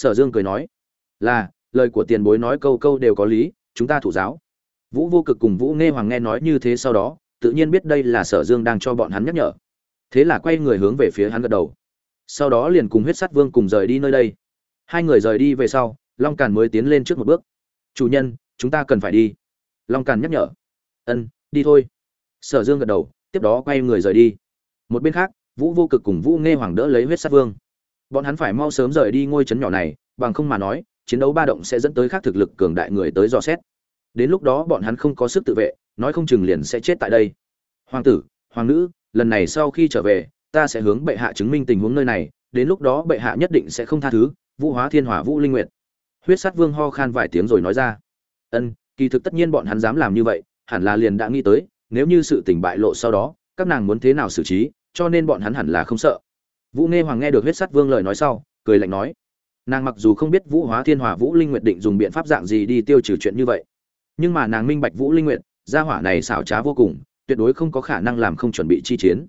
sở dương cười nói, là, lời của tiền bối nói câu câu đều có lý, chúng ta thủ giáo. Vũ vô cực cùng vũ nghe hoàng nghe nói như thế sau đó, tự nhiên biết đây là sở dương đang cho bọn hắn nhắc nhở. Thế là quay người hướng về phía hắn gật đầu. Sau đó liền cùng huyết sát vương cùng rời đi nơi đây. Hai người rời đi về sau, long càn mới tiến lên trước một bước. Chủ nhân, chúng ta cần phải đi. Long càn nhắc nhở. Ân, đi thôi. Sở dương gật đầu, tiếp đó quay người rời đi. Một bên khác, vũ vô cực cùng vũ nghe hoàng đỡ lấy huyết sát vương bọn hắn phải mau sớm rời đi ngôi trấn nhỏ này, bằng không mà nói, chiến đấu ba động sẽ dẫn tới khác thực lực cường đại người tới dò xét. Đến lúc đó bọn hắn không có sức tự vệ, nói không chừng liền sẽ chết tại đây. Hoàng tử, hoàng nữ, lần này sau khi trở về, ta sẽ hướng bệ hạ chứng minh tình huống nơi này, đến lúc đó bệ hạ nhất định sẽ không tha thứ, vũ hóa thiên hỏa vũ linh nguyệt. Huyết sát vương ho khan vài tiếng rồi nói ra. Ân, kỳ thực tất nhiên bọn hắn dám làm như vậy, hẳn là liền đã nghĩ tới, nếu như sự tình bại lộ sau đó, các nàng muốn thế nào xử trí, cho nên bọn hắn hẳn là không sợ vũ nghe hoàng nghe được huyết sát vương lời nói sau, cười lạnh nói, nàng mặc dù không biết vũ hóa thiên hòa vũ linh nguyệt định dùng biện pháp dạng gì đi tiêu trừ chuyện như vậy, nhưng mà nàng minh bạch vũ linh nguyệt, gia hỏa này xảo trá vô cùng, tuyệt đối không có khả năng làm không chuẩn bị chi chiến.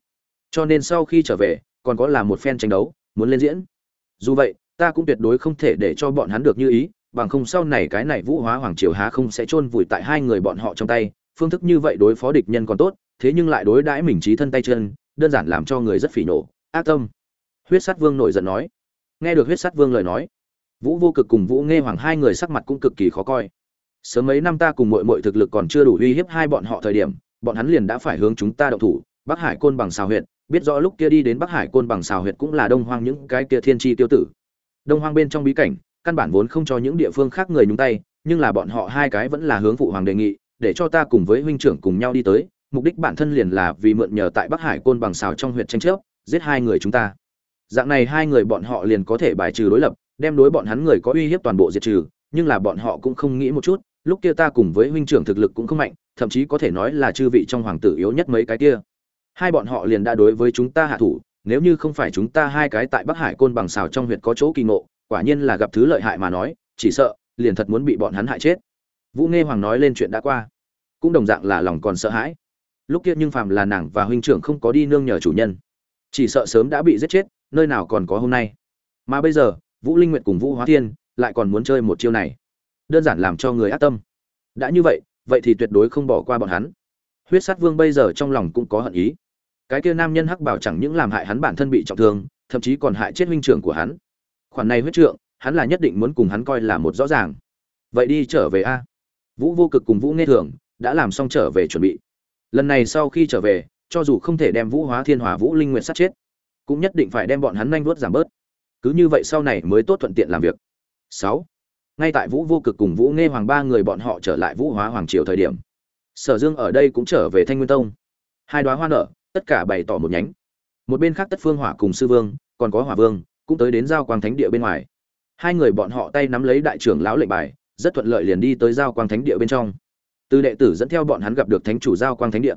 Cho nên sau khi trở về, còn có là một phen tranh đấu, muốn lên diễn. Dù vậy, ta cũng tuyệt đối không thể để cho bọn hắn được như ý, bằng không sau này cái này vũ hóa hoàng triều há không sẽ chôn vùi tại hai người bọn họ trong tay. Phương thức như vậy đối phó địch nhân còn tốt, thế nhưng lại đối đãi mình trí thân tay chân, đơn giản làm cho người rất phỉ nổ ác tâm huyết sát vương nổi giận nói. Nghe được huyết sát vương lời nói, vũ vô cực cùng vũ nghe hoàng hai người sắc mặt cũng cực kỳ khó coi. Sớm mấy năm ta cùng mội mội thực lực còn chưa đủ uy hiếp hai bọn họ thời điểm, bọn hắn liền đã phải hướng chúng ta động thủ, bắc hải côn bằng xào huyện biết rõ lúc kia đi đến bắc hải côn bằng xào huyện cũng là đông hoang những cái kia thiên tri tiêu tử. Đông hoang bên trong bí cảnh, căn bản vốn không cho những địa phương khác người nhúng tay, nhưng là bọn họ hai cái vẫn là hướng phụ hoàng đề nghị, để cho ta cùng với huynh trưởng cùng nhau đi tới, mục đích bản thân liền là vì mượn nhờ tại bắc hải côn bằng xào trong huyện tranh chấp, giết hai người chúng ta dạng này hai người bọn họ liền có thể bài trừ đối lập, đem đối bọn hắn người có uy hiếp toàn bộ diệt trừ, nhưng là bọn họ cũng không nghĩ một chút, lúc kia ta cùng với huynh trưởng thực lực cũng không mạnh, thậm chí có thể nói là chư vị trong hoàng tử yếu nhất mấy cái kia. Hai bọn họ liền đã đối với chúng ta hạ thủ, nếu như không phải chúng ta hai cái tại bắc hải côn bằng xào trong huyện có chỗ kỳ ngộ, quả nhiên là gặp thứ lợi hại mà nói, chỉ sợ, liền thật muốn bị bọn hắn hại chết. Vũ nghe hoàng nói lên chuyện đã qua, cũng đồng dạng là lòng còn sợ hãi. Lúc kia nhưng phàm là nàng và huynh trưởng không có đi nương nhờ chủ nhân, chỉ sợ sớm đã bị giết chết nơi nào còn có hôm nay. Mà bây giờ, vũ linh nguyện cùng vũ hóa thiên lại còn muốn chơi một chiêu này. Đơn giản làm cho người ác tâm. Đã như vậy vậy thì tuyệt đối không bỏ qua bọn hắn. Huyết sát vương bây giờ trong lòng cũng có hận ý. Cái kia nam nhân hắc bảo chẳng những làm hại hắn bản thân bị trọng thương, thậm chí còn hại chết huynh trưởng của hắn. Khoản này huyết trượng, hắn là nhất định muốn cùng hắn coi là một rõ ràng. Vậy đi trở về a. Vũ vô cực cùng vũ nghe thường đã làm xong trở về chuẩn bị. Lần này sau khi trở về, cho dù không thể đem vũ hóa thiên hòa vũ linh nguyện sát chết cũng nhất định phải đem bọn hắn nhanh vuốt giảm bớt. Cứ như vậy sau này mới tốt thuận tiện làm việc. Sáu, ngay tại vũ vô cực cùng vũ nghe hoàng ba người bọn họ trở lại vũ hóa hoàng triều thời điểm, sở dương ở đây cũng trở về thanh nguyên tông. Hai đoá hoa nở, tất cả bày tỏ một nhánh. Một bên khác tất phương hỏa cùng sư vương, còn có hỏa vương, cũng tới đến giao quang thánh địa bên ngoài. Hai người bọn họ tay nắm lấy đại trưởng lão lệnh bài, rất thuận lợi liền đi tới giao quang thánh địa bên trong. Từ đệ tử dẫn theo bọn hắn gặp được thánh chủ giao quang thánh địa.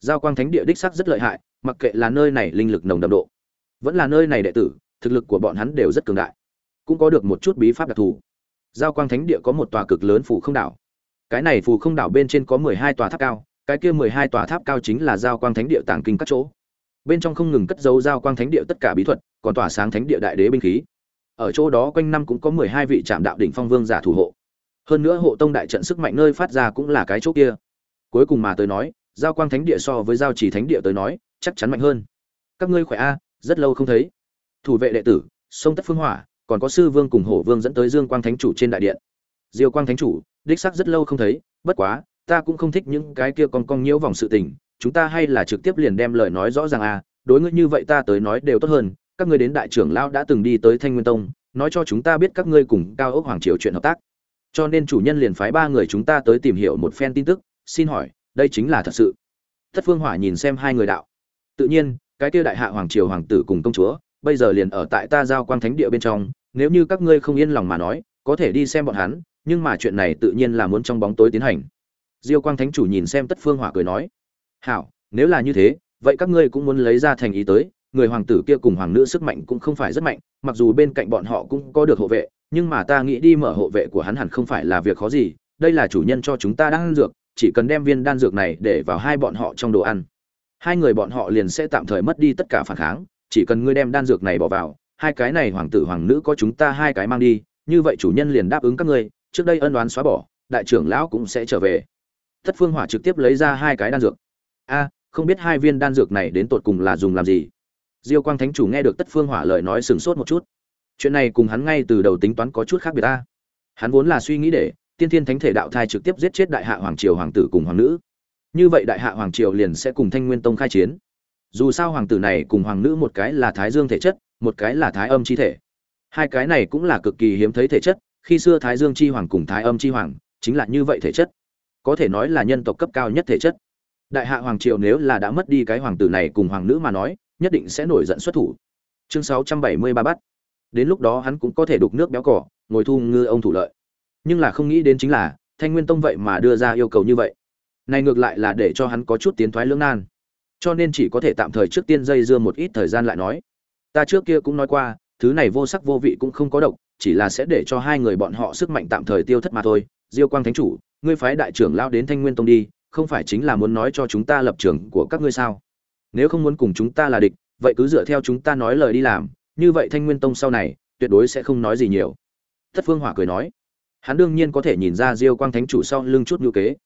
Giao quang thánh địa đích xác rất lợi hại, mặc kệ là nơi này linh lực nồng đậm độ vẫn là nơi này đệ tử, thực lực của bọn hắn đều rất cường đại. Cũng có được một chút bí pháp đặc thù. Giao quang thánh địa có một tòa cực lớn phủ không đảo. Cái này phù không đảo bên trên có mười hai tòa tháp cao, cái kia mười hai tòa tháp cao chính là giao quang thánh địa tàng kinh các chỗ. Bên trong không ngừng cất dấu giao quang thánh địa tất cả bí thuật, còn tỏa sáng thánh địa đại đế binh khí. Ở chỗ đó quanh năm cũng có mười hai vị trạm đạo đỉnh phong vương giả thủ hộ. Hơn nữa hộ tông đại trận sức mạnh nơi phát ra cũng là cái chỗ kia. Cuối cùng mà tới nói, giao quang thánh địa so với giao trì thánh địa tới nói, chắc chắn mạnh hơn. Các ngươi khỏe a rất lâu không thấy. Thủ vệ đệ tử, sông tất phương hỏa, còn có sư vương cùng hổ vương dẫn tới dương quang thánh chủ trên đại điện. Diêu quang thánh chủ, đích xác rất lâu không thấy, bất quá, ta cũng không thích những cái kia con con nhiễu vòng sự tình, chúng ta hay là trực tiếp liền đem lời nói rõ ràng à đối ngươi như vậy ta tới nói đều tốt hơn, các ngươi đến đại trưởng lão đã từng đi tới thanh nguyên tông, nói cho chúng ta biết các ngươi cùng cao ốc hoàng triều chuyện hợp tác. Cho nên chủ nhân liền phái ba người chúng ta tới tìm hiểu một phen tin tức, xin hỏi, đây chính là thật sự. Tất phương hỏa nhìn xem hai người đạo. Tự nhiên cái kia đại hạ hoàng triều hoàng tử cùng công chúa, bây giờ liền ở tại ta giao quang thánh địa bên trong, nếu như các ngươi không yên lòng mà nói, có thể đi xem bọn hắn, nhưng mà chuyện này tự nhiên là muốn trong bóng tối tiến hành. Diêu quang thánh chủ nhìn xem tất phương hỏa cười nói, hảo, nếu là như thế, vậy các ngươi cũng muốn lấy ra thành ý tới, người hoàng tử kia cùng hoàng nữ sức mạnh cũng không phải rất mạnh, mặc dù bên cạnh bọn họ cũng có được hộ vệ, nhưng mà ta nghĩ đi mở hộ vệ của hắn hẳn không phải là việc khó gì, đây là chủ nhân cho chúng ta đang ăn dược, chỉ cần đem viên đan dược này để vào hai bọn họ trong đồ ăn hai người bọn họ liền sẽ tạm thời mất đi tất cả phản kháng, chỉ cần ngươi đem đan dược này bỏ vào, hai cái này hoàng tử hoàng nữ có chúng ta hai cái mang đi, như vậy chủ nhân liền đáp ứng các ngươi, trước đây ân đoán xóa bỏ, đại trưởng lão cũng sẽ trở về. Thất phương hỏa trực tiếp lấy ra hai cái đan dược. A, không biết hai viên đan dược này đến tột cùng là dùng làm gì? Diêu quang thánh chủ nghe được tất phương hỏa lời nói sửng sốt một chút. Chuyện này cùng hắn ngay từ đầu tính toán có chút khác biệt ta. Hắn vốn là suy nghĩ để, tiên thiên thánh thể đạo thai trực tiếp giết chết đại hạ hoàng triều hoàng tử cùng hoàng nữ như vậy đại hạ hoàng triều liền sẽ cùng thanh nguyên tông khai chiến. Dù sao hoàng tử này cùng hoàng nữ một cái là thái dương thể chất, một cái là thái âm chi thể. Hai cái này cũng là cực kỳ hiếm thấy thể chất, khi xưa thái dương chi hoàng cùng thái âm chi hoàng chính là như vậy thể chất. Có thể nói là nhân tộc cấp cao nhất thể chất. Đại hạ hoàng triều nếu là đã mất đi cái hoàng tử này cùng hoàng nữ mà nói, nhất định sẽ nổi giận xuất thủ. Chương sáu trăm bảy mươi ba bắt. Đến lúc đó hắn cũng có thể đục nước béo cỏ, ngồi thu ngư ông thủ lợi. Nhưng là không nghĩ đến chính là, thanh nguyên tông vậy mà đưa ra yêu cầu như vậy này ngược lại là để cho hắn có chút tiến thoái lưỡng nan. Cho nên chỉ có thể tạm thời trước tiên dây dưa một ít thời gian lại nói. Ta trước kia cũng nói qua, thứ này vô sắc vô vị cũng không có độc, chỉ là sẽ để cho hai người bọn họ sức mạnh tạm thời tiêu thất mà thôi. Diêu quang thánh chủ, ngươi phái đại trưởng lao đến thanh nguyên tông đi, không phải chính là muốn nói cho chúng ta lập trường của các ngươi sao? Nếu không muốn cùng chúng ta là địch, vậy cứ dựa theo chúng ta nói lời đi làm. Như vậy thanh nguyên tông sau này, tuyệt đối sẽ không nói gì nhiều. Thất phương hỏa cười nói. Hắn đương nhiên có thể nhìn ra diêu quang thánh chủ sau lưng chút ngữ kế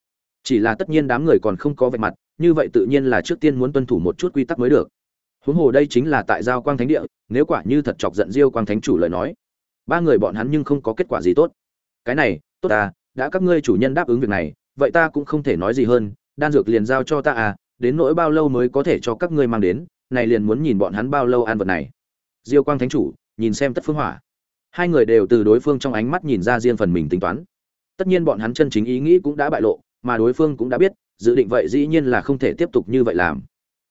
chỉ là tất nhiên đám người còn không có vạch mặt, như vậy tự nhiên là trước tiên muốn tuân thủ một chút quy tắc mới được. Huống hồ đây chính là tại giao quang thánh địa, nếu quả như thật chọc giận diêu quang thánh chủ lời nói, ba người bọn hắn nhưng không có kết quả gì tốt. Cái này, tốt ta, đã các ngươi chủ nhân đáp ứng việc này, vậy ta cũng không thể nói gì hơn, đan dược liền giao cho ta à đến nỗi bao lâu mới có thể cho các ngươi mang đến, này liền muốn nhìn bọn hắn bao lâu ăn vật này. Diêu quang thánh chủ, nhìn xem tất phương hỏa. Hai người đều từ đối phương trong ánh mắt nhìn ra riêng phần mình tính toán. Tất nhiên bọn hắn chân chính ý nghĩ cũng đã bại lộ mà đối phương cũng đã biết, dự định vậy dĩ nhiên là không thể tiếp tục như vậy làm.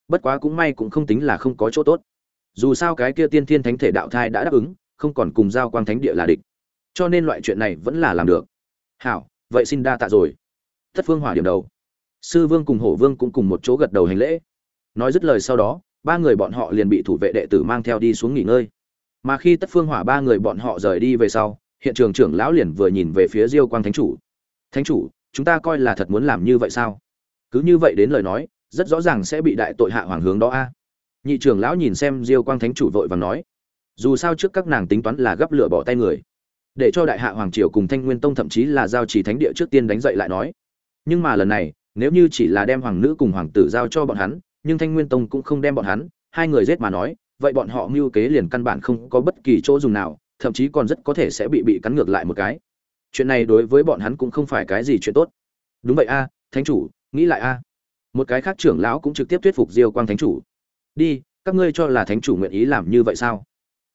Bất quá cũng may cũng không tính là không có chỗ tốt. Dù sao cái kia tiên thiên thánh thể đạo thai đã đáp ứng, không còn cùng giao quang thánh địa là địch. Cho nên loại chuyện này vẫn là làm được. Hảo, vậy xin đa tạ rồi. Thất phương hỏa điểm đầu. Sư vương cùng hổ vương cũng cùng một chỗ gật đầu hành lễ. Nói dứt lời sau đó, ba người bọn họ liền bị thủ vệ đệ tử mang theo đi xuống nghỉ ngơi. Mà khi tất phương hỏa ba người bọn họ rời đi về sau, hiện trường trưởng lão liền vừa nhìn về phía diêu quang thánh chủ. Thánh chủ chúng ta coi là thật muốn làm như vậy sao? Cứ như vậy đến lời nói, rất rõ ràng sẽ bị đại tội hạ hoàng hướng đó a. Nhị trưởng lão nhìn xem diêu quang thánh chủ vội và nói, dù sao trước các nàng tính toán là gấp lửa bỏ tay người. Để cho đại hạ hoàng triều cùng thanh nguyên tông thậm chí là giao trì thánh địa trước tiên đánh dậy lại nói. Nhưng mà lần này, nếu như chỉ là đem hoàng nữ cùng hoàng tử giao cho bọn hắn, nhưng thanh nguyên tông cũng không đem bọn hắn, hai người giết mà nói, vậy bọn họ mưu kế liền căn bản không có bất kỳ chỗ dùng nào, thậm chí còn rất có thể sẽ bị bị cắn ngược lại một cái chuyện này đối với bọn hắn cũng không phải cái gì chuyện tốt. Đúng vậy a, thánh chủ, nghĩ lại a. Một cái khác trưởng lão cũng trực tiếp thuyết phục diêu quang thánh chủ. Đi, các ngươi cho là thánh chủ nguyện ý làm như vậy sao?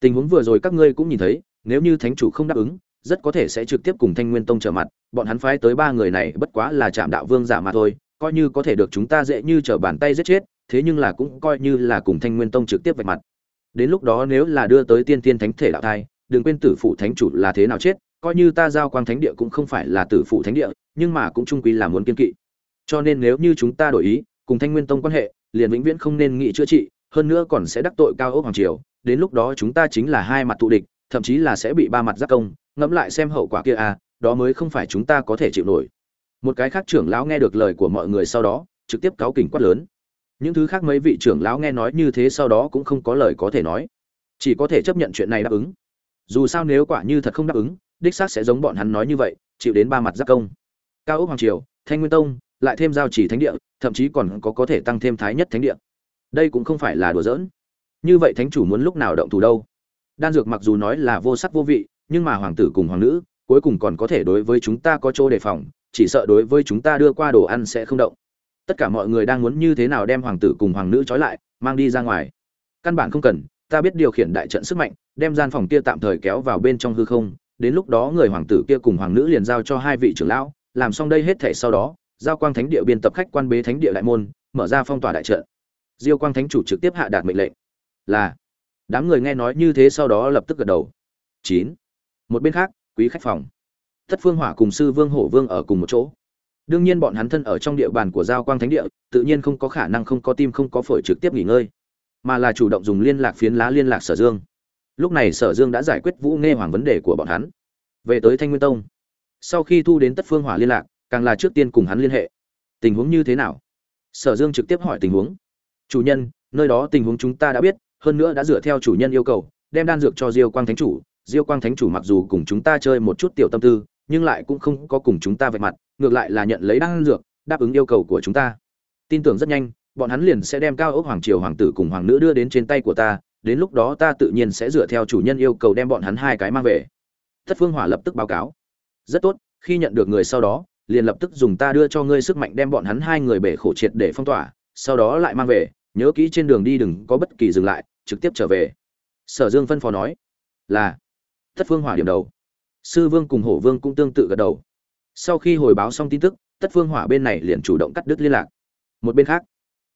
Tình huống vừa rồi các ngươi cũng nhìn thấy, nếu như thánh chủ không đáp ứng, rất có thể sẽ trực tiếp cùng thanh nguyên tông trở mặt. Bọn hắn phái tới ba người này bất quá là chạm đạo vương giả mà thôi, coi như có thể được chúng ta dễ như trở bàn tay giết chết, thế nhưng là cũng coi như là cùng thanh nguyên tông trực tiếp vạch mặt. Đến lúc đó nếu là đưa tới tiên tiên thánh thể đạo thai, đừng quên tử phụ thánh chủ là thế nào chết coi như ta giao quang thánh địa cũng không phải là tử phụ thánh địa, nhưng mà cũng trung quy là muốn kiên kỵ. Cho nên nếu như chúng ta đổi ý, cùng thanh nguyên tông quan hệ, liền vĩnh viễn không nên nghị chữa trị, hơn nữa còn sẽ đắc tội cao ốc hoàng triều, đến lúc đó chúng ta chính là hai mặt thù địch, thậm chí là sẽ bị ba mặt giác công, ngẫm lại xem hậu quả kia à đó mới không phải chúng ta có thể chịu nổi. Một cái khác trưởng lão nghe được lời của mọi người sau đó, trực tiếp cáo kỉnh quát lớn. Những thứ khác mấy vị trưởng lão nghe nói như thế sau đó cũng không có lời có thể nói. Chỉ có thể chấp nhận chuyện này đáp ứng. Dù sao nếu quả như thật không đáp ứng đích xác sẽ giống bọn hắn nói như vậy, chịu đến ba mặt giác công. Cao ốc hoàng triều, thanh nguyên tông, lại thêm giao chỉ thánh địa, thậm chí còn có có thể tăng thêm thái nhất thánh địa. Đây cũng không phải là đùa giỡn. Như vậy thánh chủ muốn lúc nào động thủ đâu? Đan dược mặc dù nói là vô sắc vô vị, nhưng mà hoàng tử cùng hoàng nữ, cuối cùng còn có thể đối với chúng ta có chỗ đề phòng, chỉ sợ đối với chúng ta đưa qua đồ ăn sẽ không động. Tất cả mọi người đang muốn như thế nào đem hoàng tử cùng hoàng nữ trói lại, mang đi ra ngoài. Căn bản không cần, ta biết điều khiển đại trận sức mạnh, đem gian phòng kia tạm thời kéo vào bên trong hư không đến lúc đó người hoàng tử kia cùng hoàng nữ liền giao cho hai vị trưởng lão, làm xong đây hết thể sau đó, giao quang thánh địa biên tập khách quan bế thánh địa đại môn, mở ra phong tỏa đại trận. Diêu quang thánh chủ trực tiếp hạ đạt mệnh lệnh. Là, đám người nghe nói như thế sau đó lập tức gật đầu. Chín. Một bên khác, quý khách phòng. Thất phương hỏa cùng sư vương hổ vương ở cùng một chỗ. Đương nhiên bọn hắn thân ở trong địa bàn của giao quang thánh địa, tự nhiên không có khả năng không có tim không có phổi trực tiếp nghỉ ngơi, mà là chủ động dùng liên lạc phiến lá liên lạc sở dương lúc này sở dương đã giải quyết vũ nghe hoàng vấn đề của bọn hắn. Về tới thanh nguyên tông. Sau khi thu đến tất phương hỏa liên lạc, càng là trước tiên cùng hắn liên hệ. Tình huống như thế nào? Sở dương trực tiếp hỏi tình huống. Chủ nhân, nơi đó tình huống chúng ta đã biết, hơn nữa đã dựa theo chủ nhân yêu cầu, đem đan dược cho diêu quang thánh chủ. Diêu quang thánh chủ mặc dù cùng chúng ta chơi một chút tiểu tâm tư, nhưng lại cũng không có cùng chúng ta vạch mặt, ngược lại là nhận lấy đan dược, đáp ứng yêu cầu của chúng ta. Tin tưởng rất nhanh, bọn hắn liền sẽ đem cao ốc hoàng triều hoàng tử cùng hoàng nữ đưa đến trên tay của ta đến lúc đó ta tự nhiên sẽ dựa theo chủ nhân yêu cầu đem bọn hắn hai cái mang về. Thất phương hỏa lập tức báo cáo. Rất tốt, khi nhận được người sau đó, liền lập tức dùng ta đưa cho ngươi sức mạnh đem bọn hắn hai người bể khổ triệt để phong tỏa, sau đó lại mang về, nhớ kỹ trên đường đi đừng có bất kỳ dừng lại, trực tiếp trở về. Sở dương phân phó nói. Là. Thất phương hỏa điểm đầu. Sư vương cùng hổ vương cũng tương tự gật đầu. Sau khi hồi báo xong tin tức tất phương hỏa bên này liền chủ động cắt đứt liên lạc. Một bên khác,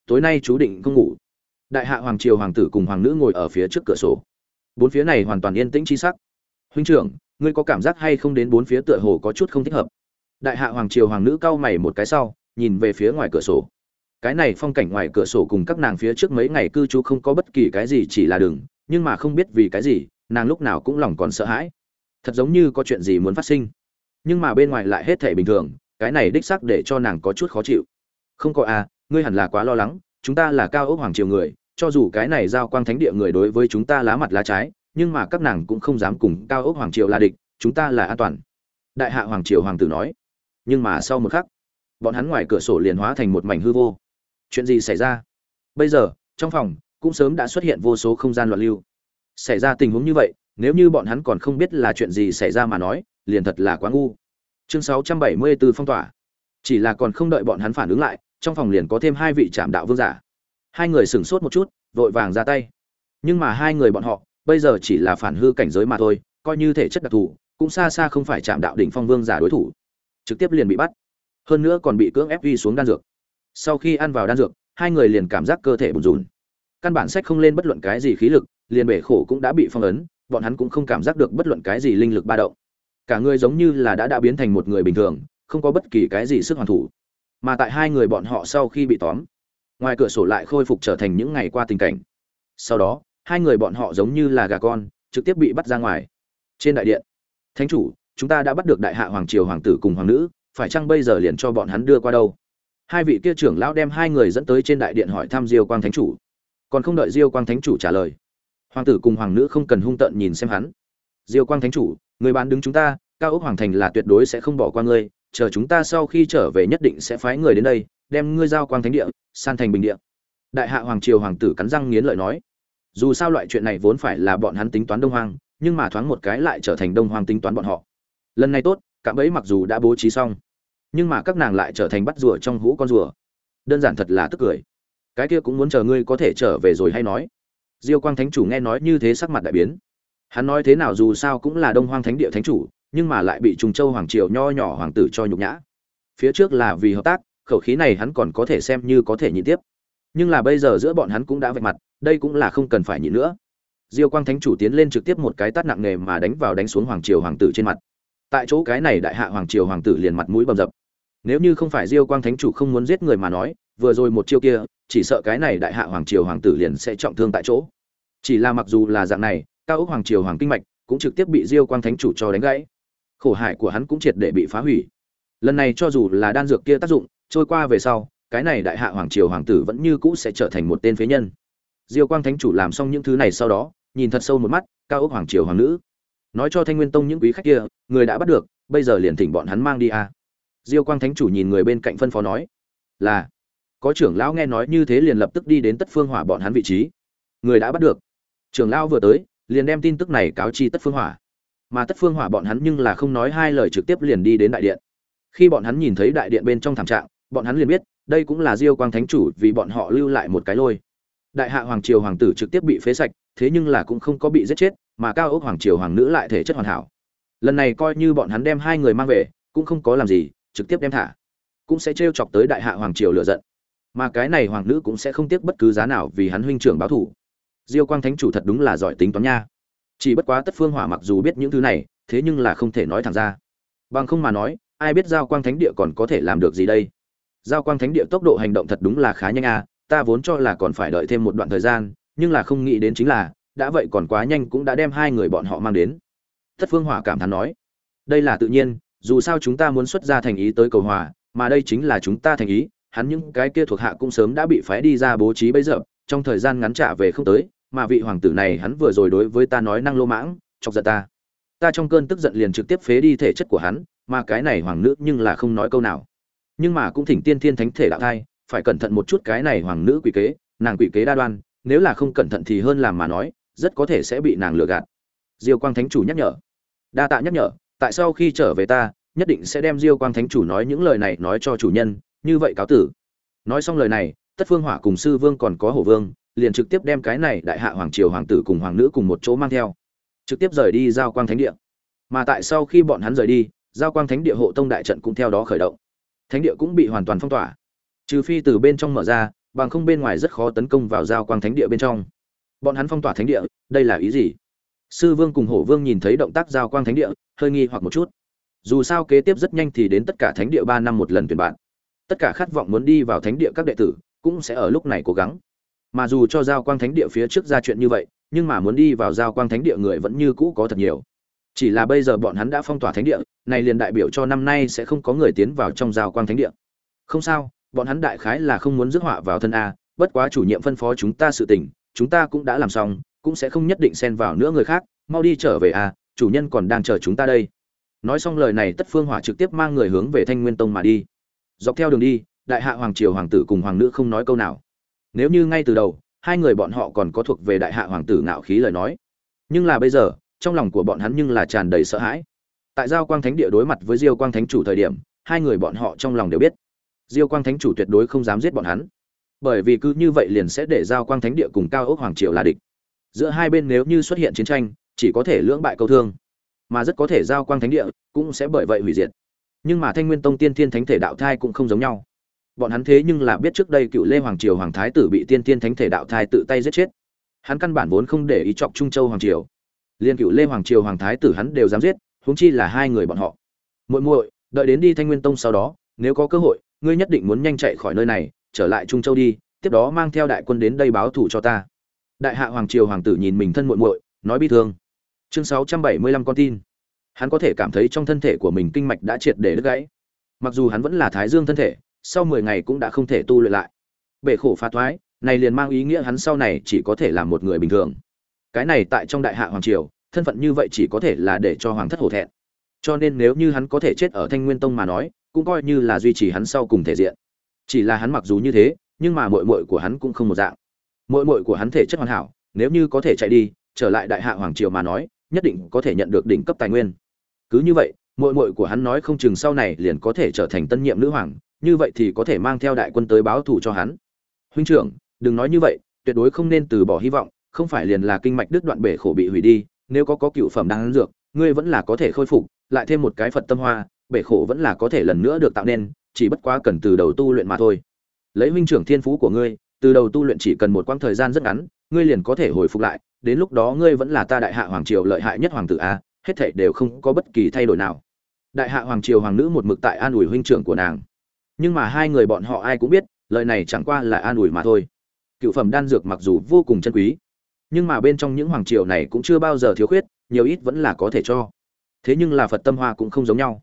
tối nay chú định không ngủ đại hạ hoàng triều hoàng tử cùng hoàng nữ ngồi ở phía trước cửa sổ. Bốn phía này hoàn toàn yên tĩnh chi sắc. Huynh trưởng, ngươi có cảm giác hay không đến bốn phía tựa hồ có chút không thích hợp? Đại hạ hoàng triều hoàng nữ cau mày một cái sau, nhìn về phía ngoài cửa sổ. Cái này phong cảnh ngoài cửa sổ cùng các nàng phía trước mấy ngày cư trú không có bất kỳ cái gì chỉ là đường, nhưng mà không biết vì cái gì, nàng lúc nào cũng lòng còn sợ hãi. Thật giống như có chuyện gì muốn phát sinh. Nhưng mà bên ngoài lại hết thể bình thường, cái này đích xác để cho nàng có chút khó chịu. Không có à ngươi hẳn là quá lo lắng, chúng ta là cao ốc hoàng triều người cho dù cái này giao quang thánh địa người đối với chúng ta lá mặt lá trái, nhưng mà các nàng cũng không dám cùng cao ốc hoàng triều là địch, chúng ta là an toàn. Đại hạ hoàng triều hoàng tử nói. Nhưng mà sau một khắc, bọn hắn ngoài cửa sổ liền hóa thành một mảnh hư vô. Chuyện gì xảy ra? Bây giờ, trong phòng, cũng sớm đã xuất hiện vô số không gian loạn lưu. Xảy ra tình huống như vậy, nếu như bọn hắn còn không biết là chuyện gì xảy ra mà nói, liền thật là quá ngu. Chương 674 phong tỏa. Chỉ là còn không đợi bọn hắn phản ứng lại, trong phòng liền có thêm hai vị trạm đạo vương giả hai người sửng sốt một chút, vội vàng ra tay. Nhưng mà hai người bọn họ, bây giờ chỉ là phản hư cảnh giới mà thôi, coi như thể chất đặc thù, cũng xa xa không phải chạm đạo đỉnh phong vương giả đối thủ. Trực tiếp liền bị bắt. Hơn nữa còn bị cưỡng ép uy xuống đan dược. Sau khi ăn vào đan dược, hai người liền cảm giác cơ thể bùn rùn. Căn bản sách không lên bất luận cái gì khí lực, liền bể khổ cũng đã bị phong ấn, bọn hắn cũng không cảm giác được bất luận cái gì linh lực ba động. Cả người giống như là đã đã biến thành một người bình thường, không có bất kỳ cái gì sức hoàn thủ. Mà tại hai người bọn họ sau khi bị tóm ngoài cửa sổ lại khôi phục trở thành những ngày qua tình cảnh. Sau đó, hai người bọn họ giống như là gà con, trực tiếp bị bắt ra ngoài. Trên đại điện, thánh chủ, chúng ta đã bắt được đại hạ hoàng triều hoàng tử cùng hoàng nữ, phải chăng bây giờ liền cho bọn hắn đưa qua đâu? Hai vị kia trưởng lão đem hai người dẫn tới trên đại điện hỏi thăm diêu quang thánh chủ. Còn không đợi diêu quang thánh chủ trả lời, hoàng tử cùng hoàng nữ không cần hung tợn nhìn xem hắn. Diêu quang thánh chủ, người bán đứng chúng ta, cao ốc hoàng thành là tuyệt đối sẽ không bỏ qua ngươi, chờ chúng ta sau khi trở về nhất định sẽ phái người đến đây, đem ngươi giao quang thánh địa san thành bình địa. Đại hạ hoàng triều hoàng tử cắn răng nghiến lợi nói, dù sao loại chuyện này vốn phải là bọn hắn tính toán đông hoang, nhưng mà thoáng một cái lại trở thành đông hoang tính toán bọn họ. Lần này tốt, cạm bẫy mặc dù đã bố trí xong, nhưng mà các nàng lại trở thành bắt rùa trong hũ con rùa. Đơn giản thật là tức cười. Cái kia cũng muốn chờ ngươi có thể trở về rồi hay nói. Diêu quang thánh chủ nghe nói như thế sắc mặt đại biến. Hắn nói thế nào dù sao cũng là đông hoang thánh địa thánh chủ, nhưng mà lại bị trùng châu hoàng triều nho nhỏ hoàng tử cho nhục nhã. Phía trước là vì hợp tác khẩu khí này hắn còn có thể xem như có thể nhịn tiếp. Nhưng là bây giờ giữa bọn hắn cũng đã vạch mặt, đây cũng là không cần phải nhịn nữa. Diêu quang thánh chủ tiến lên trực tiếp một cái tát nặng nề mà đánh vào đánh xuống hoàng triều hoàng tử trên mặt. Tại chỗ cái này đại hạ hoàng triều hoàng tử liền mặt mũi bầm dập. Nếu như không phải diêu quang thánh chủ không muốn giết người mà nói, vừa rồi một chiêu kia, chỉ sợ cái này đại hạ hoàng triều hoàng tử liền sẽ trọng thương tại chỗ. Chỉ là mặc dù là dạng này, cao ốc hoàng triều hoàng kinh mạch cũng trực tiếp bị diêu quang thánh chủ cho đánh gãy. Khổ hải của hắn cũng triệt để bị phá hủy. Lần này cho dù là đan dược kia tác dụng trôi qua về sau, cái này đại hạ hoàng triều hoàng tử vẫn như cũ sẽ trở thành một tên phế nhân. Diêu quang thánh chủ làm xong những thứ này sau đó, nhìn thật sâu một mắt, cao ốc hoàng triều hoàng nữ. Nói cho thanh nguyên tông những quý khách kia, người đã bắt được, bây giờ liền thỉnh bọn hắn mang đi à. diêu quang thánh chủ nhìn người bên cạnh phân phó nói, là. Có trưởng lão nghe nói như thế liền lập tức đi đến tất phương hỏa bọn hắn vị trí. Người đã bắt được. Trưởng lão vừa tới, liền đem tin tức này cáo chi tất phương hỏa. Mà tất phương hỏa bọn hắn nhưng là không nói hai lời trực tiếp liền đi đến đại điện. Khi bọn hắn nhìn thấy đại điện bên trong thảm trạng bọn hắn liền biết, đây cũng là diêu quang thánh chủ vì bọn họ lưu lại một cái lôi. Đại hạ hoàng triều hoàng tử trực tiếp bị phế sạch, thế nhưng là cũng không có bị giết chết, mà cao ốc hoàng triều hoàng nữ lại thể chất hoàn hảo. Lần này coi như bọn hắn đem hai người mang về, cũng không có làm gì, trực tiếp đem thả. Cũng sẽ trêu chọc tới đại hạ hoàng triều lựa giận. Mà cái này hoàng nữ cũng sẽ không tiếc bất cứ giá nào vì hắn huynh trưởng báo thủ diêu quang thánh chủ thật đúng là giỏi tính toán nha. Chỉ bất quá tất phương hỏa mặc dù biết những thứ này, thế nhưng là không thể nói thẳng ra. Bằng không mà nói, ai biết giao quang thánh địa còn có thể làm được gì đây? Giao quang thánh địa tốc độ hành động thật đúng là khá nhanh à? ta vốn cho là còn phải đợi thêm một đoạn thời gian, nhưng là không nghĩ đến chính là, đã vậy còn quá nhanh cũng đã đem hai người bọn họ mang đến thất phương hỏa cảm thán nói, đây là tự nhiên, dù sao chúng ta muốn xuất ra thành ý tới cầu hòa, mà đây chính là chúng ta thành ý, hắn những cái kia thuộc hạ cũng sớm đã bị phái đi ra bố trí bấy giờ, trong thời gian ngắn trả về không tới, mà vị hoàng tử này hắn vừa rồi đối với ta nói năng lô mãng, chọc giận ta ta trong cơn tức giận liền trực tiếp phế đi thể chất của hắn, mà cái này hoàng nữ nhưng là không nói câu nào nhưng mà cũng thỉnh tiên thiên thánh thể đạo thai, phải cẩn thận một chút cái này hoàng nữ quỷ kế, nàng quỷ kế đa đoan, nếu là không cẩn thận thì hơn làm mà nói, rất có thể sẽ bị nàng lừa gạt. Diêu quang thánh chủ nhắc nhở. Đa tạ nhắc nhở, tại sau khi trở về ta, nhất định sẽ đem diêu quang thánh chủ nói những lời này nói cho chủ nhân, như vậy cáo tử. Nói xong lời này, tất phương hỏa cùng sư vương còn có hổ vương, liền trực tiếp đem cái này đại hạ hoàng triều hoàng tử cùng hoàng nữ cùng một chỗ mang theo. Trực tiếp rời đi giao quang thánh địa. Mà tại sau khi bọn hắn rời đi, giao quang thánh địa hộ tông đại trận cũng theo đó khởi động thánh địa cũng bị hoàn toàn phong tỏa. Trừ phi từ bên trong mở ra, bằng không bên ngoài rất khó tấn công vào giao quang thánh địa bên trong. Bọn hắn phong tỏa thánh địa, đây là ý gì? Sư vương cùng hổ vương nhìn thấy động tác giao quang thánh địa, hơi nghi hoặc một chút. Dù sao kế tiếp rất nhanh thì đến tất cả thánh địa ba năm một lần tuyển bạn. Tất cả khát vọng muốn đi vào thánh địa các đệ tử, cũng sẽ ở lúc này cố gắng. Mà dù cho giao quang thánh địa phía trước ra chuyện như vậy, nhưng mà muốn đi vào giao quang thánh địa người vẫn như cũ có thật nhiều chỉ là bây giờ bọn hắn đã phong tỏa thánh địa, này liền đại biểu cho năm nay sẽ không có người tiến vào trong giao quang thánh địa. Không sao, bọn hắn đại khái là không muốn rước họa vào thân a, bất quá chủ nhiệm phân phó chúng ta sự tình, chúng ta cũng đã làm xong, cũng sẽ không nhất định xen vào nữa người khác, mau đi trở về a, chủ nhân còn đang chờ chúng ta đây. Nói xong lời này tất phương hỏa trực tiếp mang người hướng về thanh nguyên tông mà đi. Dọc theo đường đi, đại hạ hoàng triều hoàng tử cùng hoàng nữ không nói câu nào. Nếu như ngay từ đầu, hai người bọn họ còn có thuộc về đại hạ hoàng tử ngạo khí lời nói. Nhưng là bây giờ trong lòng của bọn hắn nhưng là tràn đầy sợ hãi. Tại giao quang thánh địa đối mặt với diêu quang thánh chủ thời điểm, hai người bọn họ trong lòng đều biết, diêu quang thánh chủ tuyệt đối không dám giết bọn hắn. Bởi vì cứ như vậy liền sẽ để giao quang thánh địa cùng cao ốc hoàng triều là địch. Giữa hai bên nếu như xuất hiện chiến tranh, chỉ có thể lưỡng bại câu thương, mà rất có thể giao quang thánh địa cũng sẽ bởi vậy hủy diệt. Nhưng mà thanh nguyên tông tiên thiên thánh thể đạo thai cũng không giống nhau. Bọn hắn thế nhưng là biết trước đây cựu lê hoàng triều hoàng thái tử bị tiên thiên thánh thể đạo thai tự tay giết chết. Hắn căn bản vốn không để ý chọc trung châu hoàng triều liên cựu lê hoàng triều hoàng thái tử hắn đều dám giết, huống chi là hai người bọn họ. Muội muội, đợi đến đi thanh nguyên tông sau đó, nếu có cơ hội, ngươi nhất định muốn nhanh chạy khỏi nơi này, trở lại trung châu đi, tiếp đó mang theo đại quân đến đây báo thù cho ta. Đại hạ hoàng triều hoàng tử nhìn mình thân muội muội, nói bi thương. Chương sáu trăm bảy mươi lăm con tin. Hắn có thể cảm thấy trong thân thể của mình kinh mạch đã triệt để đứt gãy. Mặc dù hắn vẫn là thái dương thân thể, sau mười ngày cũng đã không thể tu luyện lại. Bể khổ phá thoái, này liền mang ý nghĩa hắn sau này chỉ có thể là một người bình thường cái này tại trong đại hạ hoàng triều, thân phận như vậy chỉ có thể là để cho hoàng thất hổ thẹn. Cho nên nếu như hắn có thể chết ở thanh nguyên tông mà nói, cũng coi như là duy trì hắn sau cùng thể diện. Chỉ là hắn mặc dù như thế, nhưng mà mội mội của hắn cũng không một dạng. Mội mội của hắn thể chất hoàn hảo, nếu như có thể chạy đi, trở lại đại hạ hoàng triều mà nói, nhất định có thể nhận được đỉnh cấp tài nguyên. Cứ như vậy mội mội của hắn nói không chừng sau này liền có thể trở thành tân nhiệm nữ hoàng, như vậy thì có thể mang theo đại quân tới báo thù cho hắn. Huynh trưởng, đừng nói như vậy, tuyệt đối không nên từ bỏ hy vọng không phải liền là kinh mạch đứt đoạn bể khổ bị hủy đi, nếu có có cựu phẩm đan dược, ngươi vẫn là có thể khôi phục, lại thêm một cái phật tâm hoa, bể khổ vẫn là có thể lần nữa được tạo nên, chỉ bất quá cần từ đầu tu luyện mà thôi. Lấy huynh trưởng thiên phú của ngươi, từ đầu tu luyện chỉ cần một quãng thời gian rất ngắn, ngươi liền có thể hồi phục lại, đến lúc đó ngươi vẫn là ta đại hạ hoàng triều lợi hại nhất hoàng tử a, hết thảy đều không có bất kỳ thay đổi nào. Đại hạ hoàng triều hoàng nữ một mực tại an ủi huynh trưởng của nàng. Nhưng mà hai người bọn họ ai cũng biết, lời này chẳng qua là an ủi mà thôi. Cựu phẩm đan dược mặc dù vô cùng chân quý nhưng mà bên trong những hoàng triều này cũng chưa bao giờ thiếu khuyết, nhiều ít vẫn là có thể cho. Thế nhưng là phật tâm hoa cũng không giống nhau.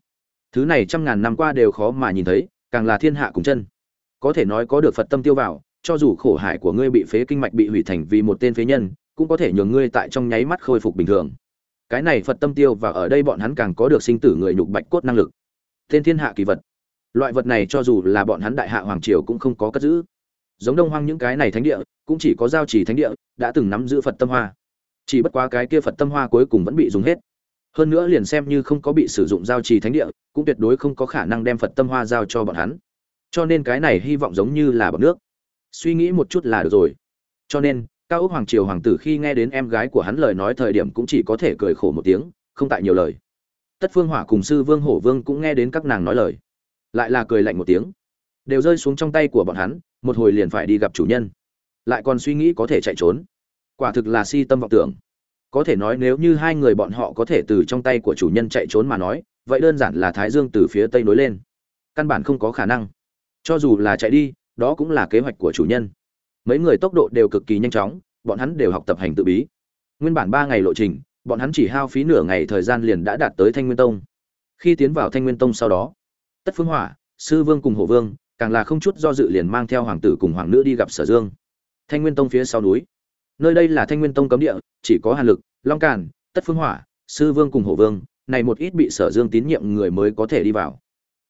Thứ này trăm ngàn năm qua đều khó mà nhìn thấy, càng là thiên hạ cùng chân. Có thể nói có được phật tâm tiêu vào, cho dù khổ hải của ngươi bị phế kinh mạch bị hủy thành vì một tên phế nhân, cũng có thể nhường ngươi tại trong nháy mắt khôi phục bình thường. Cái này phật tâm tiêu và ở đây bọn hắn càng có được sinh tử người nhục bạch cốt năng lực. Tên thiên hạ kỳ vật. Loại vật này cho dù là bọn hắn đại hạ hoàng triều cũng không có cất giữ. Giống đông hoang những cái này thánh địa cũng chỉ có giao trì thánh địa, đã từng nắm giữ phật tâm hoa. Chỉ bất quá cái kia phật tâm hoa cuối cùng vẫn bị dùng hết. Hơn nữa liền xem như không có bị sử dụng giao trì thánh địa, cũng tuyệt đối không có khả năng đem phật tâm hoa giao cho bọn hắn. Cho nên cái này hy vọng giống như là bọc nước. Suy nghĩ một chút là được rồi. Cho nên, cao ốc hoàng triều hoàng tử khi nghe đến em gái của hắn lời nói thời điểm cũng chỉ có thể cười khổ một tiếng, không tại nhiều lời. Tất phương hỏa cùng sư vương hổ vương cũng nghe đến các nàng nói lời. Lại là cười lạnh một tiếng. Đều rơi xuống trong tay của bọn hắn, một hồi liền phải đi gặp chủ nhân lại còn suy nghĩ có thể chạy trốn. Quả thực là si tâm vọng tưởng. Có thể nói nếu như hai người bọn họ có thể từ trong tay của chủ nhân chạy trốn mà nói, vậy đơn giản là thái dương từ phía tây nối lên. Căn bản không có khả năng. Cho dù là chạy đi, đó cũng là kế hoạch của chủ nhân. Mấy người tốc độ đều cực kỳ nhanh chóng, bọn hắn đều học tập hành tự bí. Nguyên bản ba ngày lộ trình, bọn hắn chỉ hao phí nửa ngày thời gian liền đã đạt tới thanh nguyên tông. Khi tiến vào thanh nguyên tông sau đó, tất phương hỏa, sư vương cùng hổ vương, càng là không chút do dự liền mang theo hoàng tử cùng hoàng nữ đi gặp sở dương thanh nguyên tông phía sau núi. Nơi đây là thanh nguyên tông cấm địa, chỉ có hàn lực, long càn, tất phương hỏa, sư vương cùng hổ vương, này một ít bị sở dương tín nhiệm người mới có thể đi vào.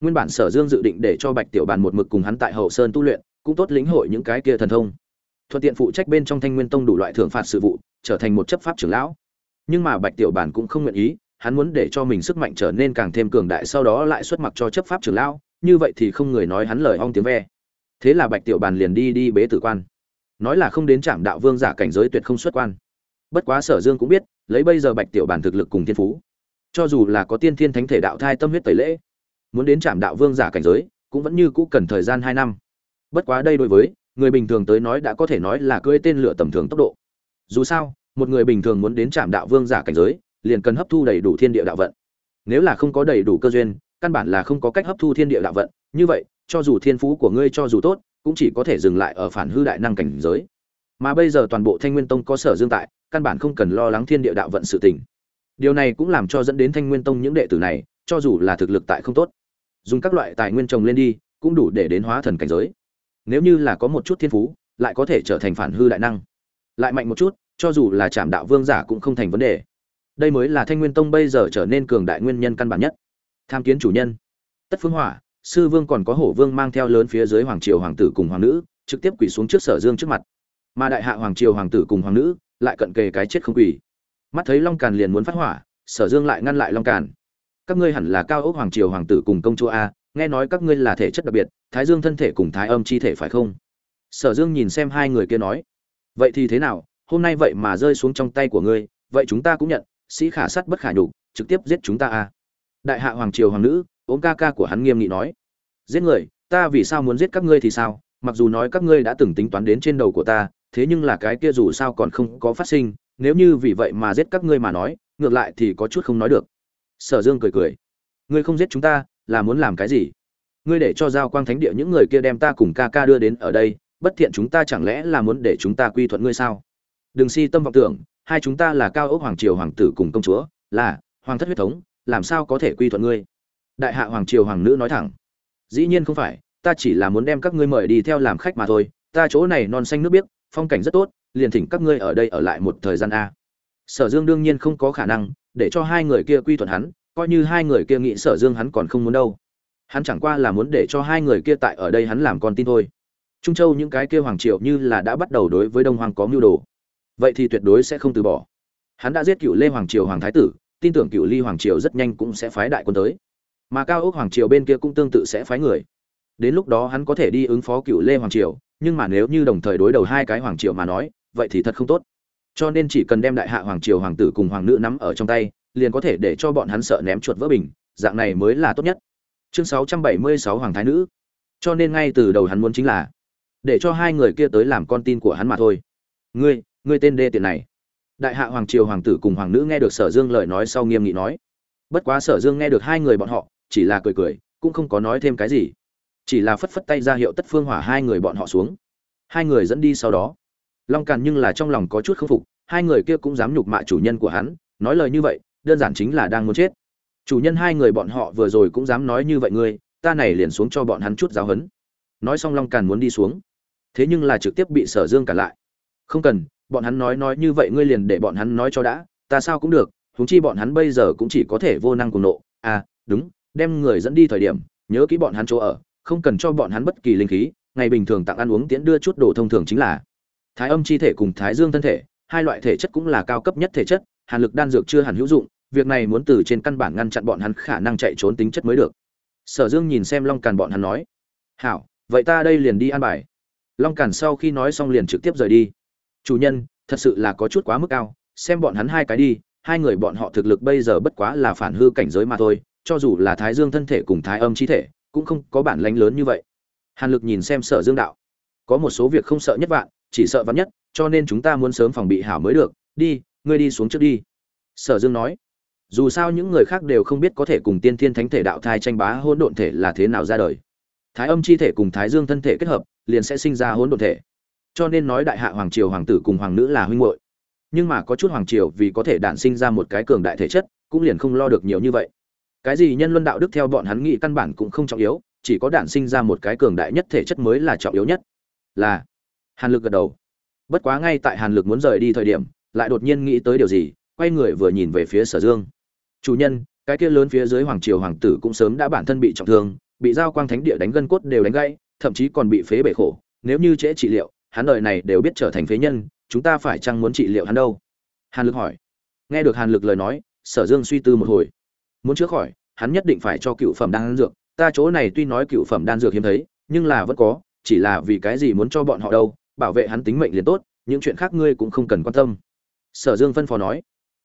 Nguyên bản sở dương dự định để cho bạch tiểu bàn một mực cùng hắn tại hậu sơn tu luyện, cũng tốt lĩnh hội những cái kia thần thông. Thuận tiện phụ trách bên trong thanh nguyên tông đủ loại thưởng phạt sự vụ, trở thành một chấp pháp trưởng lão. Nhưng mà bạch tiểu bàn cũng không nguyện ý, hắn muốn để cho mình sức mạnh trở nên càng thêm cường đại sau đó lại xuất mặc cho chấp pháp trưởng lão, như vậy thì không người nói hắn lời ong tiếng ve. Thế là bạch tiểu bàn liền đi đi bế tử quan nói là không đến trạm đạo vương giả cảnh giới tuyệt không xuất quan. Bất quá sở dương cũng biết, lấy bây giờ bạch tiểu bản thực lực cùng thiên phú, cho dù là có tiên thiên thánh thể đạo thai tâm huyết tẩy lễ, muốn đến trạm đạo vương giả cảnh giới, cũng vẫn như cũ cần thời gian hai năm. Bất quá đây đối với người bình thường tới nói đã có thể nói là cưỡi tên lửa tầm thường tốc độ. Dù sao, một người bình thường muốn đến trạm đạo vương giả cảnh giới, liền cần hấp thu đầy đủ thiên địa đạo vận. Nếu là không có đầy đủ cơ duyên, căn bản là không có cách hấp thu thiên địa đạo vận. Như vậy, cho dù thiên phú của ngươi cho dù tốt cũng chỉ có thể dừng lại ở phản hư đại năng cảnh giới. Mà bây giờ toàn bộ thanh nguyên tông có sở dương tại, căn bản không cần lo lắng thiên địa đạo vận sự tình. Điều này cũng làm cho dẫn đến thanh nguyên tông những đệ tử này, cho dù là thực lực tại không tốt, dùng các loại tài nguyên trồng lên đi, cũng đủ để đến hóa thần cảnh giới. Nếu như là có một chút thiên phú, lại có thể trở thành phản hư đại năng. Lại mạnh một chút, cho dù là chạm đạo vương giả cũng không thành vấn đề. Đây mới là thanh nguyên tông bây giờ trở nên cường đại nguyên nhân căn bản nhất. Tham kiến chủ nhân. Tất phương hỏa sư vương còn có hổ vương mang theo lớn phía dưới hoàng triều hoàng tử cùng hoàng nữ, trực tiếp quỳ xuống trước sở dương trước mặt. Mà đại hạ hoàng triều hoàng tử cùng hoàng nữ lại cận kề cái chết không quỳ. Mắt thấy long càn liền muốn phát hỏa, sở dương lại ngăn lại long càn. Các ngươi hẳn là cao ốc hoàng triều hoàng tử cùng công chúa a, nghe nói các ngươi là thể chất đặc biệt, thái dương thân thể cùng thái âm chi thể phải không? Sở dương nhìn xem hai người kia nói. Vậy thì thế nào? Hôm nay vậy mà rơi xuống trong tay của ngươi, vậy chúng ta cũng nhận, sĩ khả sắt bất khả nhục, trực tiếp giết chúng ta a. Đại hạ hoàng triều hoàng nữ, ốm ca ca của hắn nghiêm nghị nói giết người, ta vì sao muốn giết các ngươi thì sao? Mặc dù nói các ngươi đã từng tính toán đến trên đầu của ta, thế nhưng là cái kia dù sao còn không có phát sinh, nếu như vì vậy mà giết các ngươi mà nói, ngược lại thì có chút không nói được. Sở dương cười cười. Ngươi không giết chúng ta, là muốn làm cái gì? Ngươi để cho giao quang thánh địa những người kia đem ta cùng ca ca đưa đến ở đây, bất thiện chúng ta chẳng lẽ là muốn để chúng ta quy thuận ngươi sao? Đừng si tâm vọng tưởng, hai chúng ta là cao ốc hoàng triều hoàng tử cùng công chúa, là, hoàng thất huyết thống, làm sao có thể quy thuận ngươi? Đại hạ hoàng triều hoàng nữ nói thẳng dĩ nhiên không phải, ta chỉ là muốn đem các ngươi mời đi theo làm khách mà thôi, ta chỗ này non xanh nước biếc, phong cảnh rất tốt, liền thỉnh các ngươi ở đây ở lại một thời gian a. Sở dương đương nhiên không có khả năng, để cho hai người kia quy thuận hắn, coi như hai người kia nghĩ sở dương hắn còn không muốn đâu. Hắn chẳng qua là muốn để cho hai người kia tại ở đây hắn làm con tin thôi. Trung châu những cái kia hoàng Triệu như là đã bắt đầu đối với đông hoàng có mưu đồ. Vậy thì tuyệt đối sẽ không từ bỏ. Hắn đã giết cựu lê hoàng triều hoàng thái tử, tin tưởng cựu ly hoàng triều rất nhanh cũng sẽ phái đại quân tới mà cao ốc hoàng triều bên kia cũng tương tự sẽ phái người. Đến lúc đó hắn có thể đi ứng phó cựu lê hoàng triều, nhưng mà nếu như đồng thời đối đầu hai cái hoàng triều mà nói, vậy thì thật không tốt. Cho nên chỉ cần đem đại hạ hoàng triều hoàng tử cùng hoàng nữ nắm ở trong tay, liền có thể để cho bọn hắn sợ ném chuột vỡ bình, dạng này mới là tốt nhất. Chương 676 hoàng thái nữ. Cho nên ngay từ đầu hắn muốn chính là để cho hai người kia tới làm con tin của hắn mà thôi. Ngươi ngươi tên đê tiện này. Đại hạ hoàng triều hoàng tử cùng hoàng nữ nghe được sở dương lời nói sau nghiêm nghị nói. Bất quá sở dương nghe được hai người bọn họ chỉ là cười cười, cũng không có nói thêm cái gì. Chỉ là phất phất tay ra hiệu tất phương hỏa hai người bọn họ xuống. Hai người dẫn đi sau đó. Long càn nhưng là trong lòng có chút k phục, hai người kia cũng dám nhục mạ chủ nhân của hắn, nói lời như vậy, đơn giản chính là đang muốn chết. Chủ nhân hai người bọn họ vừa rồi cũng dám nói như vậy ngươi, ta này liền xuống cho bọn hắn chút giáo hấn nói xong long càn muốn đi xuống. Thế nhưng là trực tiếp bị sở dương cản lại. Không cần, bọn hắn nói nói như vậy ngươi liền để bọn hắn nói cho đã, ta sao cũng được, huống chi bọn hắn bây giờ cũng chỉ có thể vô năng cùng nộ. À đúng đem người dẫn đi thời điểm, nhớ kỹ bọn hắn chỗ ở, không cần cho bọn hắn bất kỳ linh khí, ngày bình thường tặng ăn uống tiễn đưa chút đồ thông thường chính là thái âm chi thể cùng thái dương thân thể, hai loại thể chất cũng là cao cấp nhất thể chất, hàn lực đan dược chưa hẳn hữu dụng, việc này muốn từ trên căn bản ngăn chặn bọn hắn khả năng chạy trốn tính chất mới được. Sở dương nhìn xem long càn bọn hắn nói, hảo, vậy ta đây liền đi an bài. Long càn sau khi nói xong liền trực tiếp rời đi. Chủ nhân, thật sự là có chút quá mức cao, xem bọn hắn hai cái đi, hai người bọn họ thực lực bây giờ bất quá là phản hư cảnh giới mà thôi cho dù là thái dương thân thể cùng thái âm chi thể, cũng không có bản lánh lớn như vậy. Hàn lực nhìn xem sở dương đạo, có một số việc không sợ nhất vạn, chỉ sợ vắn nhất, cho nên chúng ta muốn sớm phòng bị hảo mới được. Đi, ngươi đi xuống trước đi. Sở dương nói, dù sao những người khác đều không biết có thể cùng tiên thiên thánh thể đạo thai tranh bá hỗn độn thể là thế nào ra đời. Thái âm chi thể cùng thái dương thân thể kết hợp, liền sẽ sinh ra hỗn độn thể. Cho nên nói đại hạ hoàng triều hoàng tử cùng hoàng nữ là huynh muội. Nhưng mà có chút hoàng triều vì có thể đản sinh ra một cái cường đại thể chất, cũng liền không lo được nhiều như vậy cái gì nhân luân đạo đức theo bọn hắn nghĩ căn bản cũng không trọng yếu, chỉ có đản sinh ra một cái cường đại nhất thể chất mới là trọng yếu nhất. Là, hàn lực gật đầu. Bất quá ngay tại hàn lực muốn rời đi thời điểm, lại đột nhiên nghĩ tới điều gì, quay người vừa nhìn về phía sở dương. Chủ nhân, cái kia lớn phía dưới hoàng triều hoàng tử cũng sớm đã bản thân bị trọng thương, bị giao quang thánh địa đánh gân cốt đều đánh gãy, thậm chí còn bị phế bể khổ. Nếu như trễ trị liệu, hắn đời này đều biết trở thành phế nhân, chúng ta phải chăng muốn trị liệu hắn đâu? Hàn lực hỏi. Nghe được hàn lực lời nói, sở dương suy tư một hồi muốn chữa khỏi, hắn nhất định phải cho cựu phẩm đan dược. Ta chỗ này tuy nói cựu phẩm đan dược hiếm thấy, nhưng là vẫn có, chỉ là vì cái gì muốn cho bọn họ đâu, bảo vệ hắn tính mệnh liền tốt, những chuyện khác ngươi cũng không cần quan tâm. Sở dương phân phó nói.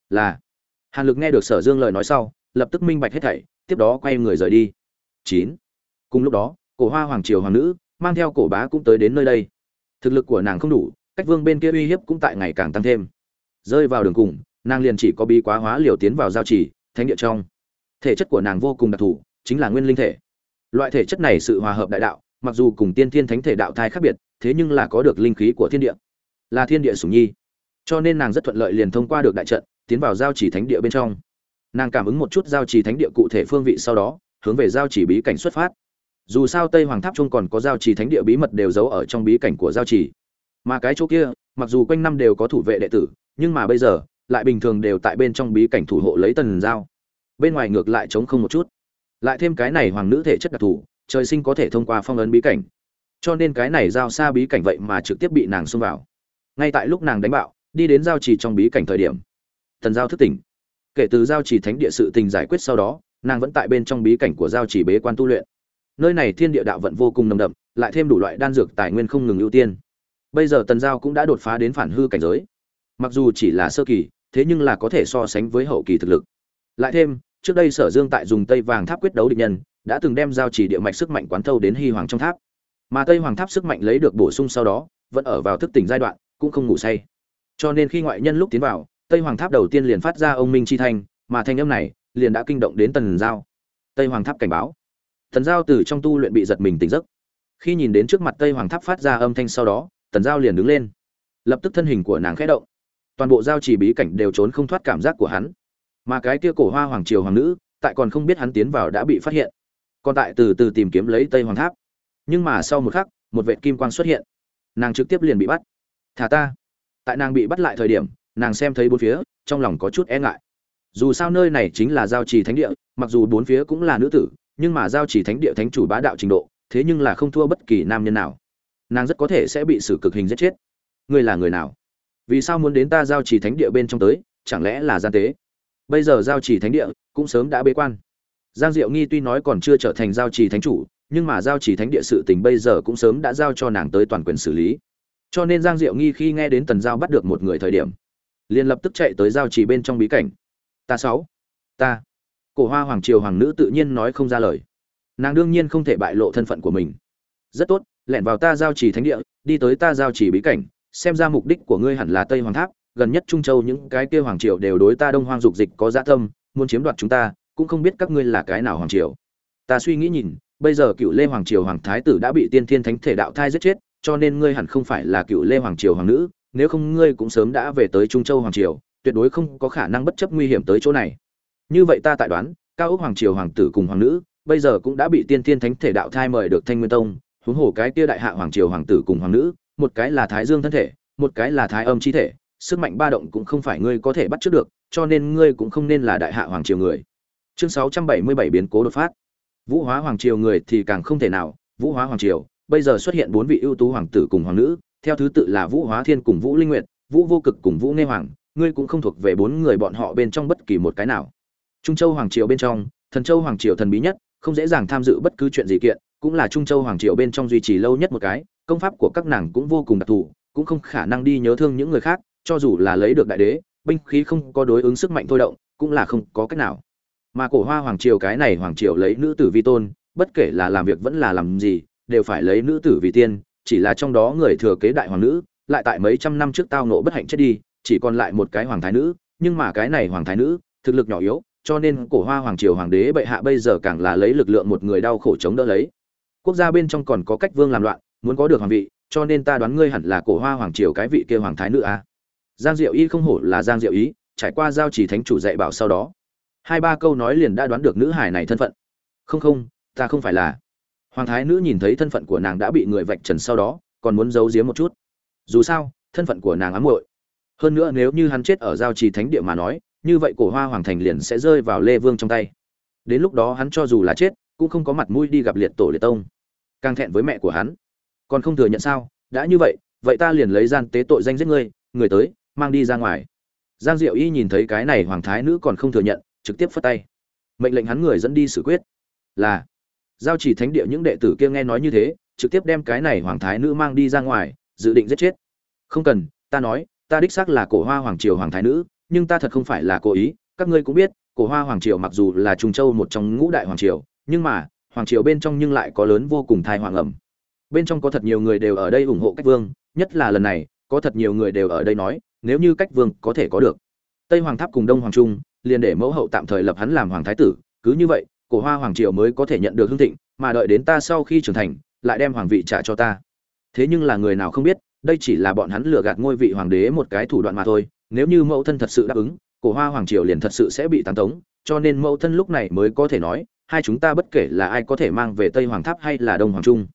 Là. Hàn lực nghe được sở dương lời nói sau, lập tức minh bạch hết thảy, tiếp đó quay người rời đi. Chín. Cùng lúc đó, cổ hoa hoàng triều hoàng nữ, mang theo cổ bá cũng tới đến nơi đây. Thực lực của nàng không đủ, cách vương bên kia uy hiếp cũng tại ngày càng tăng thêm. Rơi vào đường cùng, nàng liền chỉ có bi quá hóa liều tiến vào giao trì, thánh địa trong thể chất của nàng vô cùng đặc thù, chính là nguyên linh thể. Loại thể chất này sự hòa hợp đại đạo, mặc dù cùng tiên thiên thánh thể đạo thai khác biệt, thế nhưng là có được linh khí của thiên địa. Là thiên địa sủng nhi. Cho nên nàng rất thuận lợi liền thông qua được đại trận, tiến vào giao chỉ thánh địa bên trong. Nàng cảm ứng một chút giao chỉ thánh địa cụ thể phương vị sau đó, hướng về giao chỉ bí cảnh xuất phát. Dù sao tây hoàng tháp trung còn có giao chỉ thánh địa bí mật đều giấu ở trong bí cảnh của giao chỉ mà cái chỗ kia, mặc dù quanh năm đều có thủ vệ đệ tử, nhưng mà bây giờ, lại bình thường đều tại bên trong bí cảnh thủ hộ lấy tần giao bên ngoài ngược lại chống không một chút. Lại thêm cái này hoàng nữ thể chất đặc thù, trời sinh có thể thông qua phong ấn bí cảnh. Cho nên cái này giao xa bí cảnh vậy mà trực tiếp bị nàng xông vào. Ngay tại lúc nàng đánh bạo, đi đến giao trì trong bí cảnh thời điểm tần giao thức tỉnh. Kể từ giao trì thánh địa sự tình giải quyết sau đó, nàng vẫn tại bên trong bí cảnh của giao trì bế quan tu luyện. Nơi này thiên địa đạo vận vô cùng nồng đậm, lại thêm đủ loại đan dược tài nguyên không ngừng ưu tiên. Bây giờ tần giao cũng đã đột phá đến phản hư cảnh giới. Mặc dù chỉ là sơ kỳ, thế nhưng là có thể so sánh với hậu kỳ thực lực. Lại thêm trước đây sở dương tại dùng tây vàng tháp quyết đấu địch nhân, đã từng đem giao chỉ địa mạch sức mạnh quán thâu đến hy hoàng trong tháp. Mà tây hoàng tháp sức mạnh lấy được bổ sung sau đó, vẫn ở vào thức tỉnh giai đoạn, cũng không ngủ say. Cho nên khi ngoại nhân lúc tiến vào, tây hoàng tháp đầu tiên liền phát ra ông minh chi thanh, mà thanh âm này liền đã kinh động đến tần giao. Tây hoàng tháp cảnh báo. Tần giao từ trong tu luyện bị giật mình tỉnh giấc. Khi nhìn đến trước mặt tây hoàng tháp phát ra âm thanh sau đó, tần giao liền đứng lên. Lập tức thân hình của nàng khẽ động. Toàn bộ giao chỉ bí cảnh đều trốn không thoát cảm giác của hắn mà cái kia cổ hoa hoàng triều hoàng nữ, tại còn không biết hắn tiến vào đã bị phát hiện. Còn tại từ từ tìm kiếm lấy tây hoàng tháp. Nhưng mà sau một khắc, một vệ kim quang xuất hiện. Nàng trực tiếp liền bị bắt. Thả ta. Tại nàng bị bắt lại thời điểm, nàng xem thấy bốn phía, trong lòng có chút e ngại. Dù sao nơi này chính là giao trì thánh địa, mặc dù bốn phía cũng là nữ tử, nhưng mà giao trì thánh địa thánh chủ bá đạo trình độ, thế nhưng là không thua bất kỳ nam nhân nào. Nàng rất có thể sẽ bị xử cực hình giết chết. Ngươi là người nào? Vì sao muốn đến ta giao trì thánh địa bên trong tới? Chẳng lẽ là gian tế? Bây giờ giao trì thánh địa cũng sớm đã bế quan. Giang diệu nghi tuy nói còn chưa trở thành giao trì thánh chủ, nhưng mà giao trì thánh địa sự tình bây giờ cũng sớm đã giao cho nàng tới toàn quyền xử lý. Cho nên giang diệu nghi khi nghe đến tần giao bắt được một người thời điểm, liền lập tức chạy tới giao trì bên trong bí cảnh. Ta sáu, ta. Cổ hoa hoàng triều hoàng nữ tự nhiên nói không ra lời. Nàng đương nhiên không thể bại lộ thân phận của mình. Rất tốt, lẻn vào ta giao trì thánh địa, đi tới ta giao trì bí cảnh, xem ra mục đích của ngươi hẳn là tây hoàng tháp gần nhất trung châu những cái kia hoàng triều đều đối ta đông hoang dục dịch có dạ tâm, muốn chiếm đoạt chúng ta, cũng không biết các ngươi là cái nào hoàng triều. Ta suy nghĩ nhìn, bây giờ cựu lê hoàng triều hoàng thái tử đã bị tiên thiên thánh thể đạo thai giết chết, cho nên ngươi hẳn không phải là cựu lê hoàng triều hoàng nữ, nếu không ngươi cũng sớm đã về tới trung châu hoàng triều, tuyệt đối không có khả năng bất chấp nguy hiểm tới chỗ này. Như vậy ta tại đoán, cao ốc hoàng triều hoàng tử cùng hoàng nữ, bây giờ cũng đã bị tiên thiên thánh thể đạo thai mời được thanh nguyên tông, huống hồ cái kia đại hạ hoàng triều hoàng tử cùng hoàng nữ, một cái là thái dương thân thể, một cái là thái âm chi thể sức mạnh ba động cũng không phải ngươi có thể bắt trước được, cho nên ngươi cũng không nên là đại hạ hoàng triều người. Chương 677 biến cố đột phát. Vũ hóa hoàng triều người thì càng không thể nào, vũ hóa hoàng triều, bây giờ xuất hiện bốn vị ưu tú hoàng tử cùng hoàng nữ, theo thứ tự là vũ hóa thiên cùng vũ linh nguyệt, vũ vô cực cùng vũ nê hoàng, ngươi cũng không thuộc về bốn người bọn họ bên trong bất kỳ một cái nào. Trung châu hoàng triều bên trong, thần châu hoàng triều thần bí nhất, không dễ dàng tham dự bất cứ chuyện gì kiện, cũng là trung châu hoàng triều bên trong duy trì lâu nhất một cái, công pháp của các nàng cũng vô cùng đặc thù, cũng không khả năng đi nhớ thương những người khác cho dù là lấy được đại đế, binh khí không có đối ứng sức mạnh thôi động, cũng là không có cách nào mà cổ hoa hoàng triều cái này hoàng triều lấy nữ tử vi tôn, bất kể là làm việc vẫn là làm gì, đều phải lấy nữ tử vì tiên, chỉ là trong đó người thừa kế đại hoàng nữ, lại tại mấy trăm năm trước tao nộ bất hạnh chết đi, chỉ còn lại một cái hoàng thái nữ, nhưng mà cái này hoàng thái nữ, thực lực nhỏ yếu, cho nên cổ hoa hoàng triều hoàng đế bệ hạ bây giờ càng là lấy lực lượng một người đau khổ chống đỡ lấy quốc gia bên trong còn có cách vương làm loạn, muốn có được hoàng vị, cho nên ta đoán ngươi hẳn là cổ hoa hoàng triều cái vị kia hoàng thái nữ a à giang diệu y không hổ là giang diệu ý trải qua giao chỉ thánh chủ dạy bảo sau đó. Hai ba câu nói liền đã đoán được nữ hải này thân phận. Không không, ta không phải là. Hoàng thái nữ nhìn thấy thân phận của nàng đã bị người vạch trần sau đó, còn muốn giấu giếm một chút. Dù sao, thân phận của nàng ám muội. Hơn nữa nếu như hắn chết ở giao trì thánh địa mà nói, như vậy cổ hoa hoàng thành liền sẽ rơi vào lê vương trong tay. Đến lúc đó hắn cho dù là chết, cũng không có mặt mũi đi gặp liệt tổ liệt tông. Càng thẹn với mẹ của hắn. Còn không thừa nhận sao? Đã như vậy vậy ta liền lấy gian tế tội danh giết ngươi, người tới mang đi ra ngoài. Giang diệu y nhìn thấy cái này hoàng thái nữ còn không thừa nhận, trực tiếp phất tay. Mệnh lệnh hắn người dẫn đi xử quyết. Là, giao chỉ thánh địa những đệ tử kia nghe nói như thế, trực tiếp đem cái này hoàng thái nữ mang đi ra ngoài, dự định giết chết. Không cần, ta nói, ta đích xác là cổ hoa hoàng triều hoàng thái nữ, nhưng ta thật không phải là cố ý, các ngươi cũng biết, cổ hoa hoàng triều mặc dù là trung châu một trong ngũ đại hoàng triều, nhưng mà, hoàng triều bên trong nhưng lại có lớn vô cùng thai hoàng ẩm. Bên trong có thật nhiều người đều ở đây ủng hộ cách vương, nhất là lần này, có thật nhiều người đều ở đây nói nếu như cách vương có thể có được. Tây hoàng tháp cùng đông hoàng trung, liền để mẫu hậu tạm thời lập hắn làm hoàng thái tử, cứ như vậy, cổ hoa hoàng triều mới có thể nhận được hương thịnh, mà đợi đến ta sau khi trưởng thành, lại đem hoàng vị trả cho ta. Thế nhưng là người nào không biết, đây chỉ là bọn hắn lừa gạt ngôi vị hoàng đế một cái thủ đoạn mà thôi, nếu như mẫu thân thật sự đáp ứng, cổ hoa hoàng triều liền thật sự sẽ bị tàn tống, cho nên mẫu thân lúc này mới có thể nói, hai chúng ta bất kể là ai có thể mang về tây hoàng tháp hay là đông hoàng trung.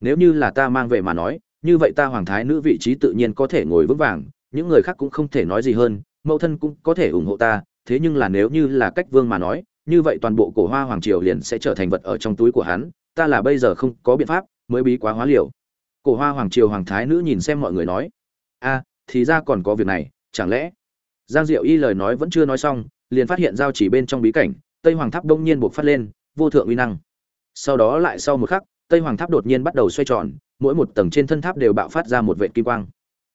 Nếu như là ta mang về mà nói, như vậy ta hoàng thái nữ vị trí tự nhiên có thể ngồi vững vàng những người khác cũng không thể nói gì hơn, mẫu thân cũng có thể ủng hộ ta, thế nhưng là nếu như là cách vương mà nói, như vậy toàn bộ cổ hoa hoàng triều liền sẽ trở thành vật ở trong túi của hắn, ta là bây giờ không có biện pháp, mới bí quá hóa liều. Cổ hoa hoàng triều hoàng thái nữ nhìn xem mọi người nói, a, thì ra còn có việc này, chẳng lẽ? Giang diệu y lời nói vẫn chưa nói xong, liền phát hiện giao chỉ bên trong bí cảnh, tây hoàng tháp đông nhiên buộc phát lên, vô thượng uy năng. Sau đó lại sau một khắc, tây hoàng tháp đột nhiên bắt đầu xoay tròn, mỗi một tầng trên thân tháp đều bạo phát ra một vệ kim quang.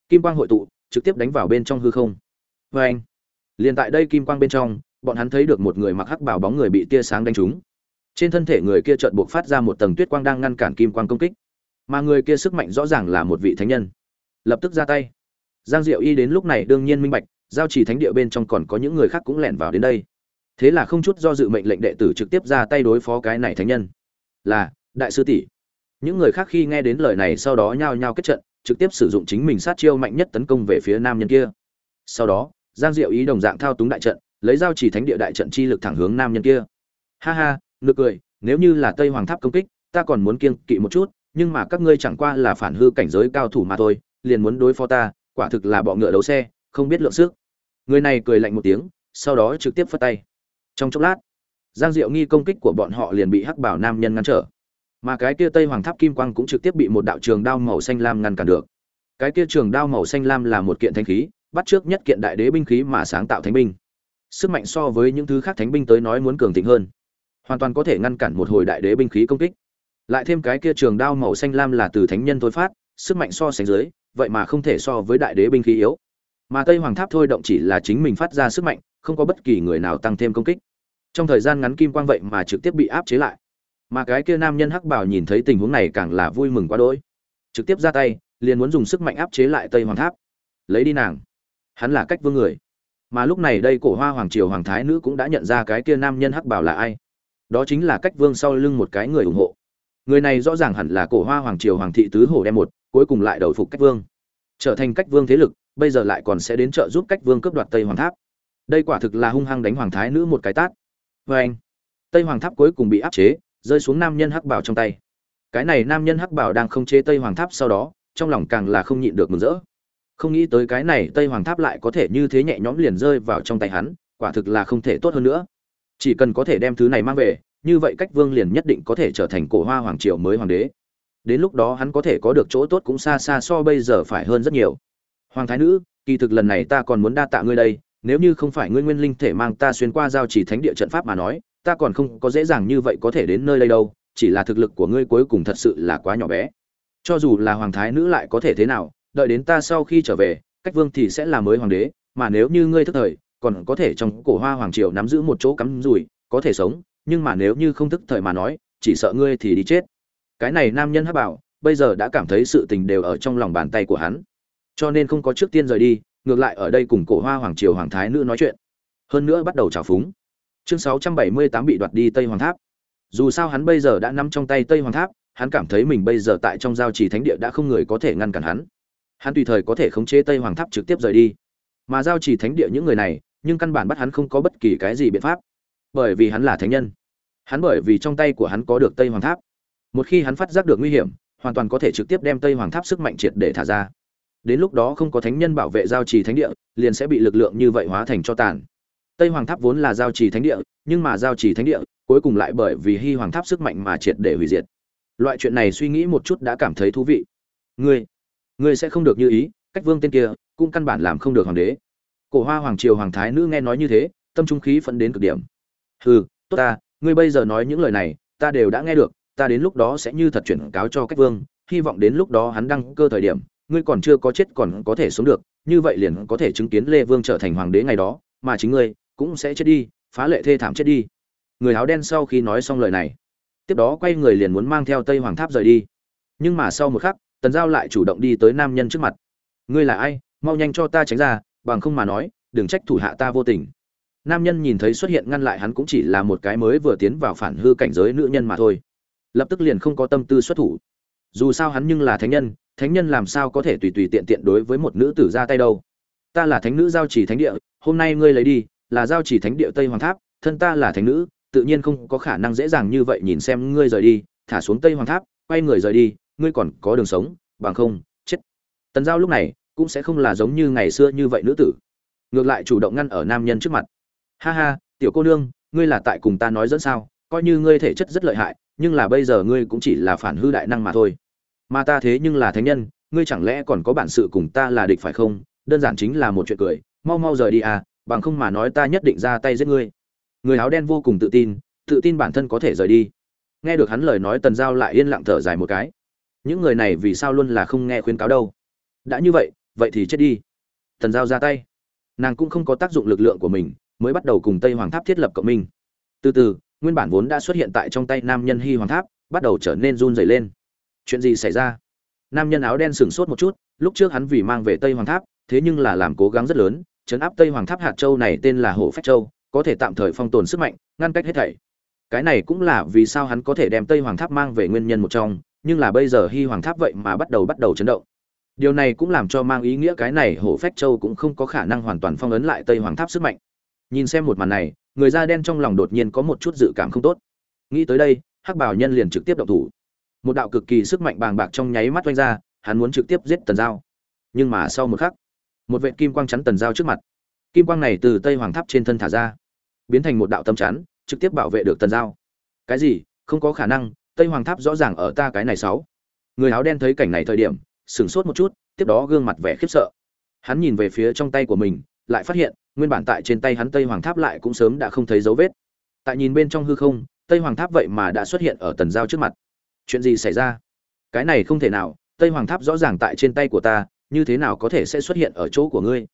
Kim quang hội tụ trực tiếp đánh vào bên trong hư không. Vê anh, liền tại đây kim quang bên trong, bọn hắn thấy được một người mặc hắc bảo bóng người bị tia sáng đánh trúng. Trên thân thể người kia chợt buộc phát ra một tầng tuyết quang đang ngăn cản kim quang công kích. Mà người kia sức mạnh rõ ràng là một vị thánh nhân. Lập tức ra tay. Giang diệu y đến lúc này đương nhiên minh bạch, giao chỉ thánh địa bên trong còn có những người khác cũng lẻn vào đến đây. Thế là không chút do dự mệnh lệnh đệ tử trực tiếp ra tay đối phó cái này thánh nhân. Là, đại sư tỷ. Những người khác khi nghe đến lời này sau đó nhao nhao kết trận trực tiếp sử dụng chính mình sát chiêu mạnh nhất tấn công về phía nam nhân kia. Sau đó, giang diệu ý đồng dạng thao túng đại trận, lấy giao chỉ thánh địa đại trận chi lực thẳng hướng nam nhân kia. Ha ha nực cười, nếu như là tây hoàng tháp công kích, ta còn muốn kiêng kỵ một chút, nhưng mà các ngươi chẳng qua là phản hư cảnh giới cao thủ mà thôi, liền muốn đối phó ta, quả thực là bọ ngựa đấu xe, không biết lượng sức. Người này cười lạnh một tiếng, sau đó trực tiếp phất tay. Trong chốc lát, giang diệu nghi công kích của bọn họ liền bị hắc bảo nam nhân ngăn trở mà cái kia tây hoàng tháp kim quang cũng trực tiếp bị một đạo trường đao màu xanh lam ngăn cản được. Cái kia trường đao màu xanh lam là một kiện thanh khí, bắt trước nhất kiện đại đế binh khí mà sáng tạo thánh binh. Sức mạnh so với những thứ khác thánh binh tới nói muốn cường thịnh hơn. Hoàn toàn có thể ngăn cản một hồi đại đế binh khí công kích. Lại thêm cái kia trường đao màu xanh lam là từ thánh nhân thôi phát, sức mạnh so sánh dưới, vậy mà không thể so với đại đế binh khí yếu. Mà tây hoàng tháp thôi động chỉ là chính mình phát ra sức mạnh, không có bất kỳ người nào tăng thêm công kích. Trong thời gian ngắn kim quang vậy mà trực tiếp bị áp chế lại mà cái kia nam nhân hắc bảo nhìn thấy tình huống này càng là vui mừng quá đỗi. Trực tiếp ra tay, liền muốn dùng sức mạnh áp chế lại tây hoàng tháp. Lấy đi nàng. Hắn là cách vương người. Mà lúc này đây cổ hoa hoàng triều hoàng thái nữ cũng đã nhận ra cái kia nam nhân hắc bảo là ai. Đó chính là cách vương sau lưng một cái người ủng hộ. Người này rõ ràng hẳn là cổ hoa hoàng triều hoàng thị tứ hổ đem một, cuối cùng lại đầu phục cách vương. Trở thành cách vương thế lực, bây giờ lại còn sẽ đến trợ giúp cách vương cướp đoạt tây hoàng tháp. Đây quả thực là hung hăng đánh hoàng thái nữ một cái tát. Vê anh tây hoàng tháp cuối cùng bị áp chế rơi xuống nam nhân hắc bảo trong tay. Cái này nam nhân hắc bảo đang không chế tây hoàng tháp sau đó, trong lòng càng là không nhịn được mừng rỡ. Không nghĩ tới cái này tây hoàng tháp lại có thể như thế nhẹ nhõm liền rơi vào trong tay hắn, quả thực là không thể tốt hơn nữa. Chỉ cần có thể đem thứ này mang về, như vậy cách vương liền nhất định có thể trở thành cổ hoa hoàng triều mới hoàng đế. Đến lúc đó hắn có thể có được chỗ tốt cũng xa xa so bây giờ phải hơn rất nhiều. Hoàng thái nữ, kỳ thực lần này ta còn muốn đa tạ ngươi đây, nếu như không phải ngươi nguyên linh thể mang ta xuyên qua giao chỉ thánh địa trận pháp mà nói ta còn không có dễ dàng như vậy có thể đến nơi đây đâu, chỉ là thực lực của ngươi cuối cùng thật sự là quá nhỏ bé. Cho dù là hoàng thái nữ lại có thể thế nào, đợi đến ta sau khi trở về, cách vương thì sẽ là mới hoàng đế, mà nếu như ngươi thức thời, còn có thể trong cổ hoa hoàng triều nắm giữ một chỗ cắm rủi, có thể sống, nhưng mà nếu như không thức thời mà nói, chỉ sợ ngươi thì đi chết. Cái này nam nhân hắc bảo, bây giờ đã cảm thấy sự tình đều ở trong lòng bàn tay của hắn. Cho nên không có trước tiên rời đi, ngược lại ở đây cùng cổ hoa hoàng triều hoàng thái nữ nói chuyện. Hơn nữa bắt đầu trào phúng chương 678 bị đoạt đi tây hoàng tháp. Dù sao hắn bây giờ đã nắm trong tay tây hoàng tháp, hắn cảm thấy mình bây giờ tại trong giao trì thánh địa đã không người có thể ngăn cản hắn. Hắn tùy thời có thể khống chế tây hoàng tháp trực tiếp rời đi. Mà giao trì thánh địa những người này, nhưng căn bản bắt hắn không có bất kỳ cái gì biện pháp. Bởi vì hắn là thánh nhân. Hắn bởi vì trong tay của hắn có được tây hoàng tháp. Một khi hắn phát giác được nguy hiểm, hoàn toàn có thể trực tiếp đem tây hoàng tháp sức mạnh triệt để thả ra. Đến lúc đó không có thánh nhân bảo vệ giao trì thánh địa, liền sẽ bị lực lượng như vậy hóa thành cho tàn tây hoàng tháp vốn là giao trì thánh địa, nhưng mà giao trì thánh địa, cuối cùng lại bởi vì hy hoàng tháp sức mạnh mà triệt để hủy diệt. Loại chuyện này suy nghĩ một chút đã cảm thấy thú vị. Ngươi ngươi sẽ không được như ý, cách vương tên kia, cũng căn bản làm không được hoàng đế. Cổ hoa hoàng triều hoàng thái nữ nghe nói như thế, tâm trung khí phấn đến cực điểm. Hừ, tốt ta, ngươi bây giờ nói những lời này, ta đều đã nghe được, ta đến lúc đó sẽ như thật chuyển cáo cho cách vương, hy vọng đến lúc đó hắn đăng cơ thời điểm, ngươi còn chưa có chết còn có thể sống được, như vậy liền có thể chứng kiến lê vương trở thành hoàng đế ngày đó, mà chính ngươi cũng sẽ chết đi, phá lệ thê thảm chết đi. Người áo đen sau khi nói xong lời này, tiếp đó quay người liền muốn mang theo tây hoàng tháp rời đi. Nhưng mà sau một khắc, tần giao lại chủ động đi tới nam nhân trước mặt. Ngươi là ai? Mau nhanh cho ta tránh ra, bằng không mà nói, đừng trách thủ hạ ta vô tình. Nam nhân nhìn thấy xuất hiện ngăn lại hắn cũng chỉ là một cái mới vừa tiến vào phản hư cảnh giới nữ nhân mà thôi. Lập tức liền không có tâm tư xuất thủ. Dù sao hắn nhưng là thánh nhân thánh nhân làm sao có thể tùy tùy tiện tiện đối với một nữ tử ra tay đâu? Ta là thánh nữ giao chỉ thánh địa, hôm nay ngươi lấy đi là giao chỉ thánh địa tây hoàng tháp, thân ta là thánh nữ, tự nhiên không có khả năng dễ dàng như vậy nhìn xem ngươi rời đi, thả xuống tây hoàng tháp, quay người rời đi, ngươi còn có đường sống, bằng không, chết. Tần giao lúc này cũng sẽ không là giống như ngày xưa như vậy nữ tử. Ngược lại chủ động ngăn ở nam nhân trước mặt. Ha ha, tiểu cô nương, ngươi là tại cùng ta nói dẫn sao, coi như ngươi thể chất rất lợi hại, nhưng là bây giờ ngươi cũng chỉ là phản hư đại năng mà thôi. Mà ta thế nhưng là thánh nhân, ngươi chẳng lẽ còn có bản sự cùng ta là địch phải không? Đơn giản chính là một chuyện cười, mau mau rời đi à bằng không mà nói ta nhất định ra tay giết ngươi. Người áo đen vô cùng tự tin tự tin bản thân có thể rời đi. Nghe được hắn lời nói tần giao lại yên lặng thở dài một cái. Những người này vì sao luôn là không nghe khuyến cáo đâu? Đã như vậy vậy thì chết đi. Tần giao ra tay. Nàng cũng không có tác dụng lực lượng của mình, mới bắt đầu cùng tây hoàng tháp thiết lập cộng minh. Từ từ, nguyên bản vốn đã xuất hiện tại trong tay nam nhân hy hoàng tháp, bắt đầu trở nên run rẩy lên. Chuyện gì xảy ra? Nam nhân áo đen sửng sốt một chút, lúc trước hắn vì mang về tây hoàng tháp, thế nhưng là làm cố gắng rất lớn chấn áp tây hoàng tháp hạt châu này tên là hổ phách châu, có thể tạm thời phong tồn sức mạnh, ngăn cách hết thảy. Cái này cũng là vì sao hắn có thể đem tây hoàng tháp mang về nguyên nhân một trong, nhưng là bây giờ hy hoàng tháp vậy mà bắt đầu bắt đầu chấn động. Điều này cũng làm cho mang ý nghĩa cái này hổ phách châu cũng không có khả năng hoàn toàn phong ấn lại tây hoàng tháp sức mạnh. Nhìn xem một màn này, người da đen trong lòng đột nhiên có một chút dự cảm không tốt. Nghĩ tới đây, hắc bảo nhân liền trực tiếp động thủ. Một đạo cực kỳ sức mạnh bàng bạc trong nháy mắt vung ra, hắn muốn trực tiếp giết tần dao. nhưng mà sau một khắc một vệ kim quang chắn tần giao trước mặt. Kim quang này từ tây hoàng tháp trên thân thả ra, biến thành một đạo tâm chắn, trực tiếp bảo vệ được tần giao. Cái gì? Không có khả năng, tây hoàng tháp rõ ràng ở ta cái này sáu. Người áo đen thấy cảnh này thời điểm, sửng sốt một chút, tiếp đó gương mặt vẻ khiếp sợ. Hắn nhìn về phía trong tay của mình, lại phát hiện, nguyên bản tại trên tay hắn tây hoàng tháp lại cũng sớm đã không thấy dấu vết. Tại nhìn bên trong hư không, tây hoàng tháp vậy mà đã xuất hiện ở tần giao trước mặt. Chuyện gì xảy ra? Cái này không thể nào, tây hoàng tháp rõ ràng tại trên tay của ta như thế nào có thể sẽ xuất hiện ở chỗ của ngươi?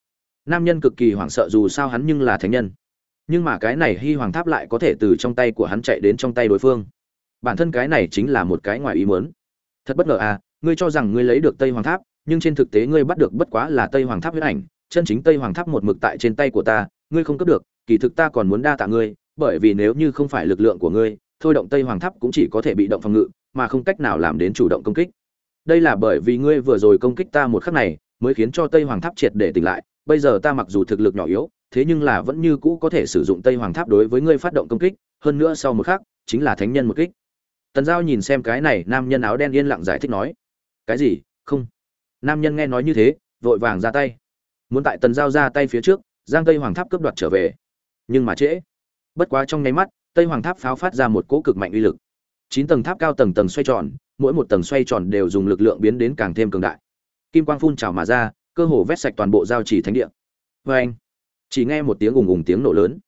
Nam nhân cực kỳ hoảng sợ dù sao hắn nhưng là thánh nhân. Nhưng mà cái này hy hoàng tháp lại có thể từ trong tay của hắn chạy đến trong tay đối phương. Bản thân cái này chính là một cái ngoài ý muốn. Thật bất ngờ à ngươi cho rằng ngươi lấy được tây hoàng tháp, nhưng trên thực tế ngươi bắt được bất quá là tây hoàng tháp huyết ảnh, chân chính tây hoàng tháp một mực tại trên tay của ta, ngươi không cấp được, kỳ thực ta còn muốn đa tạ ngươi, bởi vì nếu như không phải lực lượng của ngươi, thôi động tây hoàng tháp cũng chỉ có thể bị động phòng ngự, mà không cách nào làm đến chủ động công kích đây là bởi vì ngươi vừa rồi công kích ta một khắc này, mới khiến cho tây hoàng tháp triệt để tỉnh lại. Bây giờ ta mặc dù thực lực nhỏ yếu, thế nhưng là vẫn như cũ có thể sử dụng tây hoàng tháp đối với ngươi phát động công kích. Hơn nữa sau một khắc, chính là thánh nhân một kích. Tần giao nhìn xem cái này, nam nhân áo đen yên lặng giải thích nói, cái gì? Không. Nam nhân nghe nói như thế, vội vàng ra tay. Muốn tại tần giao ra tay phía trước, giang tây hoàng tháp cướp đoạt trở về. Nhưng mà trễ. Bất quá trong nháy mắt, tây hoàng tháp pháo phát ra một cỗ cực mạnh uy lực. Chín tầng tháp cao tầng tầng xoay tròn mỗi một tầng xoay tròn đều dùng lực lượng biến đến càng thêm cường đại. Kim quang phun trào mà ra, cơ hồ vét sạch toàn bộ giao chỉ thánh địa. Vê anh, chỉ nghe một tiếng ùng ùng tiếng nổ lớn.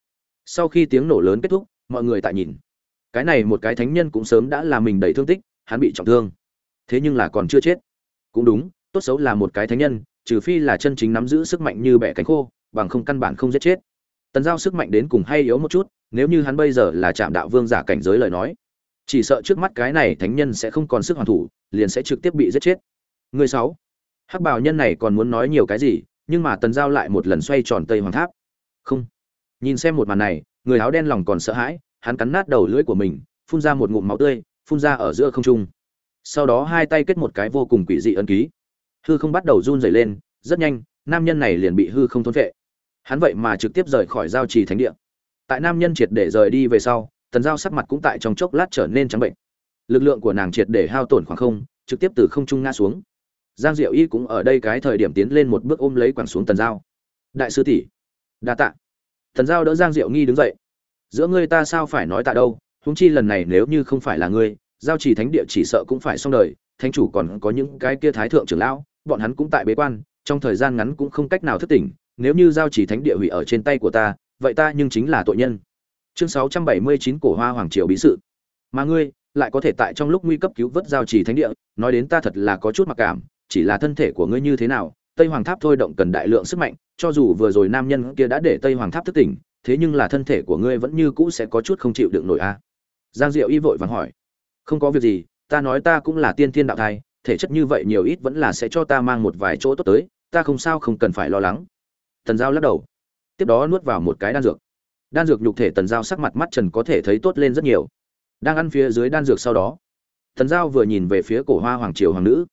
Sau khi tiếng nổ lớn kết thúc, mọi người tại nhìn. Cái này một cái thánh nhân cũng sớm đã làm mình đầy thương tích, hắn bị trọng thương. Thế nhưng là còn chưa chết. Cũng đúng, tốt xấu là một cái thánh nhân, trừ phi là chân chính nắm giữ sức mạnh như bẻ cánh khô, bằng không căn bản không giết chết. Tần giao sức mạnh đến cùng hay yếu một chút, nếu như hắn bây giờ là chạm đạo vương giả cảnh giới lời nói chỉ sợ trước mắt cái này thánh nhân sẽ không còn sức hoàn thủ, liền sẽ trực tiếp bị giết chết. Người sáu. Hắc bảo nhân này còn muốn nói nhiều cái gì, nhưng mà tần giao lại một lần xoay tròn tây hoàng tháp. Không. Nhìn xem một màn này, người áo đen lòng còn sợ hãi, hắn cắn nát đầu lưỡi của mình, phun ra một ngụm máu tươi, phun ra ở giữa không trung. Sau đó hai tay kết một cái vô cùng quỷ dị ân ký. Hư không bắt đầu run rẩy lên, rất nhanh, nam nhân này liền bị hư không thôn vệ hắn vậy mà trực tiếp rời khỏi giao trì thánh địa. Tại nam nhân triệt để rời đi về sau tần giao sắc mặt cũng tại trong chốc lát trở nên trắng bệnh. Lực lượng của nàng triệt để hao tổn khoảng không, trực tiếp từ không trung ngã xuống. Giang diệu y cũng ở đây cái thời điểm tiến lên một bước ôm lấy quẳng xuống tần giao. Đại sư tỷ, đa tạ. Tần giao đỡ giang diệu nghi đứng dậy. Giữa ngươi ta sao phải nói tạ đâu húng chi lần này nếu như không phải là ngươi, giao trì thánh địa chỉ sợ cũng phải xong đời, thánh chủ còn có những cái kia thái thượng trưởng lão, bọn hắn cũng tại bế quan, trong thời gian ngắn cũng không cách nào thức tỉnh, nếu như giao trì thánh địa hủy ở trên tay của ta, vậy ta nhưng chính là tội nhân chương sáu trăm bảy mươi chín cổ hoa hoàng triều bí sự. Mà ngươi, lại có thể tại trong lúc nguy cấp cứu vớt giao trì thánh địa, nói đến ta thật là có chút mặc cảm, chỉ là thân thể của ngươi như thế nào, tây hoàng tháp thôi động cần đại lượng sức mạnh, cho dù vừa rồi nam nhân kia đã để tây hoàng tháp thức tỉnh, thế nhưng là thân thể của ngươi vẫn như cũ sẽ có chút không chịu đựng nổi a. Giang diệu y vội vàng hỏi. Không có việc gì, ta nói ta cũng là tiên thiên đạo thai, thể chất như vậy nhiều ít vẫn là sẽ cho ta mang một vài chỗ tốt tới, ta không sao không cần phải lo lắng. Thần giao lắc đầu. Tiếp đó nuốt vào một cái đan dược đan dược nhục thể tần giao sắc mặt mắt trần có thể thấy tốt lên rất nhiều. Đang ăn phía dưới đan dược sau đó tần giao vừa nhìn về phía cổ hoa hoàng triều hoàng nữ.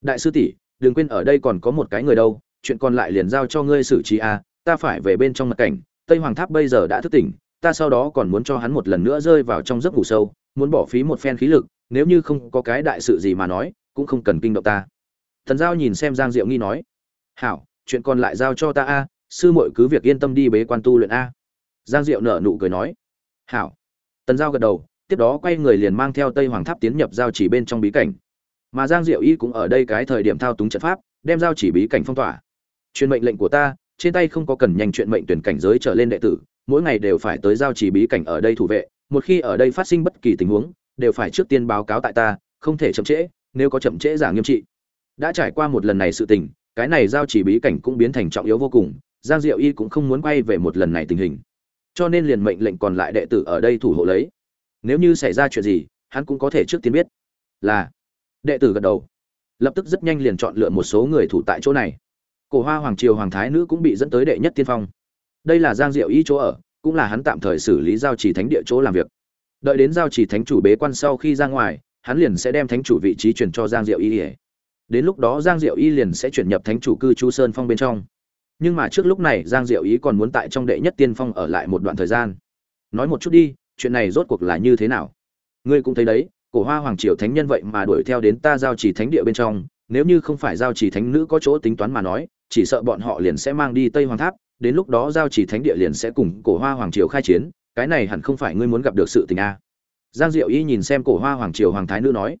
Đại sư tỷ đừng quên ở đây còn có một cái người đâu chuyện còn lại liền giao cho ngươi xử trí a à, ta phải về bên trong mặt cảnh tây hoàng tháp bây giờ đã thức tỉnh ta sau đó còn muốn cho hắn một lần nữa rơi vào trong giấc ngủ sâu muốn bỏ phí một phen khí lực nếu như không có cái đại sự gì mà nói cũng không cần kinh động ta. Thần giao nhìn xem giang diệu nghi nói hảo chuyện còn lại giao cho ta a sư muội cứ việc yên tâm đi bế quan tu luyện a giang diệu nở nụ cười nói, hảo. Tần giao gật đầu, tiếp đó quay người liền mang theo tây hoàng tháp tiến nhập giao chỉ bên trong bí cảnh. Mà giang diệu y cũng ở đây cái thời điểm thao túng trận pháp, đem giao chỉ bí cảnh phong tỏa. Truyền mệnh lệnh của ta, trên tay không có cần nhanh chuyện mệnh tuyển cảnh giới trở lên đệ tử, mỗi ngày đều phải tới giao chỉ bí cảnh ở đây thủ vệ, một khi ở đây phát sinh bất kỳ tình huống, đều phải trước tiên báo cáo tại ta, không thể chậm trễ, nếu có chậm trễ giả nghiêm trị. Đã trải qua một lần này sự tình, cái này giao chỉ bí cảnh cũng biến thành trọng yếu vô cùng, giang diệu y cũng không muốn quay về một lần này tình hình cho nên liền mệnh lệnh còn lại đệ tử ở đây thủ hộ lấy. Nếu như xảy ra chuyện gì, hắn cũng có thể trước tiên biết. Là, đệ tử gật đầu. Lập tức rất nhanh liền chọn lựa một số người thủ tại chỗ này. Cổ hoa hoàng triều hoàng thái nữ cũng bị dẫn tới đệ nhất tiên phong. Đây là giang diệu y chỗ ở, cũng là hắn tạm thời xử lý giao trì thánh địa chỗ làm việc. Đợi đến giao trì thánh chủ bế quan sau khi ra ngoài, hắn liền sẽ đem thánh chủ vị trí chuyển cho giang diệu y đến lúc đó giang diệu y liền sẽ chuyển nhập thánh chủ cư chu sơn phong bên trong nhưng mà trước lúc này, giang diệu ý còn muốn tại trong đệ nhất tiên phong ở lại một đoạn thời gian. Nói một chút đi, chuyện này rốt cuộc là như thế nào? Ngươi cũng thấy đấy, cổ hoa hoàng triều thánh nhân vậy mà đuổi theo đến ta giao chỉ thánh địa bên trong. Nếu như không phải giao chỉ thánh nữ có chỗ tính toán mà nói, chỉ sợ bọn họ liền sẽ mang đi tây hoàng tháp. Đến lúc đó giao chỉ thánh địa liền sẽ cùng cổ hoa hoàng triều khai chiến. Cái này hẳn không phải ngươi muốn gặp được sự tình a giang diệu y nhìn xem cổ hoa hoàng triều hoàng thái nữ nói.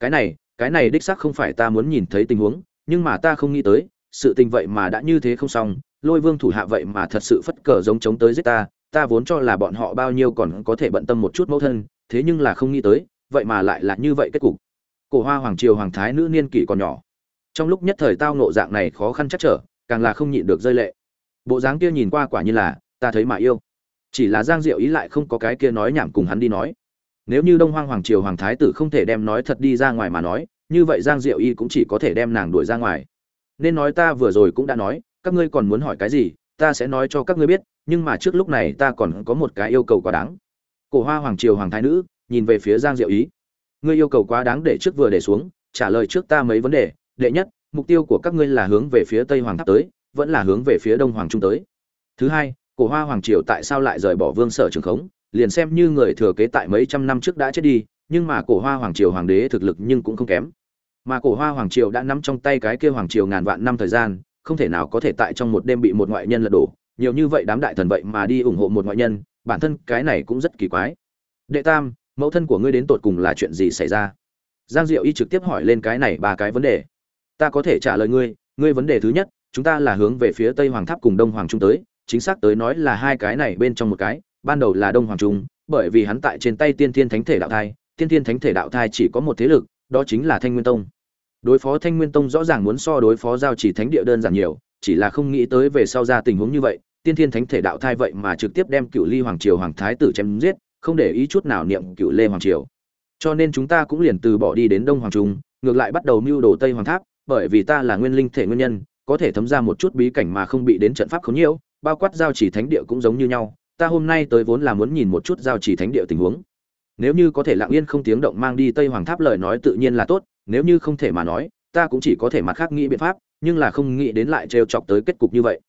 Cái này cái này đích xác không phải ta muốn nhìn thấy tình huống, nhưng mà ta không nghĩ tới sự tình vậy mà đã như thế không xong, lôi vương thủ hạ vậy mà thật sự phất cờ giống chống tới giết ta ta vốn cho là bọn họ bao nhiêu còn có thể bận tâm một chút mẫu thân, thế nhưng là không nghĩ tới, vậy mà lại là như vậy kết cục. Cổ hoa hoàng triều hoàng thái nữ niên kỷ còn nhỏ. Trong lúc nhất thời tao nộ dạng này khó khăn chắc trở, càng là không nhịn được rơi lệ. Bộ dáng kia nhìn qua quả như là, ta thấy mà yêu. Chỉ là giang diệu ý lại không có cái kia nói nhảm cùng hắn đi nói. Nếu như đông hoang hoàng triều hoàng thái tử không thể đem nói thật đi ra ngoài mà nói, như vậy giang diệu y cũng chỉ có thể đem nàng đuổi ra ngoài nên nói ta vừa rồi cũng đã nói, các ngươi còn muốn hỏi cái gì, ta sẽ nói cho các ngươi biết, nhưng mà trước lúc này ta còn có một cái yêu cầu quá đáng. Cổ hoa hoàng triều hoàng thái nữ, nhìn về phía giang diệu ý. Ngươi yêu cầu quá đáng để trước vừa để xuống, trả lời trước ta mấy vấn đề. Đệ nhất, mục tiêu của các ngươi là hướng về phía tây hoàng tháp tới, vẫn là hướng về phía đông hoàng trung tới. Thứ hai, cổ hoa hoàng triều tại sao lại rời bỏ vương sở trường khống? Liền xem như người thừa kế tại mấy trăm năm trước đã chết đi, nhưng mà cổ hoa hoàng triều hoàng đế thực lực nhưng cũng không kém mà cổ hoa hoàng triều đã nắm trong tay cái kia hoàng triều ngàn vạn năm thời gian, không thể nào có thể tại trong một đêm bị một ngoại nhân lật đổ. Nhiều như vậy đám đại thần vậy mà đi ủng hộ một ngoại nhân, bản thân cái này cũng rất kỳ quái. Đệ tam, mẫu thân của ngươi đến tột cùng là chuyện gì xảy ra? Giang diệu y trực tiếp hỏi lên cái này ba cái vấn đề. Ta có thể trả lời ngươi ngươi vấn đề thứ nhất, chúng ta là hướng về phía tây hoàng tháp cùng đông hoàng trung tới, chính xác tới nói là hai cái này bên trong một cái, ban đầu là đông hoàng trung, bởi vì hắn tại trên tay tiên thiên thánh thể đạo thai, tiên thiên thánh thể đạo thai chỉ có một thế lực, đó chính là thanh nguyên tông đối phó thanh nguyên tông rõ ràng muốn so đối phó giao chỉ thánh địa đơn giản nhiều, chỉ là không nghĩ tới về sau ra tình huống như vậy, tiên thiên thánh thể đạo thai vậy mà trực tiếp đem cựu ly hoàng triều hoàng thái tử chém giết, không để ý chút nào niệm cựu lê hoàng triều. Cho nên chúng ta cũng liền từ bỏ đi đến đông hoàng trung, ngược lại bắt đầu mưu đồ tây hoàng tháp, bởi vì ta là nguyên linh thể nguyên nhân, có thể thấm ra một chút bí cảnh mà không bị đến trận pháp khốn nhiễu, bao quát giao chỉ thánh địa cũng giống như nhau, ta hôm nay tới vốn là muốn nhìn một chút giao chỉ thánh địa tình huống. Nếu như có thể lặng yên không tiếng động mang đi tây hoàng tháp lời nói tự nhiên là tốt nếu như không thể mà nói, ta cũng chỉ có thể mặt khác nghĩ biện pháp, nhưng là không nghĩ đến lại trêu chọc tới kết cục như vậy.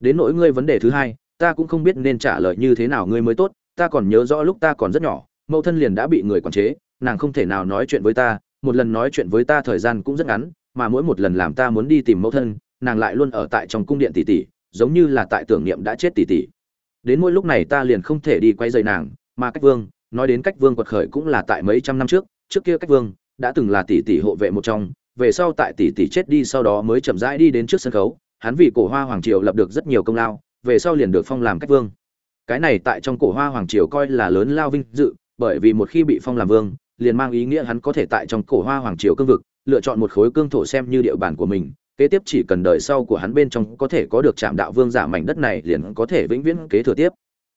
Đến nỗi ngươi vấn đề thứ hai, ta cũng không biết nên trả lời như thế nào ngươi mới tốt, ta còn nhớ rõ lúc ta còn rất nhỏ, mẫu thân liền đã bị người quản chế, nàng không thể nào nói chuyện với ta, một lần nói chuyện với ta thời gian cũng rất ngắn, mà mỗi một lần làm ta muốn đi tìm mẫu thân, nàng lại luôn ở tại trong cung điện tỷ tỷ giống như là tại tưởng niệm đã chết tỷ tỷ đến mỗi lúc này ta liền không thể đi quay dày nàng, mà cách vương, nói đến cách vương quật khởi cũng là tại mấy trăm năm trước trước kia cách vương đã từng là tỷ tỷ hộ vệ một trong, về sau tại tỷ tỷ chết đi sau đó mới chậm rãi đi đến trước sân khấu, hắn vì cổ hoa hoàng triều lập được rất nhiều công lao, về sau liền được phong làm cách vương. Cái này tại trong cổ hoa hoàng triều coi là lớn lao vinh dự, bởi vì một khi bị phong làm vương, liền mang ý nghĩa hắn có thể tại trong cổ hoa hoàng triều cương vực, lựa chọn một khối cương thổ xem như địa bàn của mình, kế tiếp chỉ cần đời sau của hắn bên trong có thể có được trạm đạo vương giả mảnh đất này liền có thể vĩnh viễn kế thừa tiếp.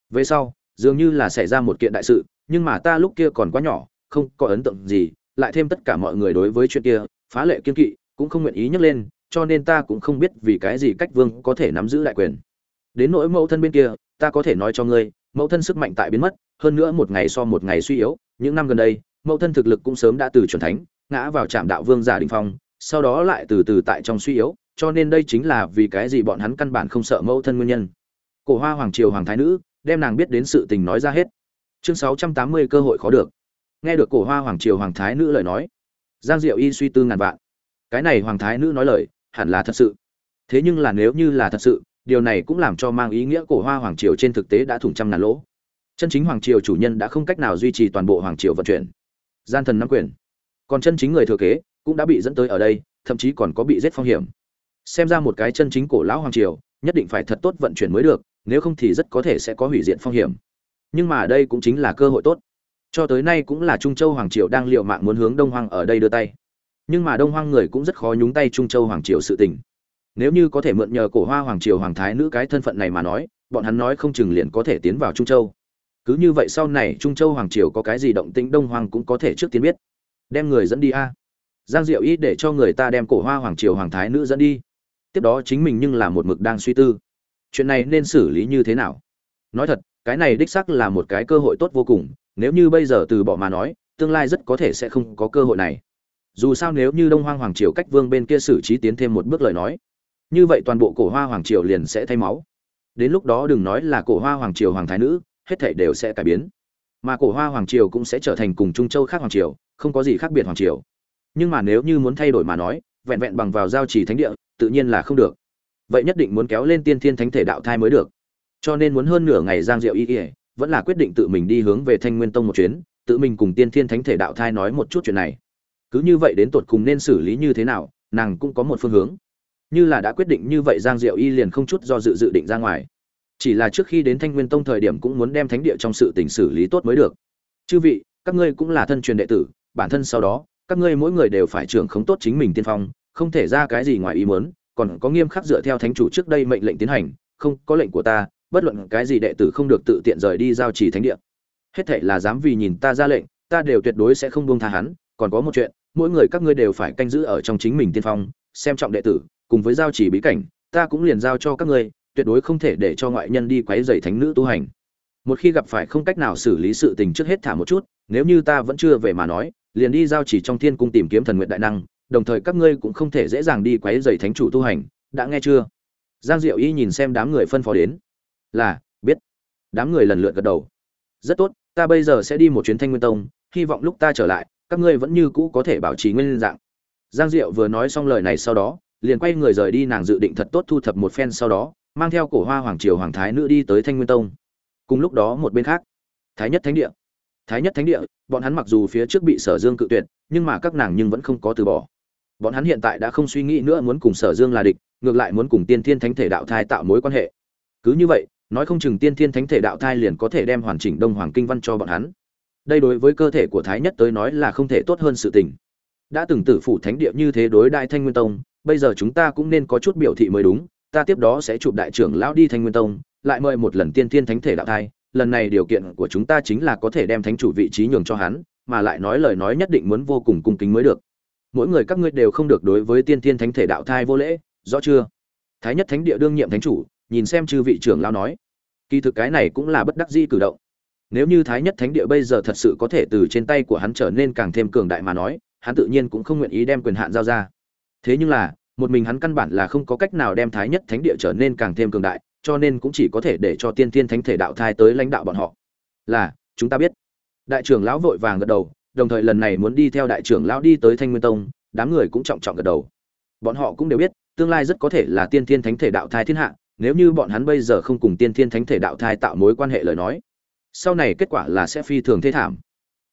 Về sau, dường như là xảy ra một kiện đại sự, nhưng mà ta lúc kia còn quá nhỏ, không có ấn tượng gì lại thêm tất cả mọi người đối với chuyện kia, phá lệ kiên kỵ, cũng không nguyện ý nhắc lên, cho nên ta cũng không biết vì cái gì cách vương có thể nắm giữ đại quyền. Đến nỗi mẫu thân bên kia, ta có thể nói cho ngươi, mẫu thân sức mạnh tại biến mất, hơn nữa một ngày so một ngày suy yếu, những năm gần đây, mẫu thân thực lực cũng sớm đã từ chuẩn thánh, ngã vào trạm đạo vương giả đình phong, sau đó lại từ từ tại trong suy yếu, cho nên đây chính là vì cái gì bọn hắn căn bản không sợ mẫu thân nguyên nhân. Cổ hoa hoàng triều hoàng thái nữ, đem nàng biết đến sự tình nói ra hết. Chương sáu trăm tám mươi cơ hội khó được nghe được cổ hoa hoàng triều hoàng thái nữ lời nói, giang diệu y suy tư ngàn vạn. Cái này hoàng thái nữ nói lời, hẳn là thật sự. Thế nhưng là nếu như là thật sự, điều này cũng làm cho mang ý nghĩa cổ hoa hoàng triều trên thực tế đã thủng trăm ngàn lỗ. Chân chính hoàng triều chủ nhân đã không cách nào duy trì toàn bộ hoàng triều vận chuyển. Gian thần nắm quyền. Còn chân chính người thừa kế cũng đã bị dẫn tới ở đây, thậm chí còn có bị giết phong hiểm. Xem ra một cái chân chính cổ lão hoàng triều, nhất định phải thật tốt vận chuyển mới được, nếu không thì rất có thể sẽ có hủy diện phong hiểm. Nhưng mà đây cũng chính là cơ hội tốt cho tới nay cũng là trung châu hoàng triều đang liệu mạng muốn hướng đông hoang ở đây đưa tay. Nhưng mà đông hoang người cũng rất khó nhúng tay trung châu hoàng triều sự tình. Nếu như có thể mượn nhờ cổ hoa hoàng triều hoàng thái nữ cái thân phận này mà nói, bọn hắn nói không chừng liền có thể tiến vào trung châu. Cứ như vậy sau này trung châu hoàng triều có cái gì động tĩnh đông hoàng cũng có thể trước tiên biết. Đem người dẫn đi a. Giang diệu ý để cho người ta đem cổ hoa hoàng triều hoàng thái nữ dẫn đi. Tiếp đó chính mình nhưng là một mực đang suy tư. Chuyện này nên xử lý như thế nào? Nói thật, cái này đích xác là một cái cơ hội tốt vô cùng nếu như bây giờ từ bỏ mà nói, tương lai rất có thể sẽ không có cơ hội này. Dù sao nếu như đông hoang hoàng triều cách vương bên kia xử trí tiến thêm một bước lời nói, như vậy toàn bộ cổ hoa hoàng triều liền sẽ thay máu. Đến lúc đó đừng nói là cổ hoa hoàng triều hoàng thái nữ, hết thảy đều sẽ cải biến. Mà cổ hoa hoàng triều cũng sẽ trở thành cùng trung châu khác hoàng triều, không có gì khác biệt hoàng triều. Nhưng mà nếu như muốn thay đổi mà nói, vẹn vẹn bằng vào giao trì thánh địa, tự nhiên là không được. Vậy nhất định muốn kéo lên tiên thiên thánh thể đạo thai mới được. Cho nên muốn hơn nửa ngày giang diệu y ỉa vẫn là quyết định tự mình đi hướng về thanh nguyên tông một chuyến, tự mình cùng tiên thiên thánh thể đạo thai nói một chút chuyện này. Cứ như vậy đến tột cùng nên xử lý như thế nào, nàng cũng có một phương hướng. Như là đã quyết định như vậy giang diệu y liền không chút do dự dự định ra ngoài. Chỉ là trước khi đến thanh nguyên tông thời điểm cũng muốn đem thánh địa trong sự tình xử lý tốt mới được. Chư vị, các ngươi cũng là thân truyền đệ tử, bản thân sau đó, các ngươi mỗi người đều phải trưởng khống tốt chính mình tiên phong, không thể ra cái gì ngoài ý muốn, còn có nghiêm khắc dựa theo thánh chủ trước đây mệnh lệnh tiến hành, không có lệnh của ta bất luận cái gì đệ tử không được tự tiện rời đi giao trì thánh địa. Hết thảy là dám vì nhìn ta ra lệnh, ta đều tuyệt đối sẽ không buông tha hắn, còn có một chuyện, mỗi người các ngươi đều phải canh giữ ở trong chính mình tiên phong, xem trọng đệ tử, cùng với giao chỉ bí cảnh, ta cũng liền giao cho các ngươi, tuyệt đối không thể để cho ngoại nhân đi quấy rầy thánh nữ tu hành. Một khi gặp phải không cách nào xử lý sự tình trước hết thả một chút, nếu như ta vẫn chưa về mà nói, liền đi giao chỉ trong thiên cung tìm kiếm thần nguyện đại năng, đồng thời các ngươi cũng không thể dễ dàng đi quấy rầy thánh chủ tu hành, đã nghe chưa? Giang diệu y nhìn xem đám người phân phó đến là, biết. Đám người lần lượt gật đầu. Rất tốt, ta bây giờ sẽ đi một chuyến thanh nguyên tông, hy vọng lúc ta trở lại, các ngươi vẫn như cũ có thể bảo trì nguyên dạng. Giang diệu vừa nói xong lời này sau đó, liền quay người rời đi nàng dự định thật tốt thu thập một phen sau đó, mang theo cổ hoa hoàng triều hoàng thái nữ đi tới thanh nguyên tông. Cùng lúc đó một bên khác, thái nhất thánh địa. Thái nhất thánh địa, bọn hắn mặc dù phía trước bị sở dương cự tuyệt, nhưng mà các nàng nhưng vẫn không có từ bỏ. Bọn hắn hiện tại đã không suy nghĩ nữa muốn cùng sở dương là địch, ngược lại muốn cùng tiên thiên thánh thể đạo thai tạo mối quan hệ. Cứ như vậy nói không chừng tiên thiên thánh thể đạo thai liền có thể đem hoàn chỉnh đông hoàng kinh văn cho bọn hắn. Đây đối với cơ thể của thái nhất tới nói là không thể tốt hơn sự tình. Đã từng tử phủ thánh địa như thế đối đại thanh nguyên tông, bây giờ chúng ta cũng nên có chút biểu thị mới đúng, ta tiếp đó sẽ chụp đại trưởng lão đi thanh nguyên tông, lại mời một lần tiên thiên thánh thể đạo thai, lần này điều kiện của chúng ta chính là có thể đem thánh chủ vị trí nhường cho hắn, mà lại nói lời nói nhất định muốn vô cùng cung kính mới được. Mỗi người các ngươi đều không được đối với tiên thiên thánh thể đạo thai vô lễ, rõ chưa? Thái nhất thánh địa đương nhiệm thánh chủ, nhìn xem chư vị trưởng lão nói kỳ thực cái này cũng là bất đắc dĩ cử động. Nếu như thái nhất thánh địa bây giờ thật sự có thể từ trên tay của hắn trở nên càng thêm cường đại mà nói, hắn tự nhiên cũng không nguyện ý đem quyền hạn giao ra. Thế nhưng là, một mình hắn căn bản là không có cách nào đem thái nhất thánh địa trở nên càng thêm cường đại, cho nên cũng chỉ có thể để cho tiên thiên thánh thể đạo thai tới lãnh đạo bọn họ. Là, chúng ta biết. Đại trưởng lão vội vàng gật đầu, đồng thời lần này muốn đi theo đại trưởng lão đi tới thanh nguyên tông, đám người cũng trọng trọng gật đầu. Bọn họ cũng đều biết, tương lai rất có thể là tiên thiên thánh thể đạo thai thiên hạ nếu như bọn hắn bây giờ không cùng tiên thiên thánh thể đạo thai tạo mối quan hệ lời nói, sau này kết quả là sẽ phi thường thế thảm.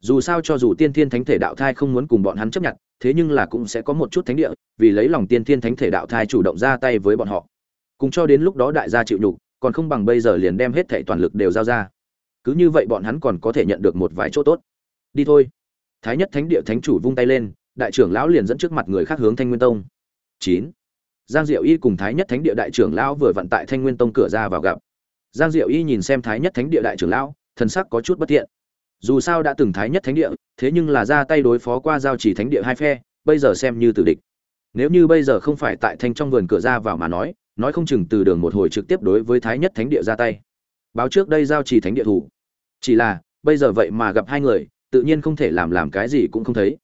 Dù sao cho dù tiên thiên thánh thể đạo thai không muốn cùng bọn hắn chấp nhận, thế nhưng là cũng sẽ có một chút thánh địa, vì lấy lòng tiên thiên thánh thể đạo thai chủ động ra tay với bọn họ. Cùng cho đến lúc đó đại gia chịu nhục, còn không bằng bây giờ liền đem hết thệ toàn lực đều giao ra. Cứ như vậy bọn hắn còn có thể nhận được một vài chỗ tốt. Đi thôi. Thái nhất thánh địa thánh chủ vung tay lên, đại trưởng lão liền dẫn trước mặt người khác hướng thanh nguyên tông. Chín giang diệu y cùng thái nhất thánh địa đại trưởng lão vừa vận tại thanh nguyên tông cửa ra vào gặp. Giang diệu y nhìn xem thái nhất thánh địa đại trưởng lão, thần sắc có chút bất thiện. Dù sao đã từng thái nhất thánh địa, thế nhưng là ra tay đối phó qua giao chỉ thánh địa hai phe, bây giờ xem như tử địch. Nếu như bây giờ không phải tại thanh trong vườn cửa ra vào mà nói nói không chừng từ đường một hồi trực tiếp đối với thái nhất thánh địa ra tay. Báo trước đây giao chỉ thánh địa thủ. Chỉ là, bây giờ vậy mà gặp hai người, tự nhiên không thể làm làm cái gì cũng không thấy.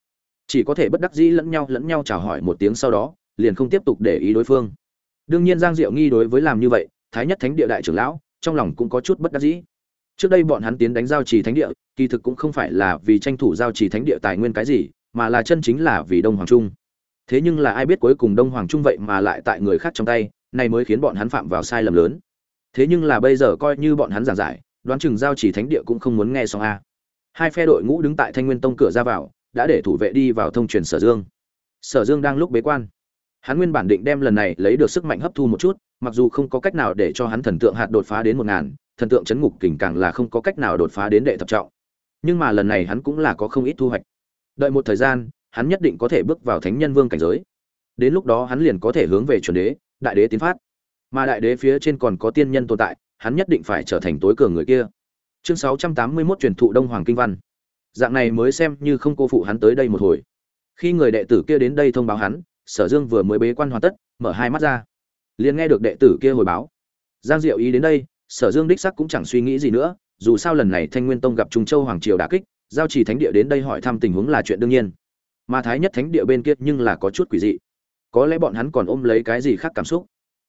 Chỉ có thể bất đắc dĩ lẫn nhau lẫn nhau chào hỏi một tiếng sau đó liền không tiếp tục để ý đối phương. Đương nhiên giang diệu nghi đối với làm như vậy, thái nhất thánh địa đại trưởng lão, trong lòng cũng có chút bất đắc dĩ. Trước đây bọn hắn tiến đánh giao trì thánh địa, kỳ thực cũng không phải là vì tranh thủ giao trì thánh địa tài nguyên cái gì, mà là chân chính là vì đông hoàng trung. Thế nhưng là ai biết cuối cùng đông hoàng trung vậy mà lại tại người khác trong tay, này mới khiến bọn hắn phạm vào sai lầm lớn. Thế nhưng là bây giờ coi như bọn hắn giảng giải, đoán chừng giao trì thánh địa cũng không muốn nghe xong a. Hai phe đội ngũ đứng tại thanh nguyên tông cửa ra vào, đã để thủ vệ đi vào thông truyền sở dương. Sở dương đang lúc bế quan hắn nguyên bản định đem lần này lấy được sức mạnh hấp thu một chút, mặc dù không có cách nào để cho hắn thần tượng hạt đột phá đến một ngàn, thần tượng chấn ngục kình càng là không có cách nào đột phá đến đệ thập trọng. Nhưng mà lần này hắn cũng là có không ít thu hoạch. Đợi một thời gian, hắn nhất định có thể bước vào thánh nhân vương cảnh giới. Đến lúc đó hắn liền có thể hướng về chuẩn đế, đại đế tiến phát. Mà đại đế phía trên còn có tiên nhân tồn tại, hắn nhất định phải trở thành tối cường người kia. Chương sáu trăm tám mươi 681 truyền thụ đông hoàng kinh văn. Dạng này mới xem như không cô phụ hắn tới đây một hồi. Khi người đệ tử kia đến đây thông báo hắn sở dương vừa mới bế quan hoàn tất, mở hai mắt ra. Liền nghe được đệ tử kia hồi báo. Giang diệu ý đến đây, sở dương đích sắc cũng chẳng suy nghĩ gì nữa, dù sao lần này thanh nguyên tông gặp trung châu hoàng triều đà kích, giao trì thánh địa đến đây hỏi thăm tình huống là chuyện đương nhiên. Mà thái nhất thánh địa bên kia nhưng là có chút quỷ dị. Có lẽ bọn hắn còn ôm lấy cái gì khác cảm xúc.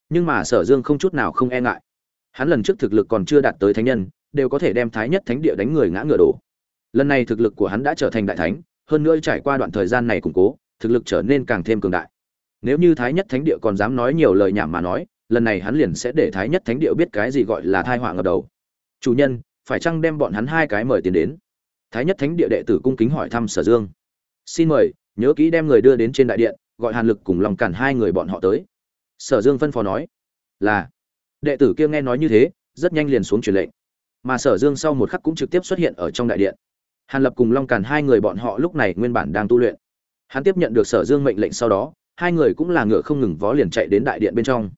Nhưng mà sở dương không chút nào không e ngại. Hắn lần trước thực lực còn chưa đạt tới thánh nhân, đều có thể đem thái nhất thánh địa đánh người ngã ngựa đổ. Lần này thực lực của hắn đã trở thành đại thánh, hơn nữa trải qua đoạn thời gian này củng cố thực lực trở nên càng thêm cường đại. Nếu như thái nhất thánh địa còn dám nói nhiều lời nhảm mà nói, lần này hắn liền sẽ để thái nhất thánh địa biết cái gì gọi là thai họa ngập đầu. Chủ nhân, phải chăng đem bọn hắn hai cái mời tiền đến? Thái nhất thánh địa đệ tử cung kính hỏi thăm sở dương. Xin mời, nhớ kỹ đem người đưa đến trên đại điện, gọi hàn lực cùng lòng cản hai người bọn họ tới. Sở dương phân phó nói, là. Đệ tử kia nghe nói như thế, rất nhanh liền xuống truyền lệnh. Mà sở dương sau một khắc cũng trực tiếp xuất hiện ở trong đại điện. Hàn lập cùng long càn hai người bọn họ lúc này nguyên bản đang tu luyện hắn tiếp nhận được sở dương mệnh lệnh sau đó, hai người cũng là ngựa không ngừng vó liền chạy đến đại điện bên trong.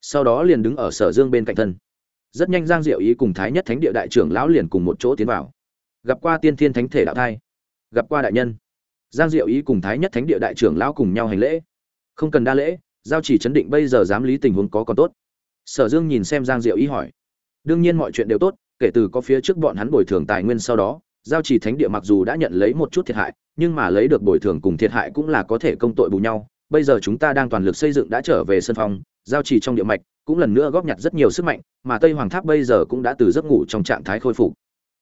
Sau đó liền đứng ở sở dương bên cạnh thân. Rất nhanh giang diệu ý cùng thái nhất thánh địa đại trưởng lão liền cùng một chỗ tiến vào. Gặp qua tiên thiên thánh thể đạo thai. Gặp qua đại nhân. Giang diệu ý cùng thái nhất thánh địa đại trưởng lão cùng nhau hành lễ. Không cần đa lễ, giao chỉ chấn định bây giờ dám lý tình huống có còn tốt. Sở dương nhìn xem giang diệu ý hỏi. Đương nhiên mọi chuyện đều tốt, kể từ có phía trước bọn hắn bồi thường tài nguyên sau đó giao chỉ thánh địa mặc dù đã nhận lấy một chút thiệt hại, nhưng mà lấy được bồi thường cùng thiệt hại cũng là có thể công tội bù nhau. Bây giờ chúng ta đang toàn lực xây dựng đã trở về sân phong, giao chỉ trong địa mạch cũng lần nữa góp nhặt rất nhiều sức mạnh, mà tây hoàng tháp bây giờ cũng đã từ giấc ngủ trong trạng thái khôi phục.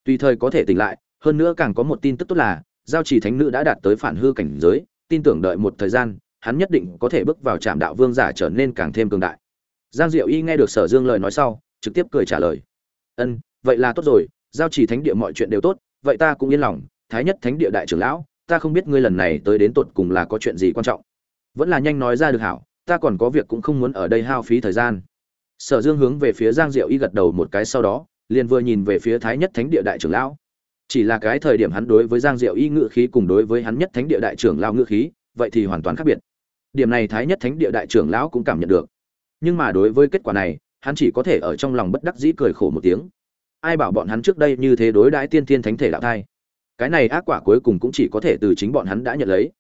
Tùy thời có thể tỉnh lại, hơn nữa càng có một tin tức tốt là, giao chỉ thánh nữ đã đạt tới phản hư cảnh giới, tin tưởng đợi một thời gian, hắn nhất định có thể bước vào trạm đạo vương giả trở nên càng thêm cường đại. Giang diệu y nghe được sở dương lời nói sau, trực tiếp cười trả lời. Ân, vậy là tốt rồi, giao chỉ thánh địa mọi chuyện đều tốt vậy ta cũng yên lòng, thái nhất thánh địa đại trưởng lão, ta không biết ngươi lần này tới đến tột cùng là có chuyện gì quan trọng. Vẫn là nhanh nói ra được hảo, ta còn có việc cũng không muốn ở đây hao phí thời gian. Sở dương hướng về phía giang diệu y gật đầu một cái sau đó, liền vừa nhìn về phía thái nhất thánh địa đại trưởng lão. Chỉ là cái thời điểm hắn đối với giang diệu y ngự khí cùng đối với hắn nhất thánh địa đại trưởng lão ngự khí, vậy thì hoàn toàn khác biệt. Điểm này thái nhất thánh địa đại trưởng lão cũng cảm nhận được. Nhưng mà đối với kết quả này, hắn chỉ có thể ở trong lòng bất đắc dĩ cười khổ một tiếng ai bảo bọn hắn trước đây như thế đối đãi tiên thiên thánh thể đạo thai. Cái này ác quả cuối cùng cũng chỉ có thể từ chính bọn hắn đã nhận lấy.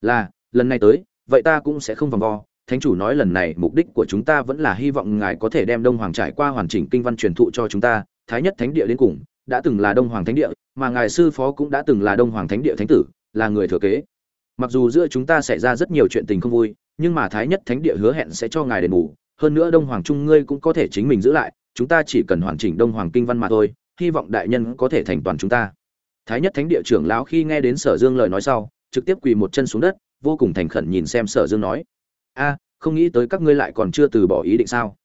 Là, lần này tới, vậy ta cũng sẽ không vòng vo. Thánh chủ nói lần này mục đích của chúng ta vẫn là hy vọng ngài có thể đem đông hoàng trải qua hoàn chỉnh kinh văn truyền thụ cho chúng ta. Thái nhất thánh địa đến cùng, đã từng là đông hoàng thánh địa, mà ngài sư phó cũng đã từng là đông hoàng thánh địa thánh tử, là người thừa kế. Mặc dù giữa chúng ta xảy ra rất nhiều chuyện tình không vui, nhưng mà thái nhất thánh địa hứa hẹn sẽ cho ngài đền bù. Hơn nữa đông hoàng trung ngươi cũng có thể chính mình giữ lại chúng ta chỉ cần hoàn chỉnh đông hoàng kinh văn mà thôi, hy vọng đại nhân có thể thành toàn chúng ta. Thái nhất thánh địa trưởng lão khi nghe đến sở dương lời nói sau, trực tiếp quỳ một chân xuống đất, vô cùng thành khẩn nhìn xem sở dương nói, a, không nghĩ tới các ngươi lại còn chưa từ bỏ ý định sao?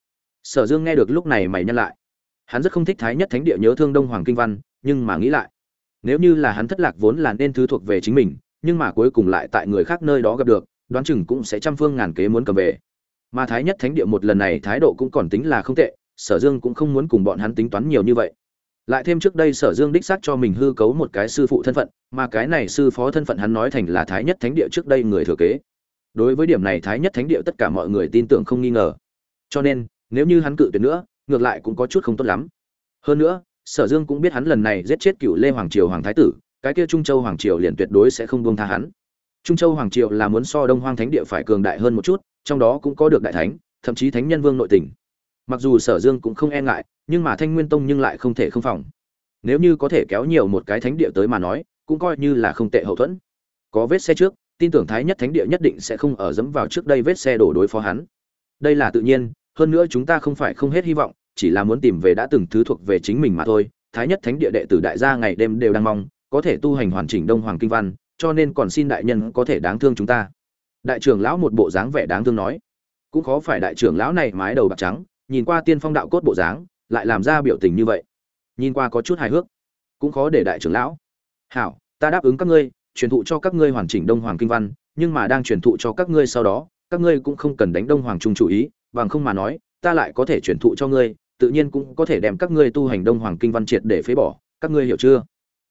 Sở dương nghe được lúc này mày nhăn lại. Hắn rất không thích thái nhất thánh địa nhớ thương đông hoàng kinh văn, nhưng mà nghĩ lại, nếu như là hắn thất lạc vốn là nên thứ thuộc về chính mình, nhưng mà cuối cùng lại tại người khác nơi đó gặp được, đoán chừng cũng sẽ trăm phương ngàn kế muốn cầm về. Mà thái nhất thánh địa một lần này thái độ cũng còn tính là không tệ sở dương cũng không muốn cùng bọn hắn tính toán nhiều như vậy. Lại thêm trước đây sở dương đích xác cho mình hư cấu một cái sư phụ thân phận, mà cái này sư phó thân phận hắn nói thành là thái nhất thánh địa trước đây người thừa kế. Đối với điểm này thái nhất thánh địa tất cả mọi người tin tưởng không nghi ngờ. Cho nên, nếu như hắn cự tuyệt nữa, ngược lại cũng có chút không tốt lắm. Hơn nữa, sở dương cũng biết hắn lần này giết chết cựu lê hoàng triều hoàng thái tử, cái kia trung châu hoàng triều liền tuyệt đối sẽ không buông tha hắn. Trung châu hoàng triều là muốn so đông hoang thánh địa phải cường đại hơn một chút, trong đó cũng có được đại thánh, thậm chí thánh nhân vương nội tình mặc dù sở dương cũng không e ngại, nhưng mà thanh nguyên tông nhưng lại không thể không phòng. Nếu như có thể kéo nhiều một cái thánh địa tới mà nói, cũng coi như là không tệ hậu thuẫn. Có vết xe trước, tin tưởng thái nhất thánh địa nhất định sẽ không ở dẫm vào trước đây vết xe đổ đối phó hắn. Đây là tự nhiên, hơn nữa chúng ta không phải không hết hy vọng, chỉ là muốn tìm về đã từng thứ thuộc về chính mình mà thôi. Thái nhất thánh địa đệ tử đại gia ngày đêm đều đang mong, có thể tu hành hoàn chỉnh đông hoàng kinh văn, cho nên còn xin đại nhân có thể đáng thương chúng ta. Đại trưởng lão một bộ dáng vẻ đáng thương nói. Cũng khó phải đại trưởng lão này mái đầu bạc trắng nhìn qua tiên phong đạo cốt bộ dáng, lại làm ra biểu tình như vậy. Nhìn qua có chút hài hước, cũng khó để đại trưởng lão. Hảo, ta đáp ứng các ngươi, truyền thụ cho các ngươi hoàn chỉnh đông hoàng kinh văn, nhưng mà đang truyền thụ cho các ngươi sau đó, các ngươi cũng không cần đánh đông hoàng trung chủ ý, bằng không mà nói, ta lại có thể truyền thụ cho ngươi, tự nhiên cũng có thể đem các ngươi tu hành đông hoàng kinh văn triệt để phế bỏ, các ngươi hiểu chưa?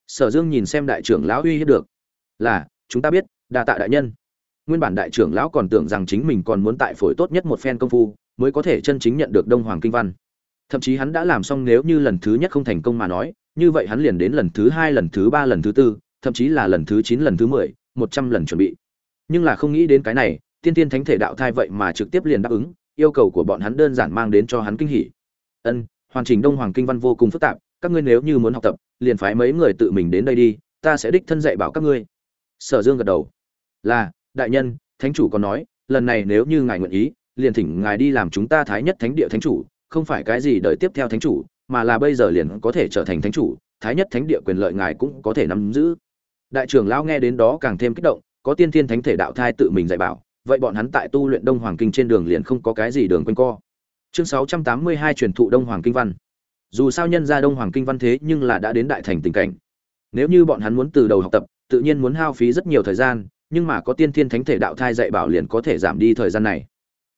Sở dương nhìn xem đại trưởng lão uy hiếp được. Là, chúng ta biết, đa tạ đại nhân. Nguyên bản đại trưởng lão còn tưởng rằng chính mình còn muốn tại phổi tốt nhất một phen công phu mới có thể chân chính nhận được đông hoàng kinh văn. Thậm chí hắn đã làm xong nếu như lần thứ nhất không thành công mà nói, như vậy hắn liền đến lần thứ hai, lần thứ ba, lần thứ tư, thậm chí là lần thứ chín, lần thứ mười, một trăm lần chuẩn bị. Nhưng là không nghĩ đến cái này, tiên tiên thánh thể đạo thai vậy mà trực tiếp liền đáp ứng, yêu cầu của bọn hắn đơn giản mang đến cho hắn kinh hỉ. Ân, hoàn chỉnh đông hoàng kinh văn vô cùng phức tạp, các ngươi nếu như muốn học tập, liền phái mấy người tự mình đến đây đi, ta sẽ đích thân dạy bảo các ngươi. Sở dương gật đầu. Là, đại nhân, thánh chủ còn nói, lần này nếu như ngài nguyện ý liền thỉnh ngài đi làm chúng ta thái nhất thánh địa thánh chủ, không phải cái gì đợi tiếp theo thánh chủ, mà là bây giờ liền có thể trở thành thánh chủ, thái nhất thánh địa quyền lợi ngài cũng có thể nắm giữ. Đại trưởng lão nghe đến đó càng thêm kích động, có tiên thiên thánh thể đạo thai tự mình dạy bảo, vậy bọn hắn tại tu luyện đông hoàng kinh trên đường liền không có cái gì đường quanh co. Chương sáu trăm tám mươi hai truyền thụ đông hoàng kinh văn. Dù sao nhân ra đông hoàng kinh văn thế nhưng là đã đến đại thành tình cảnh. Nếu như bọn hắn muốn từ đầu học tập, tự nhiên muốn hao phí rất nhiều thời gian, nhưng mà có tiên thiên thánh thể đạo thai dạy bảo liền có thể giảm đi thời gian này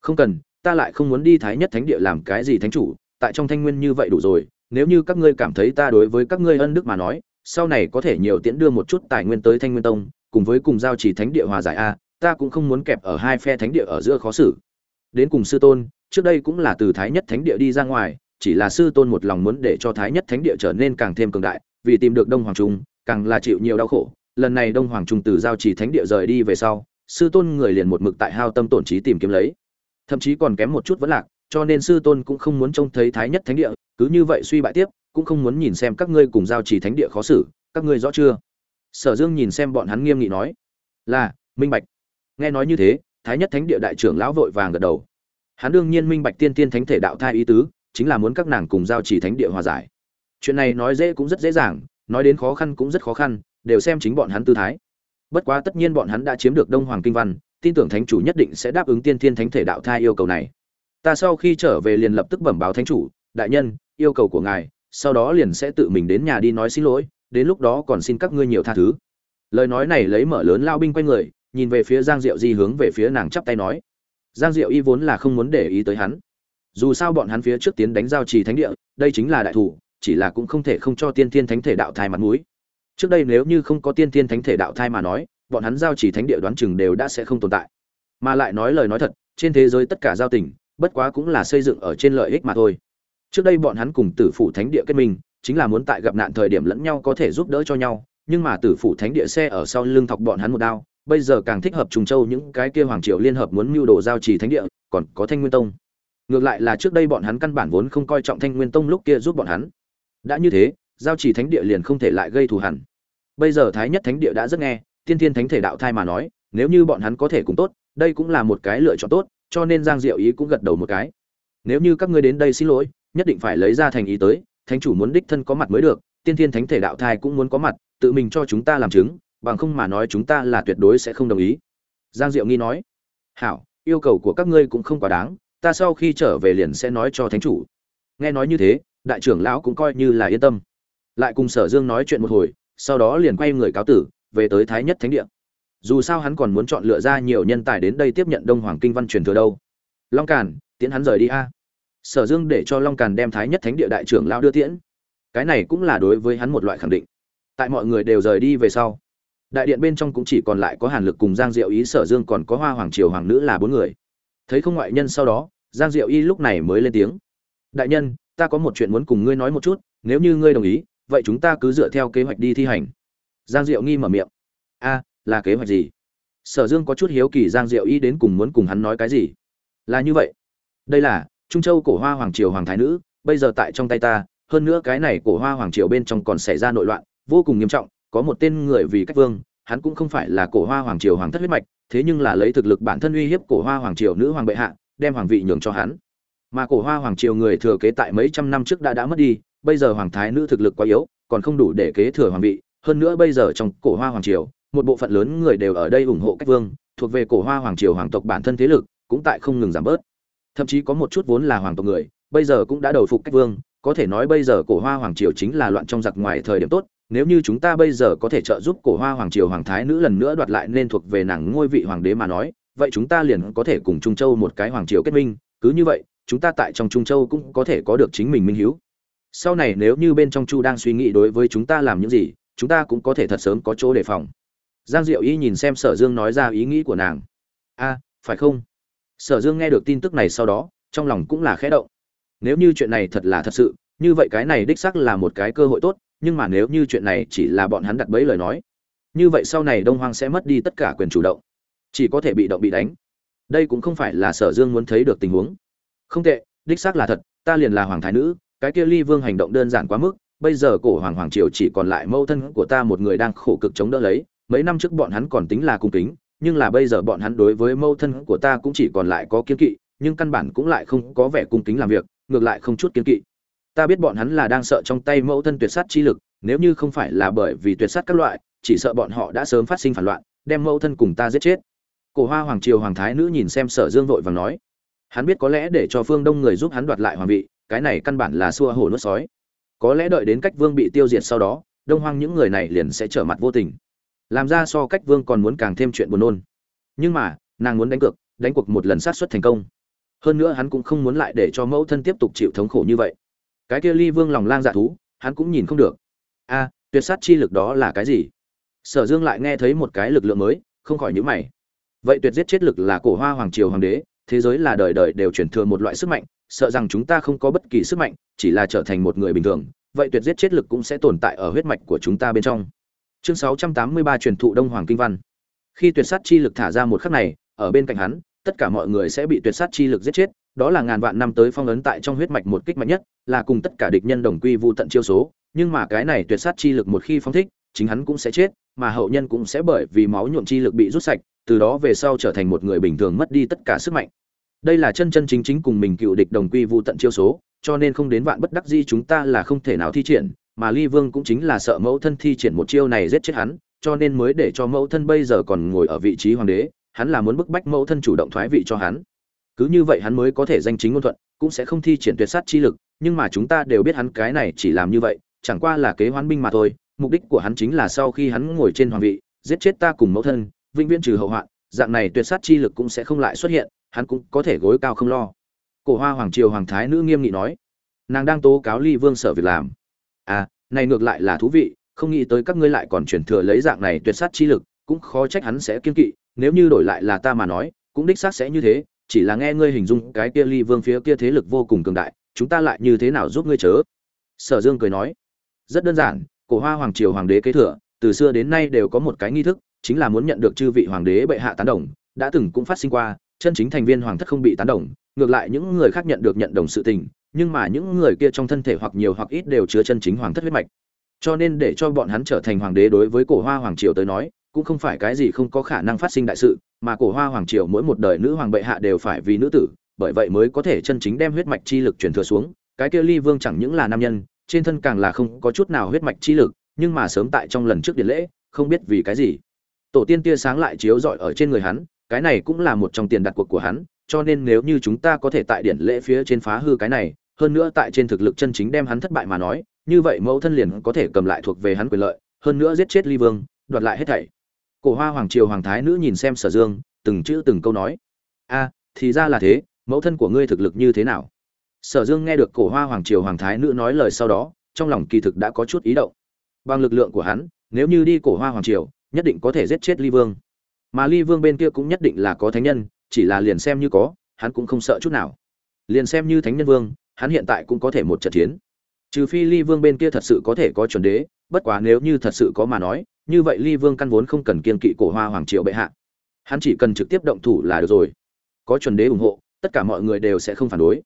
không cần, ta lại không muốn đi thái nhất thánh địa làm cái gì thánh chủ, tại trong thanh nguyên như vậy đủ rồi, nếu như các ngươi cảm thấy ta đối với các ngươi ân đức mà nói, sau này có thể nhiều tiễn đưa một chút tài nguyên tới thanh nguyên tông, cùng với cùng giao chỉ thánh địa hòa giải a, ta cũng không muốn kẹp ở hai phe thánh địa ở giữa khó xử. Đến cùng sư tôn, trước đây cũng là từ thái nhất thánh địa đi ra ngoài, chỉ là sư tôn một lòng muốn để cho thái nhất thánh địa trở nên càng thêm cường đại, vì tìm được đông hoàng trung, càng là chịu nhiều đau khổ. Lần này đông hoàng trung từ giao chỉ thánh địa rời đi về sau, sư tôn người liền một mực tại hao tâm tổn trí tìm kiếm lấy thậm chí còn kém một chút vẫn lạc, cho nên sư tôn cũng không muốn trông thấy thái nhất thánh địa, cứ như vậy suy bại tiếp, cũng không muốn nhìn xem các ngươi cùng giao chỉ thánh địa khó xử, các ngươi rõ chưa? Sở dương nhìn xem bọn hắn nghiêm nghị nói, là, minh bạch. Nghe nói như thế, thái nhất thánh địa đại trưởng lão vội vàng gật đầu. Hắn đương nhiên minh bạch tiên tiên thánh thể đạo thai ý tứ, chính là muốn các nàng cùng giao chỉ thánh địa hòa giải. Chuyện này nói dễ cũng rất dễ dàng, nói đến khó khăn cũng rất khó khăn, đều xem chính bọn hắn tư thái. Bất quá tất nhiên bọn hắn đã chiếm được đông hoàng kinh văn tin tưởng thánh chủ nhất định sẽ đáp ứng tiên thiên thánh thể đạo thai yêu cầu này. Ta sau khi trở về liền lập tức bẩm báo thánh chủ, đại nhân, yêu cầu của ngài, sau đó liền sẽ tự mình đến nhà đi nói xin lỗi, đến lúc đó còn xin các ngươi nhiều tha thứ. Lời nói này lấy mở lớn lao binh quanh người, nhìn về phía giang diệu di hướng về phía nàng chắp tay nói. Giang diệu y vốn là không muốn để ý tới hắn. Dù sao bọn hắn phía trước tiến đánh giao trì thánh địa, đây chính là đại thủ, chỉ là cũng không thể không cho tiên thiên thánh thể đạo thai mặt mũi. Trước đây nếu như không có tiên thiên thánh thể đạo thai mà nói bọn hắn giao chỉ thánh địa đoán chừng đều đã sẽ không tồn tại. Mà lại nói lời nói thật, trên thế giới tất cả giao tình, bất quá cũng là xây dựng ở trên lợi ích mà thôi. Trước đây bọn hắn cùng tử phủ thánh địa kết minh, chính là muốn tại gặp nạn thời điểm lẫn nhau có thể giúp đỡ cho nhau, nhưng mà tử phủ thánh địa xe ở sau lưng thọc bọn hắn một đao, bây giờ càng thích hợp trùng châu những cái kia hoàng triều liên hợp muốn mưu đồ giao trì thánh địa, còn có thanh nguyên tông. Ngược lại là trước đây bọn hắn căn bản vốn không coi trọng thanh nguyên tông lúc kia giúp bọn hắn. Đã như thế, giao trì thánh địa liền không thể lại gây thù hẳn bây giờ thái nhất thánh địa đã rất nghe tiên thiên thánh thể đạo thai mà nói, nếu như bọn hắn có thể cùng tốt, đây cũng là một cái lựa chọn tốt, cho nên giang diệu ý cũng gật đầu một cái. Nếu như các ngươi đến đây xin lỗi, nhất định phải lấy ra thành ý tới, thánh chủ muốn đích thân có mặt mới được, tiên thiên thánh thể đạo thai cũng muốn có mặt, tự mình cho chúng ta làm chứng, bằng không mà nói chúng ta là tuyệt đối sẽ không đồng ý. Giang diệu nghi nói. Hảo, yêu cầu của các ngươi cũng không quá đáng, ta sau khi trở về liền sẽ nói cho thánh chủ. Nghe nói như thế, đại trưởng lão cũng coi như là yên tâm. Lại cùng sở dương nói chuyện một hồi, sau đó liền quay người cáo tử về tới thái nhất thánh địa. Dù sao hắn còn muốn chọn lựa ra nhiều nhân tài đến đây tiếp nhận đông hoàng kinh văn truyền thừa đâu. Long càn, tiễn hắn rời đi a. Sở dương để cho long càn đem thái nhất thánh địa đại trưởng lão đưa tiễn. Cái này cũng là đối với hắn một loại khẳng định. Tại mọi người đều rời đi về sau, đại điện bên trong cũng chỉ còn lại có hàn lực cùng giang diệu ý, sở dương còn có hoa hoàng triều hoàng nữ là bốn người. Thấy không ngoại nhân sau đó, giang diệu y lúc này mới lên tiếng. Đại nhân, ta có một chuyện muốn cùng ngươi nói một chút, nếu như ngươi đồng ý, vậy chúng ta cứ dựa theo kế hoạch đi thi hành giang diệu nghi mở miệng. A, là kế hoạch gì? Sở dương có chút hiếu kỳ giang diệu y đến cùng muốn cùng hắn nói cái gì. Là như vậy. Đây là trung châu cổ hoa hoàng triều hoàng thái nữ, bây giờ tại trong tay ta, hơn nữa cái này cổ hoa hoàng triều bên trong còn xảy ra nội loạn, vô cùng nghiêm trọng, có một tên người vì cách vương, hắn cũng không phải là cổ hoa hoàng triều hoàng thất huyết mạch, thế nhưng là lấy thực lực bản thân uy hiếp cổ hoa hoàng triều nữ hoàng bệ hạ, đem hoàng vị nhường cho hắn. Mà cổ hoa hoàng triều người thừa kế tại mấy trăm năm trước đã đã mất đi, bây giờ hoàng thái nữ thực lực quá yếu, còn không đủ để kế thừa hoàng vị hơn nữa bây giờ trong cổ hoa hoàng triều, một bộ phận lớn người đều ở đây ủng hộ cách vương, thuộc về cổ hoa hoàng triều hoàng tộc bản thân thế lực, cũng tại không ngừng giảm bớt. Thậm chí có một chút vốn là hoàng tộc người, bây giờ cũng đã đầu phục cách vương, có thể nói bây giờ cổ hoa hoàng triều chính là loạn trong giặc ngoài thời điểm tốt, nếu như chúng ta bây giờ có thể trợ giúp cổ hoa hoàng triều hoàng thái nữ lần nữa đoạt lại nên thuộc về nàng ngôi vị hoàng đế mà nói, vậy chúng ta liền có thể cùng trung châu một cái hoàng triều kết minh, cứ như vậy, chúng ta tại trong trung châu cũng có thể có được chính mình minh hiếu. Sau này nếu như bên trong chu đang suy nghĩ đối với chúng ta làm những gì chúng ta cũng có thể thật sớm có chỗ đề phòng. Giang diệu y nhìn xem sở dương nói ra ý nghĩ của nàng. A, phải không? Sở dương nghe được tin tức này sau đó, trong lòng cũng là khẽ động. Nếu như chuyện này thật là thật sự, như vậy cái này đích xác là một cái cơ hội tốt, nhưng mà nếu như chuyện này chỉ là bọn hắn đặt bẫy lời nói, như vậy sau này đông hoang sẽ mất đi tất cả quyền chủ động. Chỉ có thể bị động bị đánh. Đây cũng không phải là sở dương muốn thấy được tình huống. Không tệ, đích xác là thật, ta liền là hoàng thái nữ, cái kia ly vương hành động đơn giản quá mức bây giờ cổ hoàng hoàng triều chỉ còn lại mâu thân của ta một người đang khổ cực chống đỡ lấy, mấy năm trước bọn hắn còn tính là cung kính, nhưng là bây giờ bọn hắn đối với mâu thân của ta cũng chỉ còn lại có kiên kỵ, nhưng căn bản cũng lại không có vẻ cung kính làm việc, ngược lại không chút kiên kỵ. Ta biết bọn hắn là đang sợ trong tay mẫu thân tuyệt sát chi lực, nếu như không phải là bởi vì tuyệt sát các loại, chỉ sợ bọn họ đã sớm phát sinh phản loạn, đem mẫu thân cùng ta giết chết. Cổ hoa hoàng triều hoàng thái nữ nhìn xem sở dương vội và nói, hắn biết có lẽ để cho phương đông người giúp hắn đoạt lại hoàng vị, cái này căn bản là xua hổ nuốt sói có lẽ đợi đến cách vương bị tiêu diệt sau đó, đông hoang những người này liền sẽ trở mặt vô tình. Làm ra so cách vương còn muốn càng thêm chuyện buồn nôn. Nhưng mà, nàng muốn đánh cược, đánh cuộc một lần sát xuất thành công. Hơn nữa hắn cũng không muốn lại để cho mẫu thân tiếp tục chịu thống khổ như vậy. Cái kia ly vương lòng lang dạ thú, hắn cũng nhìn không được. A, tuyệt sát chi lực đó là cái gì? Sở dương lại nghe thấy một cái lực lượng mới, không khỏi nhữ mày. Vậy tuyệt giết chết lực là cổ hoa hoàng triều hoàng đế, thế giới là đời đời đều chuyển thừa một loại sức mạnh sợ rằng chúng ta không có bất kỳ sức mạnh, chỉ là trở thành một người bình thường, vậy tuyệt giết chết lực cũng sẽ tồn tại ở huyết mạch của chúng ta bên trong. Chương 683 truyền thụ đông hoàng kinh văn. Khi tuyệt sát chi lực thả ra một khắc này, ở bên cạnh hắn, tất cả mọi người sẽ bị tuyệt sát chi lực giết chết, đó là ngàn vạn năm tới phong ấn tại trong huyết mạch một kích mạnh nhất, là cùng tất cả địch nhân đồng quy vu tận chiêu số, nhưng mà cái này tuyệt sát chi lực một khi phóng thích, chính hắn cũng sẽ chết, mà hậu nhân cũng sẽ bởi vì máu nhuộm chi lực bị rút sạch, từ đó về sau trở thành một người bình thường mất đi tất cả sức mạnh đây là chân chân chính chính cùng mình cựu địch đồng quy vu tận chiêu số, cho nên không đến vạn bất đắc di chúng ta là không thể nào thi triển, mà ly vương cũng chính là sợ mẫu thân thi triển một chiêu này giết chết hắn, cho nên mới để cho mẫu thân bây giờ còn ngồi ở vị trí hoàng đế, hắn là muốn bức bách mẫu thân chủ động thoái vị cho hắn. Cứ như vậy hắn mới có thể danh chính ngôn thuận, cũng sẽ không thi triển tuyệt sát chi lực, nhưng mà chúng ta đều biết hắn cái này chỉ làm như vậy, chẳng qua là kế hoán binh mà thôi, mục đích của hắn chính là sau khi hắn ngồi trên hoàng vị, giết chết ta cùng mẫu thân, vĩnh viễn trừ hậu hoạn dạng này tuyệt sát chi lực cũng sẽ không lại xuất hiện, hắn cũng có thể gối cao không lo. Cổ hoa hoàng triều hoàng thái nữ nghiêm nghị nói, nàng đang tố cáo ly vương sở việc làm. À này ngược lại là thú vị, không nghĩ tới các ngươi lại còn truyền thừa lấy dạng này tuyệt sát chi lực, cũng khó trách hắn sẽ kiên kỵ, nếu như đổi lại là ta mà nói, cũng đích xác sẽ như thế, chỉ là nghe ngươi hình dung cái kia ly vương phía kia thế lực vô cùng cường đại, chúng ta lại như thế nào giúp ngươi chớ? Sở dương cười nói, rất đơn giản, cổ hoa hoàng triều hoàng đế kế thừa, từ xưa đến nay đều có một cái nghi thức chính là muốn nhận được chư vị hoàng đế bệ hạ tán đồng, đã từng cũng phát sinh qua, chân chính thành viên hoàng thất không bị tán đồng, ngược lại những người khác nhận được nhận đồng sự tình, nhưng mà những người kia trong thân thể hoặc nhiều hoặc ít đều chứa chân chính hoàng thất huyết mạch. Cho nên để cho bọn hắn trở thành hoàng đế đối với cổ hoa hoàng triều tới nói, cũng không phải cái gì không có khả năng phát sinh đại sự, mà cổ hoa hoàng triều mỗi một đời nữ hoàng bệ hạ đều phải vì nữ tử, bởi vậy mới có thể chân chính đem huyết mạch chi lực truyền thừa xuống, cái kia ly vương chẳng những là nam nhân, trên thân càng là không có chút nào huyết mạch chi lực, nhưng mà sớm tại trong lần trước điện lễ, không biết vì cái gì tổ tiên tia sáng lại chiếu rọi ở trên người hắn, cái này cũng là một trong tiền đặt cuộc của hắn, cho nên nếu như chúng ta có thể tại điển lễ phía trên phá hư cái này, hơn nữa tại trên thực lực chân chính đem hắn thất bại mà nói, như vậy mẫu thân liền có thể cầm lại thuộc về hắn quyền lợi, hơn nữa giết chết ly vương, đoạt lại hết thảy. Cổ hoa hoàng triều hoàng thái nữ nhìn xem sở dương, từng chữ từng câu nói. A, thì ra là thế, mẫu thân của ngươi thực lực như thế nào? Sở dương nghe được cổ hoa hoàng triều hoàng thái nữ nói lời sau đó, trong lòng kỳ thực đã có chút ý động. Bằng lực lượng của hắn, nếu như đi cổ hoa hoàng triều nhất định có thể giết chết ly vương. Mà ly vương bên kia cũng nhất định là có thánh nhân, chỉ là liền xem như có, hắn cũng không sợ chút nào. Liền xem như thánh nhân vương, hắn hiện tại cũng có thể một trận chiến. Trừ phi ly vương bên kia thật sự có thể có chuẩn đế, bất quá nếu như thật sự có mà nói, như vậy ly vương căn vốn không cần kiên kỵ cổ hoa hoàng triều bệ hạ. Hắn chỉ cần trực tiếp động thủ là được rồi. Có chuẩn đế ủng hộ, tất cả mọi người đều sẽ không phản đối.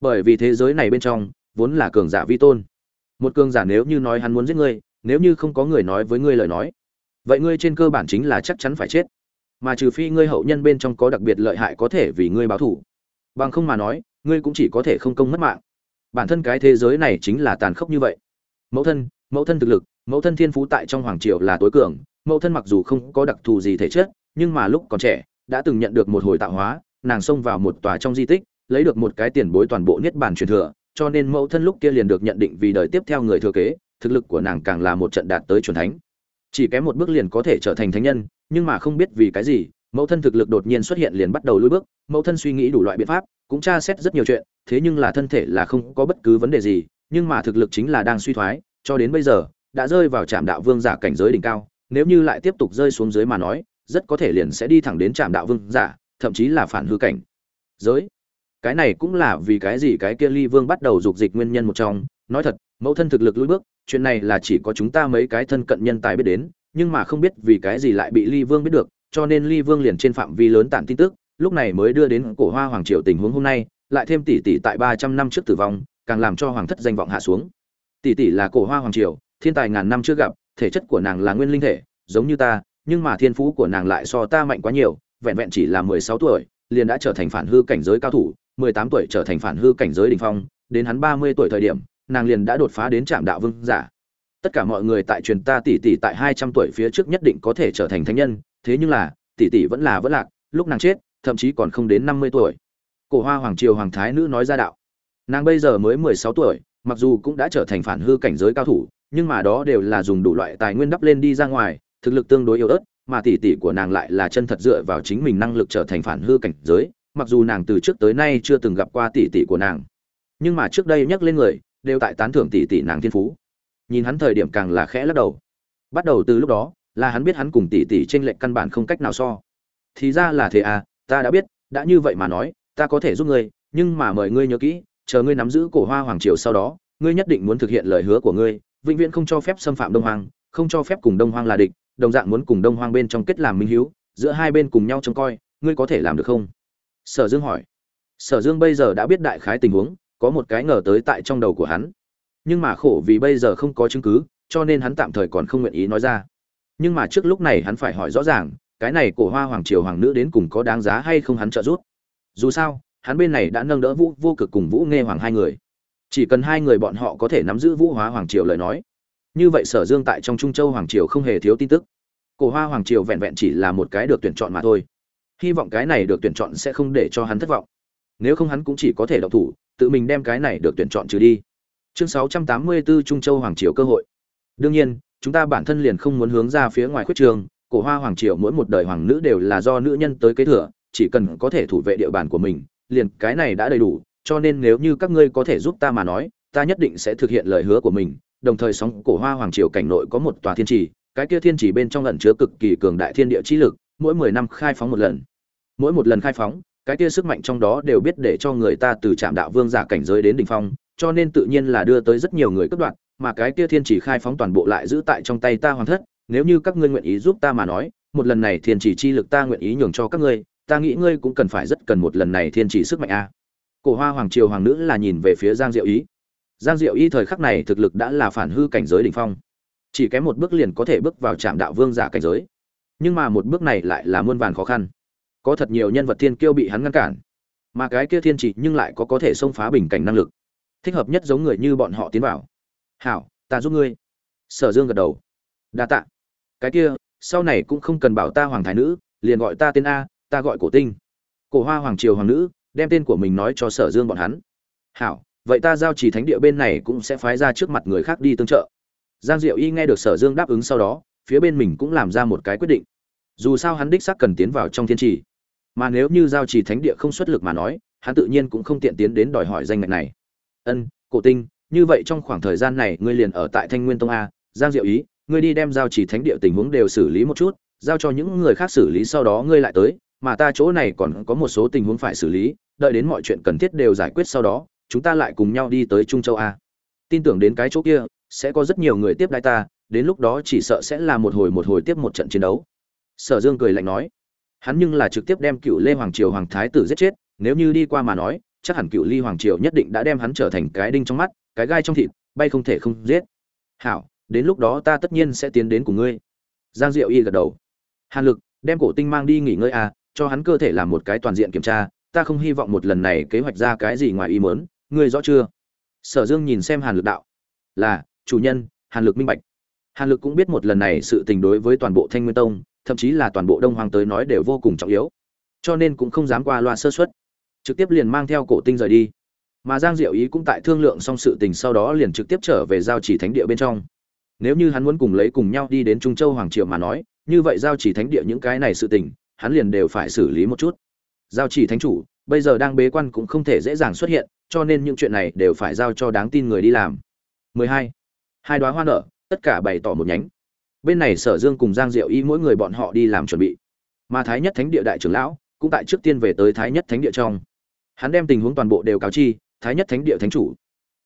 Bởi vì thế giới này bên trong, vốn là cường giả vi tôn. Một cường giả nếu như nói hắn muốn giết ngươi, nếu như không có người nói với ngươi lời nói vậy ngươi trên cơ bản chính là chắc chắn phải chết. Mà trừ phi ngươi hậu nhân bên trong có đặc biệt lợi hại có thể vì ngươi báo thủ bằng không mà nói, ngươi cũng chỉ có thể không công mất mạng. Bản thân cái thế giới này chính là tàn khốc như vậy. Mẫu thân mẫu thân thực lực, mẫu thân thiên phú tại trong hoàng triều là tối cường. Mẫu thân mặc dù không có đặc thù gì thể chất, nhưng mà lúc còn trẻ, đã từng nhận được một hồi tạo hóa, nàng xông vào một tòa trong di tích, lấy được một cái tiền bối toàn bộ niết bàn truyền thừa, cho nên mẫu thân lúc kia liền được nhận định vì đời tiếp theo người thừa kế, thực lực của nàng càng là một trận đạt tới chuẩn thánh chỉ kém một bước liền có thể trở thành thánh nhân, nhưng mà không biết vì cái gì, mẫu thân thực lực đột nhiên xuất hiện liền bắt đầu lùi bước. Mẫu thân suy nghĩ đủ loại biện pháp, cũng tra xét rất nhiều chuyện, thế nhưng là thân thể là không có bất cứ vấn đề gì, nhưng mà thực lực chính là đang suy thoái, cho đến bây giờ, đã rơi vào trạm đạo vương giả cảnh giới đỉnh cao. Nếu như lại tiếp tục rơi xuống dưới mà nói, rất có thể liền sẽ đi thẳng đến trạm đạo vương giả, thậm chí là phản hư cảnh. Giới. Cái này cũng là vì cái gì cái kia ly vương bắt đầu dục dịch nguyên nhân một trong. Nói thật, mẫu thân thực lực lùi bước chuyện này là chỉ có chúng ta mấy cái thân cận nhân tài biết đến, nhưng mà không biết vì cái gì lại bị ly vương biết được, cho nên ly vương liền trên phạm vi lớn tản tin tức, lúc này mới đưa đến cổ hoa hoàng triều tình huống hôm nay, lại thêm tỷ tỷ tại ba trăm năm trước tử vong, càng làm cho hoàng thất danh vọng hạ xuống. Tỷ tỷ là cổ hoa hoàng triều, thiên tài ngàn năm chưa gặp, thể chất của nàng là nguyên linh thể, giống như ta, nhưng mà thiên phú của nàng lại so ta mạnh quá nhiều, vẹn vẹn chỉ là mười sáu tuổi, liền đã trở thành phản hư cảnh giới cao thủ, mười tám tuổi trở thành phản hư cảnh giới đỉnh phong, đến hắn ba mươi tuổi thời điểm nàng liền đã đột phá đến trạm đạo vương giả. Tất cả mọi người tại truyền ta tỷ tỷ tại hai trăm tuổi phía trước nhất định có thể trở thành thánh nhân, thế nhưng là, tỷ tỷ vẫn là vẫn lạc, lúc nàng chết, thậm chí còn không đến năm mươi tuổi. Cổ hoa hoàng triều hoàng thái nữ nói ra đạo. Nàng bây giờ mới mười sáu tuổi, mặc dù cũng đã trở thành phản hư cảnh giới cao thủ, nhưng mà đó đều là dùng đủ loại tài nguyên đắp lên đi ra ngoài, thực lực tương đối yếu ớt, mà tỷ tỷ của nàng lại là chân thật dựa vào chính mình năng lực trở thành phản hư cảnh giới, mặc dù nàng từ trước tới nay chưa từng gặp qua tỷ tỷ của nàng. Nhưng mà trước đây nhắc lên người đều tại tán thưởng tỷ tỷ nàng thiên phú. Nhìn hắn thời điểm càng là khẽ lắc đầu. Bắt đầu từ lúc đó, là hắn biết hắn cùng tỷ tỷ trên lệnh căn bản không cách nào so. Thì ra là thế à ta đã biết, đã như vậy mà nói, ta có thể giúp ngươi, nhưng mà mời ngươi nhớ kỹ, chờ ngươi nắm giữ cổ hoa hoàng triều sau đó, ngươi nhất định muốn thực hiện lời hứa của ngươi, vĩnh viễn không cho phép xâm phạm đông hoàng không cho phép cùng đông hoàng là địch, đồng dạng muốn cùng đông hoàng bên trong kết làm minh hiếu, giữa hai bên cùng nhau trông coi, ngươi có thể làm được không? Sở dương hỏi. Sở dương bây giờ đã biết đại khái tình huống có một cái ngờ tới tại trong đầu của hắn. Nhưng mà khổ vì bây giờ không có chứng cứ, cho nên hắn tạm thời còn không nguyện ý nói ra. Nhưng mà trước lúc này hắn phải hỏi rõ ràng, cái này cổ hoa hoàng triều hoàng nữ đến cùng có đáng giá hay không hắn trợ giúp? Dù sao, hắn bên này đã nâng đỡ vũ, vô cực cùng vũ nghe hoàng hai người. Chỉ cần hai người bọn họ có thể nắm giữ vũ hóa hoàng triều lời nói. Như vậy sở dương tại trong trung châu hoàng triều không hề thiếu tin tức. Cổ hoa hoàng triều vẹn vẹn chỉ là một cái được tuyển chọn mà thôi. Hy vọng cái này được tuyển chọn sẽ không để cho hắn thất vọng. Nếu không hắn cũng chỉ có thể độc thủ tự mình đem cái này được tuyển chọn trừ đi. Chương 684 trung châu hoàng triều cơ hội. Đương nhiên, chúng ta bản thân liền không muốn hướng ra phía ngoài khuyết trường, cổ hoa hoàng triều mỗi một đời hoàng nữ đều là do nữ nhân tới kế thừa, chỉ cần có thể thủ vệ địa bàn của mình, liền cái này đã đầy đủ, cho nên nếu như các ngươi có thể giúp ta mà nói, ta nhất định sẽ thực hiện lời hứa của mình, đồng thời sóng cổ hoa hoàng triều cảnh nội có một tòa thiên trì, cái kia thiên trì bên trong ẩn chứa cực kỳ cường đại thiên địa chí lực, mỗi mười năm khai phóng một lần. Mỗi một lần khai phóng cái kia sức mạnh trong đó đều biết để cho người ta từ trạm đạo vương giả cảnh giới đến đỉnh phong, cho nên tự nhiên là đưa tới rất nhiều người cấp đoạn mà cái kia thiên chỉ khai phóng toàn bộ lại giữ tại trong tay ta hoàn thất, nếu như các ngươi nguyện ý giúp ta mà nói, một lần này thiên chỉ chi lực ta nguyện ý nhường cho các ngươi, ta nghĩ ngươi cũng cần phải rất cần một lần này thiên chỉ sức mạnh a. Cổ hoa hoàng triều hoàng nữ là nhìn về phía giang diệu ý. Giang diệu ý thời khắc này thực lực đã là phản hư cảnh giới đỉnh phong. Chỉ kém một bước liền có thể bước vào trạm đạo vương giả cảnh giới. Nhưng mà một bước này lại là muôn vàn khó khăn có thật nhiều nhân vật thiên kiêu bị hắn ngăn cản, mà cái kia thiên chỉ nhưng lại có có thể xông phá bình cảnh năng lực, thích hợp nhất giống người như bọn họ tiến vào. Hảo, ta giúp ngươi. Sở dương gật đầu. Đa tạ. Cái kia, sau này cũng không cần bảo ta hoàng thái nữ, liền gọi ta tên a, ta gọi cổ tinh. Cổ hoa hoàng triều hoàng nữ, đem tên của mình nói cho sở dương bọn hắn. Hảo, vậy ta giao chỉ thánh địa bên này cũng sẽ phái ra trước mặt người khác đi tương trợ. Giang diệu y nghe được sở dương đáp ứng sau đó, phía bên mình cũng làm ra một cái quyết định dù sao hắn đích xác cần tiến vào trong thiên trì. Mà nếu như giao chỉ thánh địa không xuất lực mà nói, hắn tự nhiên cũng không tiện tiến đến đòi hỏi danh ngạch này. Ân, cổ tinh, như vậy trong khoảng thời gian này ngươi liền ở tại thanh nguyên tông a, giang diệu ý, ngươi đi đem giao chỉ thánh địa tình huống đều xử lý một chút, giao cho những người khác xử lý sau đó ngươi lại tới, mà ta chỗ này còn có một số tình huống phải xử lý, đợi đến mọi chuyện cần thiết đều giải quyết sau đó, chúng ta lại cùng nhau đi tới trung châu a. Tin tưởng đến cái chỗ kia, sẽ có rất nhiều người tiếp đai ta, đến lúc đó chỉ sợ sẽ là một hồi một hồi tiếp một trận chiến đấu sở dương cười lạnh nói, hắn nhưng là trực tiếp đem cựu lê hoàng triều hoàng thái tử giết chết, nếu như đi qua mà nói, chắc hẳn cựu ly hoàng triều nhất định đã đem hắn trở thành cái đinh trong mắt, cái gai trong thịt, bay không thể không giết. Hảo, đến lúc đó ta tất nhiên sẽ tiến đến cùng ngươi. Giang diệu y gật đầu, hàn lực, đem cổ tinh mang đi nghỉ ngơi à cho hắn cơ thể làm một cái toàn diện kiểm tra, ta không hy vọng một lần này kế hoạch ra cái gì ngoài ý mớn ngươi rõ chưa? Sở dương nhìn xem hàn lực đạo, là, chủ nhân, hàn lực minh bạch. Hàn lực cũng biết một lần này sự tình đối với toàn bộ thanh nguyên tông thậm chí là toàn bộ đông hoàng tới nói đều vô cùng trọng yếu. Cho nên cũng không dám qua loa sơ xuất trực tiếp liền mang theo cổ tinh rời đi. Mà giang diệu ý cũng tại thương lượng xong sự tình sau đó liền trực tiếp trở về giao chỉ thánh địa bên trong. Nếu như hắn muốn cùng lấy cùng nhau đi đến trung châu hoàng triều mà nói, như vậy giao chỉ thánh địa những cái này sự tình, hắn liền đều phải xử lý một chút. Giao chỉ thánh chủ, bây giờ đang bế quan cũng không thể dễ dàng xuất hiện, cho nên những chuyện này đều phải giao cho đáng tin người đi làm. 12. hai. Đoá hoa nở, tất cả bày tỏ một nhánh bên này sở dương cùng giang diệu y mỗi người bọn họ đi làm chuẩn bị. Mà thái nhất thánh địa đại trưởng lão cũng tại trước tiên về tới thái nhất thánh địa trong. Hắn đem tình huống toàn bộ đều cáo chi, thái nhất thánh địa thánh chủ.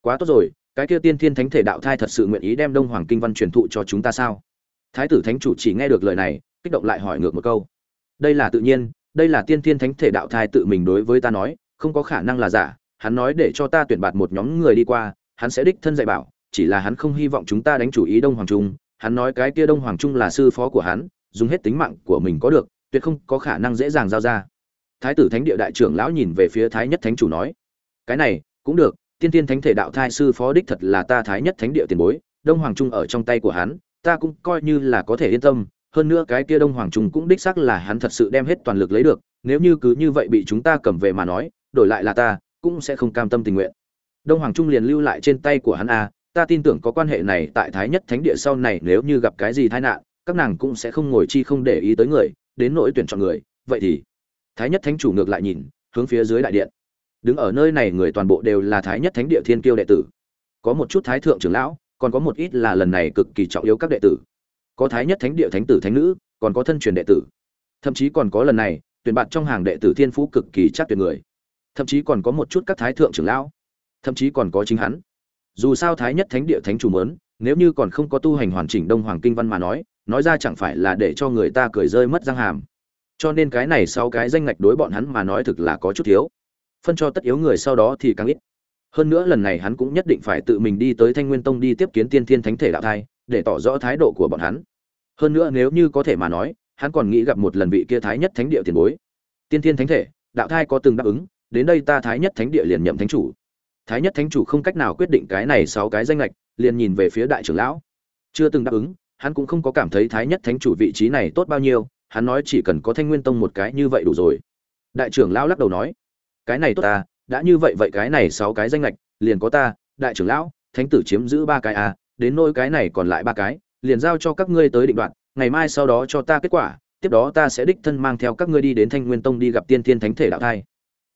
Quá tốt rồi, cái kia tiên thiên thánh thể đạo thai thật sự nguyện ý đem đông hoàng kinh văn truyền thụ cho chúng ta sao? Thái tử thánh chủ chỉ nghe được lời này, kích động lại hỏi ngược một câu. Đây là tự nhiên, đây là tiên thiên thánh thể đạo thai tự mình đối với ta nói, không có khả năng là giả. Hắn nói để cho ta tuyển bạt một nhóm người đi qua, hắn sẽ đích thân dạy bảo, chỉ là hắn không hy vọng chúng ta đánh chủ ý đông hoàng trung hắn nói cái kia đông hoàng trung là sư phó của hắn, dùng hết tính mạng của mình có được, tuyệt không có khả năng dễ dàng giao ra. Thái tử thánh địa đại trưởng lão nhìn về phía thái nhất thánh chủ nói, cái này, cũng được, tiên tiên thánh thể đạo thai sư phó đích thật là ta thái nhất thánh địa tiền bối, đông hoàng trung ở trong tay của hắn, ta cũng coi như là có thể yên tâm, hơn nữa cái kia đông hoàng trung cũng đích xác là hắn thật sự đem hết toàn lực lấy được, nếu như cứ như vậy bị chúng ta cầm về mà nói, đổi lại là ta, cũng sẽ không cam tâm tình nguyện. Đông hoàng trung liền lưu lại trên tay của hắn a ta tin tưởng có quan hệ này tại thái nhất thánh địa sau này nếu như gặp cái gì tai nạn, các nàng cũng sẽ không ngồi chi không để ý tới người, đến nỗi tuyển chọn người. Vậy thì, thái nhất thánh chủ ngược lại nhìn, hướng phía dưới đại điện. Đứng ở nơi này người toàn bộ đều là thái nhất thánh địa thiên kiêu đệ tử. Có một chút thái thượng trưởng lão, còn có một ít là lần này cực kỳ trọng yếu các đệ tử. Có thái nhất thánh địa thánh tử thánh nữ, còn có thân truyền đệ tử. Thậm chí còn có lần này, tuyển bạn trong hàng đệ tử thiên phú cực kỳ chắc tuyệt người. Thậm chí còn có một chút các thái thượng trưởng lão. Thậm chí còn có chính hắn dù sao thái nhất thánh địa thánh chủ mớn nếu như còn không có tu hành hoàn chỉnh đông hoàng kinh văn mà nói nói ra chẳng phải là để cho người ta cười rơi mất răng hàm. Cho nên cái này sau cái danh ngạch đối bọn hắn mà nói thực là có chút thiếu. Phân cho tất yếu người sau đó thì càng ít. Hơn nữa lần này hắn cũng nhất định phải tự mình đi tới thanh nguyên tông đi tiếp kiến tiên thiên thánh thể đạo thai, để tỏ rõ thái độ của bọn hắn. Hơn nữa nếu như có thể mà nói, hắn còn nghĩ gặp một lần vị kia thái nhất thánh địa tiền bối. Tiên thiên thánh thể, đạo thai có từng đáp ứng, đến đây ta thái nhất thánh địa liền nhậm thánh chủ thái nhất thánh chủ không cách nào quyết định cái này sáu cái danh lệch liền nhìn về phía đại trưởng lão. Chưa từng đáp ứng, hắn cũng không có cảm thấy thái nhất thánh chủ vị trí này tốt bao nhiêu, hắn nói chỉ cần có thanh nguyên tông một cái như vậy đủ rồi. Đại trưởng lão lắc đầu nói, cái này tốt ta, đã như vậy vậy cái này sáu cái danh lệch liền có ta, đại trưởng lão, thánh tử chiếm giữ ba cái à đến nôi cái này còn lại ba cái, liền giao cho các ngươi tới định đoạn ngày mai sau đó cho ta kết quả, tiếp đó ta sẽ đích thân mang theo các ngươi đi đến thanh nguyên tông đi gặp tiên thiên thánh thể đạo thai.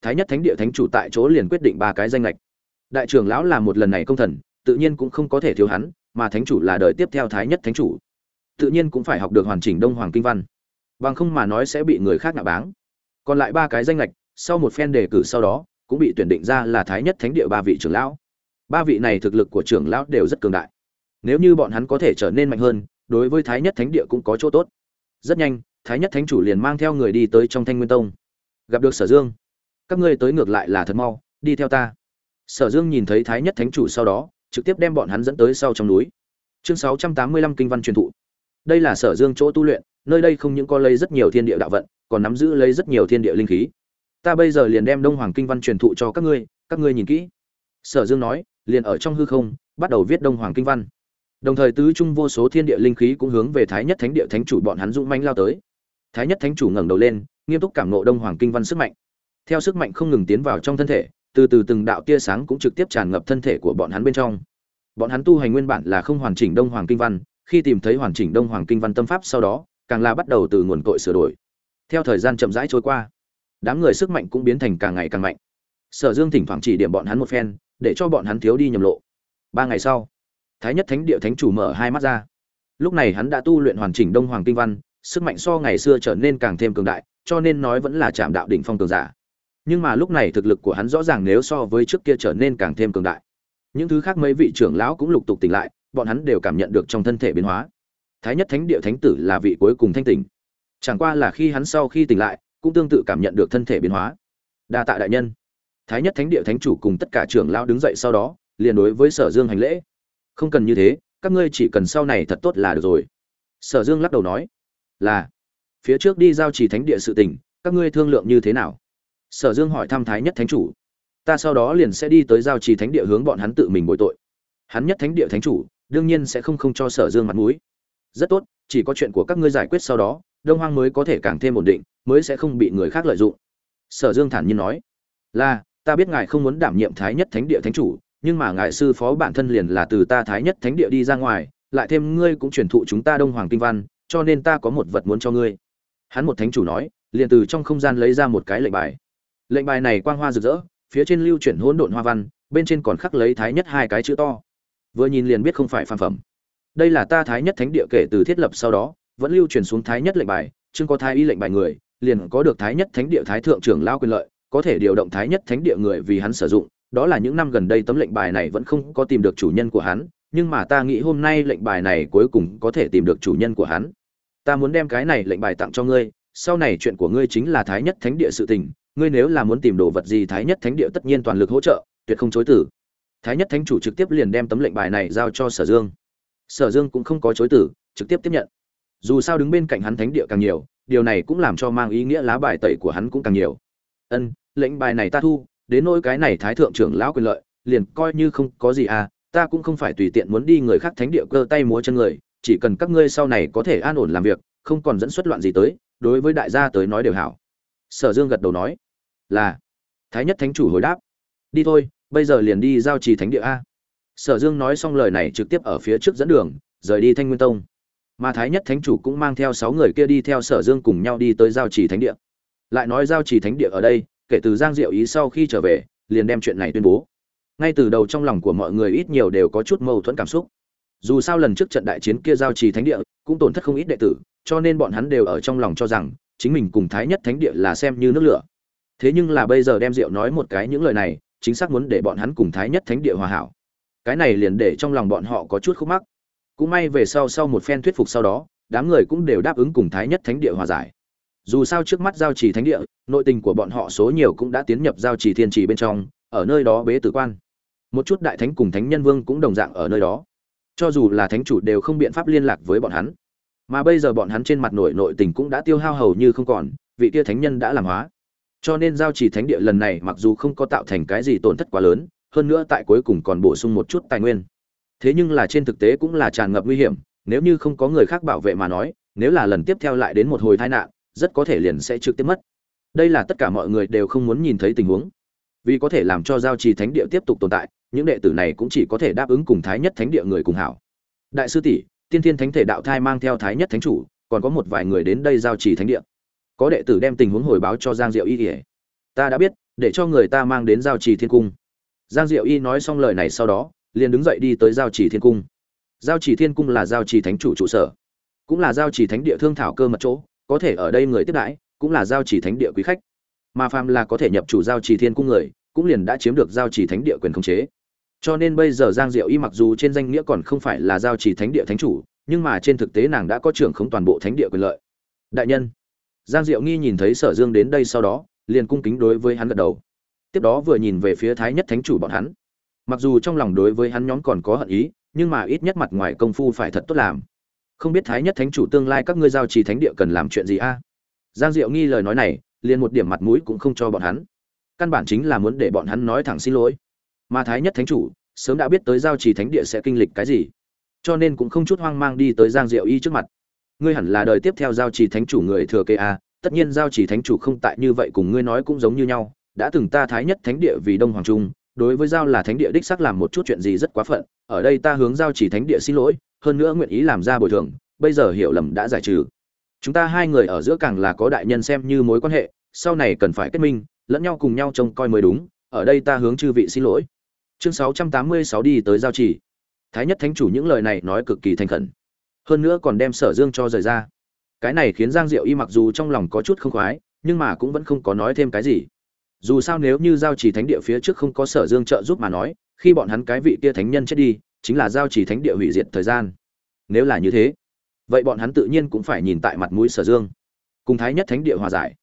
Thái nhất thánh địa thánh chủ tại chỗ liền quyết định ba cái danh lệch đại trưởng lão là một lần này công thần, tự nhiên cũng không có thể thiếu hắn, mà thánh chủ là đời tiếp theo thái nhất thánh chủ. Tự nhiên cũng phải học được hoàn chỉnh đông hoàng kinh văn. Bằng không mà nói sẽ bị người khác nạ báng. Còn lại ba cái danh lệch sau một phen đề cử sau đó, cũng bị tuyển định ra là thái nhất thánh địa ba vị trưởng lão. Ba vị này thực lực của trưởng lão đều rất cường đại. Nếu như bọn hắn có thể trở nên mạnh hơn, đối với thái nhất thánh địa cũng có chỗ tốt. Rất nhanh, thái nhất thánh chủ liền mang theo người đi tới trong thanh nguyên tông. Gặp được sở dương. Các ngươi tới ngược lại là thật mau, đi theo ta sở dương nhìn thấy thái nhất thánh chủ sau đó, trực tiếp đem bọn hắn dẫn tới sau trong núi. Chương sáu trăm tám mươi lăm kinh văn truyền thụ. Đây là sở dương chỗ tu luyện, nơi đây không những có lấy rất nhiều thiên địa đạo vận, còn nắm giữ lấy rất nhiều thiên địa linh khí. Ta bây giờ liền đem đông hoàng kinh văn truyền thụ cho các ngươi các ngươi nhìn kỹ. Sở dương nói, liền ở trong hư không, bắt đầu viết đông hoàng kinh văn. Đồng thời tứ trung vô số thiên địa linh khí cũng hướng về thái nhất thánh địa thánh chủ bọn hắn dũng manh lao tới. Thái nhất thánh chủ ngẩng đầu lên, nghiêm túc cảm ngộ đông hoàng kinh văn sức mạnh. Theo sức mạnh không ngừng tiến vào trong thân thể từ từ từng đạo tia sáng cũng trực tiếp tràn ngập thân thể của bọn hắn bên trong. Bọn hắn tu hành nguyên bản là không hoàn chỉnh đông hoàng kinh văn, khi tìm thấy hoàn chỉnh đông hoàng kinh văn tâm pháp sau đó, càng là bắt đầu từ nguồn cội sửa đổi. Theo thời gian chậm rãi trôi qua, đám người sức mạnh cũng biến thành càng ngày càng mạnh. Sở dương thỉnh thoảng chỉ điểm bọn hắn một phen, để cho bọn hắn thiếu đi nhầm lộ. Ba ngày sau, thái nhất thánh địa thánh chủ mở hai mắt ra. Lúc này hắn đã tu luyện hoàn chỉnh đông hoàng kinh văn, sức mạnh so ngày xưa trở nên càng thêm cường đại, cho nên nói vẫn là chạm đạo đỉnh phong cường giả nhưng mà lúc này thực lực của hắn rõ ràng nếu so với trước kia trở nên càng thêm cường đại. Những thứ khác mấy vị trưởng lão cũng lục tục tỉnh lại, bọn hắn đều cảm nhận được trong thân thể biến hóa. Thái nhất thánh địa thánh tử là vị cuối cùng thanh tỉnh. Chẳng qua là khi hắn sau khi tỉnh lại, cũng tương tự cảm nhận được thân thể biến hóa. Đa tạ đại nhân. Thái nhất thánh địa thánh chủ cùng tất cả trưởng lão đứng dậy sau đó, liền đối với sở dương hành lễ. Không cần như thế, các ngươi chỉ cần sau này thật tốt là được rồi. Sở dương lắc đầu nói, là. Phía trước đi giao trì thánh địa sự tình các ngươi thương lượng như thế nào? Sở dương hỏi thăm thái nhất thánh chủ. Ta sau đó liền sẽ đi tới giao trì thánh địa hướng bọn hắn tự mình bồi tội. Hắn nhất thánh địa thánh chủ, đương nhiên sẽ không không cho sở dương mặt mũi. Rất tốt, chỉ có chuyện của các ngươi giải quyết sau đó, đông hoang mới có thể càng thêm ổn định, mới sẽ không bị người khác lợi dụng. Sở dương thản nhiên nói. Là, ta biết ngài không muốn đảm nhiệm thái nhất thánh địa thánh chủ, nhưng mà ngài sư phó bản thân liền là từ ta thái nhất thánh địa đi ra ngoài, lại thêm ngươi cũng truyền thụ chúng ta đông hoàng kinh văn, cho nên ta có một vật muốn cho ngươi. Hắn một thánh chủ nói, liền từ trong không gian lấy ra một cái lệnh bài lệnh bài này quang hoa rực rỡ, phía trên lưu chuyển hỗn độn hoa văn, bên trên còn khắc lấy thái nhất hai cái chữ to. Vừa nhìn liền biết không phải phàm phẩm. Đây là ta thái nhất thánh địa kể từ thiết lập sau đó, vẫn lưu truyền xuống thái nhất lệnh bài chương có thái y lệnh bài người, liền có được thái nhất thánh địa thái thượng trưởng lao quyền lợi, có thể điều động thái nhất thánh địa người vì hắn sử dụng. Đó là những năm gần đây tấm lệnh bài này vẫn không có tìm được chủ nhân của hắn, nhưng mà ta nghĩ hôm nay lệnh bài này cuối cùng có thể tìm được chủ nhân của hắn. Ta muốn đem cái này lệnh bài tặng cho ngươi, sau này chuyện của ngươi chính là thái nhất thánh địa sự tình ngươi nếu là muốn tìm đồ vật gì thái nhất thánh địa tất nhiên toàn lực hỗ trợ, tuyệt không chối tử thái nhất thánh chủ trực tiếp liền đem tấm lệnh bài này giao cho sở dương. Sở dương cũng không có chối tử trực tiếp tiếp nhận. Dù sao đứng bên cạnh hắn thánh địa càng nhiều, điều này cũng làm cho mang ý nghĩa lá bài tẩy của hắn cũng càng nhiều. Ân, lệnh bài này ta thu, đến nỗi cái này thái thượng trưởng lão quyền lợi, liền coi như không có gì à ta cũng không phải tùy tiện muốn đi người khác thánh địa cơ tay múa chân người, chỉ cần các ngươi sau này có thể an ổn làm việc, không còn dẫn xuất loạn gì tới, đối với đại gia tới nói đều hảo. Sở dương gật đầu nói là, thái nhất thánh chủ hồi đáp, đi thôi, bây giờ liền đi giao trì thánh địa a. Sở dương nói xong lời này trực tiếp ở phía trước dẫn đường, rời đi thanh nguyên tông. Mà thái nhất thánh chủ cũng mang theo sáu người kia đi theo sở dương cùng nhau đi tới giao trì thánh địa. Lại nói giao trì thánh địa ở đây, kể từ giang diệu ý sau khi trở về, liền đem chuyện này tuyên bố. Ngay từ đầu trong lòng của mọi người ít nhiều đều có chút mâu thuẫn cảm xúc. Dù sao lần trước trận đại chiến kia giao trì thánh địa, cũng tổn thất không ít đệ tử, cho nên bọn hắn đều ở trong lòng cho rằng, chính mình cùng thái nhất thánh địa là xem như nước lửa thế nhưng là bây giờ đem rượu nói một cái những lời này, chính xác muốn để bọn hắn cùng thái nhất thánh địa hòa hảo. Cái này liền để trong lòng bọn họ có chút khúc mắc. Cũng may về sau sau một phen thuyết phục sau đó, đám người cũng đều đáp ứng cùng thái nhất thánh địa hòa giải. Dù sao trước mắt giao trì thánh địa, nội tình của bọn họ số nhiều cũng đã tiến nhập giao trì thiên trì bên trong, ở nơi đó bế tử quan. Một chút đại thánh cùng thánh nhân vương cũng đồng dạng ở nơi đó. Cho dù là thánh chủ đều không biện pháp liên lạc với bọn hắn. Mà bây giờ bọn hắn trên mặt nội nội tình cũng đã tiêu hao hầu như không còn, vị tia thánh nhân đã làm hóa cho nên giao trì thánh địa lần này mặc dù không có tạo thành cái gì tổn thất quá lớn, hơn nữa tại cuối cùng còn bổ sung một chút tài nguyên. Thế nhưng là trên thực tế cũng là tràn ngập nguy hiểm, nếu như không có người khác bảo vệ mà nói, nếu là lần tiếp theo lại đến một hồi tai nạn, rất có thể liền sẽ trực tiếp mất. Đây là tất cả mọi người đều không muốn nhìn thấy tình huống. Vì có thể làm cho giao trì thánh địa tiếp tục tồn tại, những đệ tử này cũng chỉ có thể đáp ứng cùng thái nhất thánh địa người cùng hảo. Đại sư tỷ, tiên thiên thánh thể đạo thai mang theo thái nhất thánh chủ, còn có một vài người đến đây giao trì thánh địa có đệ tử đem tình huống hồi báo cho giang diệu y ỉa ta đã biết, để cho người ta mang đến giao trì thiên cung. Giang diệu y nói xong lời này sau đó, liền đứng dậy đi tới giao trì thiên cung. Giao trì thiên cung là giao trì thánh chủ trụ sở, cũng là giao trì thánh địa thương thảo cơ mật chỗ, có thể ở đây người tiếp đãi, cũng là giao trì thánh địa quý khách. Mà phàm là có thể nhập chủ giao trì thiên cung người, cũng liền đã chiếm được giao trì thánh địa quyền khống chế. Cho nên bây giờ giang diệu y mặc dù trên danh nghĩa còn không phải là giao trì thánh địa thánh chủ, nhưng mà trên thực tế nàng đã có trưởng không toàn bộ thánh địa quyền lợi. Đại nhân giang diệu nghi nhìn thấy sở dương đến đây sau đó, liền cung kính đối với hắn gật đầu. Tiếp đó vừa nhìn về phía thái nhất thánh chủ bọn hắn. Mặc dù trong lòng đối với hắn nhóm còn có hận ý, nhưng mà ít nhất mặt ngoài công phu phải thật tốt làm. Không biết thái nhất thánh chủ tương lai các ngươi giao trì thánh địa cần làm chuyện gì a? Giang diệu nghi lời nói này, liền một điểm mặt mũi cũng không cho bọn hắn. Căn bản chính là muốn để bọn hắn nói thẳng xin lỗi. Mà thái nhất thánh chủ, sớm đã biết tới giao trì thánh địa sẽ kinh lịch cái gì. Cho nên cũng không chút hoang mang đi tới giang diệu y trước mặt ngươi hẳn là đời tiếp theo giao trì thánh chủ người thừa kế a, tất nhiên giao chỉ thánh chủ không tại như vậy cùng ngươi nói cũng giống như nhau, đã từng ta thái nhất thánh địa vì đông hoàng trung, đối với giao là thánh địa đích xác làm một chút chuyện gì rất quá phận, ở đây ta hướng giao chỉ thánh địa xin lỗi, hơn nữa nguyện ý làm ra bồi thường, bây giờ hiểu lầm đã giải trừ. Chúng ta hai người ở giữa càng là có đại nhân xem như mối quan hệ, sau này cần phải kết minh, lẫn nhau cùng nhau trông coi mới đúng, ở đây ta hướng chư vị xin lỗi. Chương 686 đi tới giao chỉ thái nhất thánh chủ những lời này nói cực kỳ thành khẩn hơn nữa còn đem sở dương cho rời ra. Cái này khiến giang diệu y mặc dù trong lòng có chút không khoái, nhưng mà cũng vẫn không có nói thêm cái gì. Dù sao nếu như giao chỉ thánh địa phía trước không có sở dương trợ giúp mà nói, khi bọn hắn cái vị kia thánh nhân chết đi, chính là giao chỉ thánh địa hủy diệt thời gian. Nếu là như thế, vậy bọn hắn tự nhiên cũng phải nhìn tại mặt mũi sở dương. Cùng thái nhất thánh địa hòa giải.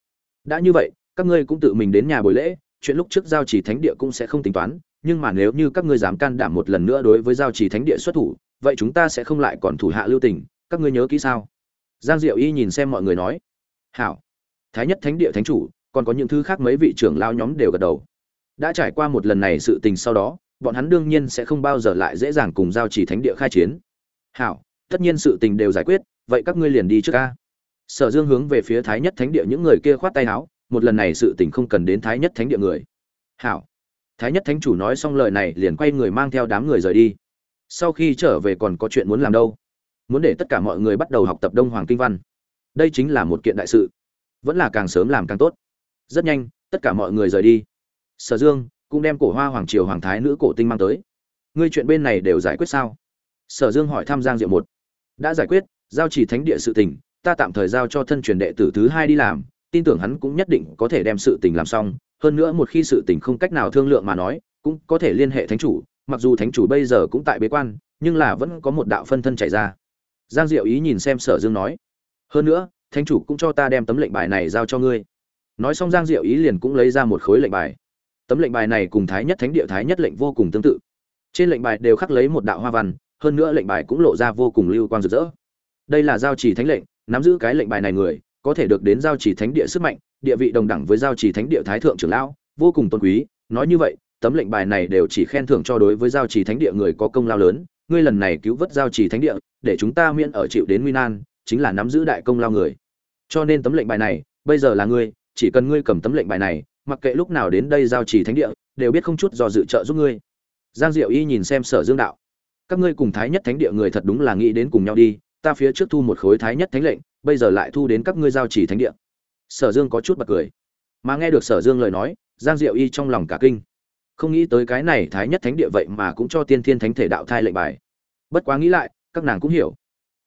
Đã như vậy, các ngươi cũng tự mình đến nhà buổi lễ, chuyện lúc trước giao chỉ thánh địa cũng sẽ không tính toán, nhưng mà nếu như các ngươi dám can đảm một lần nữa đối với giao chỉ thánh địa xuất thủ vậy chúng ta sẽ không lại còn thủ hạ lưu tình, các ngươi nhớ kỹ sao? Giang diệu y nhìn xem mọi người nói. Hảo. Thái nhất thánh địa thánh chủ, còn có những thứ khác mấy vị trưởng lao nhóm đều gật đầu. Đã trải qua một lần này sự tình sau đó, bọn hắn đương nhiên sẽ không bao giờ lại dễ dàng cùng giao chỉ thánh địa khai chiến. Hảo, tất nhiên sự tình đều giải quyết, vậy các ngươi liền đi trước ca sở dương hướng về phía thái nhất thánh địa những người kia khoát tay áo, một lần này sự tình không cần đến thái nhất thánh địa người. Hảo. Thái nhất thánh chủ nói xong lời này liền quay người mang theo đám người rời đi sau khi trở về còn có chuyện muốn làm đâu. Muốn để tất cả mọi người bắt đầu học tập đông hoàng kinh văn. Đây chính là một kiện đại sự. Vẫn là càng sớm làm càng tốt. Rất nhanh, tất cả mọi người rời đi. Sở dương cũng đem cổ hoa hoàng triều hoàng thái nữ cổ tinh mang tới. Ngươi chuyện bên này đều giải quyết sao? Sở dương hỏi thăm giang diệu một. Đã giải quyết, giao chỉ thánh địa sự tình, ta tạm thời giao cho thân truyền đệ tử thứ hai đi làm, tin tưởng hắn cũng nhất định có thể đem sự tình làm xong. Hơn nữa một khi sự tình không cách nào thương lượng mà nói, cũng có thể liên hệ thánh chủ mặc dù thánh chủ bây giờ cũng tại bế quan, nhưng là vẫn có một đạo phân thân chảy ra. Giang diệu ý nhìn xem sở dương nói, hơn nữa, thánh chủ cũng cho ta đem tấm lệnh bài này giao cho ngươi. Nói xong giang diệu ý liền cũng lấy ra một khối lệnh bài. Tấm lệnh bài này cùng thái nhất thánh địa, thái nhất lệnh vô cùng tương tự. Trên lệnh bài đều khắc lấy một đạo hoa văn, hơn nữa lệnh bài cũng lộ ra vô cùng lưu quang rực rỡ. Đây là giao chỉ thánh lệnh, nắm giữ cái lệnh bài này người, có thể được đến giao chỉ thánh địa sức mạnh, địa vị đồng đẳng với giao chỉ thánh địa thái thượng trưởng lão, vô cùng tôn quý, nói như vậy tấm lệnh bài này đều chỉ khen thưởng cho đối với giao chỉ thánh địa người có công lao lớn. Ngươi lần này cứu vớt giao chỉ thánh địa, để chúng ta miễn ở chịu đến nguy nan, chính là nắm giữ đại công lao người. Cho nên tấm lệnh bài này, bây giờ là ngươi, chỉ cần ngươi cầm tấm lệnh bài này, mặc kệ lúc nào đến đây giao chỉ thánh địa, đều biết không chút do dự trợ giúp ngươi. Giang diệu y nhìn xem sở dương đạo. Các ngươi cùng thái nhất thánh địa người thật đúng là nghĩ đến cùng nhau đi, ta phía trước thu một khối thái nhất thánh lệnh, bây giờ lại thu đến các ngươi giao chỉ thánh địa. Sở dương có chút bật cười. Mà nghe được sở dương lời nói, giang diệu y trong lòng cả kinh không nghĩ tới cái này thái nhất thánh địa vậy mà cũng cho tiên thiên thánh thể đạo thai lệnh bài. Bất quá nghĩ lại, các nàng cũng hiểu.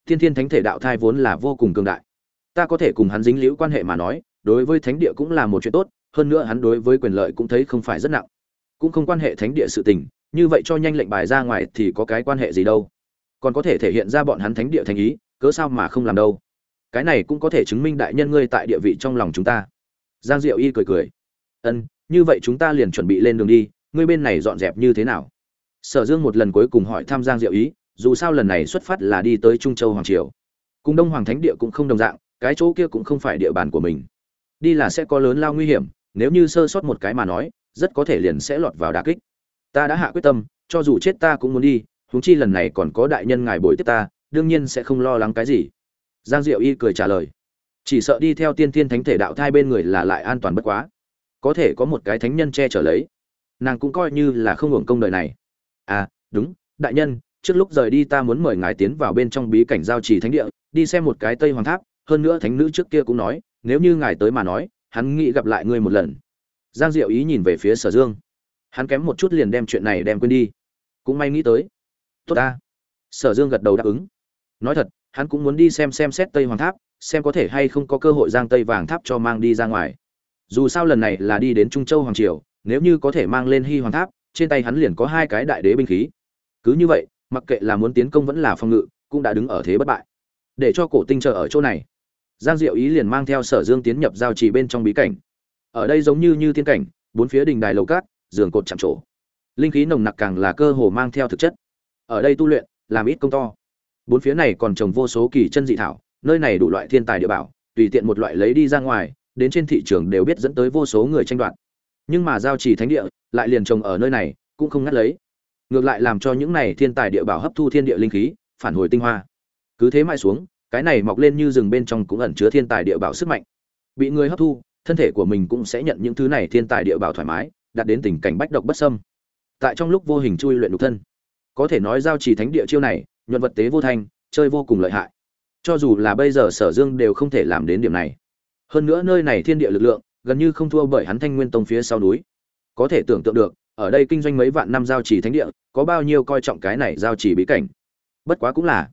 Tiên thiên thánh thể đạo thai vốn là vô cùng cường đại. Ta có thể cùng hắn dính liễu quan hệ mà nói, đối với thánh địa cũng là một chuyện tốt, hơn nữa hắn đối với quyền lợi cũng thấy không phải rất nặng. Cũng không quan hệ thánh địa sự tình, như vậy cho nhanh lệnh bài ra ngoài thì có cái quan hệ gì đâu. Còn có thể thể hiện ra bọn hắn thánh địa thành ý, cớ sao mà không làm đâu. Cái này cũng có thể chứng minh đại nhân ngươi tại địa vị trong lòng chúng ta. Giang diệu y cười cười. Ân, như vậy chúng ta liền chuẩn bị lên đường đi ngươi bên này dọn dẹp như thế nào? Sở dương một lần cuối cùng hỏi Tham giang diệu ý, dù sao lần này xuất phát là đi tới trung châu hoàng triều. Cùng đông hoàng thánh địa cũng không đồng dạng, cái chỗ kia cũng không phải địa bàn của mình. Đi là sẽ có lớn lao nguy hiểm, nếu như sơ sót một cái mà nói, rất có thể liền sẽ lọt vào đà kích. Ta đã hạ quyết tâm, cho dù chết ta cũng muốn đi, huống chi lần này còn có đại nhân ngài bồi tiếp ta, đương nhiên sẽ không lo lắng cái gì. Giang diệu y cười trả lời. Chỉ sợ đi theo tiên thiên thánh thể đạo thai bên người là lại an toàn bất quá. Có thể có một cái thánh nhân che chở lấy nàng cũng coi như là không hưởng công đời này. À đúng, đại nhân, trước lúc rời đi ta muốn mời ngài tiến vào bên trong bí cảnh giao trì thánh địa, đi xem một cái tây hoàng tháp, hơn nữa thánh nữ trước kia cũng nói, nếu như ngài tới mà nói, hắn nghĩ gặp lại ngươi một lần. Giang diệu ý nhìn về phía sở dương. Hắn kém một chút liền đem chuyện này đem quên đi. Cũng may nghĩ tới. Tốt ta. Sở dương gật đầu đáp ứng. Nói thật, hắn cũng muốn đi xem xem xét tây hoàng tháp, xem có thể hay không có cơ hội giang tây vàng tháp cho mang đi ra ngoài. Dù sao lần này là đi đến trung châu hoàng triều nếu như có thể mang lên hy hoàng tháp, trên tay hắn liền có hai cái đại đế binh khí. Cứ như vậy, mặc kệ là muốn tiến công vẫn là phòng ngự, cũng đã đứng ở thế bất bại. Để cho cổ tinh chờ ở chỗ này. Giang diệu ý liền mang theo sở dương tiến nhập giao trì bên trong bí cảnh. Ở đây giống như như tiên cảnh, bốn phía đình đài lầu cát, giường cột chạm trổ. Linh khí nồng nặc càng là cơ hồ mang theo thực chất. Ở đây tu luyện, làm ít công to. Bốn phía này còn trồng vô số kỳ chân dị thảo, nơi này đủ loại thiên tài địa bảo, tùy tiện một loại lấy đi ra ngoài, đến trên thị trường đều biết dẫn tới vô số người tranh đoạt nhưng mà giao trì thánh địa lại liền trồng ở nơi này, cũng không ngắt lấy. Ngược lại làm cho những này thiên tài địa bảo hấp thu thiên địa linh khí, phản hồi tinh hoa. Cứ thế mãi xuống, cái này mọc lên như rừng bên trong cũng ẩn chứa thiên tài địa bảo sức mạnh. Bị người hấp thu, thân thể của mình cũng sẽ nhận những thứ này thiên tài địa bảo thoải mái, đạt đến tình cảnh bách độc bất sâm tại trong lúc vô hình chui luyện đục thân, có thể nói giao trì thánh địa chiêu này, nhuận vật tế vô thanh, chơi vô cùng lợi hại. Cho dù là bây giờ sở dương đều không thể làm đến điểm này. Hơn nữa nơi này thiên địa lực lượng gần như không thua bởi hắn thanh nguyên tông phía sau núi. Có thể tưởng tượng được, ở đây kinh doanh mấy vạn năm giao trì thánh địa, có bao nhiêu coi trọng cái này giao trì bí cảnh. Bất quá cũng là,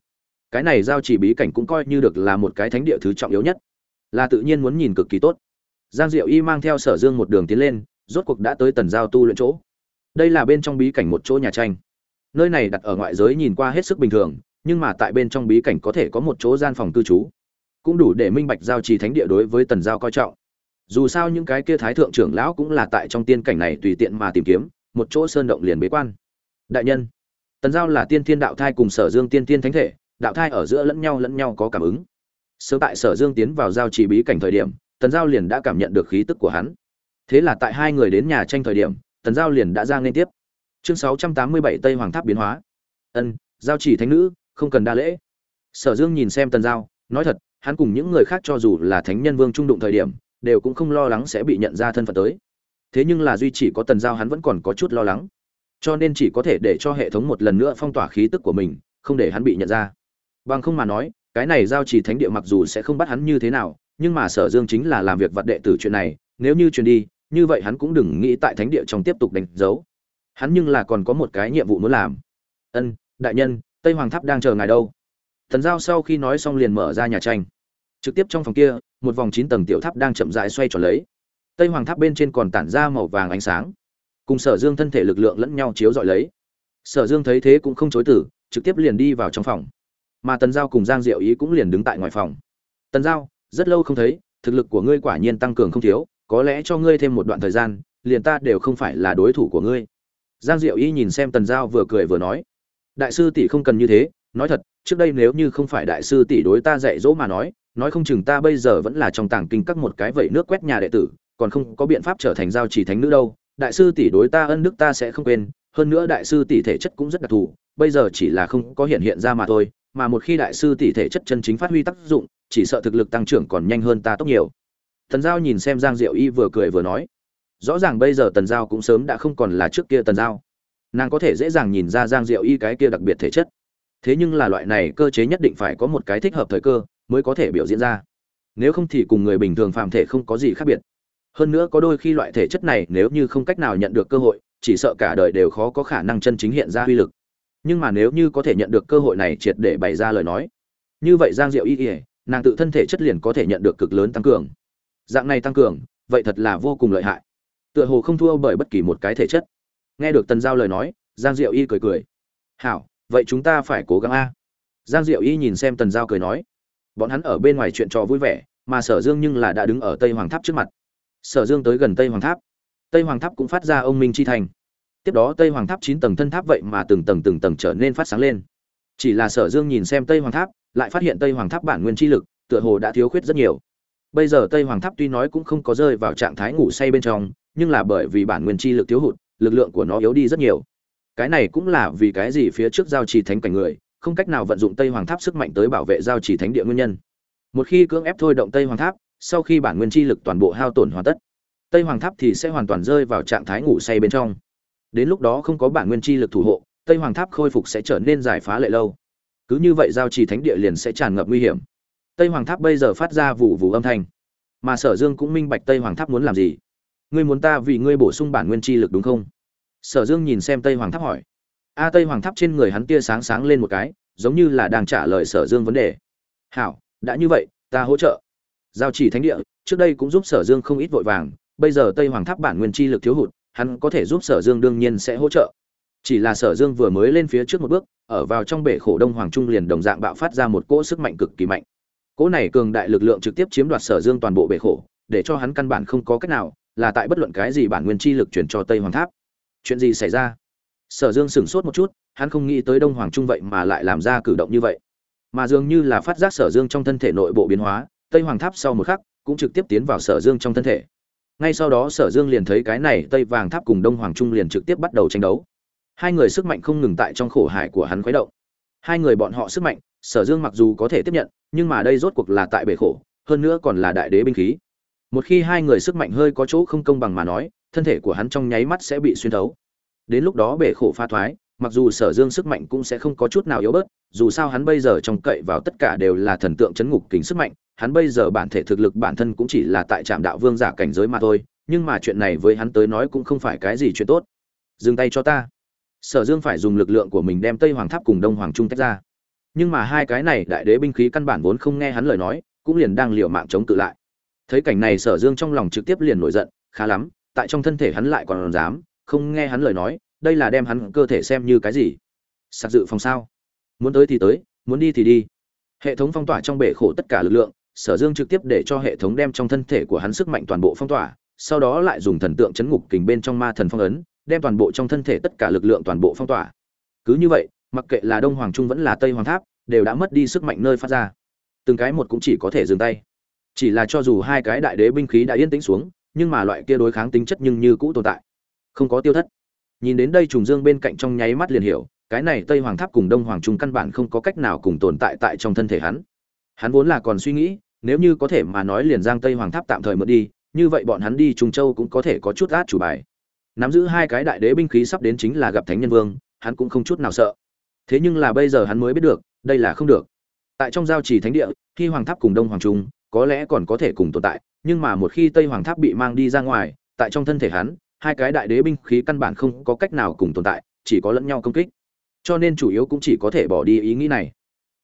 cái này giao trì bí cảnh cũng coi như được là một cái thánh địa thứ trọng yếu nhất, là tự nhiên muốn nhìn cực kỳ tốt. Giang diệu y mang theo sở dương một đường tiến lên, rốt cuộc đã tới tần giao tu luyện chỗ. Đây là bên trong bí cảnh một chỗ nhà tranh. Nơi này đặt ở ngoại giới nhìn qua hết sức bình thường, nhưng mà tại bên trong bí cảnh có thể có một chỗ gian phòng cư trú. Cũng đủ để minh bạch giao trì thánh địa đối với tần giao coi trọng dù sao những cái kia thái thượng trưởng lão cũng là tại trong tiên cảnh này tùy tiện mà tìm kiếm, một chỗ sơn động liền bế quan. Đại nhân, tần giao là tiên thiên đạo thai cùng sở dương tiên thiên thánh thể, đạo thai ở giữa lẫn nhau lẫn nhau có cảm ứng. Sớm tại sở dương tiến vào giao trì bí cảnh thời điểm, tần giao liền đã cảm nhận được khí tức của hắn. Thế là tại hai người đến nhà tranh thời điểm, tần giao liền đã ra liên tiếp. Chương sáu trăm tám mươi bảy tây hoàng tháp biến hóa. Ân, giao chỉ thánh nữ, không cần đa lễ. Sở dương nhìn xem tần giao, nói thật, hắn cùng những người khác cho dù là thánh nhân vương trung đụng thời điểm đều cũng không lo lắng sẽ bị nhận ra thân phận tới. Thế nhưng là duy chỉ có tần giao hắn vẫn còn có chút lo lắng. Cho nên chỉ có thể để cho hệ thống một lần nữa phong tỏa khí tức của mình, không để hắn bị nhận ra. Bằng không mà nói, cái này giao chỉ thánh địa mặc dù sẽ không bắt hắn như thế nào, nhưng mà sở dương chính là làm việc vật đệ tử chuyện này, nếu như truyền đi, như vậy hắn cũng đừng nghĩ tại thánh địa trong tiếp tục đánh dấu. Hắn nhưng là còn có một cái nhiệm vụ muốn làm. Ân, đại nhân, tây hoàng tháp đang chờ ngài đâu? Thần giao sau khi nói xong liền mở ra nhà tranh. Trực tiếp trong phòng kia một vòng chín tầng tiểu tháp đang chậm rãi xoay tròn lấy. Tây hoàng tháp bên trên còn tản ra màu vàng ánh sáng. Cùng sở dương thân thể lực lượng lẫn nhau chiếu dọi lấy. Sở dương thấy thế cũng không chối tử trực tiếp liền đi vào trong phòng. Mà tần giao cùng giang diệu ý cũng liền đứng tại ngoài phòng. Tần giao, rất lâu không thấy, thực lực của ngươi quả nhiên tăng cường không thiếu, có lẽ cho ngươi thêm một đoạn thời gian, liền ta đều không phải là đối thủ của ngươi. Giang diệu ý nhìn xem tần giao vừa cười vừa nói, đại sư tỷ không cần như thế, nói thật, trước đây nếu như không phải đại sư tỷ đối ta dạy dỗ mà nói nói không chừng ta bây giờ vẫn là trong tàng kinh các một cái vẩy nước quét nhà đệ tử, còn không có biện pháp trở thành giao chỉ thánh nữ đâu. Đại sư tỷ đối ta ân đức ta sẽ không quên, hơn nữa đại sư tỷ thể chất cũng rất đặc thù, bây giờ chỉ là không có hiện hiện ra mà thôi, mà một khi đại sư tỷ thể chất chân chính phát huy tác dụng, chỉ sợ thực lực tăng trưởng còn nhanh hơn ta tốc nhiều. Tần giao nhìn xem giang diệu y vừa cười vừa nói, rõ ràng bây giờ tần giao cũng sớm đã không còn là trước kia tần giao. Nàng có thể dễ dàng nhìn ra giang diệu y cái kia đặc biệt thể chất. Thế nhưng là loại này cơ chế nhất định phải có một cái thích hợp thời cơ mới có thể biểu diễn ra. Nếu không thì cùng người bình thường phàm thể không có gì khác biệt. Hơn nữa có đôi khi loại thể chất này nếu như không cách nào nhận được cơ hội, chỉ sợ cả đời đều khó có khả năng chân chính hiện ra uy lực. Nhưng mà nếu như có thể nhận được cơ hội này triệt để bày ra lời nói. Như vậy giang diệu y ỉa nàng tự thân thể chất liền có thể nhận được cực lớn tăng cường. Dạng này tăng cường, vậy thật là vô cùng lợi hại. Tựa hồ không thua bởi bất kỳ một cái thể chất. Nghe được tần giao lời nói, giang diệu y cười cười. Hảo, vậy chúng ta phải cố gắng a. Giang diệu y nhìn xem tần giao cười nói bọn hắn ở bên ngoài chuyện trò vui vẻ, mà sở dương nhưng là đã đứng ở tây hoàng tháp trước mặt. Sở dương tới gần tây hoàng tháp. Tây hoàng tháp cũng phát ra ông minh chi thành tiếp đó tây hoàng tháp chín tầng thân tháp vậy mà từng tầng từng tầng trở nên phát sáng lên. Chỉ là sở dương nhìn xem tây hoàng tháp, lại phát hiện tây hoàng tháp bản nguyên chi lực, tựa hồ đã thiếu khuyết rất nhiều. Bây giờ tây hoàng tháp tuy nói cũng không có rơi vào trạng thái ngủ say bên trong, nhưng là bởi vì bản nguyên chi lực thiếu hụt, lực lượng của nó yếu đi rất nhiều. Cái này cũng là vì cái gì phía trước giao trì thánh cảnh người không cách nào vận dụng tây hoàng tháp sức mạnh tới bảo vệ giao Chỉ thánh địa nguyên nhân. Một khi cưỡng ép thôi động tây hoàng tháp, sau khi bản nguyên chi lực toàn bộ hao tổn hoàn tất, tây hoàng tháp thì sẽ hoàn toàn rơi vào trạng thái ngủ say bên trong. Đến lúc đó không có bản nguyên chi lực thủ hộ, tây hoàng tháp khôi phục sẽ trở nên giải phá lệ lâu. Cứ như vậy giao trì thánh địa liền sẽ tràn ngập nguy hiểm. Tây hoàng tháp bây giờ phát ra vụ vụ âm thanh. Mà sở dương cũng minh bạch tây hoàng tháp muốn làm gì. Ngươi muốn ta vì ngươi bổ sung bản nguyên chi lực đúng không? Sở dương nhìn xem tây hoàng tháp hỏi a tây hoàng tháp trên người hắn tia sáng sáng lên một cái, giống như là đang trả lời sở dương vấn đề. Hảo, đã như vậy, ta hỗ trợ. Giao chỉ thánh địa, trước đây cũng giúp sở dương không ít vội vàng, bây giờ tây hoàng tháp bản nguyên chi lực thiếu hụt, hắn có thể giúp sở dương đương nhiên sẽ hỗ trợ. Chỉ là sở dương vừa mới lên phía trước một bước, ở vào trong bể khổ đông hoàng trung liền đồng dạng bạo phát ra một cỗ sức mạnh cực kỳ mạnh. Cỗ này cường đại lực lượng trực tiếp chiếm đoạt sở dương toàn bộ bể khổ, để cho hắn căn bản không có cách nào là tại bất luận cái gì bản nguyên chi lực chuyển cho tây hoàng tháp. Chuyện gì xảy ra? Sở dương sửng sốt một chút, hắn không nghĩ tới đông hoàng trung vậy mà lại làm ra cử động như vậy. Mà dường như là phát giác sở dương trong thân thể nội bộ biến hóa, tây hoàng tháp sau một khắc cũng trực tiếp tiến vào sở dương trong thân thể. Ngay sau đó sở dương liền thấy cái này tây vàng tháp cùng đông hoàng trung liền trực tiếp bắt đầu tranh đấu. Hai người sức mạnh không ngừng tại trong khổ hải của hắn khuấy động. Hai người bọn họ sức mạnh, sở dương mặc dù có thể tiếp nhận, nhưng mà đây rốt cuộc là tại bể khổ, hơn nữa còn là đại đế binh khí. Một khi hai người sức mạnh hơi có chỗ không công bằng mà nói, thân thể của hắn trong nháy mắt sẽ bị xuyên thấu đến lúc đó bể khổ pha thoái, mặc dù sở dương sức mạnh cũng sẽ không có chút nào yếu bớt, dù sao hắn bây giờ trông cậy vào tất cả đều là thần tượng chấn ngục kính sức mạnh, hắn bây giờ bản thể thực lực bản thân cũng chỉ là tại trạm đạo vương giả cảnh giới mà thôi, nhưng mà chuyện này với hắn tới nói cũng không phải cái gì chuyện tốt. Dừng tay cho ta. Sở dương phải dùng lực lượng của mình đem tây hoàng tháp cùng đông hoàng trung tách ra. Nhưng mà hai cái này đại đế binh khí căn bản vốn không nghe hắn lời nói, cũng liền đang liều mạng chống cự lại. Thấy cảnh này sở dương trong lòng trực tiếp liền nổi giận, khá lắm, tại trong thân thể hắn lại còn dám không nghe hắn lời nói, đây là đem hắn cơ thể xem như cái gì? Sạc dự phòng sao? Muốn tới thì tới, muốn đi thì đi. Hệ thống phong tỏa trong bể khổ tất cả lực lượng, sở dương trực tiếp để cho hệ thống đem trong thân thể của hắn sức mạnh toàn bộ phong tỏa, sau đó lại dùng thần tượng chấn ngục kình bên trong ma thần phong ấn, đem toàn bộ trong thân thể tất cả lực lượng toàn bộ phong tỏa. Cứ như vậy, mặc kệ là đông hoàng trung vẫn là tây hoàng tháp, đều đã mất đi sức mạnh nơi phát ra. Từng cái một cũng chỉ có thể dừng tay. Chỉ là cho dù hai cái đại đế binh khí đã yên tĩnh xuống, nhưng mà loại kia đối kháng tính chất nhưng như cũ tồn tại không có tiêu thất. Nhìn đến đây trùng dương bên cạnh trong nháy mắt liền hiểu, cái này tây hoàng tháp cùng đông hoàng trung căn bản không có cách nào cùng tồn tại tại trong thân thể hắn. Hắn vốn là còn suy nghĩ, nếu như có thể mà nói liền giang tây hoàng tháp tạm thời mượn đi, như vậy bọn hắn đi trung châu cũng có thể có chút át chủ bài. Nắm giữ hai cái đại đế binh khí sắp đến chính là gặp thánh nhân vương, hắn cũng không chút nào sợ. Thế nhưng là bây giờ hắn mới biết được, đây là không được. Tại trong giao trì thánh địa, khi hoàng tháp cùng đông hoàng trung có lẽ còn có thể cùng tồn tại, nhưng mà một khi tây hoàng tháp bị mang đi ra ngoài, tại trong thân thể hắn hai cái đại đế binh khí căn bản không có cách nào cùng tồn tại, chỉ có lẫn nhau công kích. Cho nên chủ yếu cũng chỉ có thể bỏ đi ý nghĩ này.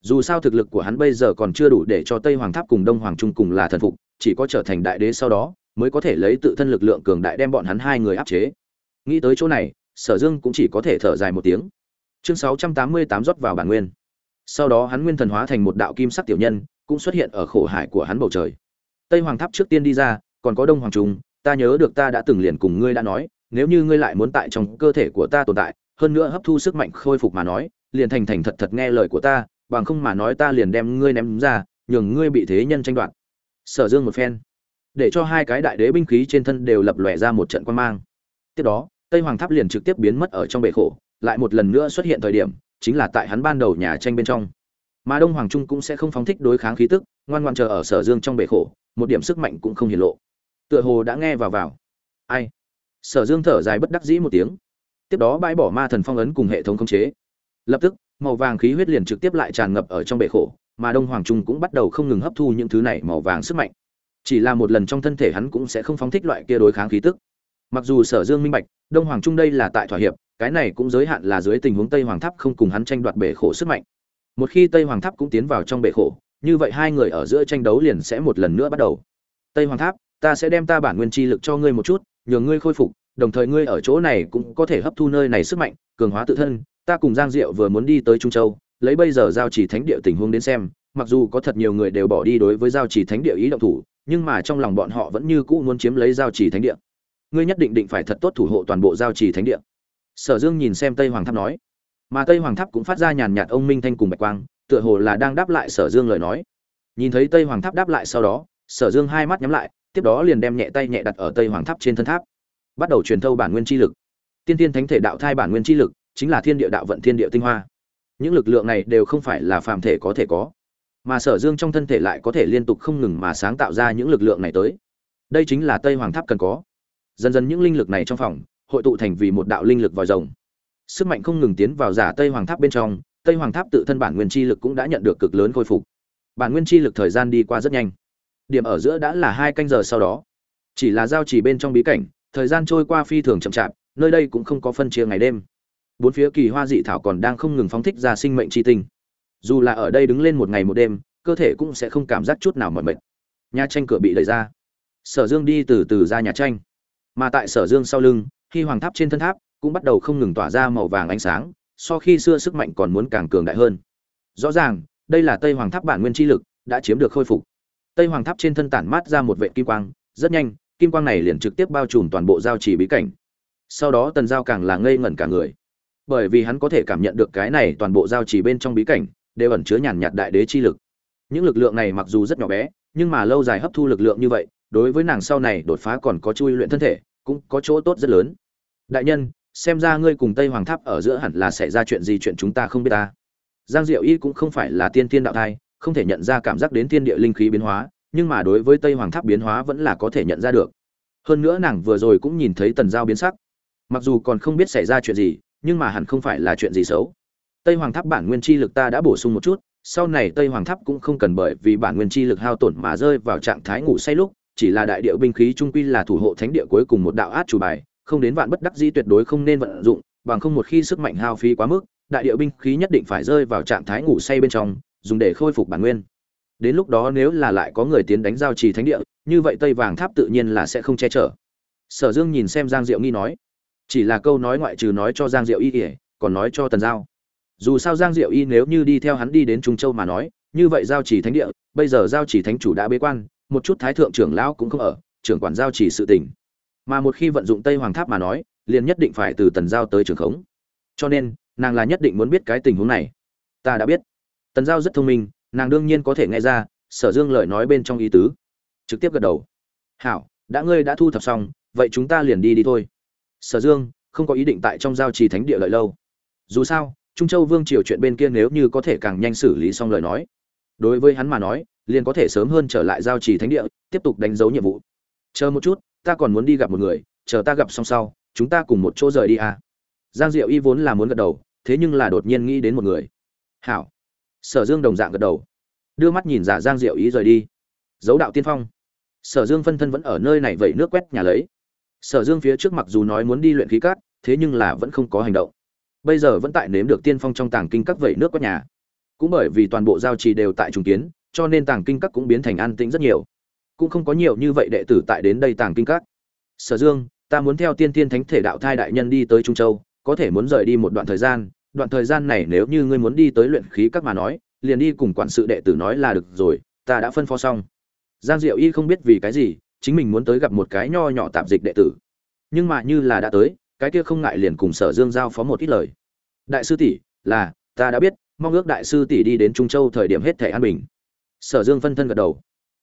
Dù sao thực lực của hắn bây giờ còn chưa đủ để cho tây hoàng tháp cùng đông hoàng trung cùng là thần phục, chỉ có trở thành đại đế sau đó, mới có thể lấy tự thân lực lượng cường đại đem bọn hắn hai người áp chế. Nghĩ tới chỗ này, sở dương cũng chỉ có thể thở dài một tiếng. Chương sáu trăm tám mươi tám rót vào bản nguyên. Sau đó hắn nguyên thần hóa thành một đạo kim sắc tiểu nhân, cũng xuất hiện ở khổ hải của hắn bầu trời. Tây hoàng tháp trước tiên đi ra, còn có đông hoàng trung ta nhớ được ta đã từng liền cùng ngươi đã nói, nếu như ngươi lại muốn tại trong cơ thể của ta tồn tại, hơn nữa hấp thu sức mạnh khôi phục mà nói, liền thành thành thật thật nghe lời của ta, bằng không mà nói ta liền đem ngươi ném ra, nhường ngươi bị thế nhân tranh đoạt. Sở dương một phen, để cho hai cái đại đế binh khí trên thân đều lập lòe ra một trận quan mang. Tiếp đó, tây hoàng tháp liền trực tiếp biến mất ở trong bể khổ, lại một lần nữa xuất hiện thời điểm, chính là tại hắn ban đầu nhà tranh bên trong. Mà đông hoàng trung cũng sẽ không phóng thích đối kháng khí tức, ngoan ngoan chờ ở sở dương trong bể khổ, một điểm sức mạnh cũng không hiển lộ tựa hồ đã nghe vào vào. Ai? Sở dương thở dài bất đắc dĩ một tiếng. Tiếp đó bãi bỏ ma thần phong ấn cùng hệ thống khống chế. Lập tức, màu vàng khí huyết liền trực tiếp lại tràn ngập ở trong bể khổ, mà đông hoàng trung cũng bắt đầu không ngừng hấp thu những thứ này màu vàng sức mạnh. Chỉ là một lần trong thân thể hắn cũng sẽ không phóng thích loại kia đối kháng khí tức. Mặc dù sở dương minh bạch, đông hoàng trung đây là tại thỏa hiệp, cái này cũng giới hạn là dưới tình huống tây hoàng tháp không cùng hắn tranh đoạt bể khổ sức mạnh. Một khi tây hoàng tháp cũng tiến vào trong bể khổ, như vậy hai người ở giữa tranh đấu liền sẽ một lần nữa bắt đầu. Tây hoàng tháp ta sẽ đem ta bản nguyên chi lực cho ngươi một chút nhờ ngươi khôi phục, đồng thời ngươi ở chỗ này cũng có thể hấp thu nơi này sức mạnh, cường hóa tự thân. Ta cùng giang diệu vừa muốn đi tới trung châu, lấy bây giờ giao chỉ thánh địa tình huống đến xem, mặc dù có thật nhiều người đều bỏ đi đối với giao chỉ thánh địa ý động thủ, nhưng mà trong lòng bọn họ vẫn như cũ muốn chiếm lấy giao chỉ thánh địa. Ngươi nhất định định phải thật tốt thủ hộ toàn bộ giao chỉ thánh địa. Sở dương nhìn xem tây hoàng tháp nói. Mà tây hoàng tháp cũng phát ra nhàn nhạt ông minh thanh cùng bạch quang, tựa hồ là đang đáp lại sở dương lời nói. Nhìn thấy tây hoàng tháp đáp lại sau đó, sở dương hai mắt nhắm lại tiếp đó liền đem nhẹ tay nhẹ đặt ở tây hoàng tháp trên thân tháp. Bắt đầu truyền thâu bản nguyên chi lực. Tiên tiên thánh thể đạo thai bản nguyên chi lực, chính là thiên địa đạo vận thiên địa tinh hoa. Những lực lượng này đều không phải là phàm thể có thể có, mà sở dương trong thân thể lại có thể liên tục không ngừng mà sáng tạo ra những lực lượng này tới. Đây chính là tây hoàng tháp cần có. Dần dần những linh lực này trong phòng, hội tụ thành vì một đạo linh lực vòi rồng. Sức mạnh không ngừng tiến vào giả tây hoàng tháp bên trong, tây hoàng tháp tự thân bản nguyên chi lực cũng đã nhận được cực lớn khôi phục. Bản nguyên chi lực thời gian đi qua rất nhanh điểm ở giữa đã là hai canh giờ sau đó. Chỉ là giao chỉ bên trong bí cảnh, thời gian trôi qua phi thường chậm chạp, nơi đây cũng không có phân chia ngày đêm. Bốn phía kỳ hoa dị thảo còn đang không ngừng phóng thích ra sinh mệnh tri tinh. Dù là ở đây đứng lên một ngày một đêm, cơ thể cũng sẽ không cảm giác chút nào mỏi mệt. Nhà tranh cửa bị đẩy ra. Sở dương đi từ từ ra nhà tranh. Mà tại sở dương sau lưng, khi hoàng tháp trên thân tháp cũng bắt đầu không ngừng tỏa ra màu vàng ánh sáng, so khi xưa sức mạnh còn muốn càng cường đại hơn. Rõ ràng, đây là tây hoàng tháp bản nguyên chi lực đã chiếm được khôi phục tây hoàng tháp trên thân tản mát ra một vệ kim quang, rất nhanh, kim quang này liền trực tiếp bao trùm toàn bộ giao chỉ bí cảnh. Sau đó tần giao càng là ngây ngẩn cả người. Bởi vì hắn có thể cảm nhận được cái này toàn bộ giao chỉ bên trong bí cảnh, đều ẩn chứa nhàn nhạt đại đế chi lực. Những lực lượng này mặc dù rất nhỏ bé, nhưng mà lâu dài hấp thu lực lượng như vậy, đối với nàng sau này đột phá còn có chui luyện thân thể, cũng có chỗ tốt rất lớn. Đại nhân, xem ra ngươi cùng tây hoàng tháp ở giữa hẳn là xảy ra chuyện gì chuyện chúng ta không biết ta. Giang diệu y cũng không phải là tiên tiên đạo thai không thể nhận ra cảm giác đến thiên địa linh khí biến hóa, nhưng mà đối với tây hoàng tháp biến hóa vẫn là có thể nhận ra được. Hơn nữa nàng vừa rồi cũng nhìn thấy tần giao biến sắc. Mặc dù còn không biết xảy ra chuyện gì, nhưng mà hẳn không phải là chuyện gì xấu. Tây hoàng tháp bản nguyên chi lực ta đã bổ sung một chút, sau này tây hoàng tháp cũng không cần bởi vì bản nguyên chi lực hao tổn mà rơi vào trạng thái ngủ say lúc, chỉ là đại địa binh khí trung quy là thủ hộ thánh địa cuối cùng một đạo át chủ bài, không đến vạn bất đắc dĩ tuyệt đối không nên vận dụng, bằng không một khi sức mạnh hao phí quá mức, đại địa binh khí nhất định phải rơi vào trạng thái ngủ say bên trong dùng để khôi phục bản nguyên. Đến lúc đó nếu là lại có người tiến đánh giao trì thánh địa, như vậy tây vàng tháp tự nhiên là sẽ không che chở. Sở dương nhìn xem giang diệu nghi nói, chỉ là câu nói ngoại trừ nói cho giang diệu y ỉa còn nói cho tần giao. Dù sao giang diệu y nếu như đi theo hắn đi đến trung châu mà nói, như vậy giao trì thánh địa, bây giờ giao trì thánh chủ đã bế quan, một chút thái thượng trưởng lão cũng không ở, trưởng quản giao trì sự tình. Mà một khi vận dụng tây hoàng tháp mà nói, liền nhất định phải từ tần giao tới trường khống. Cho nên, nàng là nhất định muốn biết cái tình huống này. Ta đã biết tần giao rất thông minh, nàng đương nhiên có thể nghe ra, sở dương lời nói bên trong ý tứ. Trực tiếp gật đầu. Hảo, đã ngươi đã thu thập xong, vậy chúng ta liền đi đi thôi. Sở dương không có ý định tại trong giao trì thánh địa lợi lâu. Dù sao, trung châu vương triều chuyện bên kia nếu như có thể càng nhanh xử lý xong lời nói, đối với hắn mà nói, liền có thể sớm hơn trở lại giao trì thánh địa, tiếp tục đánh dấu nhiệm vụ. Chờ một chút, ta còn muốn đi gặp một người, chờ ta gặp xong sau, chúng ta cùng một chỗ rời đi à. giang diệu y vốn là muốn gật đầu, thế nhưng là đột nhiên nghĩ đến một người. Hảo sở dương đồng dạng gật đầu. Đưa mắt nhìn giả giang diệu ý rời đi. Dấu đạo tiên phong. Sở dương phân thân vẫn ở nơi này vậy nước quét nhà lấy. Sở dương phía trước mặc dù nói muốn đi luyện khí cát, thế nhưng là vẫn không có hành động. Bây giờ vẫn tại nếm được tiên phong trong tàng kinh các vẩy nước quét nhà. Cũng bởi vì toàn bộ giao trì đều tại trùng kiến, cho nên tàng kinh các cũng biến thành an tĩnh rất nhiều. Cũng không có nhiều như vậy đệ tử tại đến đây tàng kinh các. Sở dương, ta muốn theo tiên tiên thánh thể đạo thai đại nhân đi tới trung châu, có thể muốn rời đi một đoạn thời gian đoạn thời gian này nếu như ngươi muốn đi tới luyện khí các mà nói liền đi cùng quản sự đệ tử nói là được rồi ta đã phân phó xong. Giang diệu y không biết vì cái gì chính mình muốn tới gặp một cái nho nhỏ tạp dịch đệ tử. Nhưng mà như là đã tới cái kia không ngại liền cùng sở dương giao phó một ít lời. Đại sư tỷ là ta đã biết mong ước đại sư tỷ đi đến trung châu thời điểm hết thể an bình. Sở dương phân thân gật đầu.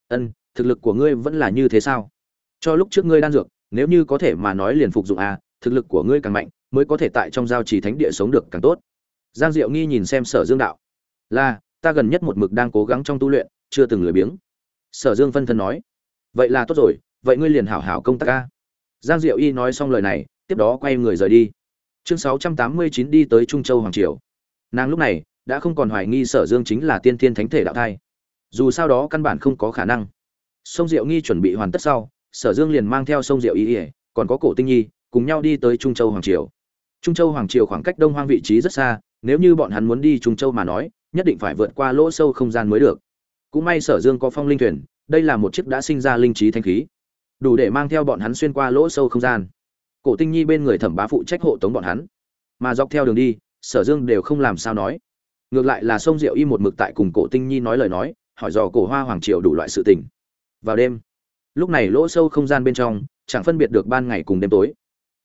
Ân thực lực của ngươi vẫn là như thế sao? Cho lúc trước ngươi đan dược nếu như có thể mà nói liền phục dụng a à, thực lực của ngươi càng mạnh mới có thể tại trong giao trì thánh địa sống được càng tốt. Giang diệu nghi nhìn xem sở dương đạo. Là, ta gần nhất một mực đang cố gắng trong tu luyện, chưa từng lười biếng. Sở dương phân thân nói. Vậy là tốt rồi, vậy ngươi liền hảo hảo công tác ca giang diệu y nói xong lời này, tiếp đó quay người rời đi. Chương sáu trăm tám mươi chín đi tới trung châu hoàng triều. Nàng lúc này đã không còn hoài nghi sở dương chính là tiên thiên thánh thể đạo thai. Dù sao đó căn bản không có khả năng. Sông diệu nghi chuẩn bị hoàn tất sau, sở dương liền mang theo sông diệu y ỉa còn có cổ tinh nhi, cùng nhau đi tới trung châu hoàng triều trung châu hoàng triều khoảng cách đông hoang vị trí rất xa, nếu như bọn hắn muốn đi trung châu mà nói, nhất định phải vượt qua lỗ sâu không gian mới được. Cũng may sở dương có phong linh thuyền, đây là một chiếc đã sinh ra linh trí thanh khí, đủ để mang theo bọn hắn xuyên qua lỗ sâu không gian. Cổ tinh nhi bên người thẩm bá phụ trách hộ tống bọn hắn. Mà dọc theo đường đi, sở dương đều không làm sao nói. Ngược lại là Song diệu y một mực tại cùng cổ tinh nhi nói lời nói, hỏi dò cổ hoa hoàng triều đủ loại sự tình. Vào đêm, lúc này lỗ sâu không gian bên trong, chẳng phân biệt được ban ngày cùng đêm tối.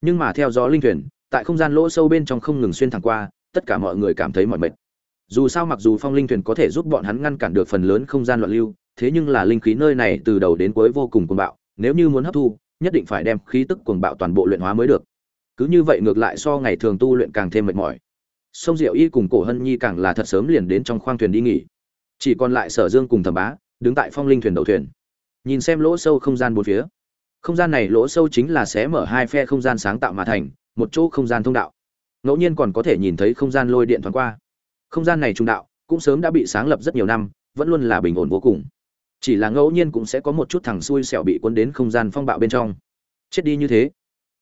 Nhưng mà theo gió linh thuyền tại không gian lỗ sâu bên trong không ngừng xuyên thẳng qua, tất cả mọi người cảm thấy mỏi mệt. Dù sao mặc dù phong linh thuyền có thể giúp bọn hắn ngăn cản được phần lớn không gian loạn lưu, thế nhưng là linh khí nơi này từ đầu đến cuối vô cùng cuồng bạo, nếu như muốn hấp thu, nhất định phải đem khí tức cuồng bạo toàn bộ luyện hóa mới được. Cứ như vậy ngược lại so ngày thường tu luyện càng thêm mệt mỏi. Sông diệu y cùng cổ hân nhi càng là thật sớm liền đến trong khoang thuyền đi nghỉ. Chỉ còn lại sở dương cùng thẩm bá, đứng tại phong linh thuyền đầu thuyền. Nhìn xem lỗ sâu không gian bốn phía. Không gian này lỗ sâu chính là sẽ mở hai phe không gian sáng tạo mà thành một chỗ không gian thông đạo. Ngẫu nhiên còn có thể nhìn thấy không gian lôi điện thoáng qua. Không gian này trung đạo, cũng sớm đã bị sáng lập rất nhiều năm, vẫn luôn là bình ổn vô cùng. Chỉ là ngẫu nhiên cũng sẽ có một chút thằng xui xẻo bị cuốn đến không gian phong bạo bên trong. Chết đi như thế.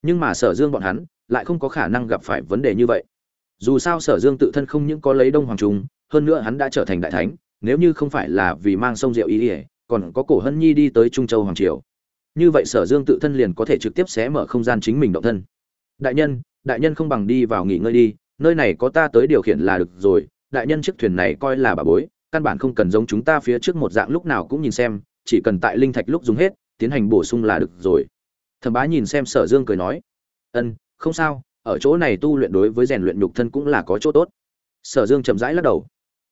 Nhưng mà sở dương bọn hắn lại không có khả năng gặp phải vấn đề như vậy. Dù sao sở dương tự thân không những có lấy đông hoàng trung, hơn nữa hắn đã trở thành đại thánh, nếu như không phải là vì mang sông rượu ý ỉa, còn có cổ hân nhi đi tới trung châu hoàng triều. Như vậy sở dương tự thân liền có thể trực tiếp xé mở không gian chính mình động thân đại nhân đại nhân không bằng đi vào nghỉ ngơi đi, nơi này có ta tới điều khiển là được rồi, đại nhân chiếc thuyền này coi là bà bối, căn bản không cần giống chúng ta phía trước một dạng lúc nào cũng nhìn xem, chỉ cần tại linh thạch lúc dùng hết, tiến hành bổ sung là được rồi. Thẩm bá nhìn xem sở dương cười nói, ân, không sao, ở chỗ này tu luyện đối với rèn luyện nhục thân cũng là có chỗ tốt. Sở dương chậm rãi lắc đầu,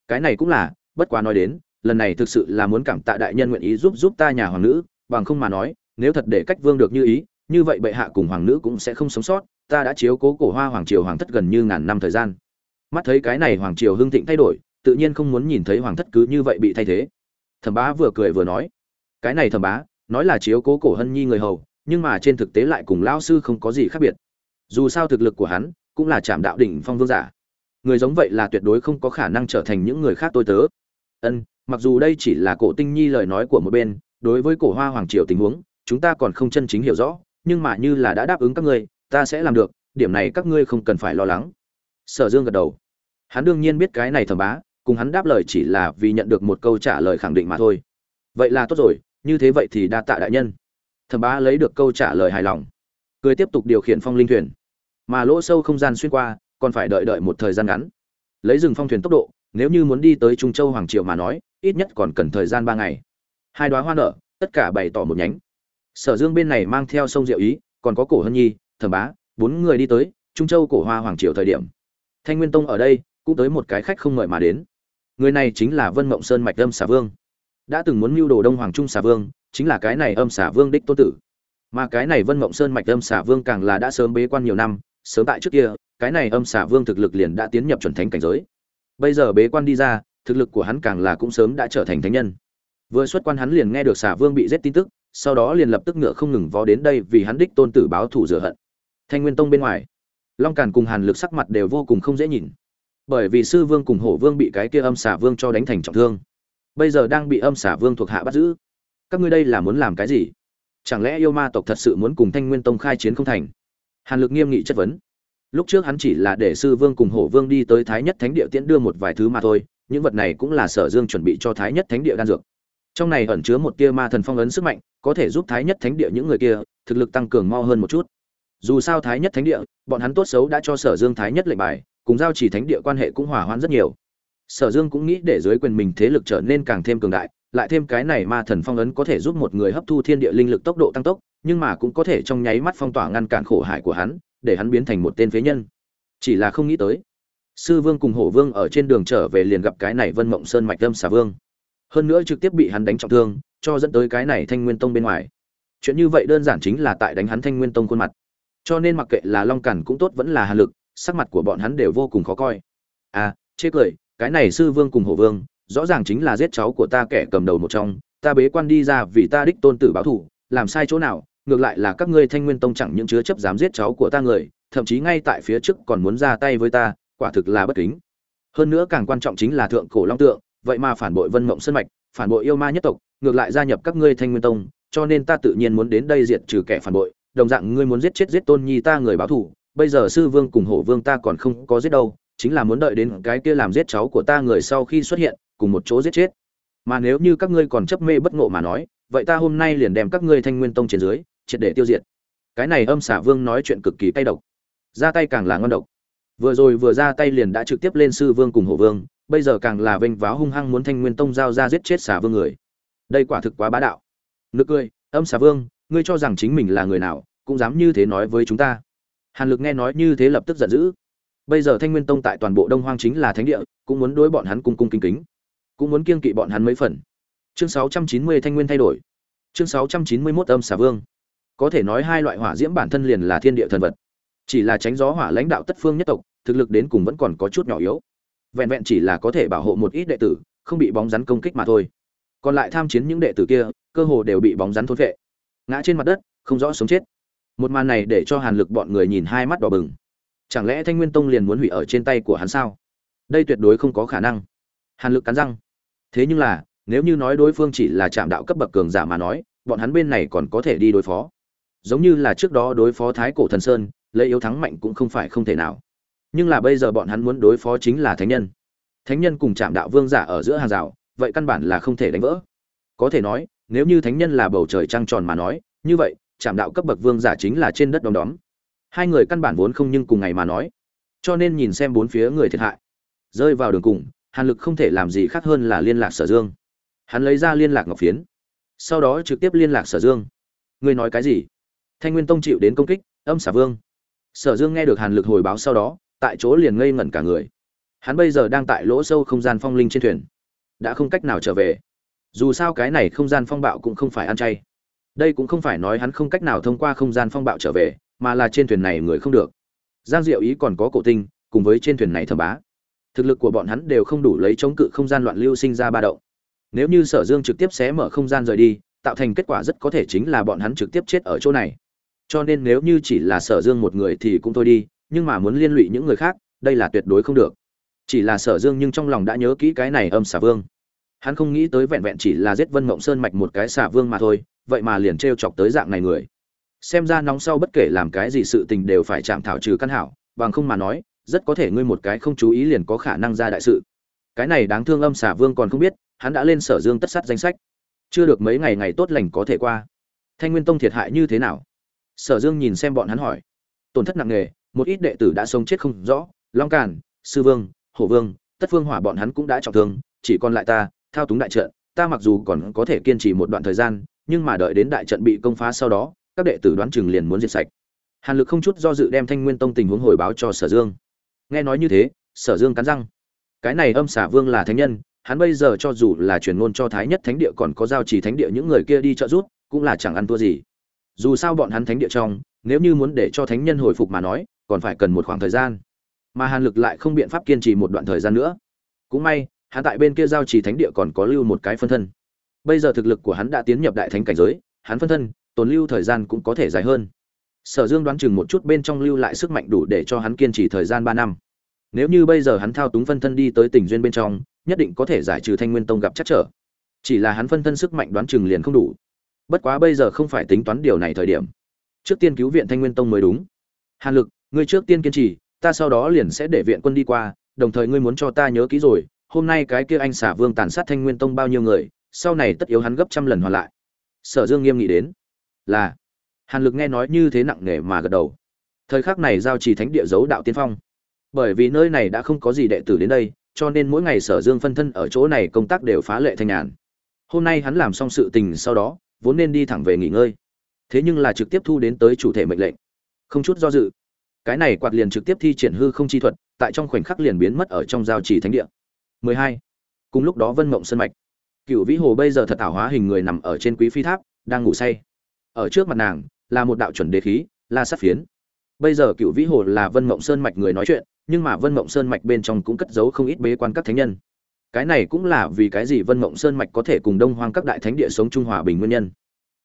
cái này cũng là, bất quá nói đến, lần này thực sự là muốn cảm tạ đại nhân nguyện ý giúp giúp ta nhà hoàng nữ, bằng không mà nói, nếu thật để cách vương được như ý, như vậy bệ hạ cùng hoàng nữ cũng sẽ không sống sót ta đã chiếu cố cổ hoa hoàng triều hoàng thất gần như ngàn năm thời gian. Mắt thấy cái này hoàng triều hưng thịnh thay đổi, tự nhiên không muốn nhìn thấy hoàng thất cứ như vậy bị thay thế. Thẩm bá vừa cười vừa nói, cái này thẩm bá, nói là chiếu cố cổ hân nhi người hầu, nhưng mà trên thực tế lại cùng lão sư không có gì khác biệt. Dù sao thực lực của hắn cũng là chạm đạo đỉnh phong vương giả. Người giống vậy là tuyệt đối không có khả năng trở thành những người khác tôi tớ. Ân, mặc dù đây chỉ là cổ tinh nhi lời nói của một bên, đối với cổ hoa hoàng triều tình huống, chúng ta còn không chân chính hiểu rõ, nhưng mà như là đã đáp ứng các ngươi ta sẽ làm được, điểm này các ngươi không cần phải lo lắng. Sở dương gật đầu. Hắn đương nhiên biết cái này thầm bá, cùng hắn đáp lời chỉ là vì nhận được một câu trả lời khẳng định mà thôi. Vậy là tốt rồi, như thế vậy thì đa tạ đại nhân. Thẩm bá lấy được câu trả lời hài lòng. Cười tiếp tục điều khiển phong linh thuyền. Mà lỗ sâu không gian xuyên qua, còn phải đợi đợi một thời gian ngắn. Lấy rừng phong thuyền tốc độ, nếu như muốn đi tới trung châu hoàng triệu mà nói, ít nhất còn cần thời gian ba ngày. Hai đoá hoa nở, tất cả bày tỏ một nhánh. Sở dương bên này mang theo sông diệu ý, còn có cổ hân nhi thẩm bá, bốn người đi tới, trung châu cổ hoa hoàng triều thời điểm. Thanh nguyên tông ở đây, cũng tới một cái khách không mời mà đến. Người này chính là vân mộng sơn mạch âm xà vương. Đã từng muốn mưu đồ đông hoàng trung xà vương, chính là cái này âm xà vương đích tôn tử. Mà cái này vân mộng sơn mạch âm xà vương càng là đã sớm bế quan nhiều năm, sớm tại trước kia, cái này âm xà vương thực lực liền đã tiến nhập chuẩn thánh cảnh giới. Bây giờ bế quan đi ra, thực lực của hắn càng là cũng sớm đã trở thành thánh nhân. Vừa xuất quan hắn liền nghe được xà vương bị giết tin tức, sau đó liền lập tức ngựa không ngừng vó đến đây vì hắn đích tôn tử báo thù rửa hận thanh nguyên tông bên ngoài, long càn cùng hàn lực sắc mặt đều vô cùng không dễ nhìn. Bởi vì sư vương cùng hổ vương bị cái kia âm xả vương cho đánh thành trọng thương, bây giờ đang bị âm xả vương thuộc hạ bắt giữ. Các ngươi đây là muốn làm cái gì? Chẳng lẽ yêu ma tộc thật sự muốn cùng thanh nguyên tông khai chiến không thành? Hàn lực nghiêm nghị chất vấn. Lúc trước hắn chỉ là để sư vương cùng hổ vương đi tới thái nhất thánh địa tiễn đưa một vài thứ mà thôi, những vật này cũng là sở dương chuẩn bị cho thái nhất thánh địa đan dược. Trong này ẩn chứa một tia ma thần phong ấn sức mạnh, có thể giúp thái nhất thánh địa những người kia, thực lực tăng cường mo hơn một chút dù sao thái nhất thánh địa, bọn hắn tốt xấu đã cho sở dương thái nhất lệnh bài, cùng giao chỉ thánh địa quan hệ cũng hòa hoãn rất nhiều. Sở dương cũng nghĩ để dưới quyền mình thế lực trở nên càng thêm cường đại, lại thêm cái này ma thần phong ấn có thể giúp một người hấp thu thiên địa linh lực tốc độ tăng tốc, nhưng mà cũng có thể trong nháy mắt phong tỏa ngăn cản khổ hại của hắn, để hắn biến thành một tên phế nhân. Chỉ là không nghĩ tới, sư vương cùng hổ vương ở trên đường trở về liền gặp cái này vân mộng sơn mạch lâm xà vương. Hơn nữa trực tiếp bị hắn đánh trọng thương, cho dẫn tới cái này thanh nguyên tông bên ngoài. Chuyện như vậy đơn giản chính là tại đánh hắn thanh nguyên tông khuôn mặt cho nên mặc kệ là long cản cũng tốt, vẫn là hà lực, sắc mặt của bọn hắn đều vô cùng khó coi. À chê cười, cái này sư vương cùng hổ vương, rõ ràng chính là giết cháu của ta kẻ cầm đầu một trong, ta bế quan đi ra vì ta đích tôn tử báo thủ, làm sai chỗ nào, ngược lại là các ngươi thanh nguyên tông chẳng những chứa chấp dám giết cháu của ta người, thậm chí ngay tại phía trước còn muốn ra tay với ta, quả thực là bất kính. Hơn nữa càng quan trọng chính là thượng cổ long tượng, vậy mà phản bội vân mộng sân mạch, phản bội yêu ma nhất tộc, ngược lại gia nhập các ngươi thanh nguyên tông, cho nên ta tự nhiên muốn đến đây diệt trừ kẻ phản bội đồng dạng ngươi muốn giết chết giết tôn nhi ta người báo thù, bây giờ sư vương cùng hổ vương ta còn không có giết đâu, chính là muốn đợi đến cái kia làm giết cháu của ta người sau khi xuất hiện, cùng một chỗ giết chết. Mà nếu như các ngươi còn chấp mê bất ngộ mà nói, vậy ta hôm nay liền đem các ngươi thanh nguyên tông trên dưới, triệt để tiêu diệt. Cái này âm xả vương nói chuyện cực kỳ cay độc. Ra tay càng là ngon độc. Vừa rồi vừa ra tay liền đã trực tiếp lên sư vương cùng hổ vương, bây giờ càng là vênh váo hung hăng muốn thanh nguyên tông giao ra giết chết xả vương người. Đây quả thực quá bá đạo. Nực cười, âm xả vương, ngươi cho rằng chính mình là người nào cũng dám như thế nói với chúng ta. Hàn lực nghe nói như thế lập tức giận dữ. Bây giờ thanh nguyên tông tại toàn bộ đông hoang chính là thánh địa, cũng muốn đối bọn hắn cung cung kính kính, cũng muốn kiêng kỵ bọn hắn mấy phần. Chương 690 thanh nguyên thay đổi. Chương 691 âm xà vương. Có thể nói hai loại hỏa diễm bản thân liền là thiên địa thần vật. Chỉ là tránh gió hỏa lãnh đạo tất phương nhất tộc, thực lực đến cùng vẫn còn có chút nhỏ yếu. Vẹn vẹn chỉ là có thể bảo hộ một ít đệ tử, không bị bóng rắn công kích mà thôi. Còn lại tham chiến những đệ tử kia, cơ hồ đều bị bóng rắn thôn vệ ngã trên mặt đất, không rõ sống chết một màn này để cho hàn lực bọn người nhìn hai mắt đỏ bừng. Chẳng lẽ thanh nguyên tông liền muốn hủy ở trên tay của hắn sao? Đây tuyệt đối không có khả năng. Hàn lực cắn răng. Thế nhưng là, nếu như nói đối phương chỉ là trạm đạo cấp bậc cường giả mà nói, bọn hắn bên này còn có thể đi đối phó. Giống như là trước đó đối phó thái cổ thần sơn, lấy yếu thắng mạnh cũng không phải không thể nào. Nhưng là bây giờ bọn hắn muốn đối phó chính là thánh nhân. Thánh nhân cùng trạm đạo vương giả ở giữa hàng rào, vậy căn bản là không thể đánh vỡ. Có thể nói, nếu như thánh nhân là bầu trời trăng tròn mà nói, như vậy chạm đạo cấp bậc vương giả chính là trên đất đom đóm. Hai người căn bản vốn không nhưng cùng ngày mà nói, cho nên nhìn xem bốn phía người thiệt hại, rơi vào đường cùng, hàn lực không thể làm gì khác hơn là liên lạc sở dương. Hắn lấy ra liên lạc ngọc phiến, sau đó trực tiếp liên lạc sở dương. Ngươi nói cái gì? Thanh nguyên tông chịu đến công kích, âm xả vương. Sở dương nghe được hàn lực hồi báo sau đó, tại chỗ liền ngây ngẩn cả người. Hắn bây giờ đang tại lỗ sâu không gian phong linh trên thuyền, đã không cách nào trở về. Dù sao cái này không gian phong bạo cũng không phải ăn chay đây cũng không phải nói hắn không cách nào thông qua không gian phong bạo trở về, mà là trên thuyền này người không được. Giang diệu ý còn có cổ tinh, cùng với trên thuyền này thẩm bá. Thực lực của bọn hắn đều không đủ lấy chống cự không gian loạn lưu sinh ra ba động. Nếu như sở dương trực tiếp xé mở không gian rời đi, tạo thành kết quả rất có thể chính là bọn hắn trực tiếp chết ở chỗ này. Cho nên nếu như chỉ là sở dương một người thì cũng thôi đi, nhưng mà muốn liên lụy những người khác, đây là tuyệt đối không được. Chỉ là sở dương nhưng trong lòng đã nhớ kỹ cái này âm xà vương hắn không nghĩ tới vẹn vẹn chỉ là giết vân mộng sơn mạch một cái xà vương mà thôi, vậy mà liền t r e o chọc tới dạng này người. Xem ra nóng sau bất kể làm cái gì sự tình đều phải chạm thảo trừ căn hảo, bằng không mà nói, rất có thể ngươi một cái không chú ý liền có khả năng ra đại sự. Cái này đáng thương âm xà vương còn không biết, hắn đã lên sở dương tất sát danh sách. Chưa được mấy ngày ngày tốt lành có thể qua. Thanh nguyên tông thiệt hại như thế nào? Sở dương nhìn xem bọn hắn hỏi. Tổn thất nặng nề, một ít đệ tử đã sống chết không rõ, long càn, sư vương, hổ vương, tất phương hỏa bọn hắn cũng đã trọng thương, chỉ còn lại ta thao túng đại trận, ta mặc dù còn có thể kiên trì một đoạn thời gian, nhưng mà đợi đến đại trận bị công phá sau đó, các đệ tử đoán chừng liền muốn diệt sạch. Hàn lực không chút do dự đem thanh nguyên tông tình huống hồi báo cho sở dương. Nghe nói như thế, sở dương cắn răng. Cái này âm xả vương là thánh nhân, hắn bây giờ cho dù là truyền ngôn cho thái nhất thánh địa còn có giao trì thánh địa những người kia đi trợ giúp, cũng là chẳng ăn thua gì. Dù sao bọn hắn thánh địa trong, nếu như muốn để cho thánh nhân hồi phục mà nói, còn phải cần một khoảng thời gian. Mà hàn lực lại không biện pháp kiên trì một đoạn thời gian nữa. Cũng may hắn tại bên kia giao trì thánh địa còn có lưu một cái phân thân. Bây giờ thực lực của hắn đã tiến nhập đại thánh cảnh giới, hắn phân thân, tồn lưu thời gian cũng có thể dài hơn. Sở dương đoán chừng một chút bên trong lưu lại sức mạnh đủ để cho hắn kiên trì thời gian ba năm. Nếu như bây giờ hắn thao túng phân thân đi tới tỉnh duyên bên trong, nhất định có thể giải trừ thanh nguyên tông gặp chắc trở. Chỉ là hắn phân thân sức mạnh đoán chừng liền không đủ. Bất quá bây giờ không phải tính toán điều này thời điểm. Trước tiên cứu viện thanh nguyên tông mới đúng. Hàn lực, ngươi trước tiên kiên trì, ta sau đó liền sẽ để viện quân đi qua, đồng thời ngươi muốn cho ta nhớ kỹ rồi hôm nay cái kia anh xả vương tàn sát thanh nguyên tông bao nhiêu người, sau này tất yếu hắn gấp trăm lần hoàn lại. Sở dương nghiêm nghị đến, là, hàn lực nghe nói như thế nặng nề mà gật đầu. Thời khắc này giao trì thánh địa giấu đạo tiên phong. Bởi vì nơi này đã không có gì đệ tử đến đây, cho nên mỗi ngày sở dương phân thân ở chỗ này công tác đều phá lệ thanh nhàn. Hôm nay hắn làm xong sự tình sau đó, vốn nên đi thẳng về nghỉ ngơi. Thế nhưng là trực tiếp thu đến tới chủ thể mệnh lệnh. Không chút do dự, cái này quạt liền trực tiếp thi triển hư không chi thuật, tại trong khoảnh khắc liền biến mất ở trong giao trì thánh địa. 12. cùng lúc đó vân mộng sơn mạch. Cựu vĩ hồ bây giờ thật ảo hóa hình người nằm ở trên quý phi tháp, đang ngủ say. Ở trước mặt nàng, là một đạo chuẩn đế khí, la sát phiến. Bây giờ cựu vĩ hồ là vân mộng sơn mạch người nói chuyện, nhưng mà vân mộng sơn mạch bên trong cũng cất giấu không ít bế quan các thánh nhân. Cái này cũng là vì cái gì vân mộng sơn mạch có thể cùng đông hoang các đại thánh địa sống trung hòa bình nguyên nhân.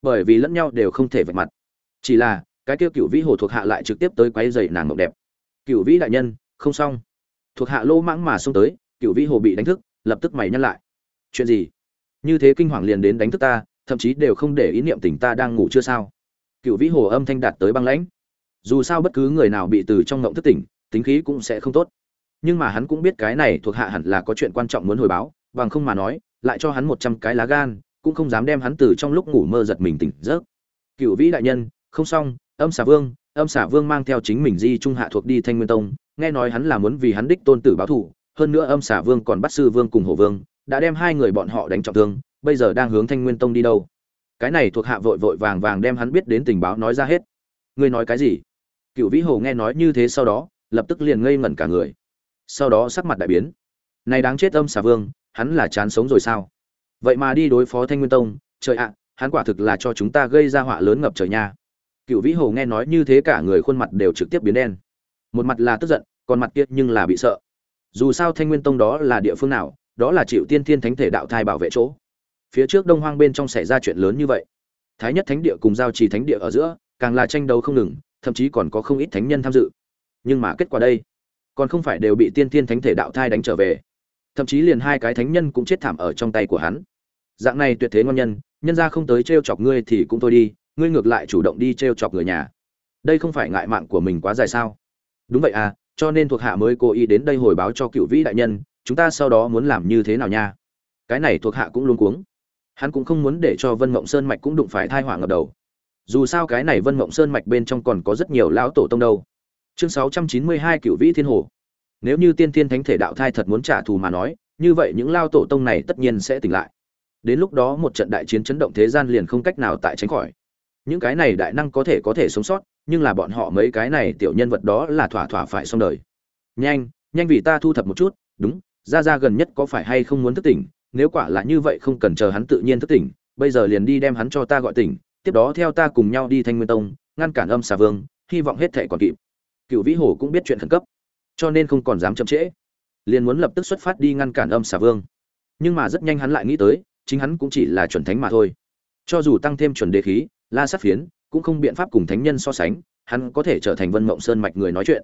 Bởi vì lẫn nhau đều không thể vạch mặt. Chỉ là, cái kia cựu vĩ hồ thuộc hạ lại trực tiếp tới quấy rầy nàng mộng đẹp. Cựu vĩ đại nhân, không xong. Thuộc hạ lô mãng mà xông tới cựu vĩ hồ bị đánh thức, lập tức mày nhăn lại. Chuyện gì? Như thế kinh hoàng liền đến đánh thức ta, thậm chí đều không để ý niệm tình ta đang ngủ chưa sao? Cựu vĩ hồ âm thanh đạt tới băng lãnh. Dù sao bất cứ người nào bị từ trong ngộng thức tỉnh, tính khí cũng sẽ không tốt. Nhưng mà hắn cũng biết cái này thuộc hạ hẳn là có chuyện quan trọng muốn hồi báo, bằng không mà nói, lại cho hắn một trăm cái lá gan, cũng không dám đem hắn từ trong lúc ngủ mơ giật mình tỉnh giấc. Cựu vĩ đại nhân, không xong, âm xà vương, âm xà vương mang theo chính mình di trung hạ thuộc đi thanh nguyên tông, nghe nói hắn là muốn vì hắn đích tôn tử báo thù hơn nữa âm xà vương còn bắt sư vương cùng hổ vương, đã đem hai người bọn họ đánh trọng thương, bây giờ đang hướng thanh nguyên tông đi đâu? Cái này thuộc hạ vội vội vàng vàng đem hắn biết đến tình báo nói ra hết. Ngươi nói cái gì? Cựu vĩ hồ nghe nói như thế sau đó, lập tức liền ngây ngẩn cả người. Sau đó sắc mặt đại biến. Này đáng chết âm xà vương, hắn là chán sống rồi sao? Vậy mà đi đối phó thanh nguyên tông, trời ạ, hắn quả thực là cho chúng ta gây ra họa lớn ngập trời nha. Cựu vĩ hồ nghe nói như thế cả người khuôn mặt đều trực tiếp biến đen. Một mặt là tức giận, còn mặt kia nhưng là bị sợ dù sao thanh nguyên tông đó là địa phương nào, đó là chịu tiên thiên thánh thể đạo thai bảo vệ chỗ. Phía trước đông hoang bên trong xảy ra chuyện lớn như vậy. Thái nhất thánh địa cùng giao trì thánh địa ở giữa, càng là tranh đấu không ngừng, thậm chí còn có không ít thánh nhân tham dự. Nhưng mà kết quả đây, còn không phải đều bị tiên thiên thánh thể đạo thai đánh trở về. Thậm chí liền hai cái thánh nhân cũng chết thảm ở trong tay của hắn. Dạng này tuyệt thế ngon nhân nhân ra không tới t r e o chọc ngươi thì cũng thôi đi, ngươi ngược lại chủ động đi t r e o chọc người nhà. Đây không phải ngại mạng của mình quá dài sao? Đúng vậy à cho nên thuộc hạ mới cố ý đến đây hồi báo cho cựu vĩ đại nhân, chúng ta sau đó muốn làm như thế nào nha? Cái này thuộc hạ cũng luôn cuống. Hắn cũng không muốn để cho vân mộng sơn mạch cũng đụng phải thai hỏa ngập đầu. Dù sao cái này vân mộng sơn mạch bên trong còn có rất nhiều lão tổ tông đâu. Chương sáu trăm chín mươi hai cựu vĩ thiên hồ. Nếu như tiên thiên thánh thể đạo thai thật muốn trả thù mà nói, như vậy những lao tổ tông này tất nhiên sẽ tỉnh lại. Đến lúc đó một trận đại chiến chấn động thế gian liền không cách nào tại tránh khỏi những cái này đại năng có thể có thể sống sót, nhưng là bọn họ mấy cái này tiểu nhân vật đó là thỏa thỏa phải xong đời. Nhanh nhanh vì ta thu thập một chút, đúng, ra ra gần nhất có phải hay không muốn thức tỉnh, nếu quả là như vậy không cần chờ hắn tự nhiên thức tỉnh, bây giờ liền đi đem hắn cho ta gọi tỉnh, tiếp đó theo ta cùng nhau đi thanh nguyên tông, ngăn cản âm xà vương, hy vọng hết thể còn kịp. Cựu vĩ hồ cũng biết chuyện khẩn cấp, cho nên không còn dám chậm trễ, liền muốn lập tức xuất phát đi ngăn cản âm xà vương. Nhưng mà rất nhanh hắn lại nghĩ tới, chính hắn cũng chỉ là chuẩn thánh mà thôi. Cho dù tăng thêm chuẩn đề khí la sát phiến cũng không biện pháp cùng thánh nhân so sánh, hắn có thể trở thành vân mộng sơn mạch người nói chuyện.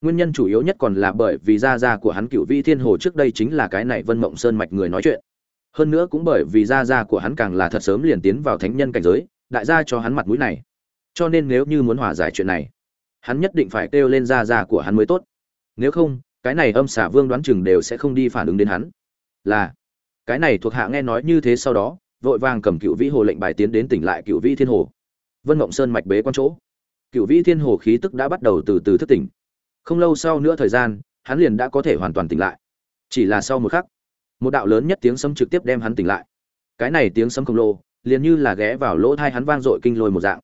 Nguyên nhân chủ yếu nhất còn là bởi vì gia gia của hắn cựu vi thiên hồ trước đây chính là cái này vân mộng sơn mạch người nói chuyện. Hơn nữa cũng bởi vì gia gia của hắn càng là thật sớm liền tiến vào thánh nhân cảnh giới, đại gia cho hắn mặt mũi này. Cho nên nếu như muốn hòa giải chuyện này, hắn nhất định phải kêu lên gia gia của hắn mới tốt. Nếu không, cái này âm xả vương đoán chừng đều sẽ không đi phản ứng đến hắn. Là, cái này thuộc hạ nghe nói như thế sau đó vội vàng cầm cựu vĩ hồ lệnh bài tiến đến tỉnh lại cựu vĩ thiên hồ. Vân mộng sơn mạch bế quan chỗ. Cựu vĩ thiên hồ khí tức đã bắt đầu từ từ thức tỉnh. Không lâu sau nữa thời gian, hắn liền đã có thể hoàn toàn tỉnh lại. Chỉ là sau một khắc, một đạo lớn nhất tiếng sấm trực tiếp đem hắn tỉnh lại. Cái này tiếng sấm khổng lồ, liền như là ghé vào lỗ thai hắn vang dội kinh lôi một dạng.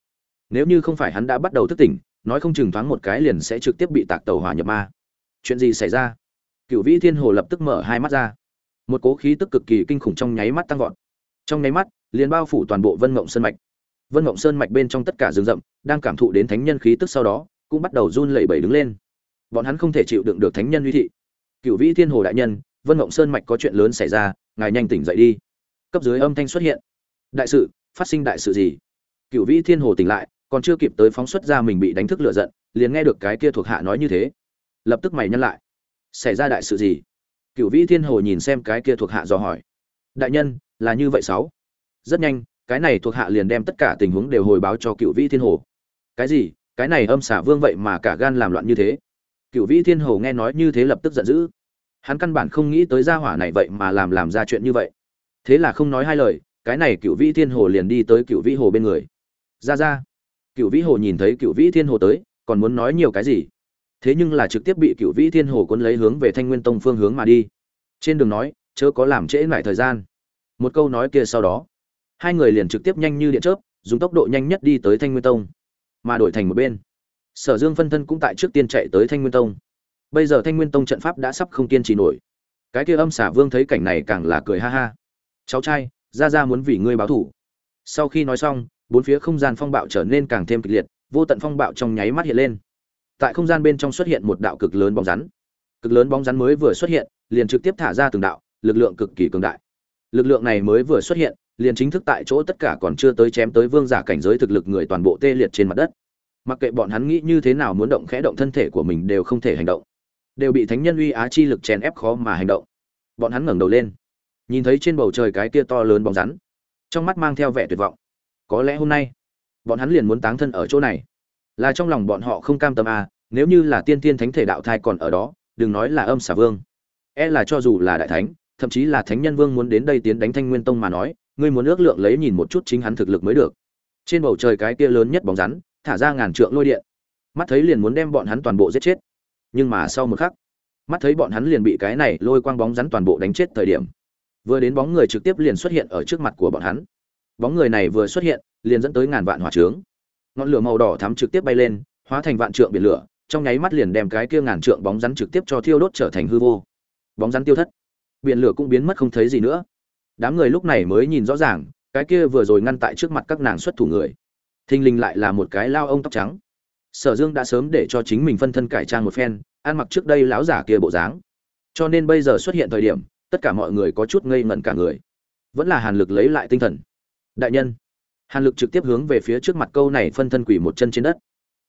Nếu như không phải hắn đã bắt đầu thức tỉnh, nói không chừng thoáng một cái liền sẽ trực tiếp bị tạc tàu hỏa nhập ma. Chuyện gì xảy ra? Cựu vĩ thiên hồ lập tức mở hai mắt ra. Một cố khí tức cực kỳ kinh khủng trong nháy mắt tăng vọt trong nháy mắt, liền bao phủ toàn bộ vân mộng sơn mạch. Vân mộng sơn mạch bên trong tất cả rừng rậm đang cảm thụ đến thánh nhân khí tức sau đó, cũng bắt đầu run lẩy bẩy đứng lên. Bọn hắn không thể chịu đựng được thánh nhân uy thị. Cựu vĩ thiên hồ đại nhân, vân mộng sơn mạch có chuyện lớn xảy ra, ngài nhanh tỉnh dậy đi. Cấp dưới âm thanh xuất hiện. Đại sự, phát sinh đại sự gì? Cựu vĩ thiên hồ tỉnh lại, còn chưa kịp tới phóng xuất ra mình bị đánh thức lựa giận, liền nghe được cái kia thuộc hạ nói như thế. Lập tức mày nhân lại. Xảy ra đại sự gì? Cựu vĩ thiên hồ nhìn xem cái kia thuộc hạ dò hỏi. Đại nhân là như vậy sáu. Rất nhanh, cái này thuộc hạ liền đem tất cả tình huống đều hồi báo cho cựu vĩ thiên hồ. Cái gì? Cái này âm xả vương vậy mà cả gan làm loạn như thế? Cựu vĩ thiên hồ nghe nói như thế lập tức giận dữ. Hắn căn bản không nghĩ tới gia hỏa này vậy mà làm làm ra chuyện như vậy. Thế là không nói hai lời, cái này cựu vĩ thiên hồ liền đi tới cựu vĩ hồ bên người. Ra ra. Cựu vĩ hồ nhìn thấy cựu vĩ thiên hồ tới, còn muốn nói nhiều cái gì? Thế nhưng là trực tiếp bị cựu vĩ thiên hồ cuốn lấy hướng về thanh nguyên tông phương hướng mà đi. Trên đường nói, chớ có làm trễ lại thời gian một câu nói kia sau đó, hai người liền trực tiếp nhanh như điện chớp, dùng tốc độ nhanh nhất đi tới thanh nguyên tông, mà đổi thành một bên. Sở dương phân thân cũng tại trước tiên chạy tới thanh nguyên tông. Bây giờ thanh nguyên tông trận pháp đã sắp không kiên trì nổi. Cái kia âm xả vương thấy cảnh này càng là cười ha ha. Cháu trai, ra ra muốn vì ngươi báo thủ. Sau khi nói xong, bốn phía không gian phong bạo trở nên càng thêm kịch liệt, vô tận phong bạo trong nháy mắt hiện lên. Tại không gian bên trong xuất hiện một đạo cực lớn bóng rắn. Cực lớn bóng rắn mới vừa xuất hiện, liền trực tiếp thả ra từng đạo, lực lượng cực kỳ cường đại lực lượng này mới vừa xuất hiện, liền chính thức tại chỗ tất cả còn chưa tới chém tới vương giả cảnh giới thực lực người toàn bộ tê liệt trên mặt đất. Mặc kệ bọn hắn nghĩ như thế nào muốn động khẽ động thân thể của mình đều không thể hành động. Đều bị thánh nhân uy á chi lực chèn ép khó mà hành động. Bọn hắn ngẩng đầu lên. Nhìn thấy trên bầu trời cái kia to lớn bóng rắn. Trong mắt mang theo vẻ tuyệt vọng. Có lẽ hôm nay, bọn hắn liền muốn táng thân ở chỗ này. Là trong lòng bọn họ không cam tâm à nếu như là tiên tiên thánh thể đạo thai còn ở đó, đừng nói là âm xà vương. E là cho dù là đại thánh thậm chí là thánh nhân vương muốn đến đây tiến đánh thanh nguyên tông mà nói, ngươi muốn ước lượng lấy nhìn một chút chính hắn thực lực mới được. Trên bầu trời cái kia lớn nhất bóng rắn, thả ra ngàn trượng lôi điện. Mắt thấy liền muốn đem bọn hắn toàn bộ giết chết. Nhưng mà sau một khắc, mắt thấy bọn hắn liền bị cái này lôi quang bóng rắn toàn bộ đánh chết thời điểm, vừa đến bóng người trực tiếp liền xuất hiện ở trước mặt của bọn hắn. Bóng người này vừa xuất hiện, liền dẫn tới ngàn vạn hỏa trướng. Ngọn lửa màu đỏ thắm trực tiếp bay lên, hóa thành vạn trượng biển lửa, trong nháy mắt liền đem cái kia ngàn trượng bóng rắn trực tiếp cho thiêu đốt trở thành hư vô. Bóng rắn tiêu thất biển lửa cũng biến mất không thấy gì nữa. Đám người lúc này mới nhìn rõ ràng, cái kia vừa rồi ngăn tại trước mặt các nàng xuất thủ người. Thình lình lại là một cái lao ông tóc trắng. Sở dương đã sớm để cho chính mình phân thân cải trang một phen, ăn mặc trước đây láo giả kia bộ dáng. Cho nên bây giờ xuất hiện thời điểm, tất cả mọi người có chút ngây ngẩn cả người. Vẫn là hàn lực lấy lại tinh thần. Đại nhân. Hàn lực trực tiếp hướng về phía trước mặt câu này phân thân quỷ một chân trên đất.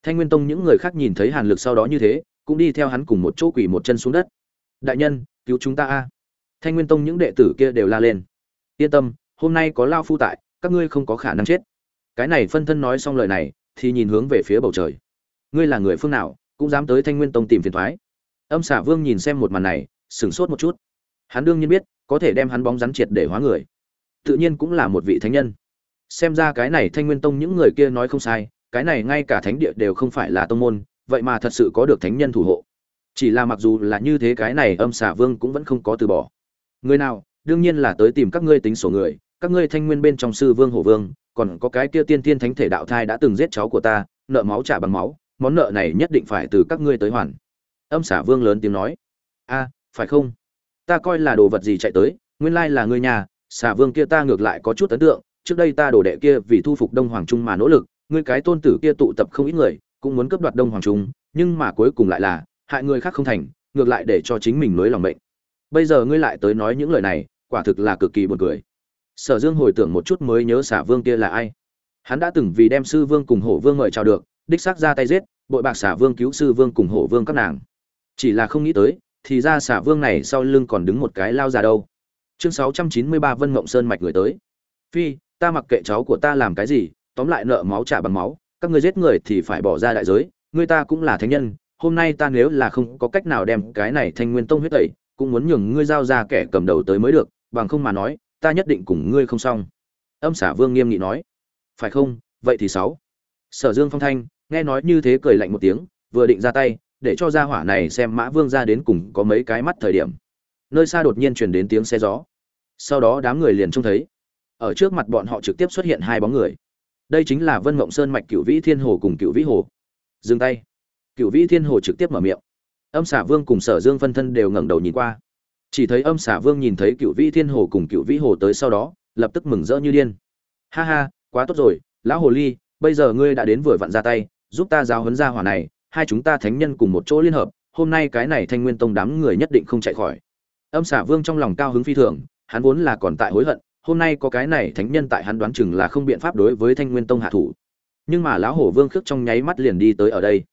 Thanh nguyên tông những người khác nhìn thấy hàn lực sau đó như thế, cũng đi theo hắn cùng một chỗ quỷ một chân xuống đất. Đại nhân, cứu chúng ta a thanh nguyên tông những đệ tử kia đều la lên. Yên tâm, hôm nay có lao phu tại, các ngươi không có khả năng chết. Cái này phân thân nói xong lời này, thì nhìn hướng về phía bầu trời. Ngươi là người phương nào, cũng dám tới thanh nguyên tông tìm phiền thoái. Âm xả vương nhìn xem một màn này, sửng sốt một chút. Hắn đương nhiên biết, có thể đem hắn bóng rắn triệt để hóa người. Tự nhiên cũng là một vị thánh nhân. Xem ra cái này thanh nguyên tông những người kia nói không sai, cái này ngay cả thánh địa đều không phải là tông môn, vậy mà thật sự có được thánh nhân thủ hộ. Chỉ là mặc dù là như thế cái này âm xả vương cũng vẫn không có từ bỏ người nào, đương nhiên là tới tìm các ngươi tính sổ người, các ngươi thanh nguyên bên trong sư vương hổ vương, còn có cái kia tiên tiên thánh thể đạo thai đã từng giết cháu của ta, nợ máu trả bằng máu, món nợ này nhất định phải từ các ngươi tới hoàn. Âm xả vương lớn tiếng nói. A, phải không? Ta coi là đồ vật gì chạy tới, nguyên lai là ngươi nhà, xả vương kia ta ngược lại có chút ấn tượng, trước đây ta đổ đệ kia vì thu phục đông hoàng trung mà nỗ lực, ngươi cái tôn tử kia tụ tập không ít người, cũng muốn cướp đoạt đông hoàng trung, nhưng mà cuối cùng lại là, hại người khác không thành, ngược lại để cho chính mình nối lòng mệnh bây giờ ngươi lại tới nói những lời này, quả thực là cực kỳ buồn cười. Sở dương hồi tưởng một chút mới nhớ xả vương kia là ai. Hắn đã từng vì đem sư vương cùng hổ vương mời chào được, đích xác ra tay giết, bội bạc xả vương cứu sư vương cùng hổ vương các nàng. Chỉ là không nghĩ tới, thì ra xả vương này sau lưng còn đứng một cái lao già đâu. Chương sáu trăm chín mươi ba vân mộng sơn mạch người tới. Phi, ta mặc kệ cháu của ta làm cái gì, tóm lại nợ máu trả bằng máu, các ngươi giết người thì phải bỏ ra đại giới người ta cũng là thánh nhân, hôm nay ta nếu là không có cách nào đem cái này thanh nguyên tông huyết tẩy cũng muốn nhường ngươi giao ra kẻ cầm đầu tới mới được, bằng không mà nói, ta nhất định cùng ngươi không xong. Âm xả vương nghiêm nghị nói. Phải không? Vậy thì sáu. Sở dương phong thanh nghe nói như thế cười lạnh một tiếng, vừa định ra tay, để cho gia hỏa này xem mã vương ra đến cùng có mấy cái mắt thời điểm. Nơi xa đột nhiên truyền đến tiếng xe gió. Sau đó đám người liền trông thấy. Ở trước mặt bọn họ trực tiếp xuất hiện hai bóng người. Đây chính là vân mộng sơn mạch cựu vĩ thiên hồ cùng cựu vĩ hồ. Dừng tay. Cựu vĩ thiên hồ trực tiếp mở miệng âm xả vương cùng sở dương phân thân đều ngẩng đầu nhìn qua. Chỉ thấy âm xả vương nhìn thấy cựu vĩ thiên hồ cùng cựu vĩ hồ tới sau đó, lập tức mừng rỡ như điên. Ha ha, quá tốt rồi, lão hồ ly, bây giờ ngươi đã đến vừa vặn ra tay, giúp ta giáo huấn gia hỏa này, hai chúng ta thánh nhân cùng một chỗ liên hợp, hôm nay cái này thanh nguyên tông đám người nhất định không chạy khỏi. Âm xả vương trong lòng cao hứng phi thường, hắn vốn là còn tại hối hận, hôm nay có cái này thánh nhân tại hắn đoán chừng là không biện pháp đối với thanh nguyên tông hạ thủ. Nhưng mà lão hổ vương khước trong nháy mắt liền đi tới ở đây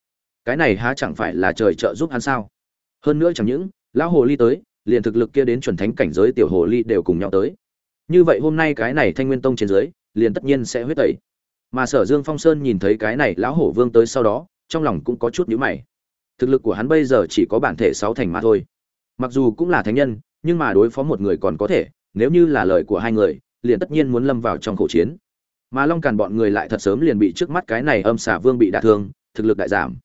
cái này há chẳng phải là trời trợ giúp hắn sao? Hơn nữa chẳng những, lão hồ ly tới, liền thực lực kia đến chuẩn thánh cảnh giới tiểu hồ ly đều cùng nhau tới. Như vậy hôm nay cái này thanh nguyên tông trên dưới, liền tất nhiên sẽ huyết tẩy. Mà sở dương phong sơn nhìn thấy cái này lão hổ vương tới sau đó, trong lòng cũng có chút nhíu mày. Thực lực của hắn bây giờ chỉ có bản thể sáu thành mà thôi. Mặc dù cũng là thánh nhân, nhưng mà đối phó một người còn có thể, nếu như là lời của hai người, liền tất nhiên muốn lâm vào trong khẩu chiến. Mà long càn bọn người lại thật sớm liền bị trước mắt cái này âm xả vương bị đả thương, thực lực đại giảm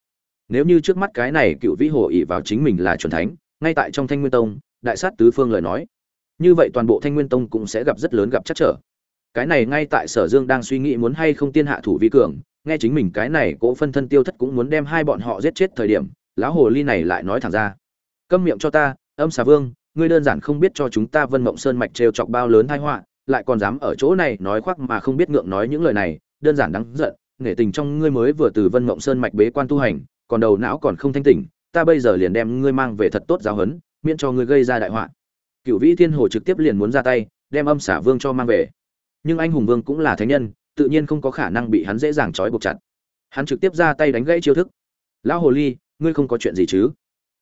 nếu như trước mắt cái này cựu vĩ hồ ỉ vào chính mình là chuẩn thánh, ngay tại trong thanh nguyên tông, đại sát tứ phương lời nói, như vậy toàn bộ thanh nguyên tông cũng sẽ gặp rất lớn gặp chắc trở. Cái này ngay tại sở dương đang suy nghĩ muốn hay không tiên hạ thủ vi cường, nghe chính mình cái này cỗ phân thân tiêu thất cũng muốn đem hai bọn họ giết chết thời điểm, lão hồ ly này lại nói thẳng ra. Câm miệng cho ta, âm xà vương, ngươi đơn giản không biết cho chúng ta vân mộng sơn mạch trêu chọc bao lớn tai họa, lại còn dám ở chỗ này nói khoác mà không biết ngượng nói những lời này, đơn giản đáng giận nghệ tình trong ngươi mới vừa từ vân mộng sơn mạch bế quan tu hành còn đầu não còn không thanh tỉnh, ta bây giờ liền đem ngươi mang về thật tốt giáo huấn, miễn cho ngươi gây ra đại họa. Cựu vĩ thiên hồ trực tiếp liền muốn ra tay, đem âm xả vương cho mang về. Nhưng anh hùng vương cũng là thánh nhân, tự nhiên không có khả năng bị hắn dễ dàng trói buộc chặt. Hắn trực tiếp ra tay đánh gãy chiêu thức. Lão hồ ly, ngươi không có chuyện gì chứ?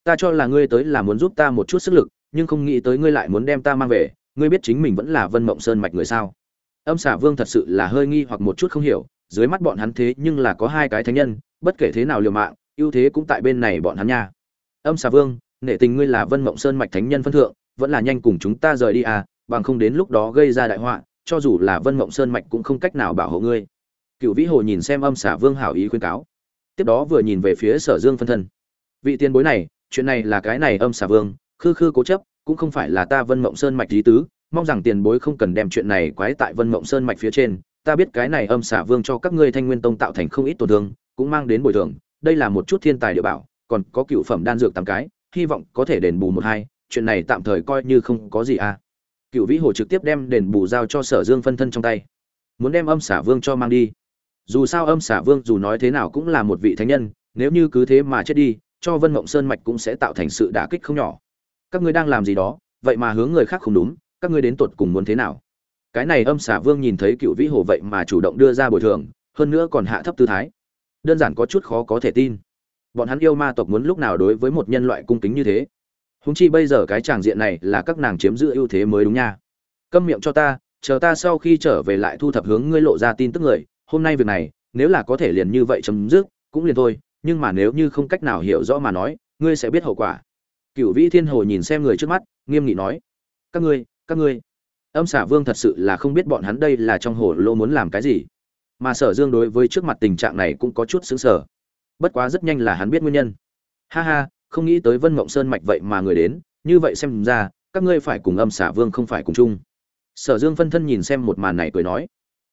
Ta cho là ngươi tới là muốn giúp ta một chút sức lực, nhưng không nghĩ tới ngươi lại muốn đem ta mang về, ngươi biết chính mình vẫn là vân mộng sơn mạch người sao? Âm xả vương thật sự là hơi nghi hoặc một chút không hiểu, dưới mắt bọn hắn thế nhưng là có hai cái thánh nhân, bất kể thế nào liều mạng ưu thế cũng tại bên này bọn hắn nha. Âm xà vương, nể tình ngươi là vân mộng sơn mạch thánh nhân phân thượng, vẫn là nhanh cùng chúng ta rời đi à bằng không đến lúc đó gây ra đại họa, cho dù là vân mộng sơn mạch cũng không cách nào bảo hộ ngươi. Cựu vĩ hồ nhìn xem âm xà vương hảo ý khuyên cáo. Tiếp đó vừa nhìn về phía sở dương phân thân. Vị tiền bối này, chuyện này là cái này âm xà vương, khư khư cố chấp, cũng không phải là ta vân mộng sơn mạch lý tứ, mong rằng tiền bối không cần đem chuyện này quái tại vân mộng sơn mạch phía trên. Ta biết cái này âm xả vương cho các ngươi thanh nguyên tông tạo thành không ít tổn thương, cũng mang đến bồi thường đây là một chút thiên tài địa bảo, còn có cựu phẩm đan dược tám cái, hy vọng có thể đền bù một hai, chuyện này tạm thời coi như không có gì à. Cựu vĩ hồ trực tiếp đem đền bù giao cho sở dương phân thân trong tay. Muốn đem âm xả vương cho mang đi. Dù sao âm xả vương dù nói thế nào cũng là một vị thánh nhân, nếu như cứ thế mà chết đi, cho vân mộng sơn mạch cũng sẽ tạo thành sự đả kích không nhỏ. Các ngươi đang làm gì đó, vậy mà hướng người khác không đúng, các ngươi đến tột cùng muốn thế nào? Cái này âm xả vương nhìn thấy cựu vĩ hồ vậy mà chủ động đưa ra bồi thường, hơn nữa còn hạ thấp tư thái đơn giản có chút khó có thể tin. Bọn hắn yêu ma tộc muốn lúc nào đối với một nhân loại cung kính như thế? Húng chi bây giờ cái tràng diện này là các nàng chiếm giữ ưu thế mới đúng nha. Câm miệng cho ta, chờ ta sau khi trở về lại thu thập hướng ngươi lộ ra tin tức người. Hôm nay việc này, nếu là có thể liền như vậy chấm dứt, cũng liền thôi. Nhưng mà nếu như không cách nào hiểu rõ mà nói, ngươi sẽ biết hậu quả. Cựu vĩ thiên hồ nhìn xem người trước mắt, nghiêm nghị nói. Các ngươi các ngươi. Âm xả vương thật sự là không biết bọn hắn đây là trong hồ lô muốn làm cái gì mà sở dương đối với trước mặt tình trạng này cũng có chút xứng sở. Bất quá rất nhanh là hắn biết nguyên nhân. Ha ha, không nghĩ tới vân mộng sơn mạch vậy mà người đến, như vậy xem ra, các ngươi phải cùng âm xả vương không phải cùng chung. Sở dương phân thân nhìn xem một màn này cười nói,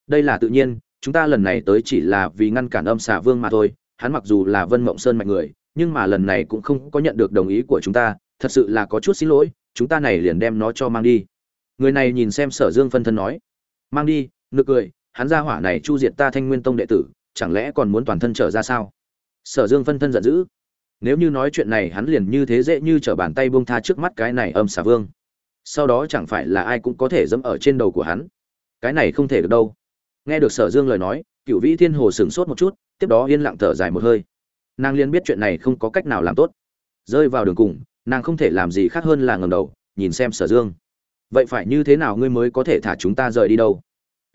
đây là tự nhiên, chúng ta lần này tới chỉ là vì ngăn cản âm xả vương mà thôi, hắn mặc dù là vân mộng sơn mạch người, nhưng mà lần này cũng không có nhận được đồng ý của chúng ta, thật sự là có chút xin lỗi, chúng ta này liền đem nó cho mang đi. Người này nhìn xem sở dương phân thân nói, mang đi nực cười hắn ra hỏa này chu diệt ta thanh nguyên tông đệ tử, chẳng lẽ còn muốn toàn thân trở ra sao? Sở dương phân thân giận dữ. Nếu như nói chuyện này hắn liền như thế dễ như t r ở bàn tay buông tha trước mắt cái này âm xà vương. Sau đó chẳng phải là ai cũng có thể dẫm ở trên đầu của hắn. Cái này không thể được đâu. Nghe được sở dương lời nói cựu vĩ thiên hồ sửng sốt một chút, tiếp đó yên lặng thở dài một hơi. Nàng liên biết chuyện này không có cách nào làm tốt. Rơi vào đường cùng, nàng không thể làm gì khác hơn là ngầm đầu, nhìn xem sở dương. Vậy phải như thế nào ngươi mới có thể thả chúng ta rời đi đâu?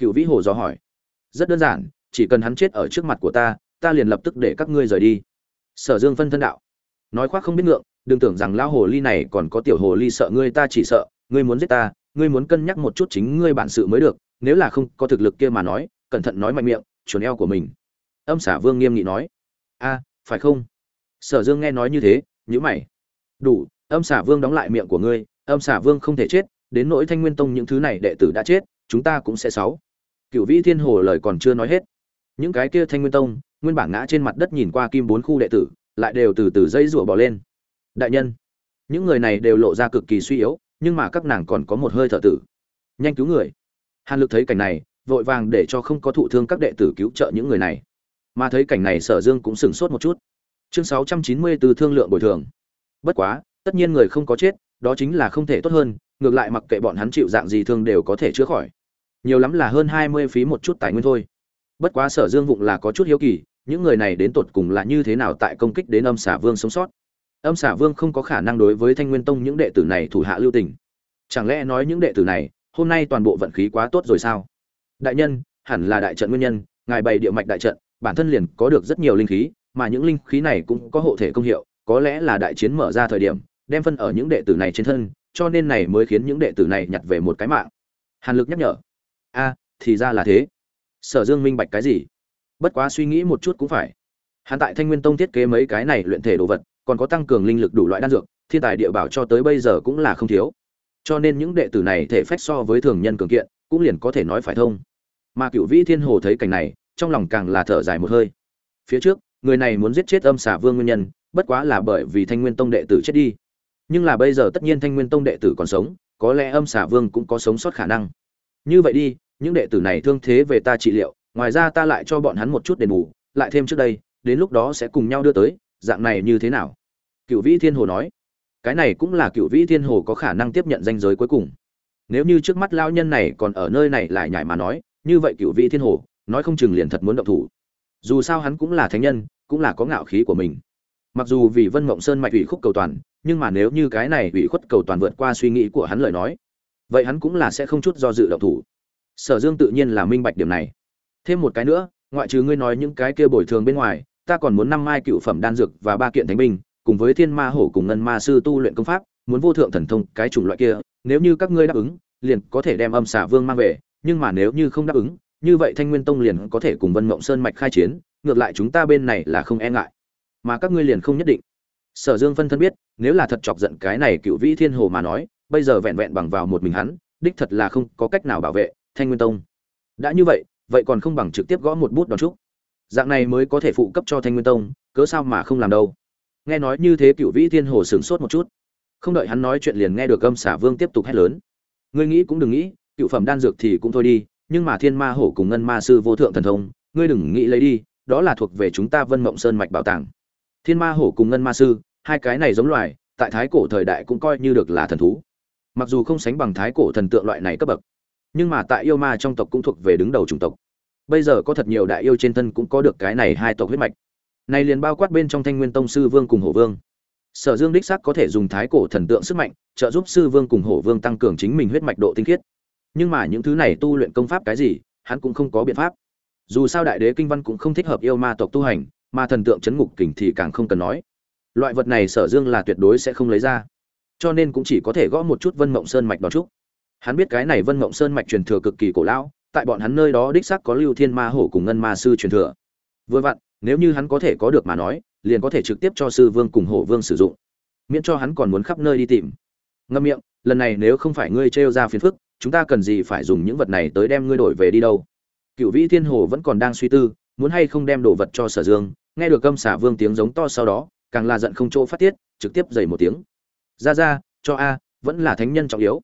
Cựu vĩ hồ dò hỏi. Rất đơn giản, chỉ cần hắn chết ở trước mặt của ta ta liền lập tức để các ngươi rời đi. Sở dương phân thân đạo. Nói khoác không biết ngượng, đừng tưởng rằng lão hồ ly này còn có tiểu hồ ly sợ ngươi, ta chỉ sợ, ngươi muốn giết ta, ngươi muốn cân nhắc một chút chính ngươi bản sự mới được, nếu là không có thực lực kia mà nói, cẩn thận nói mạnh miệng, chuồn eo của mình. Âm xả vương nghiêm nghị nói. A, phải không? Sở dương nghe nói như thế nhữ mày. Đủ, âm xả vương đóng lại miệng của ngươi, âm xả vương không thể chết, đến nỗi thanh nguyên tông những thứ này đệ tử đã chết, chúng ta cũng sẽ sáu cựu vĩ thiên hồ lời còn chưa nói hết, những cái kia thanh nguyên tông, nguyên bản ngã trên mặt đất nhìn qua kim bốn khu đệ tử, lại đều từ từ dây rủa bỏ lên. Đại nhân, những người này đều lộ ra cực kỳ suy yếu, nhưng mà các nàng còn có một hơi thở tử. Nhanh cứu người. Hàn lực thấy cảnh này, vội vàng để cho không có thụ thương các đệ tử cứu trợ những người này. Mà thấy cảnh này, sở dương cũng sửng sốt một chút. Chương sáu trăm chín mươi từ thương lượng bồi thường. Bất quá, tất nhiên người không có chết, đó chính là không thể tốt hơn, ngược lại mặc kệ bọn hắn chịu dạng gì thương đều có thể chữa khỏi nhiều lắm là hơn hai mươi phí một chút tài nguyên thôi. Bất quá sở dương vụng là có chút hiếu kỳ, những người này đến tột cùng là như thế nào tại công kích đến âm xả vương sống sót. Âm xả vương không có khả năng đối với thanh nguyên tông những đệ tử này thủ hạ lưu tình. Chẳng lẽ nói những đệ tử này, hôm nay toàn bộ vận khí quá tốt rồi sao? Đại nhân, hẳn là đại trận nguyên nhân, ngài bày địa mạch đại trận, bản thân liền có được rất nhiều linh khí, mà những linh khí này cũng có hộ thể công hiệu, có lẽ là đại chiến mở ra thời điểm, đem phân ở những đệ tử này trên thân, cho nên này mới khiến những đệ tử này nhặt về một cái mạng. Hàn lực nhắc nhở a, thì ra là thế. Sở dương minh bạch cái gì? Bất quá suy nghĩ một chút cũng phải. Hắn tại thanh nguyên tông thiết kế mấy cái này luyện thể đồ vật, còn có tăng cường linh lực đủ loại đan dược, thiên tài địa bảo cho tới bây giờ cũng là không thiếu. Cho nên những đệ tử này thể phách so với thường nhân cường kiện, cũng liền có thể nói phải thông. Mà cựu vĩ thiên hồ thấy cảnh này, trong lòng càng là thở dài một hơi. Phía trước, người này muốn giết chết âm xả vương nguyên nhân, bất quá là bởi vì thanh nguyên tông đệ tử chết đi. Nhưng là bây giờ tất nhiên thanh nguyên tông đệ tử còn sống, có lẽ âm xả vương cũng có sống sót khả năng như vậy đi, những đệ tử này thương thế về ta trị liệu, ngoài ra ta lại cho bọn hắn một chút đền bù, lại thêm trước đây, đến lúc đó sẽ cùng nhau đưa tới, dạng này như thế nào? Cựu vĩ thiên hồ nói. Cái này cũng là cựu vĩ thiên hồ có khả năng tiếp nhận danh giới cuối cùng. Nếu như trước mắt lao nhân này còn ở nơi này lại nhải mà nói, như vậy cựu vĩ thiên hồ, nói không chừng liền thật muốn động thủ. Dù sao hắn cũng là thánh nhân, cũng là có ngạo khí của mình. Mặc dù vì vân mộng sơn mạch ủy khúc cầu toàn, nhưng mà nếu như cái này ủy khuất cầu toàn vượt qua suy nghĩ của hắn lời nói vậy hắn cũng là sẽ không chút do dự động thủ. Sở dương tự nhiên là minh bạch điểm này. Thêm một cái nữa, ngoại trừ ngươi nói những cái kia bồi thường bên ngoài, ta còn muốn năm mai cựu phẩm đan dược và ba kiện thánh binh, cùng với thiên ma hổ cùng ngân ma sư tu luyện công pháp, muốn vô thượng thần thông, cái chủng loại kia, nếu như các ngươi đáp ứng, liền có thể đem âm xả vương mang về, nhưng mà nếu như không đáp ứng, như vậy thanh nguyên tông liền có thể cùng vân mộng sơn mạch khai chiến, ngược lại chúng ta bên này là không e ngại. Mà các ngươi liền không nhất định. Sở dương phân thân biết, nếu là thật chọc giận cái này cựu vĩ thiên hồ mà nói bây giờ vẹn vẹn bằng vào một mình hắn, đích thật là không có cách nào bảo vệ thanh nguyên tông. Đã như vậy vậy còn không bằng trực tiếp gõ một bút đòn trúc dạng này mới có thể phụ cấp cho thanh nguyên tông, cớ sao mà không làm đâu? Nghe nói như thế cựu vĩ thiên hồ sửng sốt một chút. Không đợi hắn nói chuyện liền nghe được âm xả vương tiếp tục hét lớn. Ngươi nghĩ cũng đừng nghĩ, cựu phẩm đan dược thì cũng thôi đi, nhưng mà thiên ma hổ cùng ngân ma sư vô thượng thần thông, ngươi đừng nghĩ lấy đi, đó là thuộc về chúng ta vân mộng sơn mạch bảo tàng. Thiên ma hổ cùng ngân ma sư, hai cái này giống loài, tại thái cổ thời đại cũng coi như được là thần thú mặc dù không sánh bằng thái cổ thần tượng loại này cấp bậc, nhưng mà tại yêu ma trong tộc cũng thuộc về đứng đầu chủng tộc. Bây giờ có thật nhiều đại yêu trên thân cũng có được cái này hai tộc huyết mạch. Này liền bao quát bên trong thanh nguyên tông sư vương cùng hổ vương. Sở dương đích xác có thể dùng thái cổ thần tượng sức mạnh, trợ giúp sư vương cùng hổ vương tăng cường chính mình huyết mạch độ tinh khiết. Nhưng mà những thứ này tu luyện công pháp cái gì, hắn cũng không có biện pháp. Dù sao đại đế kinh văn cũng không thích hợp yêu ma tộc tu hành, mà thần tượng chấn ngục kình thì càng không cần nói. Loại vật này sở dương là tuyệt đối sẽ không lấy ra cho nên cũng chỉ có thể gõ một chút vân mộng sơn mạch đón trúc hắn biết cái này vân mộng sơn mạch truyền thừa cực kỳ cổ lão, tại bọn hắn nơi đó đích xác có lưu thiên ma hổ cùng ngân ma sư truyền thừa. Vừa vặn, nếu như hắn có thể có được mà nói, liền có thể trực tiếp cho sư vương cùng hổ vương sử dụng. Miễn cho hắn còn muốn khắp nơi đi tìm. Ngâm miệng, lần này nếu không phải ngươi trêu ra phiền phức, chúng ta cần gì phải dùng những vật này tới đem ngươi đổi về đi đâu? Cựu vĩ thiên hồ vẫn còn đang suy tư, muốn hay không đem đồ vật cho sở dương, nghe được âm xả vương tiếng giống to sau đó, càng là giận không chỗ phát tiết, trực tiếp dày một tiếng ra ra, cho a, vẫn là thánh nhân trọng yếu.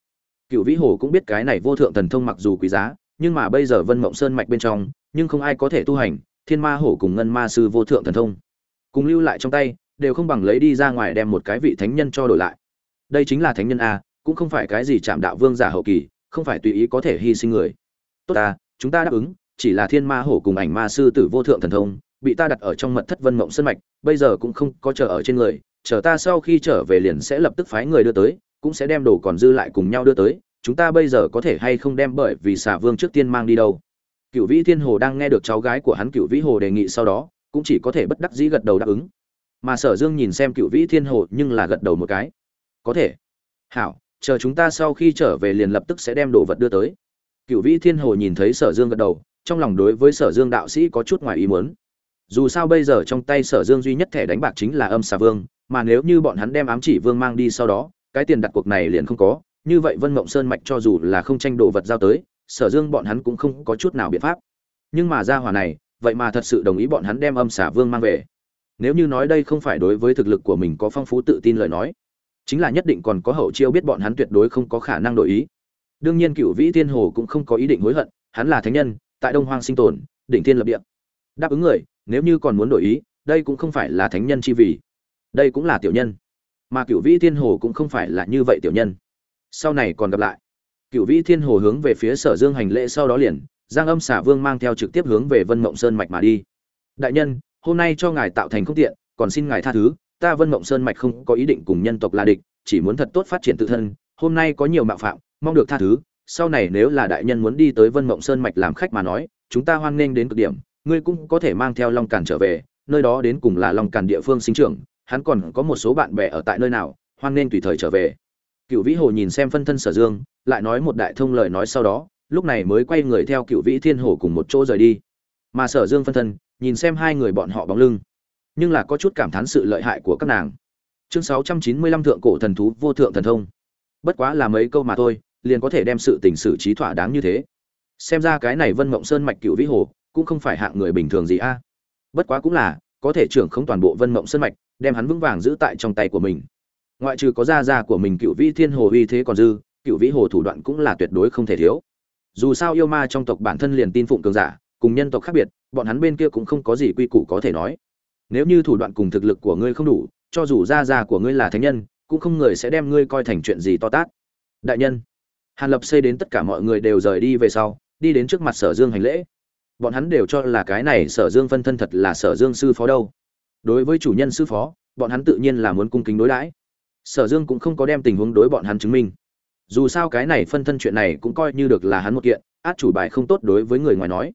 Cựu vĩ hồ cũng biết cái này vô thượng thần thông mặc dù quý giá, nhưng mà bây giờ vân mộng sơn mạch bên trong, nhưng không ai có thể tu hành, thiên ma hổ cùng ngân ma sư vô thượng thần thông. Cùng lưu lại trong tay, đều không bằng lấy đi ra ngoài đem một cái vị thánh nhân cho đổi lại. Đây chính là thánh nhân a, cũng không phải cái gì chạm đạo vương giả hậu kỳ, không phải tùy ý có thể hy sinh người. Tốt ta chúng ta đáp ứng, chỉ là thiên ma hổ cùng ảnh ma sư tử vô thượng thần thông, bị ta đặt ở trong mật thất vân mộng sân mạch, bây giờ cũng không có chờ ở trên người chờ ta sau khi trở về liền sẽ lập tức phái người đưa tới, cũng sẽ đem đồ còn dư lại cùng nhau đưa tới, chúng ta bây giờ có thể hay không đem bởi vì xà vương trước tiên mang đi đâu? Cựu vĩ thiên hồ đang nghe được cháu gái của hắn cựu vĩ hồ đề nghị sau đó, cũng chỉ có thể bất đắc dĩ gật đầu đáp ứng. Mà sở dương nhìn xem cựu vĩ thiên hồ nhưng là gật đầu một cái. Có thể. Hảo, chờ chúng ta sau khi trở về liền lập tức sẽ đem đồ vật đưa tới. Cựu vĩ thiên hồ nhìn thấy sở dương gật đầu, trong lòng đối với sở dương đạo sĩ có chút ngoài ý muốn. Dù sao bây giờ trong tay sở dương duy nhất thẻ đánh bạc chính là âm xà vương mà nếu như bọn hắn đem ám chỉ vương mang đi sau đó, cái tiền đặt cuộc này liền không có, như vậy vân mộng sơn mạch cho dù là không tranh đồ vật giao tới, sở dương bọn hắn cũng không có chút nào biện pháp. Nhưng mà ra hỏa này, vậy mà thật sự đồng ý bọn hắn đem âm xả vương mang về. Nếu như nói đây không phải đối với thực lực của mình có phong phú tự tin lời nói, chính là nhất định còn có hậu chiêu biết bọn hắn tuyệt đối không có khả năng đổi ý. Đương nhiên cựu vĩ thiên hồ cũng không có ý định hối hận, hắn là thánh nhân, tại đông hoang sinh tồn, đỉnh thiên lập địa. Đáp ứng người, nếu như còn muốn đổi ý, đây cũng không phải là thánh nhân chi vì đây cũng là tiểu nhân. Mà cựu vĩ thiên hồ cũng không phải là như vậy tiểu nhân. Sau này còn gặp lại. Cựu vĩ thiên hồ hướng về phía sở dương hành lễ sau đó liền, giang âm xả vương mang theo trực tiếp hướng về vân mộng sơn mạch mà đi. Đại nhân, hôm nay cho ngài tạo thành không tiện, còn xin ngài tha thứ, ta vân mộng sơn mạch không có ý định cùng nhân tộc là địch, chỉ muốn thật tốt phát triển tự thân, hôm nay có nhiều mạo phạm, mong được tha thứ, sau này nếu là đại nhân muốn đi tới vân mộng sơn mạch làm khách mà nói, chúng ta hoan nghênh đến cực điểm, ngươi cũng có thể mang theo long càn trở về, nơi đó đến cùng là long càn địa phương sinh trưởng hắn còn có một số bạn bè ở tại nơi nào, hoan nên tùy thời trở về. Cựu vĩ hồ nhìn xem phân thân sở dương, lại nói một đại thông lời nói sau đó, lúc này mới quay người theo cựu vĩ thiên hồ cùng một chỗ rời đi. Mà sở dương phân thân, nhìn xem hai người bọn họ bóng lưng, nhưng là có chút cảm thán sự lợi hại của các nàng. Chương sáu trăm chín mươi lăm thượng cổ thần thú, vô thượng thần thông. Bất quá là mấy câu mà thôi, liền có thể đem sự tình xử trí thỏa đáng như thế. Xem ra cái này vân mộng sơn mạch cựu vĩ hồ, cũng không phải hạng người bình thường gì a. Bất quá cũng là, có thể trưởng không toàn bộ vân mộng sơn mạch đem hắn vững vàng giữ tại trong tay của mình. Ngoại trừ có gia gia của mình cựu vĩ thiên hồ uy thế còn dư, cựu vĩ hồ thủ đoạn cũng là tuyệt đối không thể thiếu. Dù sao yêu ma trong tộc bản thân liền tin phụng cường giả, cùng nhân tộc khác biệt, bọn hắn bên kia cũng không có gì quy củ có thể nói. Nếu như thủ đoạn cùng thực lực của ngươi không đủ, cho dù gia gia của ngươi là thánh nhân, cũng không người sẽ đem ngươi coi thành chuyện gì to tát. Đại nhân, hàn lập xây đến tất cả mọi người đều rời đi về sau, đi đến trước mặt sở dương hành lễ. Bọn hắn đều cho là cái này sở dương phân thân thật là sở dương sư phó đâu đối với chủ nhân sư phó, bọn hắn tự nhiên là muốn cung kính đối đãi. Sở dương cũng không có đem tình huống đối bọn hắn chứng minh. Dù sao cái này phân thân chuyện này cũng coi như được là hắn một kiện, át chủ bài không tốt đối với người ngoài nói.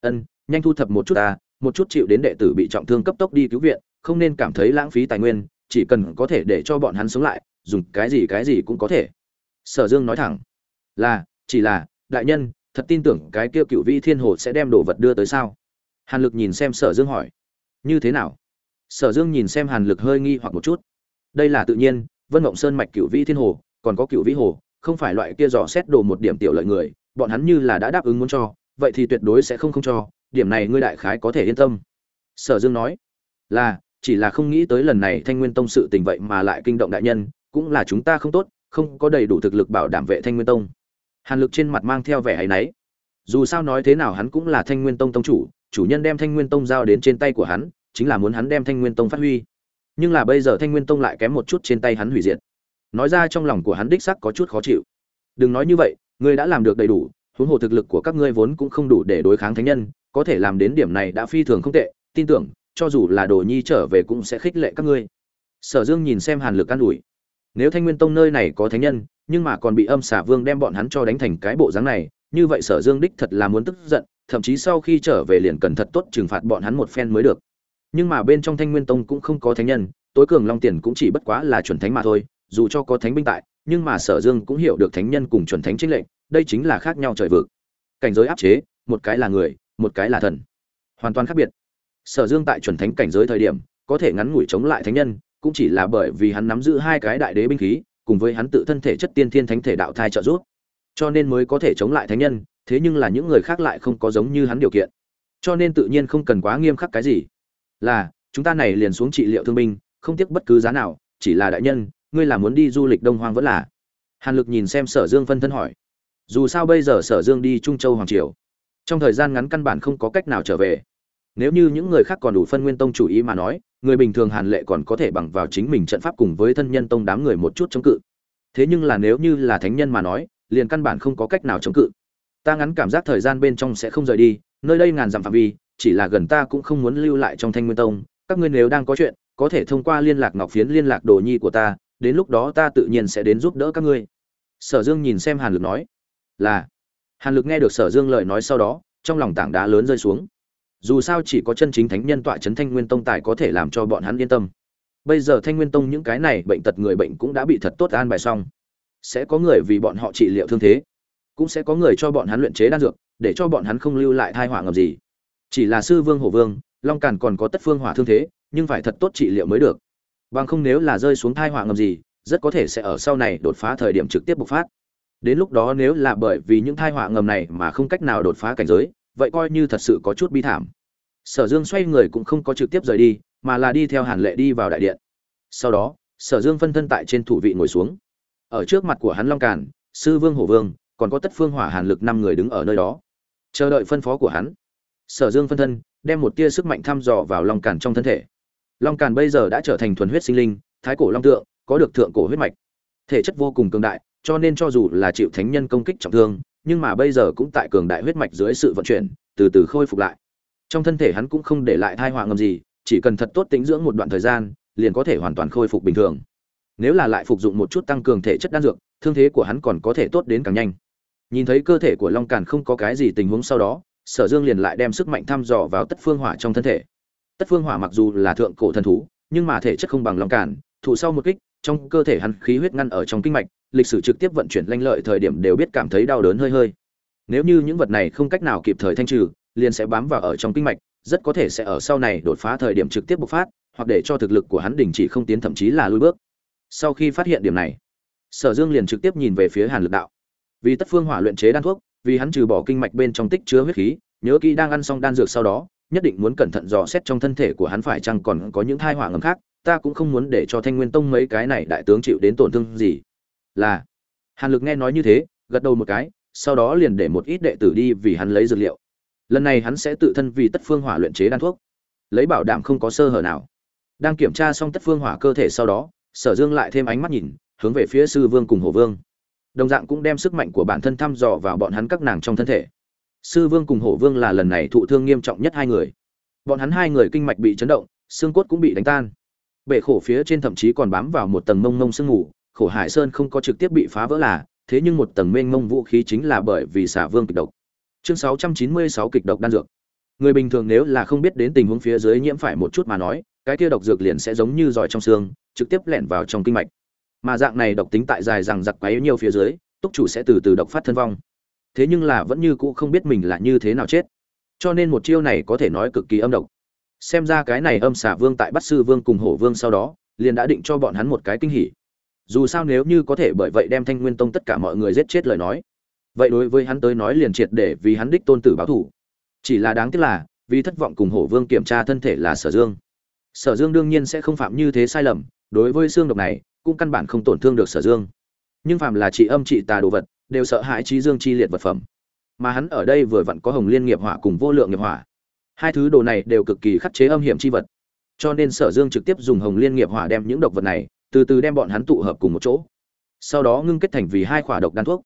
Ân, nhanh thu thập một chút ta, một chút chịu đến đệ tử bị trọng thương cấp tốc đi cứu viện, không nên cảm thấy lãng phí tài nguyên, chỉ cần có thể để cho bọn hắn sống lại, dùng cái gì cái gì cũng có thể. Sở dương nói thẳng. Là, chỉ là, đại nhân, thật tin tưởng cái kia cựu vĩ thiên hồ sẽ đem đồ vật đưa tới sao? Hàn lực nhìn xem sở dương hỏi. Như thế nào? Sở dương nhìn xem hàn lực hơi nghi hoặc một chút. Đây là tự nhiên, vân mộng sơn mạch cựu vĩ thiên hồ, còn có cựu vĩ hồ, không phải loại kia dò xét đồ một điểm tiểu lợi người, bọn hắn như là đã đáp ứng muốn cho, vậy thì tuyệt đối sẽ không không cho, điểm này ngươi đại khái có thể yên tâm. Sở dương nói, là, chỉ là không nghĩ tới lần này thanh nguyên tông sự tình vậy mà lại kinh động đại nhân, cũng là chúng ta không tốt, không có đầy đủ thực lực bảo đảm vệ thanh nguyên tông. Hàn lực trên mặt mang theo vẻ áy náy. Dù sao nói thế nào hắn cũng là thanh nguyên tông tông chủ chủ nhân đem thanh nguyên tông giao đến trên tay của hắn chính là muốn hắn đem thanh nguyên tông phát huy. Nhưng là bây giờ thanh nguyên tông lại kém một chút trên tay hắn hủy diệt. Nói ra trong lòng của hắn đích xác có chút khó chịu. Đừng nói như vậy, ngươi đã làm được đầy đủ, huống hồ thực lực của các ngươi vốn cũng không đủ để đối kháng thánh nhân, có thể làm đến điểm này đã phi thường không tệ, tin tưởng, cho dù là đồ nhi trở về cũng sẽ khích lệ các ngươi. Sở dương nhìn xem hàn lực an ủi. Nếu thanh nguyên tông nơi này có thánh nhân, nhưng mà còn bị âm Xà vương đem bọn hắn cho đánh thành cái bộ dáng này, như vậy sở dương đích thật là muốn tức giận, thậm chí sau khi trở về liền cần thật tốt trừng phạt bọn hắn một phen mới được nhưng mà bên trong thanh nguyên tông cũng không có thánh nhân, tối cường long tiền cũng chỉ bất quá là chuẩn thánh mà thôi, dù cho có thánh binh tại, nhưng mà sở dương cũng hiểu được thánh nhân cùng chuẩn thánh chính lệnh, đây chính là khác nhau trời vực. Cảnh giới áp chế, một cái là người, một cái là thần. Hoàn toàn khác biệt. Sở dương tại chuẩn thánh cảnh giới thời điểm, có thể ngắn ngủi chống lại thánh nhân, cũng chỉ là bởi vì hắn nắm giữ hai cái đại đế binh khí, cùng với hắn tự thân thể chất tiên thiên thánh thể đạo thai trợ giúp. Cho nên mới có thể chống lại thánh nhân, thế nhưng là những người khác lại không có giống như hắn điều kiện. Cho nên tự nhiên không cần quá nghiêm khắc cái gì là, chúng ta này liền xuống trị liệu thương binh, không tiếc bất cứ giá nào, chỉ là đại nhân, ngươi là muốn đi du lịch đông hoang vẫn là? Hàn lực nhìn xem sở dương phân thân hỏi. Dù sao bây giờ sở dương đi trung châu hoàng triều, trong thời gian ngắn căn bản không có cách nào trở về. Nếu như những người khác còn đủ phân nguyên tông chủ ý mà nói, người bình thường hàn lệ còn có thể bằng vào chính mình trận pháp cùng với thân nhân tông đám người một chút chống cự. Thế nhưng là nếu như là thánh nhân mà nói, liền căn bản không có cách nào chống cự. Ta ngắn cảm giác thời gian bên trong sẽ không rời đi, nơi đây ngàn dặm phạm vi chỉ là gần ta cũng không muốn lưu lại trong thanh nguyên tông, các ngươi nếu đang có chuyện, có thể thông qua liên lạc ngọc phiến liên lạc đồ nhi của ta, đến lúc đó ta tự nhiên sẽ đến giúp đỡ các ngươi. Sở dương nhìn xem hàn lực nói, là. Hàn lực nghe được sở dương lời nói sau đó, trong lòng tảng đá lớn rơi xuống. Dù sao chỉ có chân chính thánh nhân tọa trấn thanh nguyên tông tài có thể làm cho bọn hắn yên tâm. Bây giờ thanh nguyên tông những cái này bệnh tật người bệnh cũng đã bị thật tốt an bài xong. Sẽ có người vì bọn họ trị liệu thương thế, cũng sẽ có người cho bọn hắn luyện chế đan dược, để cho bọn hắn không lưu lại thai họa ngầm gì chỉ là sư vương hổ vương, long càn còn có tất phương hỏa thương thế, nhưng phải thật tốt trị liệu mới được. Bằng không nếu là rơi xuống thai họa ngầm gì, rất có thể sẽ ở sau này đột phá thời điểm trực tiếp bộc phát. Đến lúc đó nếu là bởi vì những thai họa ngầm này mà không cách nào đột phá cảnh giới, vậy coi như thật sự có chút bi thảm. Sở dương xoay người cũng không có trực tiếp rời đi, mà là đi theo hàn lệ đi vào đại điện. Sau đó, sở dương phân thân tại trên thủ vị ngồi xuống. Ở trước mặt của hắn long càn, sư vương hổ vương, còn có tất phương hỏa hàn lực năm người đứng ở nơi đó. Chờ đợi phân phó của hắn sở dương phân thân, đem một tia sức mạnh thăm dò vào long càn trong thân thể. Long càn bây giờ đã trở thành thuần huyết sinh linh, thái cổ long tượng, có được thượng cổ huyết mạch. Thể chất vô cùng cường đại, cho nên cho dù là chịu thánh nhân công kích trọng thương, nhưng mà bây giờ cũng tại cường đại huyết mạch dưới sự vận chuyển, từ từ khôi phục lại. Trong thân thể hắn cũng không để lại thai họa ngầm gì, chỉ cần thật tốt tính dưỡng một đoạn thời gian, liền có thể hoàn toàn khôi phục bình thường. Nếu là lại phục dụng một chút tăng cường thể chất đan dược, thương thế của hắn còn có thể tốt đến càng nhanh. Nhìn thấy cơ thể của long càn không có cái gì tình huống sau đó sở dương liền lại đem sức mạnh thăm dò vào tất phương hỏa trong thân thể. Tất phương hỏa mặc dù là thượng cổ thần thú, nhưng mà thể chất không bằng long càn, thụ sau một kích, trong cơ thể hắn khí huyết ngăn ở trong kinh mạch, lịch sử trực tiếp vận chuyển lanh lợi thời điểm đều biết cảm thấy đau đớn hơi hơi. Nếu như những vật này không cách nào kịp thời thanh trừ, liền sẽ bám vào ở trong kinh mạch, rất có thể sẽ ở sau này đột phá thời điểm trực tiếp bộc phát, hoặc để cho thực lực của hắn đình chỉ không tiến thậm chí là lùi bước. Sau khi phát hiện điểm này, sở dương liền trực tiếp nhìn về phía hàn lực đạo. Vì tất phương hỏa luyện chế đan thuốc vì hắn trừ bỏ kinh mạch bên trong tích chứa huyết khí, nhớ kỹ đang ăn xong đan dược sau đó, nhất định muốn cẩn thận dò xét trong thân thể của hắn phải chăng còn có những thai hỏa ngầm khác, ta cũng không muốn để cho thanh nguyên tông mấy cái này đại tướng chịu đến tổn thương gì. Là, hàn lực nghe nói như thế, gật đầu một cái, sau đó liền để một ít đệ tử đi vì hắn lấy dược liệu. Lần này hắn sẽ tự thân vì tất phương hỏa luyện chế đan thuốc, lấy bảo đảm không có sơ hở nào. Đang kiểm tra xong tất phương hỏa cơ thể sau đó, sở dương lại thêm ánh mắt nhìn, hướng về phía sư vương cùng hổ vương đồng dạng cũng đem sức mạnh của bản thân thăm dò vào bọn hắn các nàng trong thân thể. Sư vương cùng hổ vương là lần này thụ thương nghiêm trọng nhất hai người. Bọn hắn hai người kinh mạch bị chấn động xương cốt cũng bị đánh tan. Bể khổ phía trên thậm chí còn bám vào một tầng mông mông sương ngủ, khổ hải sơn không có trực tiếp bị phá vỡ là thế nhưng một tầng mênh mông vũ khí chính là bởi vì xả vương kịch độc. Chương 696 kịch độc đan dược. Người bình thường nếu là không biết đến tình huống phía dưới nhiễm phải một chút mà nói cái kia độc dược liền sẽ giống như giỏi trong xương trực tiếp lẻn vào trong kinh mạch mà dạng này độc tính tại dài rằng giặc quấy nhiều phía dưới, túc chủ sẽ từ từ độc phát thân vong. Thế nhưng là vẫn như cũ không biết mình là như thế nào chết. Cho nên một chiêu này có thể nói cực kỳ âm độc. Xem ra cái này âm xả vương tại bắt sư vương cùng hổ vương sau đó, liền đã định cho bọn hắn một cái kinh hỉ. Dù sao nếu như có thể bởi vậy đem thanh nguyên tông tất cả mọi người giết chết lời nói, vậy đối với hắn tới nói liền triệt để vì hắn đích tôn tử báo thủ. Chỉ là đáng tiếc là, vì thất vọng cùng hổ vương kiểm tra thân thể là sở dương. Sở dương đương nhiên sẽ không phạm như thế sai lầm, đối với xương độc này cũng căn bản không tổn thương được sở dương. Nhưng phàm là trị âm trị tà đồ vật, đều sợ hãi trí dương chi liệt vật phẩm. Mà hắn ở đây vừa vặn có hồng liên nghiệp hỏa cùng vô lượng nghiệp hỏa. Hai thứ đồ này đều cực kỳ khắc chế âm hiểm chi vật. Cho nên sở dương trực tiếp dùng hồng liên nghiệp hỏa đem những độc vật này, từ từ đem bọn hắn tụ hợp cùng một chỗ. Sau đó ngưng kết thành vì hai khỏa độc đan thuốc.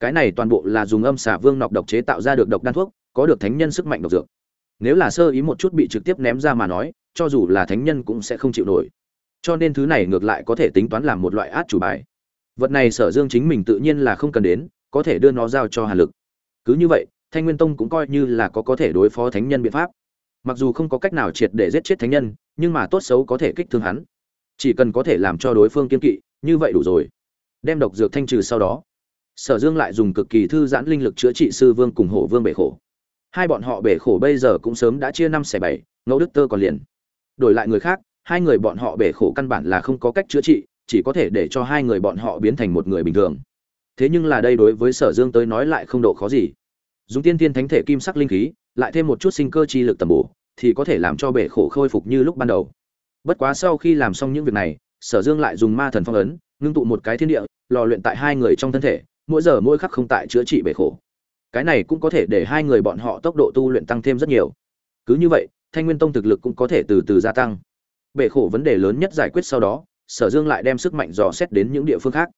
Cái này toàn bộ là dùng âm xả vương nọc độc chế tạo ra được độc đan thuốc, có được thánh nhân sức mạnh độc dược. Nếu là sơ ý một chút bị trực tiếp ném ra mà nói, cho dù là thánh nhân cũng sẽ không chịu nổi cho nên thứ này ngược lại có thể tính toán làm một loại át chủ bài. Vật này sở dương chính mình tự nhiên là không cần đến, có thể đưa nó giao cho hàn lực. Cứ như vậy, thanh nguyên tông cũng coi như là có có thể đối phó thánh nhân biện pháp. Mặc dù không có cách nào triệt để giết chết thánh nhân, nhưng mà tốt xấu có thể kích thương hắn. Chỉ cần có thể làm cho đối phương kiên kỵ, như vậy đủ rồi. Đem độc dược thanh trừ sau đó, sở dương lại dùng cực kỳ thư giãn linh lực chữa trị sư vương cùng hổ vương bể khổ. Hai bọn họ bể khổ bây giờ cũng sớm đã chia năm xẻ bảy, ngẫu đức tơ còn liền. Đổi lại người khác hai người bọn họ bể khổ căn bản là không có cách chữa trị, chỉ có thể để cho hai người bọn họ biến thành một người bình thường. Thế nhưng là đây đối với sở dương tới nói lại không độ khó gì. Dùng tiên tiên thánh thể kim sắc linh khí, lại thêm một chút sinh cơ chi lực tầm bổ, thì có thể làm cho bể khổ khôi phục như lúc ban đầu. Bất quá sau khi làm xong những việc này, sở dương lại dùng ma thần phong ấn, ngưng tụ một cái thiên địa, lò luyện tại hai người trong thân thể, mỗi giờ mỗi khắc không tại chữa trị bể khổ. Cái này cũng có thể để hai người bọn họ tốc độ tu luyện tăng thêm rất nhiều. Cứ như vậy, thanh nguyên tông thực lực cũng có thể từ từ gia tăng bể khổ vấn đề lớn nhất giải quyết sau đó, sở dương lại đem sức mạnh dò xét đến những địa phương khác.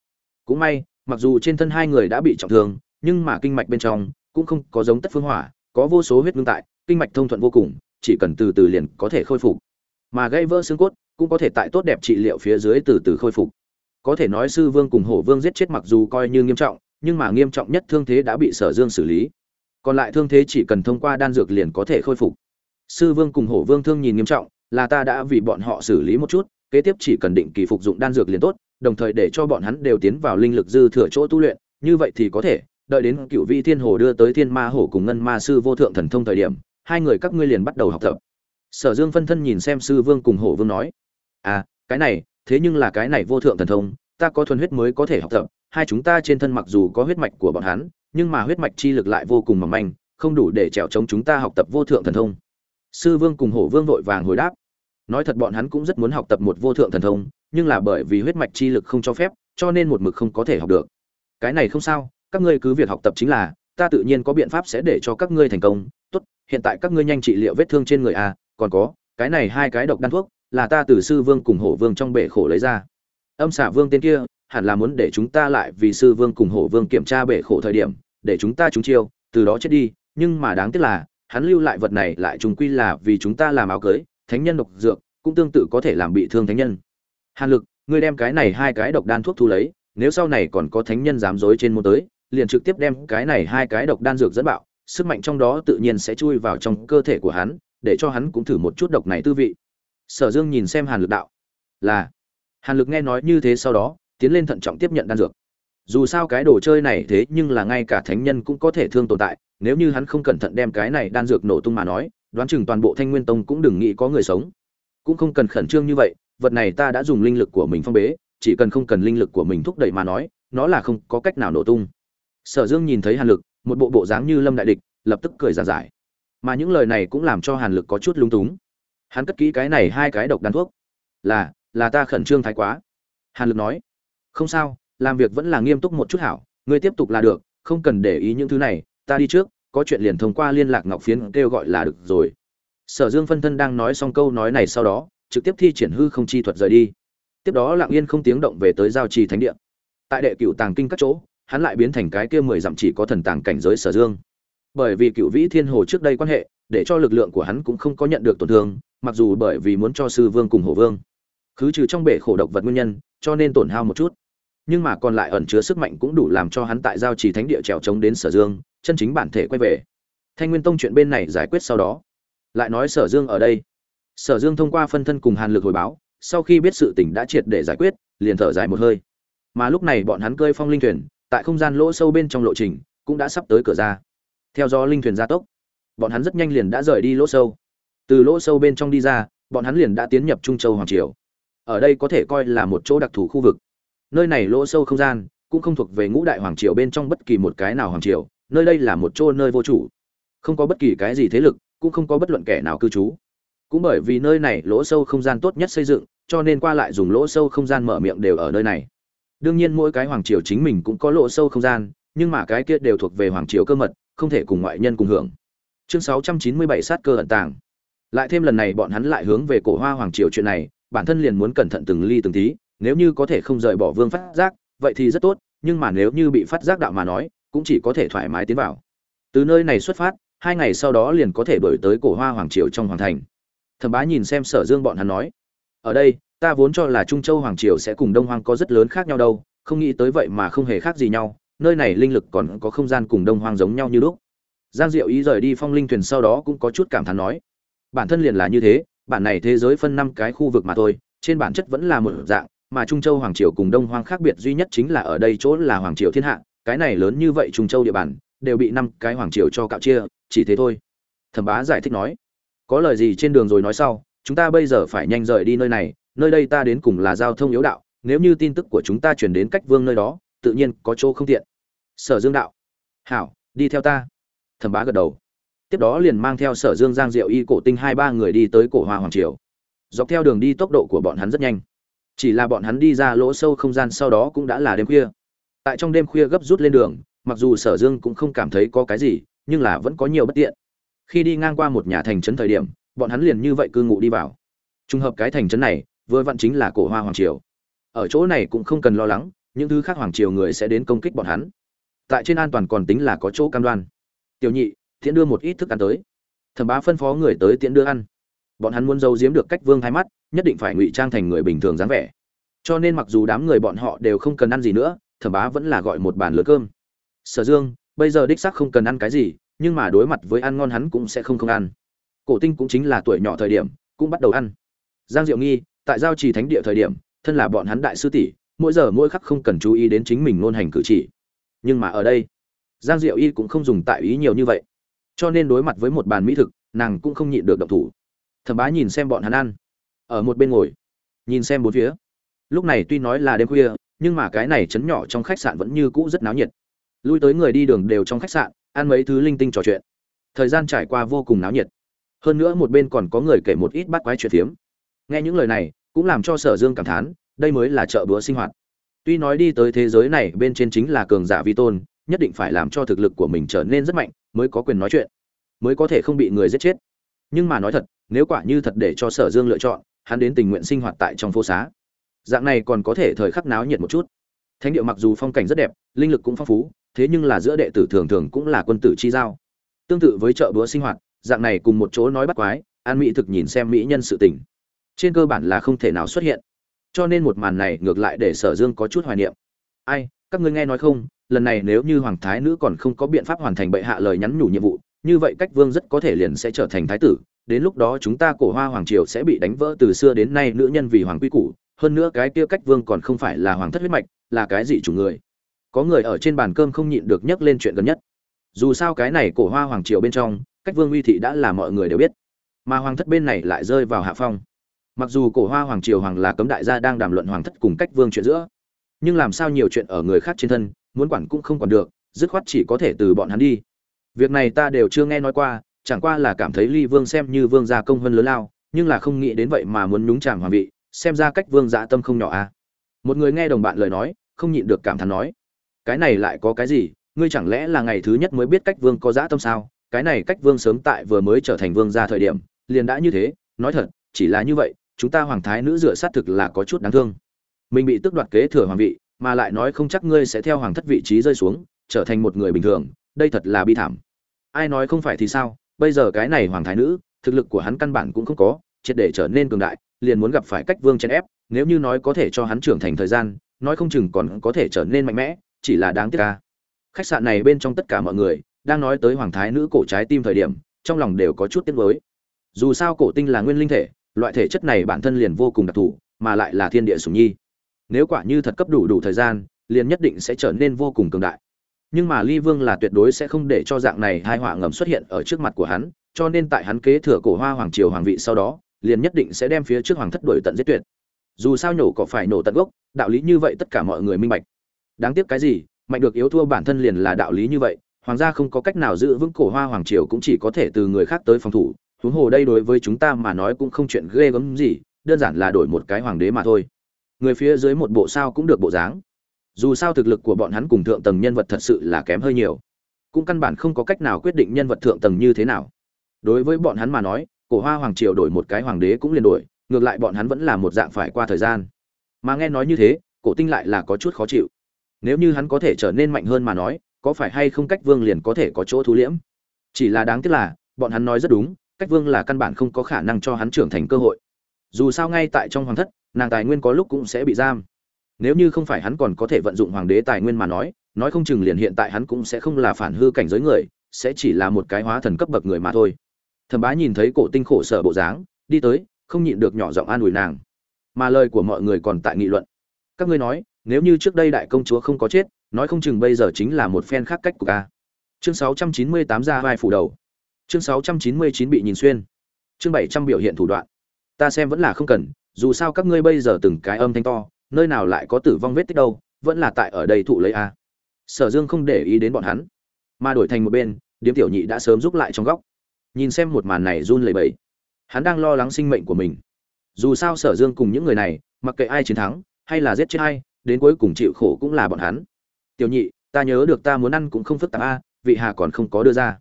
Cũng may, mặc dù trên thân hai người đã bị trọng thương, nhưng mà kinh mạch bên trong cũng không có giống tất phương hỏa, có vô số huyết ngưng tại, kinh mạch thông thuận vô cùng, chỉ cần từ từ liền có thể khôi phục. Mà gây vỡ xương cốt cũng có thể tại tốt đẹp trị liệu phía dưới từ từ khôi phục. Có thể nói sư vương cùng hổ vương giết chết mặc dù coi như nghiêm trọng, nhưng mà nghiêm trọng nhất thương thế đã bị sở dương xử lý. Còn lại thương thế chỉ cần thông qua đan dược liền có thể khôi phục. Sư vương cùng hổ vương thương nhìn nghiêm trọng là ta đã vì bọn họ xử lý một chút, kế tiếp chỉ cần định kỳ phục dụng đan dược liền tốt, đồng thời để cho bọn hắn đều tiến vào linh lực dư thừa chỗ tu luyện, như vậy thì có thể, đợi đến cựu vị thiên hồ đưa tới thiên ma hổ cùng ngân ma sư vô thượng thần thông thời điểm, hai người các ngươi liền bắt đầu học tập. Sở dương phân thân nhìn xem sư vương cùng hổ vương nói à cái này, thế nhưng là cái này vô thượng thần thông, ta có thuần huyết mới có thể học tập, hai chúng ta trên thân mặc dù có huyết mạch của bọn hắn, nhưng mà huyết mạch chi lực lại vô cùng mỏng manh, không đủ để trèo chống chúng ta học tập vô thượng thần thông sư vương cùng hổ vương vội vàng hồi đáp. Nói thật bọn hắn cũng rất muốn học tập một vô thượng thần thông, nhưng là bởi vì huyết mạch chi lực không cho phép, cho nên một mực không có thể học được. Cái này không sao, các ngươi cứ việc học tập chính là, ta tự nhiên có biện pháp sẽ để cho các ngươi thành công. Tốt, hiện tại các ngươi nhanh trị liệu vết thương trên người a còn có, cái này hai cái độc đan thuốc, là ta từ sư vương cùng hổ vương trong bể khổ lấy ra. Âm xả vương tên kia, hẳn là muốn để chúng ta lại vì sư vương cùng hổ vương kiểm tra bể khổ thời điểm, để chúng ta trúng chiêu, từ đó chết đi, nhưng mà đáng tiếc là hắn lưu lại vật này lại trùng quy là vì chúng ta làm áo cưới, thánh nhân độc dược, cũng tương tự có thể làm bị thương thánh nhân. Hàn lực, ngươi đem cái này hai cái độc đan thuốc thu lấy, nếu sau này còn có thánh nhân dám dối trên môn tới, liền trực tiếp đem cái này hai cái độc đan dược dẫn bạo, sức mạnh trong đó tự nhiên sẽ chui vào trong cơ thể của hắn, để cho hắn cũng thử một chút độc này tư vị. Sở dương nhìn xem hàn lực đạo, là. Hàn lực nghe nói như thế sau đó, tiến lên thận trọng tiếp nhận đan dược dù sao cái đồ chơi này thế nhưng là ngay cả thánh nhân cũng có thể thương tồn tại, nếu như hắn không cẩn thận đem cái này đan dược nổ tung mà nói, đoán chừng toàn bộ thanh nguyên tông cũng đừng nghĩ có người sống. Cũng không cần khẩn trương như vậy, vật này ta đã dùng linh lực của mình phong bế, chỉ cần không cần linh lực của mình thúc đẩy mà nói, nó là không có cách nào nổ tung. Sở dương nhìn thấy hàn lực, một bộ bộ dáng như lâm đại địch, lập tức cười giả giải. Mà những lời này cũng làm cho hàn lực có chút lung túng. Hắn cất kỹ cái này hai cái độc đan thuốc. Là là ta khẩn trương thái quá. Hàn lực nói. Không sao làm việc vẫn là nghiêm túc một chút hảo, ngươi tiếp tục là được, không cần để ý những thứ này, ta đi trước, có chuyện liền thông qua liên lạc ngọc phiến kêu gọi là được rồi. Sở dương phân thân đang nói xong câu nói này sau đó, trực tiếp thi triển hư không chi thuật rời đi. Tiếp đó lặng yên không tiếng động về tới giao trì thánh địa. Tại đệ cựu tàng kinh các chỗ, hắn lại biến thành cái kia mười dặm chỉ có thần tàng cảnh giới sở dương. Bởi vì cựu vĩ thiên hồ trước đây quan hệ, để cho lực lượng của hắn cũng không có nhận được tổn thương, mặc dù bởi vì muốn cho sư vương cùng hổ vương. Khứ trừ trong bể khổ độc vật nguyên nhân, cho nên tổn hao một chút nhưng mà còn lại ẩn chứa sức mạnh cũng đủ làm cho hắn tại giao trì thánh địa trèo trống đến sở dương, chân chính bản thể quay về. Thanh nguyên tông chuyện bên này giải quyết sau đó. Lại nói sở dương ở đây. Sở dương thông qua phân thân cùng hàn lực hồi báo, sau khi biết sự tình đã triệt để giải quyết, liền thở dài một hơi. Mà lúc này bọn hắn cơi phong linh thuyền, tại không gian lỗ sâu bên trong lộ trình, cũng đã sắp tới cửa ra. Theo do linh thuyền gia tốc, bọn hắn rất nhanh liền đã rời đi lỗ sâu. Từ lỗ sâu bên trong đi ra, bọn hắn liền đã tiến nhập trung châu hoàng triều. Ở đây có thể coi là một chỗ đặc thù khu vực nơi này lỗ sâu không gian, cũng không thuộc về ngũ đại hoàng triều bên trong bất kỳ một cái nào hoàng triều, nơi đây là một chỗ nơi vô chủ. Không có bất kỳ cái gì thế lực, cũng không có bất luận kẻ nào cư trú. Cũng bởi vì nơi này lỗ sâu không gian tốt nhất xây dựng, cho nên qua lại dùng lỗ sâu không gian mở miệng đều ở nơi này. Đương nhiên mỗi cái hoàng triều chính mình cũng có lỗ sâu không gian, nhưng mà cái kia đều thuộc về hoàng triều cơ mật, không thể cùng ngoại nhân cùng hưởng. Chương 697 sát cơ ẩn tàng. Lại thêm lần này bọn hắn lại hướng về cổ hoa hoàng triều chuyện này, bản thân liền muốn cẩn thận từng ly từng tí nếu như có thể không rời bỏ vương phát giác, vậy thì rất tốt, nhưng mà nếu như bị phát giác đạo mà nói, cũng chỉ có thể thoải mái tiến vào. Từ nơi này xuất phát, hai ngày sau đó liền có thể đổi tới cổ hoa hoàng triều trong hoàng thành. Thẩm bá nhìn xem sở dương bọn hắn nói, ở đây, ta vốn cho là trung châu hoàng triều sẽ cùng đông hoàng có rất lớn khác nhau đâu, không nghĩ tới vậy mà không hề khác gì nhau, nơi này linh lực còn có không gian cùng đông hoàng giống nhau như lúc. Giang diệu ý rời đi phong linh thuyền sau đó cũng có chút cảm thán nói, bản thân liền là như thế, bản này thế giới phân năm cái khu vực mà thôi, trên bản chất vẫn là một dạng mà trung châu hoàng triều cùng đông hoang khác biệt duy nhất chính là ở đây chỗ là hoàng triều thiên hạ, cái này lớn như vậy trung châu địa bàn, đều bị năm cái hoàng triều cho cạo chia, chỉ thế thôi. Thẩm bá giải thích nói. Có lời gì trên đường rồi nói sau, chúng ta bây giờ phải nhanh rời đi nơi này, nơi đây ta đến cùng là giao thông yếu đạo, nếu như tin tức của chúng ta truyền đến cách vương nơi đó, tự nhiên có chỗ không tiện. Sở dương đạo. Hảo, đi theo ta. Thẩm bá gật đầu. Tiếp đó liền mang theo sở dương, giang diệu y, cổ tinh hai ba người đi tới cổ hoa hoàng triều. Dọc theo đường đi tốc độ của bọn hắn rất nhanh chỉ là bọn hắn đi ra lỗ sâu không gian sau đó cũng đã là đêm khuya. Tại trong đêm khuya gấp rút lên đường, mặc dù sở dương cũng không cảm thấy có cái gì, nhưng là vẫn có nhiều bất tiện. Khi đi ngang qua một nhà thành trấn thời điểm, bọn hắn liền như vậy cư ngụ đi vào. Trùng hợp cái thành trấn này, vừa vặn chính là cổ hoa hoàng triều. Ở chỗ này cũng không cần lo lắng, những thứ khác hoàng triều người sẽ đến công kích bọn hắn. Tại trên an toàn còn tính là có chỗ cam đoan. Tiểu nhị tiễn đưa một ít thức ăn tới. Thẩm bá phân phó người tới tiễn đưa ăn. Bọn hắn muốn giấu giếm được cách vương hai mắt nhất định phải ngụy trang thành người bình thường dáng vẻ. Cho nên mặc dù đám người bọn họ đều không cần ăn gì nữa, thẩm bá vẫn là gọi một bàn lứa cơm. Sở dương, bây giờ đích xác không cần ăn cái gì, nhưng mà đối mặt với ăn ngon hắn cũng sẽ không không ăn. Cổ tinh cũng chính là tuổi nhỏ thời điểm, cũng bắt đầu ăn. Giang diệu nghi, tại giao trì thánh địa thời điểm, thân là bọn hắn đại sư tỷ, mỗi giờ mỗi khắc không cần chú ý đến chính mình ngôn hành cử chỉ. Nhưng mà ở đây, giang diệu y cũng không dùng tại ý nhiều như vậy. Cho nên đối mặt với một bàn mỹ thực, nàng cũng không nhịn được động thủ. Thẩm bá nhìn xem bọn hắn ăn ở một bên ngồi, nhìn xem bốn phía. Lúc này tuy nói là đêm khuya, nhưng mà cái này chấn nhỏ trong khách sạn vẫn như cũ rất náo nhiệt. Lui tới người đi đường đều trong khách sạn, ăn mấy thứ linh tinh trò chuyện. Thời gian trải qua vô cùng náo nhiệt. Hơn nữa một bên còn có người kể một ít bắt quái chuyện phiếm. Nghe những lời này, cũng làm cho sở dương cảm thán, đây mới là chợ búa sinh hoạt. Tuy nói đi tới thế giới này bên trên chính là cường giả vi tôn, nhất định phải làm cho thực lực của mình trở nên rất mạnh mới có quyền nói chuyện, mới có thể không bị người giết chết. Nhưng mà nói thật, nếu quả như thật để cho sở dương lựa chọn hắn đến tình nguyện sinh hoạt tại trong phố xá. Dạng này còn có thể thời khắc náo nhiệt một chút. Thánh địa mặc dù phong cảnh rất đẹp, linh lực cũng phong phú, thế nhưng là giữa đệ tử thường thường cũng là quân tử chi giao. Tương tự với chợ búa sinh hoạt, dạng này cùng một chỗ nói bắt quái, an mỹ thực nhìn xem mỹ nhân sự tình. Trên cơ bản là không thể nào xuất hiện. Cho nên một màn này ngược lại để sở dương có chút hoài niệm. Ai, các ngươi nghe nói không, lần này nếu như hoàng thái nữ còn không có biện pháp hoàn thành bệ hạ lời nhắn nhủ nhiệm vụ, như vậy cách vương rất có thể liền sẽ trở thành thái tử đến lúc đó chúng ta cổ hoa hoàng triều sẽ bị đánh vỡ từ xưa đến nay nữ nhân vì hoàng quy củ, hơn nữa cái kia cách vương còn không phải là hoàng thất huyết mạch, là cái gì chủ người. Có người ở trên bàn cơm không nhịn được nhắc lên chuyện gần nhất. Dù sao cái này cổ hoa hoàng triều bên trong, cách vương uy thị đã là mọi người đều biết. Mà hoàng thất bên này lại rơi vào hạ phong. Mặc dù cổ hoa hoàng triều hoàng là cấm đại gia đang đàm luận hoàng thất cùng cách vương chuyện giữa, nhưng làm sao nhiều chuyện ở người khác trên thân, muốn quản cũng không còn được, dứt khoát chỉ có thể từ bọn hắn đi. Việc này ta đều chưa nghe nói qua chẳng qua là cảm thấy ly vương xem như vương gia công hơn lớn lao, nhưng là không nghĩ đến vậy mà muốn nhúng chàng hoàng vị, xem ra cách vương dạ tâm không nhỏ a à. một người nghe đồng bạn lời nói, không nhịn được cảm thán nói, cái này lại có cái gì? Ngươi chẳng lẽ là ngày thứ nhất mới biết cách vương có dã tâm sao? Cái này cách vương sớm tại vừa mới trở thành vương gia thời điểm, liền đã như thế, nói thật, chỉ là như vậy, chúng ta hoàng thái nữ dựa sát thực là có chút đáng thương. Mình bị tước đoạt kế thừa hoàng vị, mà lại nói không chắc ngươi sẽ theo hoàng thất vị trí rơi xuống, trở thành một người bình thường, đây thật là bi thảm. Ai nói không phải thì sao? Bây giờ cái này hoàng thái nữ, thực lực của hắn căn bản cũng không có, triệt để trở nên cường đại, liền muốn gặp phải cách vương chèn ép, nếu như nói có thể cho hắn trưởng thành thời gian, nói không chừng còn có thể trở nên mạnh mẽ, chỉ là đáng tiếc ca khách sạn này bên trong tất cả mọi người, đang nói tới hoàng thái nữ cổ trái tim thời điểm, trong lòng đều có chút tiếc nuối. Dù sao cổ tinh là nguyên linh thể, loại thể chất này bản thân liền vô cùng đặc thù, mà lại là thiên địa sủng nhi. Nếu quả như thật cấp đủ đủ thời gian, liền nhất định sẽ trở nên vô cùng cường đại nhưng mà ly vương là tuyệt đối sẽ không để cho dạng này hai họa ngầm xuất hiện ở trước mặt của hắn, cho nên tại hắn kế thừa cổ hoa hoàng triều hoàng vị sau đó, liền nhất định sẽ đem phía trước hoàng thất đổi tận giết tuyệt. Dù sao nhổ cỏ phải nổ tận gốc, đạo lý như vậy tất cả mọi người minh bạch. Đáng tiếc cái gì, mạnh được yếu thua bản thân liền là đạo lý như vậy, hoàng gia không có cách nào giữ vững cổ hoa hoàng triều cũng chỉ có thể từ người khác tới phòng thủ. Huống hồ đây đối với chúng ta mà nói cũng không chuyện ghê gớm gì, đơn giản là đổi một cái hoàng đế mà thôi. Người phía dưới một bộ sao cũng được bộ dáng dù sao thực lực của bọn hắn cùng thượng tầng nhân vật thật sự là kém hơi nhiều. Cũng căn bản không có cách nào quyết định nhân vật thượng tầng như thế nào. Đối với bọn hắn mà nói, cổ hoa hoàng triều đổi một cái hoàng đế cũng liền đổi, ngược lại bọn hắn vẫn là một dạng phải qua thời gian. Mà nghe nói như thế, cổ tinh lại là có chút khó chịu. Nếu như hắn có thể trở nên mạnh hơn mà nói, có phải hay không cách vương liền có thể có chỗ thu liễm? Chỉ là đáng tiếc là, bọn hắn nói rất đúng, cách vương là căn bản không có khả năng cho hắn trưởng thành cơ hội. Dù sao ngay tại trong hoàng thất, nàng tài nguyên có lúc cũng sẽ bị giam nếu như không phải hắn còn có thể vận dụng hoàng đế tài nguyên mà nói nói không chừng liền hiện tại hắn cũng sẽ không là phản hư cảnh giới người, sẽ chỉ là một cái hóa thần cấp bậc người mà thôi. Thẩm bá nhìn thấy cổ tinh khổ sở bộ dáng, đi tới, không nhịn được nhỏ giọng an ủi nàng. Mà lời của mọi người còn tại nghị luận. Các ngươi nói, nếu như trước đây đại công chúa không có chết, nói không chừng bây giờ chính là một phen khác cách của ca chương 698 ra vai phủ đầu. Chương 699 bị nhìn xuyên. Chương 700 biểu hiện thủ đoạn. Ta xem vẫn là không cần, dù sao các ngươi bây giờ từng cái âm thanh to nơi nào lại có tử vong vết tích đâu, vẫn là tại ở đây thụ lấy a. Sở dương không để ý đến bọn hắn, mà đổi thành một bên, điếm tiểu nhị đã sớm rút lại trong góc. Nhìn xem một màn này run lẩy bẩy. Hắn đang lo lắng sinh mệnh của mình. Dù sao sở dương cùng những người này, mặc kệ ai chiến thắng, hay là giết chết ai, đến cuối cùng chịu khổ cũng là bọn hắn. Tiểu nhị, ta nhớ được ta muốn ăn cũng không phức tạp a, vị hà còn không có đưa ra.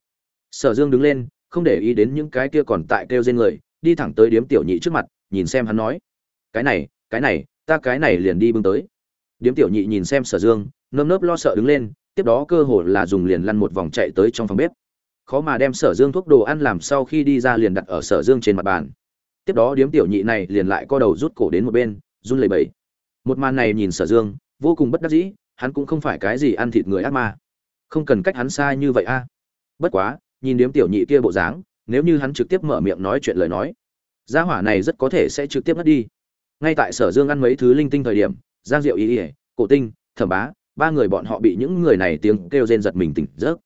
Sở dương đứng lên, không để ý đến những cái kia còn tại kêu trên người, đi thẳng tới điếm tiểu nhị trước mặt, nhìn xem hắn nói. Cái này cái này ta cái này liền đi bưng tới. Điếm tiểu nhị nhìn xem sở dương, nơm nớp lo sợ đứng lên, tiếp đó cơ hồ là dùng liền lăn một vòng chạy tới trong phòng bếp. Khó mà đem sở dương thuốc đồ ăn làm sau khi đi ra liền đặt ở sở dương trên mặt bàn. Tiếp đó điếm tiểu nhị này liền lại co đầu rút cổ đến một bên, run lẩy bẩy. Một màn này nhìn sở dương, vô cùng bất đắc dĩ, hắn cũng không phải cái gì ăn thịt người ác ma. Không cần cách hắn xa như vậy a. Bất quá, nhìn điếm tiểu nhị kia bộ dáng, nếu như hắn trực tiếp mở miệng nói chuyện lời nói, gia hỏa này rất có thể sẽ trực tiếp mất đi ngay tại sở dương ăn mấy thứ linh tinh thời điểm, giang diệu ý ỉa cổ tinh, thẩm bá, ba người bọn họ bị những người này tiếng kêu rên giật mình tỉnh giấc.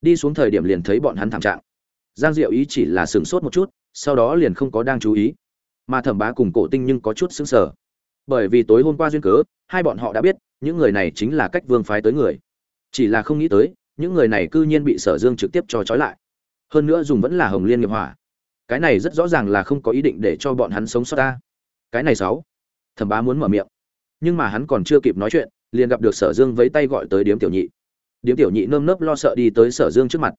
Đi xuống thời điểm liền thấy bọn hắn thảm trạng. Giang diệu ý chỉ là sửng sốt một chút, sau đó liền không có đang chú ý. Mà thẩm bá cùng cổ tinh nhưng có chút xứng sờ. Bởi vì tối hôm qua duyên cớ, hai bọn họ đã biết, những người này chính là cách vương phái tới người. Chỉ là không nghĩ tới, những người này cư nhiên bị sở dương trực tiếp cho trói lại. Hơn nữa dùng vẫn là hồng liên nghiệp hỏa. Cái này rất rõ ràng là không có ý định để cho bọn hắn sống sót ta cái này sáu. Thẩm bá muốn mở miệng. Nhưng mà hắn còn chưa kịp nói chuyện, liền gặp được sở dương vẫy tay gọi tới điếm tiểu nhị. Điếm tiểu nhị nơm nớp lo sợ đi tới sở dương trước mặt.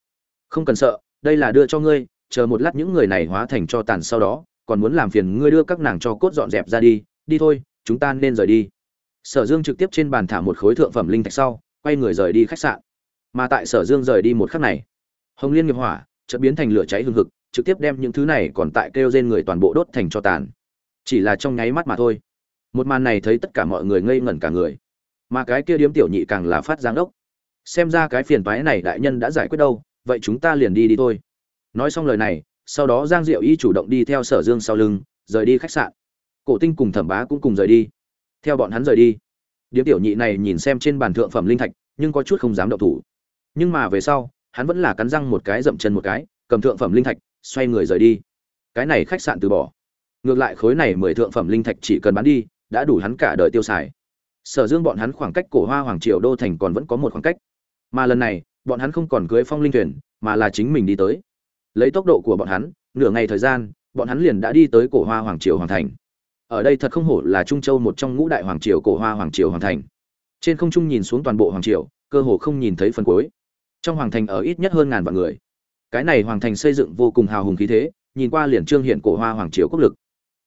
Không cần sợ, đây là đưa cho ngươi, chờ một lát những người này hóa thành cho tàn sau đó, còn muốn làm phiền ngươi đưa các nàng cho cốt dọn dẹp ra đi đi thôi, chúng ta nên rời đi. Sở dương trực tiếp trên bàn thả một khối thượng phẩm linh thạch sau, quay người rời đi khách sạn. Mà tại sở dương rời đi một khắc này, hồng liên nghiệp hỏa chợt biến thành lửa cháy hừng hực, trực tiếp đem những thứ này còn tại kêu trên người toàn bộ đốt thành cho tàn chỉ là trong nháy mắt mà thôi. Một màn này thấy tất cả mọi người ngây ngẩn cả người. Mà cái kia điếm tiểu nhị càng là phát giáng đốc. Xem ra cái phiền toái này đại nhân đã giải quyết đâu, vậy chúng ta liền đi đi thôi. Nói xong lời này, sau đó giang diệu y chủ động đi theo sở dương sau lưng, rời đi khách sạn. Cổ tinh cùng thẩm bá cũng cùng rời đi. Theo bọn hắn rời đi, điếm tiểu nhị này nhìn xem trên bàn thượng phẩm linh thạch, nhưng có chút không dám động thủ. Nhưng mà về sau, hắn vẫn là cắn răng một cái dậm chân một cái, cầm thượng phẩm linh thạch, xoay người rời đi. Cái này khách sạn từ bỏ ngược lại khối này mười thượng phẩm linh thạch chỉ cần bán đi, đã đủ hắn cả đời tiêu xài. Sở dương bọn hắn khoảng cách cổ hoa hoàng triều đô thành còn vẫn có một khoảng cách. Mà lần này, bọn hắn không còn cưới phong linh thuyền, mà là chính mình đi tới. Lấy tốc độ của bọn hắn, nửa ngày thời gian, bọn hắn liền đã đi tới cổ hoa hoàng triều hoàng thành. Ở đây thật không hổ là trung châu một trong ngũ đại hoàng triều cổ hoa hoàng triều hoàng thành. Trên không trung nhìn xuống toàn bộ hoàng triều, cơ hồ không nhìn thấy phần cuối. Trong hoàng thành ở ít nhất hơn ngàn vạn người. Cái này hoàng thành xây dựng vô cùng hào hùng khí thế, nhìn qua liền trương hiện cổ hoa hoàng triều quốc lực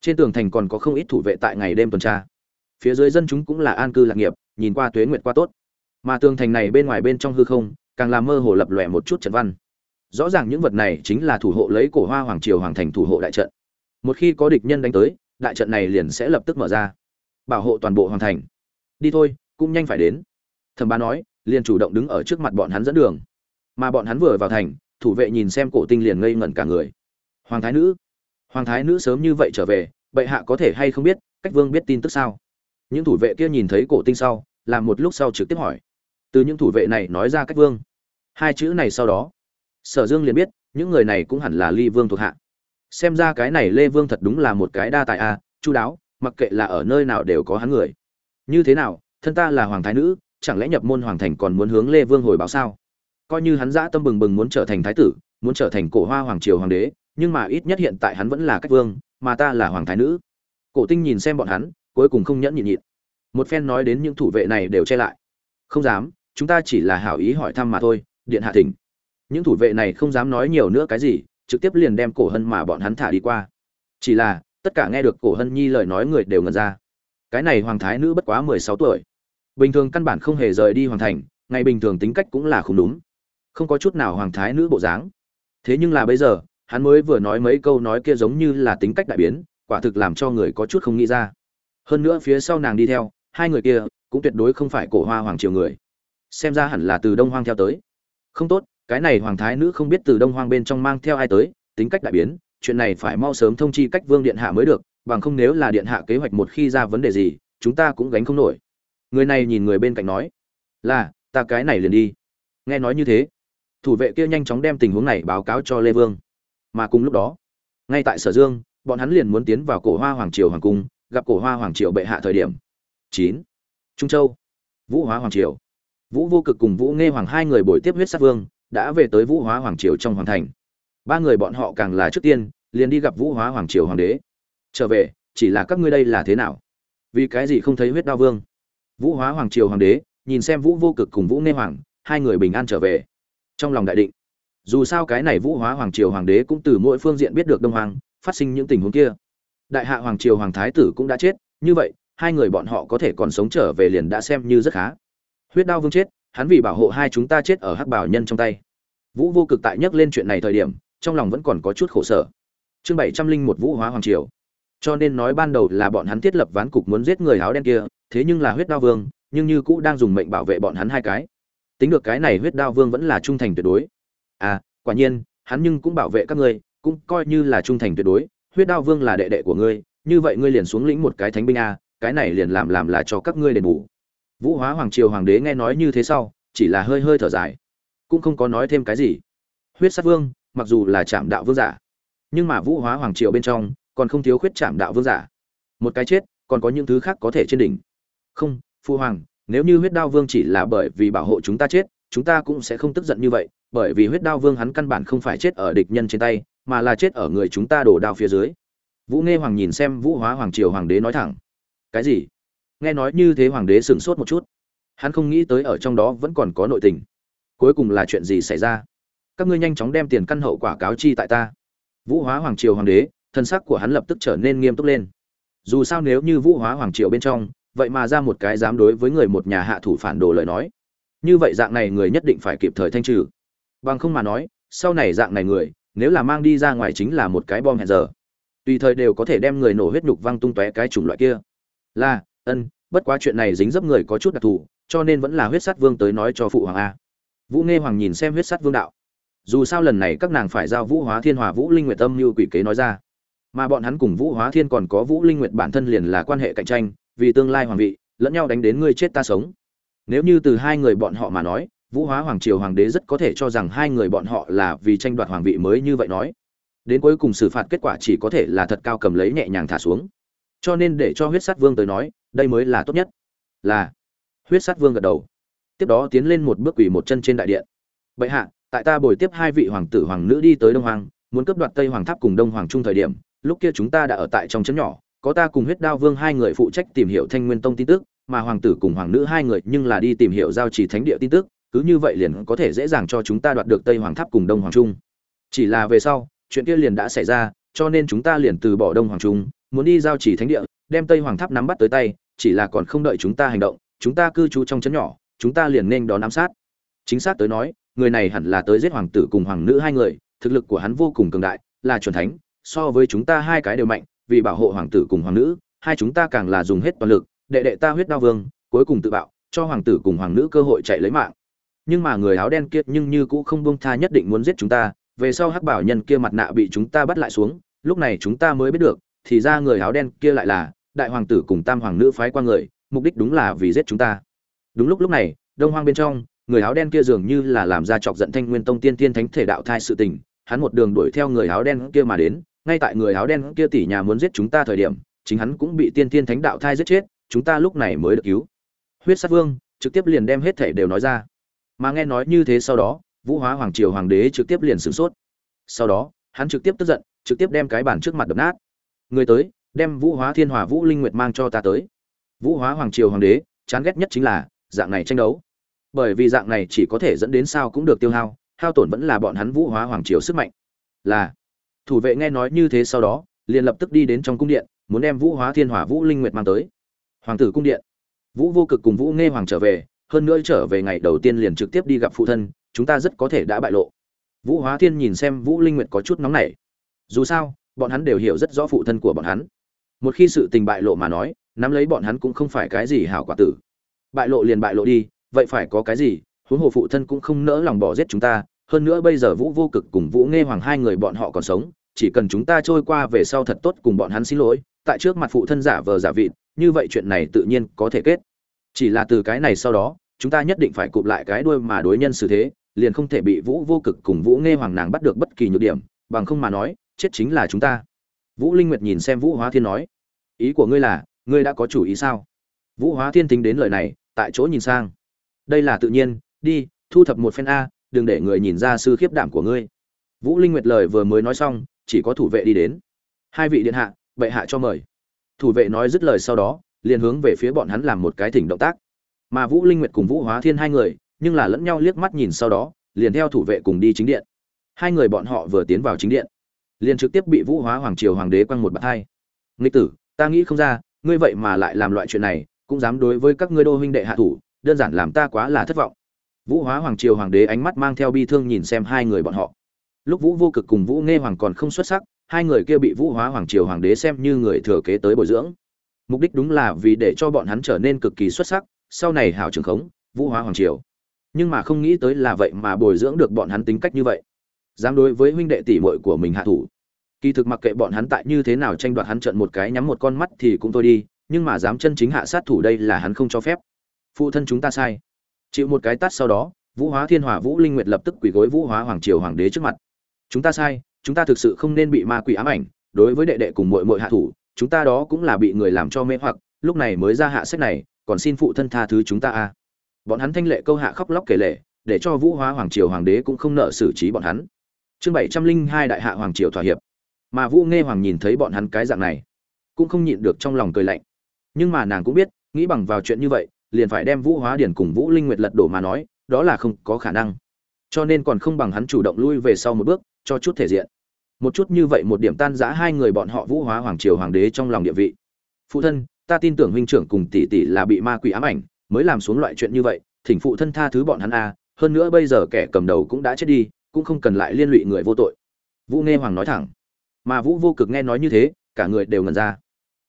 trên tường thành còn có không ít thủ vệ tại ngày đêm tuần tra. Phía dưới dân chúng cũng là an cư lạc nghiệp, nhìn qua tuế nguyệt qua tốt. Mà tường thành này bên ngoài bên trong hư không, càng làm mơ hồ lập lòe một chút trận văn. Rõ ràng những vật này chính là thủ hộ lấy cổ hoa hoàng triều hoàng thành thủ hộ đại trận. Một khi có địch nhân đánh tới, đại trận này liền sẽ lập tức mở ra, bảo hộ toàn bộ hoàng thành. Đi thôi, cũng nhanh phải đến. Thầm bá nói, liền chủ động đứng ở trước mặt bọn hắn dẫn đường. Mà bọn hắn vừa vào thành, thủ vệ nhìn xem cổ tinh liền ngây ngẩn cả người. Hoàng thái nữ hoàng thái nữ sớm như vậy trở về, bệ hạ có thể hay không biết, cách vương biết tin tức sao? Những thủ vệ kia nhìn thấy cổ tinh sau, làm một lúc sau trực tiếp hỏi. Từ những thủ vệ này nói ra cách vương. Hai chữ này sau đó, sở dương liền biết, những người này cũng hẳn là ly vương thuộc hạ. Xem ra cái này lê vương thật đúng là một cái đa tài a chu đáo, mặc kệ là ở nơi nào đều có hắn người. Như thế nào, thân ta là hoàng thái nữ, chẳng lẽ nhập môn hoàng thành còn muốn hướng lê vương hồi báo sao? Coi như hắn dã tâm bừng bừng muốn trở thành thái tử, muốn trở thành cổ hoa hoàng triều hoàng đế nhưng mà ít nhất hiện tại hắn vẫn là cách vương, mà ta là hoàng thái nữ. Cổ tinh nhìn xem bọn hắn, cuối cùng không nhẫn nhịn nhịn. Một phen nói đến những thủ vệ này đều che lại. Không dám, chúng ta chỉ là hảo ý hỏi thăm mà thôi, điện hạ thỉnh. Những thủ vệ này không dám nói nhiều nữa cái gì, trực tiếp liền đem cổ hân mà bọn hắn thả đi qua. Chỉ là, tất cả nghe được cổ hân nhi lời nói người đều ngần ra. Cái này hoàng thái nữ bất quá mười sáu tuổi. Bình thường căn bản không hề rời đi hoàng thành, ngày bình thường tính cách cũng là không đúng. Không có chút nào hoàng thái nữ bộ dáng. Thế nhưng là bây giờ hắn mới vừa nói mấy câu nói kia giống như là tính cách đại biến, quả thực làm cho người có chút không nghĩ ra. Hơn nữa phía sau nàng đi theo, hai người kia cũng tuyệt đối không phải cổ hoa hoàng triều người. Xem ra hẳn là từ đông hoang theo tới. Không tốt, cái này hoàng thái nữ không biết từ đông hoang bên trong mang theo ai tới, tính cách đại biến, chuyện này phải mau sớm thông chi cách vương điện hạ mới được, bằng không nếu là điện hạ kế hoạch một khi ra vấn đề gì, chúng ta cũng gánh không nổi. Người này nhìn người bên cạnh nói, là, ta cái này liền đi. Nghe nói như thế, thủ vệ kia nhanh chóng đem tình huống này báo cáo cho lê vương mà cùng lúc đó, ngay tại sở dương, bọn hắn liền muốn tiến vào cổ hoa hoàng triều hoàng cung, gặp cổ hoa hoàng triều bệ hạ thời điểm. Chín. Trung châu. Vũ hóa hoàng triều. Vũ vô cực cùng vũ nghe hoàng hai người buổi tiếp huyết sát vương, đã về tới vũ hóa hoàng triều trong hoàng thành. Ba người bọn họ càng là trước tiên, liền đi gặp vũ hóa hoàng triều hoàng đế. Trở về, chỉ là các ngươi đây là thế nào? Vì cái gì không thấy huyết đao vương? Vũ hóa hoàng triều hoàng đế, nhìn xem vũ vô cực cùng vũ nghe hoàng, hai người bình an trở về. Trong lòng đại định dù sao cái này vũ hóa hoàng triều hoàng đế cũng từ mỗi phương diện biết được đông hoàng phát sinh những tình huống kia. Đại hạ hoàng triều hoàng thái tử cũng đã chết, như vậy, hai người bọn họ có thể còn sống trở về liền đã xem như rất khá. Huyết đao vương chết, hắn vì bảo hộ hai chúng ta chết ở hắc bảo nhân trong tay. Vũ vô cực tại nhắc lên chuyện này thời điểm, trong lòng vẫn còn có chút khổ sở. Chương bảy trăm linh một vũ hóa hoàng triều. Cho nên nói ban đầu là bọn hắn thiết lập ván cục muốn giết người áo đen kia, thế nhưng là huyết đao vương, nhưng như cũ đang dùng mệnh bảo vệ bọn hắn hai cái. Tính được cái này huyết đao vương vẫn là trung thành tuyệt đối à quả nhiên, hắn nhưng cũng bảo vệ các ngươi, cũng coi như là trung thành tuyệt đối, huyết đao vương là đệ đệ của ngươi, như vậy ngươi liền xuống lĩnh một cái thánh binh a, cái này liền làm làm là cho các ngươi đền bù. Vũ hóa hoàng triều hoàng đế nghe nói như thế sau, chỉ là hơi hơi thở dài, cũng không có nói thêm cái gì. Huyết sát vương, mặc dù là trạm đạo vương giả, nhưng mà vũ hóa hoàng triều bên trong, còn không thiếu khuyết trạm đạo vương giả. Một cái chết, còn có những thứ khác có thể trên đỉnh. Không, phu hoàng, nếu như huyết đao vương chỉ là bởi vì bảo hộ chúng ta chết, chúng ta cũng sẽ không tức giận như vậy bởi vì huyết đao vương hắn căn bản không phải chết ở địch nhân trên tay, mà là chết ở người chúng ta đổ đao phía dưới. Vũ nghe hoàng nhìn xem vũ hóa hoàng triều hoàng đế nói thẳng. Cái gì? Nghe nói như thế hoàng đế sửng sốt một chút. Hắn không nghĩ tới ở trong đó vẫn còn có nội tình. Cuối cùng là chuyện gì xảy ra? Các ngươi nhanh chóng đem tiền căn hậu quả cáo chi tại ta. Vũ hóa hoàng triều hoàng đế, thân sắc của hắn lập tức trở nên nghiêm túc lên. Dù sao nếu như vũ hóa hoàng triều bên trong, vậy mà ra một cái dám đối với người một nhà hạ thủ phản đồ lời nói. Như vậy dạng này người nhất định phải kịp thời thanh trừ bằng không mà nói, sau này dạng này người, nếu là mang đi ra ngoài chính là một cái bom hẹn giờ. Tùy thời đều có thể đem người nổ huyết nhục văng tung tóe cái chủng loại kia. Là, ân, bất quá chuyện này dính dấp người có chút đặc thù, cho nên vẫn là huyết sát vương tới nói cho phụ hoàng a. Vũ nghe hoàng nhìn xem huyết sát vương đạo. Dù sao lần này các nàng phải giao vũ hóa thiên hòa vũ linh nguyệt tâm như quỷ kế nói ra. Mà bọn hắn cùng vũ hóa thiên còn có vũ linh nguyệt bản thân liền là quan hệ cạnh tranh, vì tương lai hoàng vị, lẫn nhau đánh đến ngươi chết ta sống. Nếu như từ hai người bọn họ mà nói vũ hóa hoàng triều hoàng đế rất có thể cho rằng hai người bọn họ là vì tranh đoạt hoàng vị mới như vậy nói. Đến cuối cùng xử phạt kết quả chỉ có thể là thật cao cầm lấy nhẹ nhàng thả xuống. Cho nên để cho huyết sát vương tới nói, đây mới là tốt nhất. Là. Huyết sát vương gật đầu. Tiếp đó tiến lên một bước quỳ một chân trên đại điện. Bệ hạ, tại ta bồi tiếp hai vị hoàng tử hoàng nữ đi tới đông hoàng, muốn cướp đoạt tây hoàng tháp cùng đông hoàng trung thời điểm, lúc kia chúng ta đã ở tại trong chấm nhỏ, có ta cùng huyết đao vương hai người phụ trách tìm hiểu thanh nguyên tông tin tức, mà hoàng tử cùng hoàng nữ hai người nhưng là đi tìm hiểu giao trì thánh địa tin tức cứ như vậy liền có thể dễ dàng cho chúng ta đoạt được tây hoàng tháp cùng đông hoàng trung. Chỉ là về sau, chuyện kia liền đã xảy ra, cho nên chúng ta liền từ bỏ đông hoàng trung, muốn đi giao chỉ thánh địa, đem tây hoàng tháp nắm bắt tới tay, chỉ là còn không đợi chúng ta hành động, chúng ta cư trú trong trấn nhỏ, chúng ta liền nên đón ám sát. Chính xác tới nói, người này hẳn là tới giết hoàng tử cùng hoàng nữ hai người, thực lực của hắn vô cùng cường đại, là chuẩn thánh, so với chúng ta hai cái đều mạnh, vì bảo hộ hoàng tử cùng hoàng nữ, hai chúng ta càng là dùng hết toàn lực, đệ đệ ta huyết đao vương, cuối cùng tự bạo, cho hoàng tử cùng hoàng nữ cơ hội chạy lấy mạng nhưng mà người áo đen kia nhưng như cũng không buông tha nhất định muốn giết chúng ta, về sau hắc bảo nhân kia mặt nạ bị chúng ta bắt lại xuống, lúc này chúng ta mới biết được, thì ra người áo đen kia lại là đại hoàng tử cùng tam hoàng nữ phái qua người, mục đích đúng là vì giết chúng ta. Đúng lúc lúc này, đông hoang bên trong, người áo đen kia dường như là làm ra chọc giận thanh nguyên tông tiên tiên thánh thể đạo thai sự tình, hắn một đường đuổi theo người áo đen kia mà đến, ngay tại người áo đen kia tỉ nhà muốn giết chúng ta thời điểm, chính hắn cũng bị tiên tiên thánh đạo thai giết chết, chúng ta lúc này mới được cứu. Huyết sát vương trực tiếp liền đem hết thể đều nói ra mà nghe nói như thế sau đó, vũ hóa hoàng triều hoàng đế trực tiếp liền sửng sốt. Sau đó, hắn trực tiếp tức giận, trực tiếp đem cái bàn trước mặt đập nát. Người tới, đem vũ hóa thiên hòa vũ linh nguyệt mang cho ta tới. Vũ hóa hoàng triều hoàng đế, chán ghét nhất chính là dạng này tranh đấu. Bởi vì dạng này chỉ có thể dẫn đến sao cũng được tiêu hao hao tổn vẫn là bọn hắn vũ hóa hoàng triều sức mạnh. Là, thủ vệ nghe nói như thế sau đó, liền lập tức đi đến trong cung điện, muốn đem vũ hóa thiên hỏa vũ linh nguyệt mang tới. Hoàng tử cung điện. Vũ vô cực cùng vũ nghe hoàng trở về hơn nữa trở về ngày đầu tiên liền trực tiếp đi gặp phụ thân, chúng ta rất có thể đã bại lộ. Vũ hóa thiên nhìn xem vũ linh nguyệt có chút nóng nảy. Dù sao, bọn hắn đều hiểu rất rõ phụ thân của bọn hắn. Một khi sự tình bại lộ mà nói, nắm lấy bọn hắn cũng không phải cái gì hảo quả tử. Bại lộ liền bại lộ đi, vậy phải có cái gì? Huống hồ phụ thân cũng không nỡ lòng bỏ giết chúng ta, hơn nữa bây giờ vũ vô cực cùng vũ nghe hoàng hai người bọn họ còn sống, chỉ cần chúng ta trôi qua về sau thật tốt cùng bọn hắn xin lỗi, tại trước mặt phụ thân giả vờ giả vịt, như vậy chuyện này tự nhiên có thể kết. Chỉ là từ cái này sau đó chúng ta nhất định phải cụp lại cái đuôi mà đối nhân xử thế, liền không thể bị vũ vô cực cùng vũ nghe hoàng nàng bắt được bất kỳ nhược điểm, bằng không mà nói, chết chính là chúng ta. Vũ linh nguyệt nhìn xem vũ hóa thiên nói, ý của ngươi là, ngươi đã có chủ ý sao? Vũ hóa thiên tính đến lời này, tại chỗ nhìn sang. Đây là tự nhiên, đi, thu thập một phen a, đừng để người nhìn ra sư khiếp đảm của ngươi. Vũ linh nguyệt lời vừa mới nói xong, chỉ có thủ vệ đi đến. Hai vị điện hạ, bệ hạ cho mời. Thủ vệ nói dứt lời sau đó, liền hướng về phía bọn hắn làm một cái thỉnh động tác mà vũ linh nguyệt cùng vũ hóa thiên hai người, nhưng là lẫn nhau liếc mắt nhìn sau đó, liền theo thủ vệ cùng đi chính điện. Hai người bọn họ vừa tiến vào chính điện, liền trực tiếp bị vũ hóa hoàng triều hoàng đế quăng một bạt hai. Nghịch tử, ta nghĩ không ra, ngươi vậy mà lại làm loại chuyện này, cũng dám đối với các ngươi đô huynh đệ hạ thủ, đơn giản làm ta quá là thất vọng. Vũ hóa hoàng triều hoàng đế ánh mắt mang theo bi thương nhìn xem hai người bọn họ. Lúc vũ vô cực cùng vũ nghe hoàng còn không xuất sắc, hai người kia bị vũ hóa hoàng triều hoàng đế xem như người thừa kế tới bồi dưỡng. Mục đích đúng là vì để cho bọn hắn trở nên cực kỳ xuất sắc sau này hảo trường khống, vũ hóa hoàng triều. Nhưng mà không nghĩ tới là vậy mà bồi dưỡng được bọn hắn tính cách như vậy. Dám đối với huynh đệ tỷ muội của mình hạ thủ. Kỳ thực mặc kệ bọn hắn tại như thế nào tranh đoạt hắn trận một cái nhắm một con mắt thì cũng thôi đi, nhưng mà dám chân chính hạ sát thủ đây là hắn không cho phép. Phụ thân chúng ta sai. Chịu một cái tát sau đó, vũ hóa thiên hòa vũ linh nguyệt lập tức quỳ gối vũ hóa hoàng triều hoàng đế trước mặt. Chúng ta sai, chúng ta thực sự không nên bị ma quỷ ám ảnh, đối với đệ đệ cùng muội muội hạ thủ, chúng ta đó cũng là bị người làm cho mê hoặc, lúc này mới ra hạ sách này còn xin phụ thân tha thứ chúng ta a. Bọn hắn thanh lệ câu hạ khóc lóc kể lệ để cho vũ hóa hoàng triều hoàng đế cũng không nợ xử trí bọn hắn. Chương bảy trăm linh hai đại hạ hoàng triều thỏa hiệp. Mà vũ nghe hoàng nhìn thấy bọn hắn cái dạng này, cũng không nhịn được trong lòng cười lạnh. Nhưng mà nàng cũng biết, nghĩ bằng vào chuyện như vậy, liền phải đem vũ hóa điển cùng vũ linh nguyệt lật đổ mà nói, đó là không có khả năng. Cho nên còn không bằng hắn chủ động lui về sau một bước, cho chút thể diện. Một chút như vậy một điểm tan giã hai người bọn họ vũ hóa hoàng triều hoàng đế trong lòng địa vị. Phụ thân ta tin tưởng huynh trưởng cùng tỷ tỷ là bị ma quỷ ám ảnh, mới làm xuống loại chuyện như vậy, thỉnh phụ thân tha thứ bọn hắn a, hơn nữa bây giờ kẻ cầm đầu cũng đã chết đi, cũng không cần lại liên lụy người vô tội. Vũ nghe hoàng nói thẳng. Mà vũ vô cực nghe nói như thế, cả người đều ngẩn ra.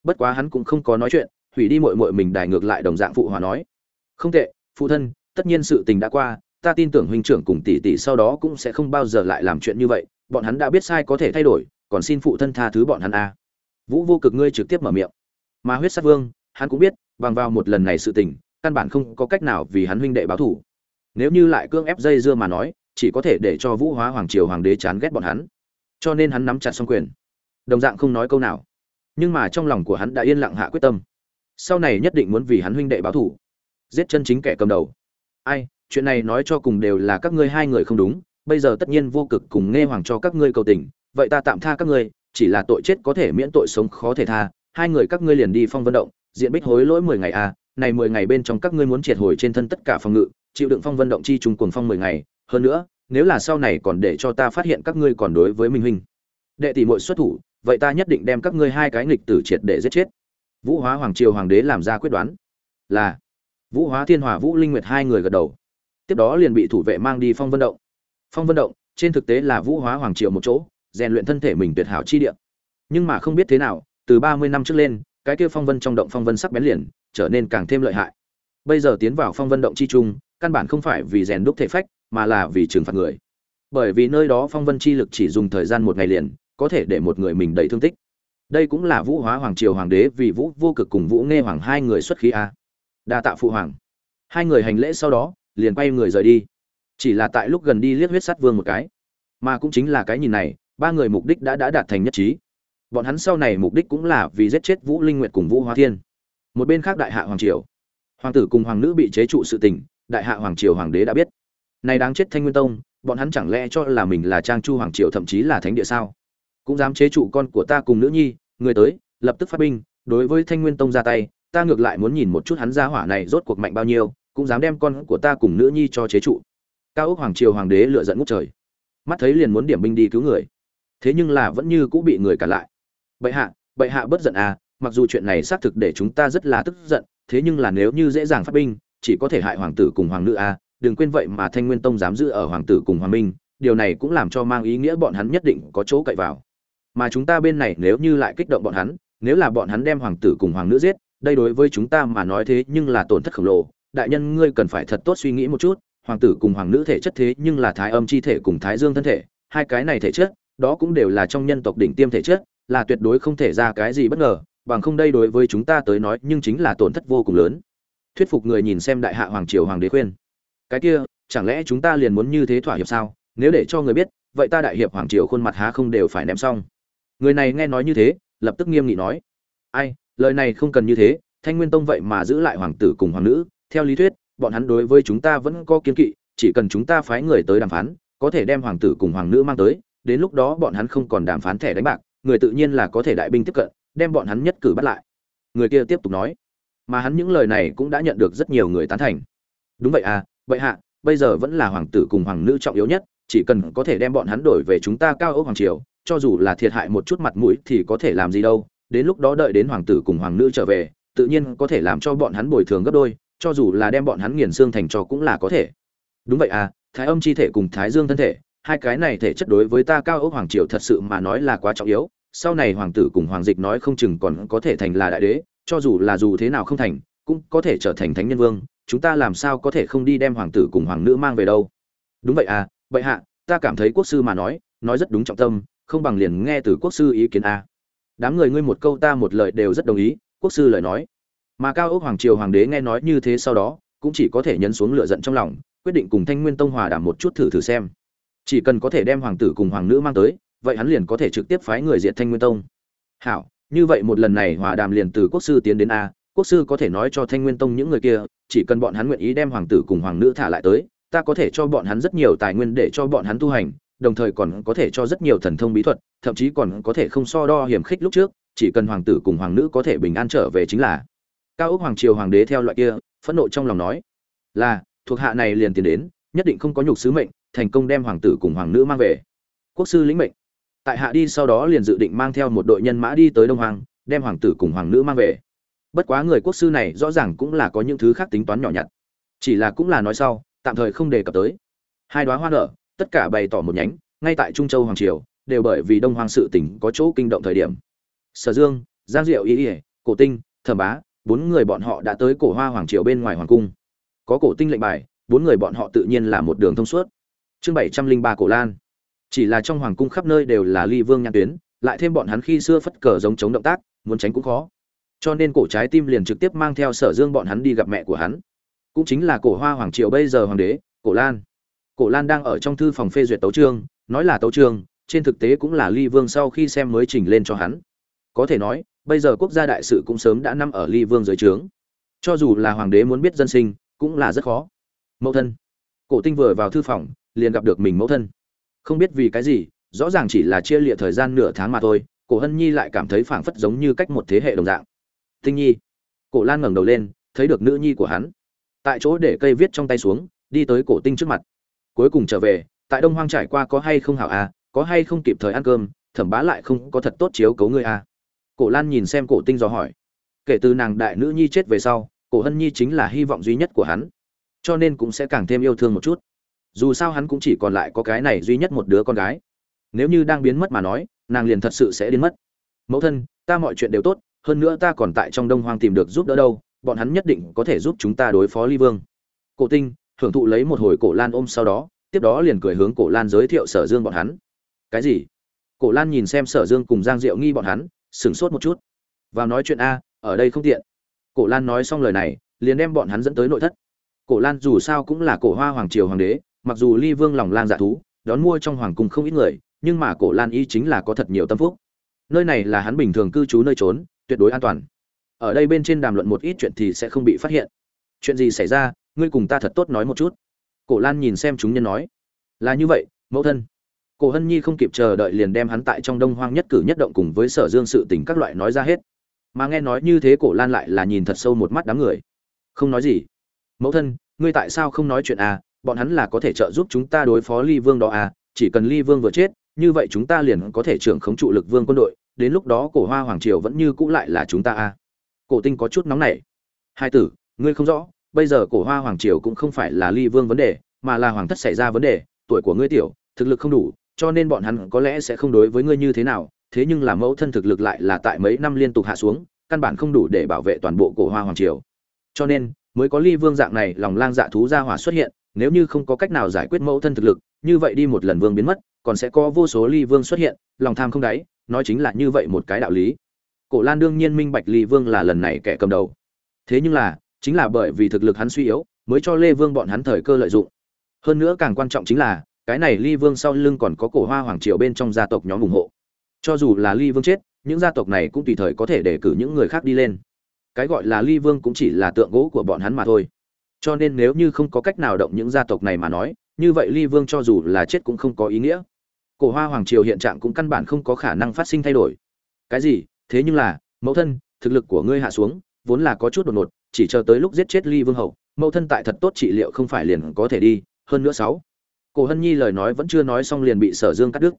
Bất quá hắn cũng không có nói chuyện, hủy đi muội muội mình đài ngược lại đồng dạng phụ hòa nói. Không tệ, phụ thân, tất nhiên sự tình đã qua, ta tin tưởng huynh trưởng cùng tỷ tỷ sau đó cũng sẽ không bao giờ lại làm chuyện như vậy, bọn hắn đã biết sai có thể thay đổi, còn xin phụ thân tha thứ bọn hắn a. Vũ vô cực ngươi trực tiếp mở miệng mà huyết sát vương, hắn cũng biết, bằng vào một lần này sự tình, căn bản không có cách nào vì hắn huynh đệ báo thủ nếu như lại cương ép dây dưa mà nói, chỉ có thể để cho vũ hóa hoàng triều hoàng đế chán ghét bọn hắn. Cho nên hắn nắm chặt xong quyền. Đồng dạng không nói câu nào. Nhưng mà trong lòng của hắn đã yên lặng hạ quyết tâm. Sau này nhất định muốn vì hắn huynh đệ báo thủ giết chân chính kẻ cầm đầu. Ai, chuyện này nói cho cùng đều là các ngươi hai người không đúng. Bây giờ tất nhiên vô cực cùng nghe hoàng cho các ngươi cầu tình. Vậy ta tạm tha các ngươi, chỉ là tội chết có thể miễn tội sống khó thể tha hai người các ngươi liền đi phong vận động diện bích hối lỗi mười ngày a à, này mười ngày bên trong các ngươi muốn triệt hồi trên thân tất cả phòng ngự chịu đựng phong vận động chi trùng cuồng phong mười ngày hơn nữa nếu là sau này còn để cho ta phát hiện các ngươi còn đối với minh huynh đệ tỷ muội xuất thủ vậy ta nhất định đem các ngươi hai cái nghịch tử triệt để giết chết. Vũ hóa hoàng triều hoàng đế làm ra quyết đoán là vũ hóa thiên hòa vũ linh nguyệt hai người gật đầu tiếp đó liền bị thủ vệ mang đi phong vân động. Phong vân động trên thực tế là vũ hóa hoàng triều một chỗ rèn luyện thân thể mình tuyệt hảo chi địa nhưng mà không biết thế nào từ ba mươi năm trước lên, cái kia phong vân trong động phong vân sắc bén liền, trở nên càng thêm lợi hại. Bây giờ tiến vào phong vân động chi trung, căn bản không phải vì rèn đúc thể phách, mà là vì trừng phạt người. Bởi vì nơi đó phong vân chi lực chỉ dùng thời gian một ngày liền, có thể để một người mình đầy thương tích. Đây cũng là vũ hóa hoàng triều hoàng đế vì vũ vô cực cùng vũ nghe hoàng hai người xuất khí a. Đa tạ phụ hoàng. Hai người hành lễ sau đó, liền quay người rời đi. Chỉ là tại lúc gần đi liếc huyết sắt vương một cái. Mà cũng chính là cái nhìn này, ba người mục đích đã đã đạt thành nhất trí bọn hắn sau này mục đích cũng là vì giết chết vũ linh nguyệt cùng vũ hóa thiên. Một bên khác đại hạ hoàng triều, hoàng tử cùng hoàng nữ bị chế trụ sự tình, đại hạ hoàng triều hoàng đế đã biết. Này đáng chết thanh nguyên tông, bọn hắn chẳng lẽ cho là mình là trang chu hoàng triều thậm chí là thánh địa sao? Cũng dám chế trụ con của ta cùng nữ nhi, người tới, lập tức phát binh, đối với thanh nguyên tông ra tay, ta ngược lại muốn nhìn một chút hắn gia hỏa này rốt cuộc mạnh bao nhiêu, cũng dám đem con của ta cùng nữ nhi cho chế trụ. Cao ốc hoàng triều hoàng đế lựa dẫn ngút trời. Mắt thấy liền muốn điểm binh đi cứu người. Thế nhưng là vẫn như cũng bị người cản lại bệ hạ bệ hạ bất giận à mặc dù chuyện này xác thực để chúng ta rất là tức giận, thế nhưng là nếu như dễ dàng phát binh, chỉ có thể hại hoàng tử cùng hoàng nữ à đừng quên vậy mà thanh nguyên tông dám giữ ở hoàng tử cùng hoàng minh, điều này cũng làm cho mang ý nghĩa bọn hắn nhất định có chỗ cậy vào. Mà chúng ta bên này nếu như lại kích động bọn hắn, nếu là bọn hắn đem hoàng tử cùng hoàng nữ giết, đây đối với chúng ta mà nói thế nhưng là tổn thất khổng lồ. Đại nhân ngươi cần phải thật tốt suy nghĩ một chút, hoàng tử cùng hoàng nữ thể chất thế nhưng là thái âm chi thể cùng thái dương thân thể, hai cái này thể chất, đó cũng đều là trong nhân tộc đỉnh tiêm thể chất là tuyệt đối không thể ra cái gì bất ngờ, bằng không đây đối với chúng ta tới nói nhưng chính là tổn thất vô cùng lớn. Thuyết phục người nhìn xem đại hạ hoàng triều hoàng đế khuyên. Cái kia, chẳng lẽ chúng ta liền muốn như thế thỏa hiệp sao? Nếu để cho người biết, vậy ta đại hiệp hoàng triều khuôn mặt há không đều phải ném xong. Người này nghe nói như thế, lập tức nghiêm nghị nói. Ai, lời này không cần như thế, thanh nguyên tông vậy mà giữ lại hoàng tử cùng hoàng nữ. Theo lý thuyết, bọn hắn đối với chúng ta vẫn có kiên kỵ, chỉ cần chúng ta phái người tới đàm phán, có thể đem hoàng tử cùng hoàng nữ mang tới, đến lúc đó bọn hắn không còn đàm phán thẻ đánh bạc người tự nhiên là có thể đại binh tiếp cận, đem bọn hắn nhất cử bắt lại. Người kia tiếp tục nói, mà hắn những lời này cũng đã nhận được rất nhiều người tán thành. Đúng vậy à vậy hạ, bây giờ vẫn là hoàng tử cùng hoàng nữ trọng yếu nhất, chỉ cần có thể đem bọn hắn đổi về chúng ta cao ốc hoàng triều, cho dù là thiệt hại một chút mặt mũi thì có thể làm gì đâu. Đến lúc đó đợi đến hoàng tử cùng hoàng nữ trở về, tự nhiên có thể làm cho bọn hắn bồi thường gấp đôi, cho dù là đem bọn hắn nghiền xương thành cho cũng là có thể. Đúng vậy à thái âm chi thể cùng thái dương thân thể hai cái này thể chất đối với ta cao ốc hoàng triều thật sự mà nói là quá trọng yếu, sau này hoàng tử cùng hoàng dịch nói không chừng còn có thể thành là đại đế, cho dù là dù thế nào không thành, cũng có thể trở thành thánh nhân vương, chúng ta làm sao có thể không đi đem hoàng tử cùng hoàng nữ mang về đâu? Đúng vậy à vậy hạ, ta cảm thấy quốc sư mà nói nói rất đúng trọng tâm, không bằng liền nghe từ quốc sư ý kiến a. À. đám người ngươi một câu ta một lời đều rất đồng ý, quốc sư lời nói. Mà cao ốc hoàng triều hoàng đế nghe nói như thế sau đó, cũng chỉ có thể nhấn xuống lửa giận trong lòng, quyết định cùng thanh nguyên tông hòa đàm một chút thử thử xem chỉ cần có thể đem hoàng tử cùng hoàng nữ mang tới, vậy hắn liền có thể trực tiếp phái người diệt thanh nguyên tông. Hảo, như vậy một lần này hòa đàm liền từ quốc sư tiến đến a, quốc sư có thể nói cho thanh nguyên tông những người kia, chỉ cần bọn hắn nguyện ý đem hoàng tử cùng hoàng nữ thả lại tới, ta có thể cho bọn hắn rất nhiều tài nguyên để cho bọn hắn tu hành, đồng thời còn có thể cho rất nhiều thần thông bí thuật, thậm chí còn có thể không so đo hiểm khích lúc trước, chỉ cần hoàng tử cùng hoàng nữ có thể bình an trở về chính là. Cao ốc hoàng triều hoàng đế theo loại kia, phẫn nộ trong lòng nói, là, thuộc hạ này liền tiến đến, nhất định không có nhục sứ mệnh thành công đem hoàng tử cùng hoàng nữ mang về. Quốc sư lĩnh mệnh. Tại hạ đi sau đó liền dự định mang theo một đội nhân mã đi tới đông hoàng đem hoàng tử cùng hoàng nữ mang về. Bất quá người quốc sư này rõ ràng cũng là có những thứ khác tính toán nhỏ nhặt. Chỉ là cũng là nói sau, tạm thời không đề cập tới. Hai đoá hoa nở, tất cả bày tỏ một nhánh, ngay tại trung châu hoàng triều, đều bởi vì đông hoàng sự tỉnh có chỗ kinh động thời điểm. Sở dương, giang diệu, ý ỉa cổ tinh, thẩm bá, bốn người bọn họ đã tới cổ hoa hoàng triều bên ngoài hoàng cung. Có cổ tinh lệnh bài, bốn người bọn họ tự nhiên là một đường thông suốt chương bảy trăm linh ba cổ lan. Chỉ là trong hoàng cung khắp nơi đều là ly vương nhãn tuyến, lại thêm bọn hắn khi xưa phất cờ giống chống động tác, muốn tránh cũng khó. Cho nên cổ trái tim liền trực tiếp mang theo sở dương bọn hắn đi gặp mẹ của hắn. Cũng chính là cổ hoa hoàng triều bây giờ hoàng đế, cổ lan. Cổ lan đang ở trong thư phòng phê duyệt tấu trương nói là tấu trương trên thực tế cũng là ly vương sau khi xem mới trình lên cho hắn. Có thể nói, bây giờ quốc gia đại sự cũng sớm đã nằm ở ly vương dưới trướng. Cho dù là hoàng đế muốn biết dân sinh, cũng là rất khó. Mẫu thân. Cổ tinh vừa vào thư phòng liền gặp được mình mẫu thân. Không biết vì cái gì, rõ ràng chỉ là chia lịa thời gian nửa tháng mà thôi, cổ hân nhi lại cảm thấy phảng phất giống như cách một thế hệ đồng dạng. Tinh nhi. Cổ lan ngẩng đầu lên, thấy được nữ nhi của hắn. Tại chỗ để cây viết trong tay xuống, đi tới cổ tinh trước mặt. Cuối cùng trở về, tại đông hoang trải qua có hay không hảo à có hay không kịp thời ăn cơm, thẩm bá lại không có thật tốt chiếu cấu ngươi à cổ lan nhìn xem cổ tinh dò hỏi. Kể từ nàng đại nữ nhi chết về sau, cổ hân nhi chính là hy vọng duy nhất của hắn, cho nên cũng sẽ càng thêm yêu thương một chút dù sao hắn cũng chỉ còn lại có cái này duy nhất một đứa con gái. Nếu như đang biến mất mà nói, nàng liền thật sự sẽ biến mất. Mẫu thân, ta mọi chuyện đều tốt, hơn nữa ta còn tại trong đông hoang tìm được giúp đỡ đâu, bọn hắn nhất định có thể giúp chúng ta đối phó ly vương. Cổ tinh hưởng thụ lấy một hồi cổ lan ôm sau đó, tiếp đó liền cười hướng cổ lan giới thiệu sở dương bọn hắn. Cái gì? Cổ lan nhìn xem sở dương cùng giang diệu nghi bọn hắn, sửng sốt một chút. Vào nói chuyện a, ở đây không tiện. Cổ lan nói xong lời này, liền đem bọn hắn dẫn tới nội thất. Cổ lan dù sao cũng là cổ hoa hoàng triều hoàng đế mặc dù ly vương lòng lang dạ thú, đón mua trong hoàng cung không ít người, nhưng mà cổ lan y chính là có thật nhiều tâm phúc. Nơi này là hắn bình thường cư trú nơi trốn, tuyệt đối an toàn. Ở đây bên trên đàm luận một ít chuyện thì sẽ không bị phát hiện. Chuyện gì xảy ra, ngươi cùng ta thật tốt nói một chút. Cổ lan nhìn xem chúng nhân nói. Là như vậy, mẫu thân. Cổ hân nhi không kịp chờ đợi liền đem hắn tại trong đông hoang nhất cử nhất động cùng với sở dương sự tình các loại nói ra hết. Mà nghe nói như thế cổ lan lại là nhìn thật sâu một mắt đám người. Không nói gì. Mẫu thân, ngươi tại sao không nói chuyện à? Bọn hắn là có thể trợ giúp chúng ta đối phó ly vương đó à chỉ cần ly vương vừa chết, như vậy chúng ta liền có thể trưởng khống trụ lực vương quân đội, đến lúc đó cổ hoa hoàng triều vẫn như cũ lại là chúng ta à. Cổ tinh có chút nóng nảy. Hai tử, ngươi không rõ, bây giờ cổ hoa hoàng triều cũng không phải là ly vương vấn đề, mà là hoàng thất xảy ra vấn đề, tuổi của ngươi tiểu, thực lực không đủ, cho nên bọn hắn có lẽ sẽ không đối với ngươi như thế nào, thế nhưng là mẫu thân thực lực lại là tại mấy năm liên tục hạ xuống, căn bản không đủ để bảo vệ toàn bộ cổ hoa hoàng triều. Cho nên, mới có ly vương dạng này lòng lang dạ thú gia hỏa xuất hiện nếu như không có cách nào giải quyết mẫu thân thực lực, như vậy đi một lần vương biến mất, còn sẽ có vô số ly vương xuất hiện, lòng tham không đáy, nói chính là như vậy một cái đạo lý. Cổ lan đương nhiên minh bạch ly vương là lần này kẻ cầm đầu. Thế nhưng là, chính là bởi vì thực lực hắn suy yếu, mới cho lê vương bọn hắn thời cơ lợi dụng. Hơn nữa càng quan trọng chính là, cái này ly vương sau lưng còn có cổ hoa hoàng triều bên trong gia tộc nhóm ủng hộ. Cho dù là ly vương chết, những gia tộc này cũng tùy thời có thể để cử những người khác đi lên. Cái gọi là ly vương cũng chỉ là tượng gỗ của bọn hắn mà thôi cho nên nếu như không có cách nào động những gia tộc này mà nói, như vậy ly vương cho dù là chết cũng không có ý nghĩa. Cổ hoa hoàng triều hiện trạng cũng căn bản không có khả năng phát sinh thay đổi. Cái gì? Thế nhưng là, mẫu thân, thực lực của ngươi hạ xuống, vốn là có chút đột ngột, chỉ chờ tới lúc giết chết ly vương hậu, mẫu thân tại thật tốt trị liệu không phải liền có thể đi, hơn nữa sáu. Cổ hân nhi lời nói vẫn chưa nói xong liền bị sở dương cắt đứt.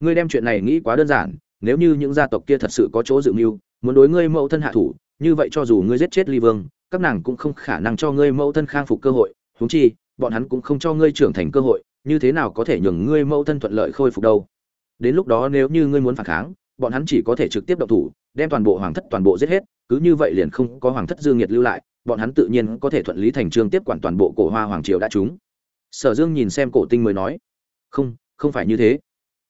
Ngươi đem chuyện này nghĩ quá đơn giản, nếu như những gia tộc kia thật sự có chỗ dự mưu, muốn đối ngươi mẫu thân hạ thủ, như vậy cho dù ngươi giết chết ly vương các nàng cũng không khả năng cho ngươi mẫu thân khang phục cơ hội, huống chi, bọn hắn cũng không cho ngươi trưởng thành cơ hội, như thế nào có thể nhường ngươi mẫu thân thuận lợi khôi phục đâu? Đến lúc đó nếu như ngươi muốn phản kháng, bọn hắn chỉ có thể trực tiếp động thủ, đem toàn bộ hoàng thất toàn bộ giết hết, cứ như vậy liền không có hoàng thất dương nhiệt lưu lại, bọn hắn tự nhiên có thể thuận lý thành trương tiếp quản toàn bộ cổ hoa hoàng triều đã trúng. Sở dương nhìn xem cổ tinh mới nói, không không phải như thế.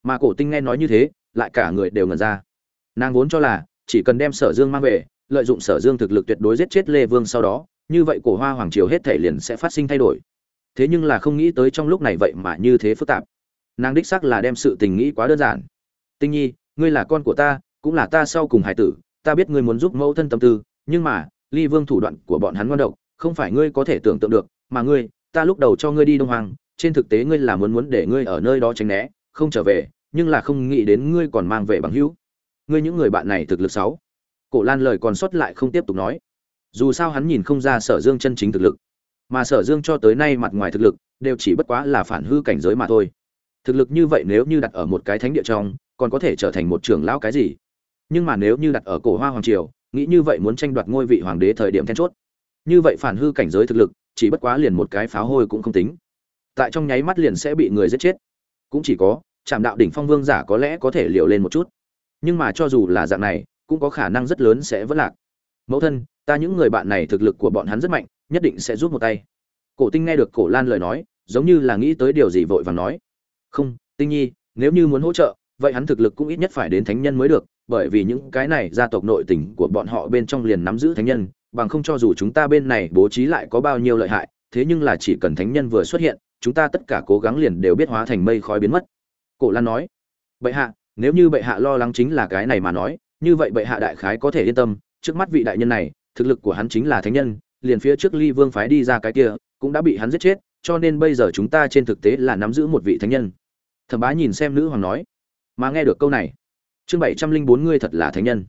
Mà cổ tinh nghe nói như thế, lại cả người đều ngẩn ra. Nàng vốn cho là chỉ cần đem sở dương mang về lợi dụng sở dương thực lực tuyệt đối giết chết lê vương sau đó, như vậy cổ hoa hoàng triều hết thể liền sẽ phát sinh thay đổi. Thế nhưng là không nghĩ tới trong lúc này vậy mà như thế phức tạp. Nàng đích sắc là đem sự tình nghĩ quá đơn giản. Tinh nhi, ngươi là con của ta, cũng là ta sau cùng hải tử, ta biết ngươi muốn giúp mẫu thân tâm tư, nhưng mà, ly vương thủ đoạn của bọn hắn ngoan độc, không phải ngươi có thể tưởng tượng được, mà ngươi, ta lúc đầu cho ngươi đi đông hoàng trên thực tế ngươi là muốn muốn để ngươi ở nơi đó tránh né, không trở về, nhưng là không nghĩ đến ngươi còn mang về bằng hữu. Ngươi những người bạn này thực lực sáu cổ lan lời còn sót lại không tiếp tục nói. Dù sao hắn nhìn không ra sở dương chân chính thực lực, mà sở dương cho tới nay mặt ngoài thực lực đều chỉ bất quá là phản hư cảnh giới mà thôi. Thực lực như vậy nếu như đặt ở một cái thánh địa trong, còn có thể trở thành một trưởng lão cái gì? Nhưng mà nếu như đặt ở cổ hoa hoàng triều, nghĩ như vậy muốn tranh đoạt ngôi vị hoàng đế thời điểm then chốt. Như vậy phản hư cảnh giới thực lực, chỉ bất quá liền một cái pháo hôi cũng không tính. Tại trong nháy mắt liền sẽ bị người giết chết. Cũng chỉ có, trạm đạo đỉnh phong vương giả có lẽ có thể liều lên một chút. Nhưng mà cho dù là dạng này cũng có khả năng rất lớn sẽ vất lạc. Mẫu thân, ta những người bạn này thực lực của bọn hắn rất mạnh, nhất định sẽ giúp một tay. Cổ tinh nghe được cổ lan lời nói, giống như là nghĩ tới điều gì vội vàng nói. Không, tinh nhi, nếu như muốn hỗ trợ, vậy hắn thực lực cũng ít nhất phải đến thánh nhân mới được, bởi vì những cái này gia tộc nội tình của bọn họ bên trong liền nắm giữ thánh nhân, bằng không cho dù chúng ta bên này bố trí lại có bao nhiêu lợi hại, thế nhưng là chỉ cần thánh nhân vừa xuất hiện, chúng ta tất cả cố gắng liền đều biết hóa thành mây khói biến mất. Cổ lan nói, bệ hạ, nếu như bệ hạ lo lắng chính là cái này mà nói như vậy bệ hạ đại khái có thể yên tâm, trước mắt vị đại nhân này, thực lực của hắn chính là thánh nhân, liền phía trước ly vương phái đi ra cái kia, cũng đã bị hắn giết chết, cho nên bây giờ chúng ta trên thực tế là nắm giữ một vị thánh nhân. Thẩm bá nhìn xem nữ hoàng nói, mà nghe được câu này, chương bảy trăm linh bốn ngươi thật là thánh nhân.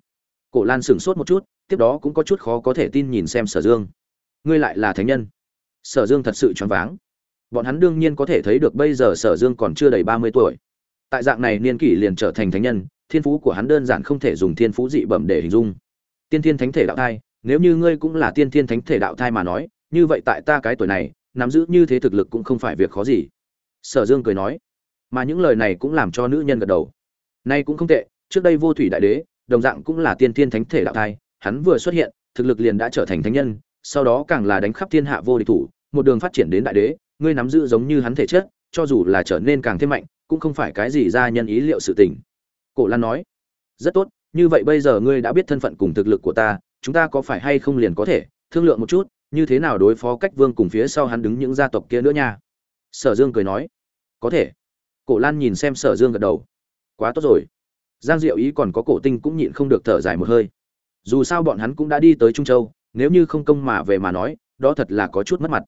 Cổ lan sửng sốt một chút, tiếp đó cũng có chút khó có thể tin nhìn xem sở dương. Ngươi lại là thánh nhân? Sở dương thật sự choáng váng. Bọn hắn đương nhiên có thể thấy được bây giờ sở dương còn chưa đầy ba mươi tuổi. Tại dạng này niên kỷ liền trở thành thánh nhân thiên phú của hắn đơn giản không thể dùng thiên phú dị bẩm để hình dung. Tiên thiên thánh thể đạo thai, nếu như ngươi cũng là tiên thiên thánh thể đạo thai mà nói, như vậy tại ta cái tuổi này, nắm giữ như thế thực lực cũng không phải việc khó gì. Sở dương cười nói, mà những lời này cũng làm cho nữ nhân gật đầu. Nay cũng không tệ, trước đây vô thủy đại đế, đồng dạng cũng là tiên thiên thánh thể đạo thai, hắn vừa xuất hiện, thực lực liền đã trở thành thánh nhân, sau đó càng là đánh khắp thiên hạ vô địch thủ, một đường phát triển đến đại đế, ngươi nắm giữ giống như hắn thể chất, cho dù là trở nên càng thêm mạnh, cũng không phải cái gì ra nhân ý liệu sự tình cổ lan nói, rất tốt, như vậy bây giờ ngươi đã biết thân phận cùng thực lực của ta, chúng ta có phải hay không liền có thể thương lượng một chút, như thế nào đối phó cách vương cùng phía sau hắn đứng những gia tộc kia nữa nha? Sở dương cười nói, có thể. Cổ lan nhìn xem sở dương gật đầu, quá tốt rồi. Giang diệu ý còn có cổ tinh cũng nhịn không được thở dài một hơi. Dù sao bọn hắn cũng đã đi tới trung châu, nếu như không công mà về mà nói, đó thật là có chút mất mặt.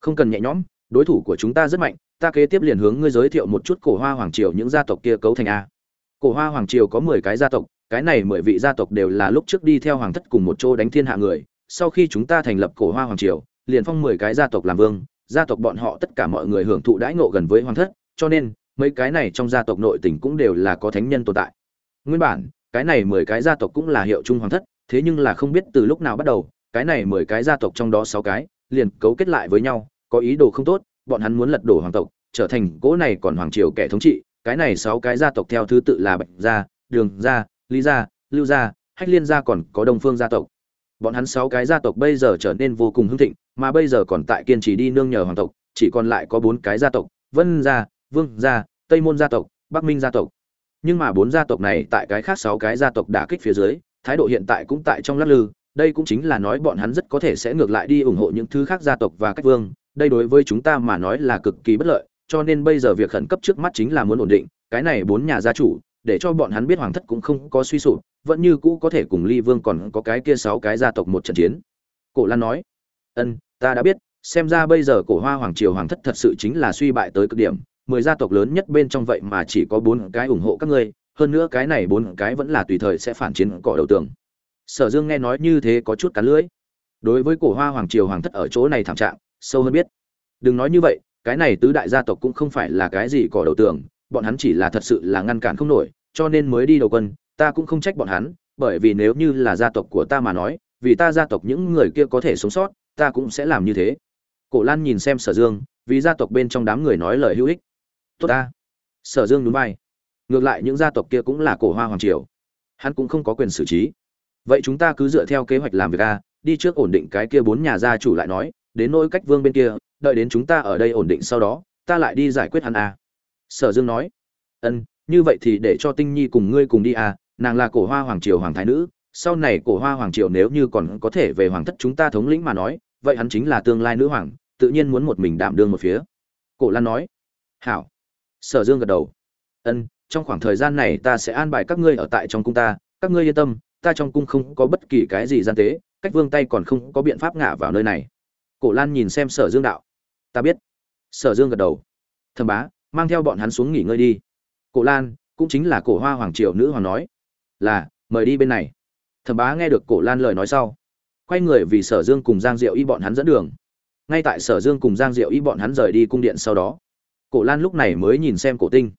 Không cần nhẹ nhõm, đối thủ của chúng ta rất mạnh, ta kế tiếp liền hướng ngươi giới thiệu một chút cổ hoa hoàng triều những gia tộc kia cấu thành a cổ hoa hoàng triều có mười cái gia tộc, cái này mười vị gia tộc đều là lúc trước đi theo hoàng thất cùng một chỗ đánh thiên hạ người. Sau khi chúng ta thành lập cổ hoa hoàng triều, liền phong mười cái gia tộc làm vương, gia tộc bọn họ tất cả mọi người hưởng thụ đãi ngộ gần với hoàng thất, cho nên, mấy cái này trong gia tộc nội tỉnh cũng đều là có thánh nhân tồn tại. Nguyên bản, cái này mười cái gia tộc cũng là hiệu trung hoàng thất, thế nhưng là không biết từ lúc nào bắt đầu, cái này mười cái gia tộc trong đó sáu cái, liền cấu kết lại với nhau, có ý đồ không tốt, bọn hắn muốn lật đổ hoàng tộc, trở thành cỗ này còn hoàng triều kẻ thống trị cái này sáu cái gia tộc theo thứ tự là bạch gia, đường gia lý gia, lưu gia, hách liên gia còn có đông phương gia tộc. Bọn hắn sáu cái gia tộc bây giờ trở nên vô cùng hưng thịnh, mà bây giờ còn tại kiên trì đi nương nhờ hoàng tộc, chỉ còn lại có bốn cái gia tộc, vân gia, vương gia, tây môn gia tộc, bắc minh gia tộc. Nhưng mà bốn gia tộc này tại cái khác sáu cái gia tộc đả kích phía dưới, thái độ hiện tại cũng tại trong lắc lư, đây cũng chính là nói bọn hắn rất có thể sẽ ngược lại đi ủng hộ những thứ khác gia tộc và cách vương, đây đối với chúng ta mà nói là cực kỳ bất lợi cho nên bây giờ việc khẩn cấp trước mắt chính là muốn ổn định, cái này bốn nhà gia chủ, để cho bọn hắn biết hoàng thất cũng không có suy sụp, vẫn như cũ có thể cùng ly vương còn có cái kia sáu cái gia tộc một trận chiến. Cổ lan nói, ân, ta đã biết, xem ra bây giờ cổ hoa hoàng triều hoàng thất thật sự chính là suy bại tới cực điểm, mười gia tộc lớn nhất bên trong vậy mà chỉ có bốn cái ủng hộ các ngươi, hơn nữa cái này bốn cái vẫn là tùy thời sẽ phản chiến cỏ đầu tường. Sở dương nghe nói như thế có chút cắn lưỡi. Đối với cổ hoa hoàng triều hoàng thất ở chỗ này thảm trạng, sâu hơn biết. Đừng nói như vậy cái này tứ đại gia tộc cũng không phải là cái gì cỏ đầu tường, bọn hắn chỉ là thật sự là ngăn cản không nổi, cho nên mới đi đầu quân, ta cũng không trách bọn hắn, bởi vì nếu như là gia tộc của ta mà nói, vì ta gia tộc những người kia có thể sống sót, ta cũng sẽ làm như thế. Cổ lan nhìn xem sở dương, vì gia tộc bên trong đám người nói lời hữu ích. Tốt ta. Sở dương núi bay ngược lại những gia tộc kia cũng là cổ hoa hoàng triều. Hắn cũng không có quyền xử trí. Vậy chúng ta cứ dựa theo kế hoạch làm việc a, đi trước ổn định cái kia bốn nhà gia chủ lại nói, đến nỗi cách vương bên kia đợi đến chúng ta ở đây ổn định sau đó, ta lại đi giải quyết hắn à? sở dương nói, ân, như vậy thì để cho tinh nhi cùng ngươi cùng đi à? nàng là cổ hoa hoàng triều hoàng thái nữ, sau này cổ hoa hoàng triều nếu như còn có thể về hoàng thất chúng ta thống lĩnh mà nói, vậy hắn chính là tương lai nữ hoàng, tự nhiên muốn một mình đảm đương một phía cổ lan nói, hảo sở dương gật đầu, ân, trong khoảng thời gian này ta sẽ an bài các ngươi ở tại trong cung ta, các ngươi yên tâm, ta trong cung không có bất kỳ cái gì gian tế, cách vương tay còn không có biện pháp ngả vào nơi này cổ lan nhìn xem sở dương đạo ta biết. Sở dương gật đầu. Thầm bá, mang theo bọn hắn xuống nghỉ ngơi đi. Cổ lan, cũng chính là cổ hoa hoàng triều nữ hoàng nói, là, mời đi bên này. Thầm bá nghe được cổ lan lời nói sau, quay người vì sở dương cùng giang diệu y bọn hắn dẫn đường. Ngay tại sở dương cùng giang diệu y bọn hắn rời đi cung điện sau đó, cổ lan lúc này mới nhìn xem cổ tinh.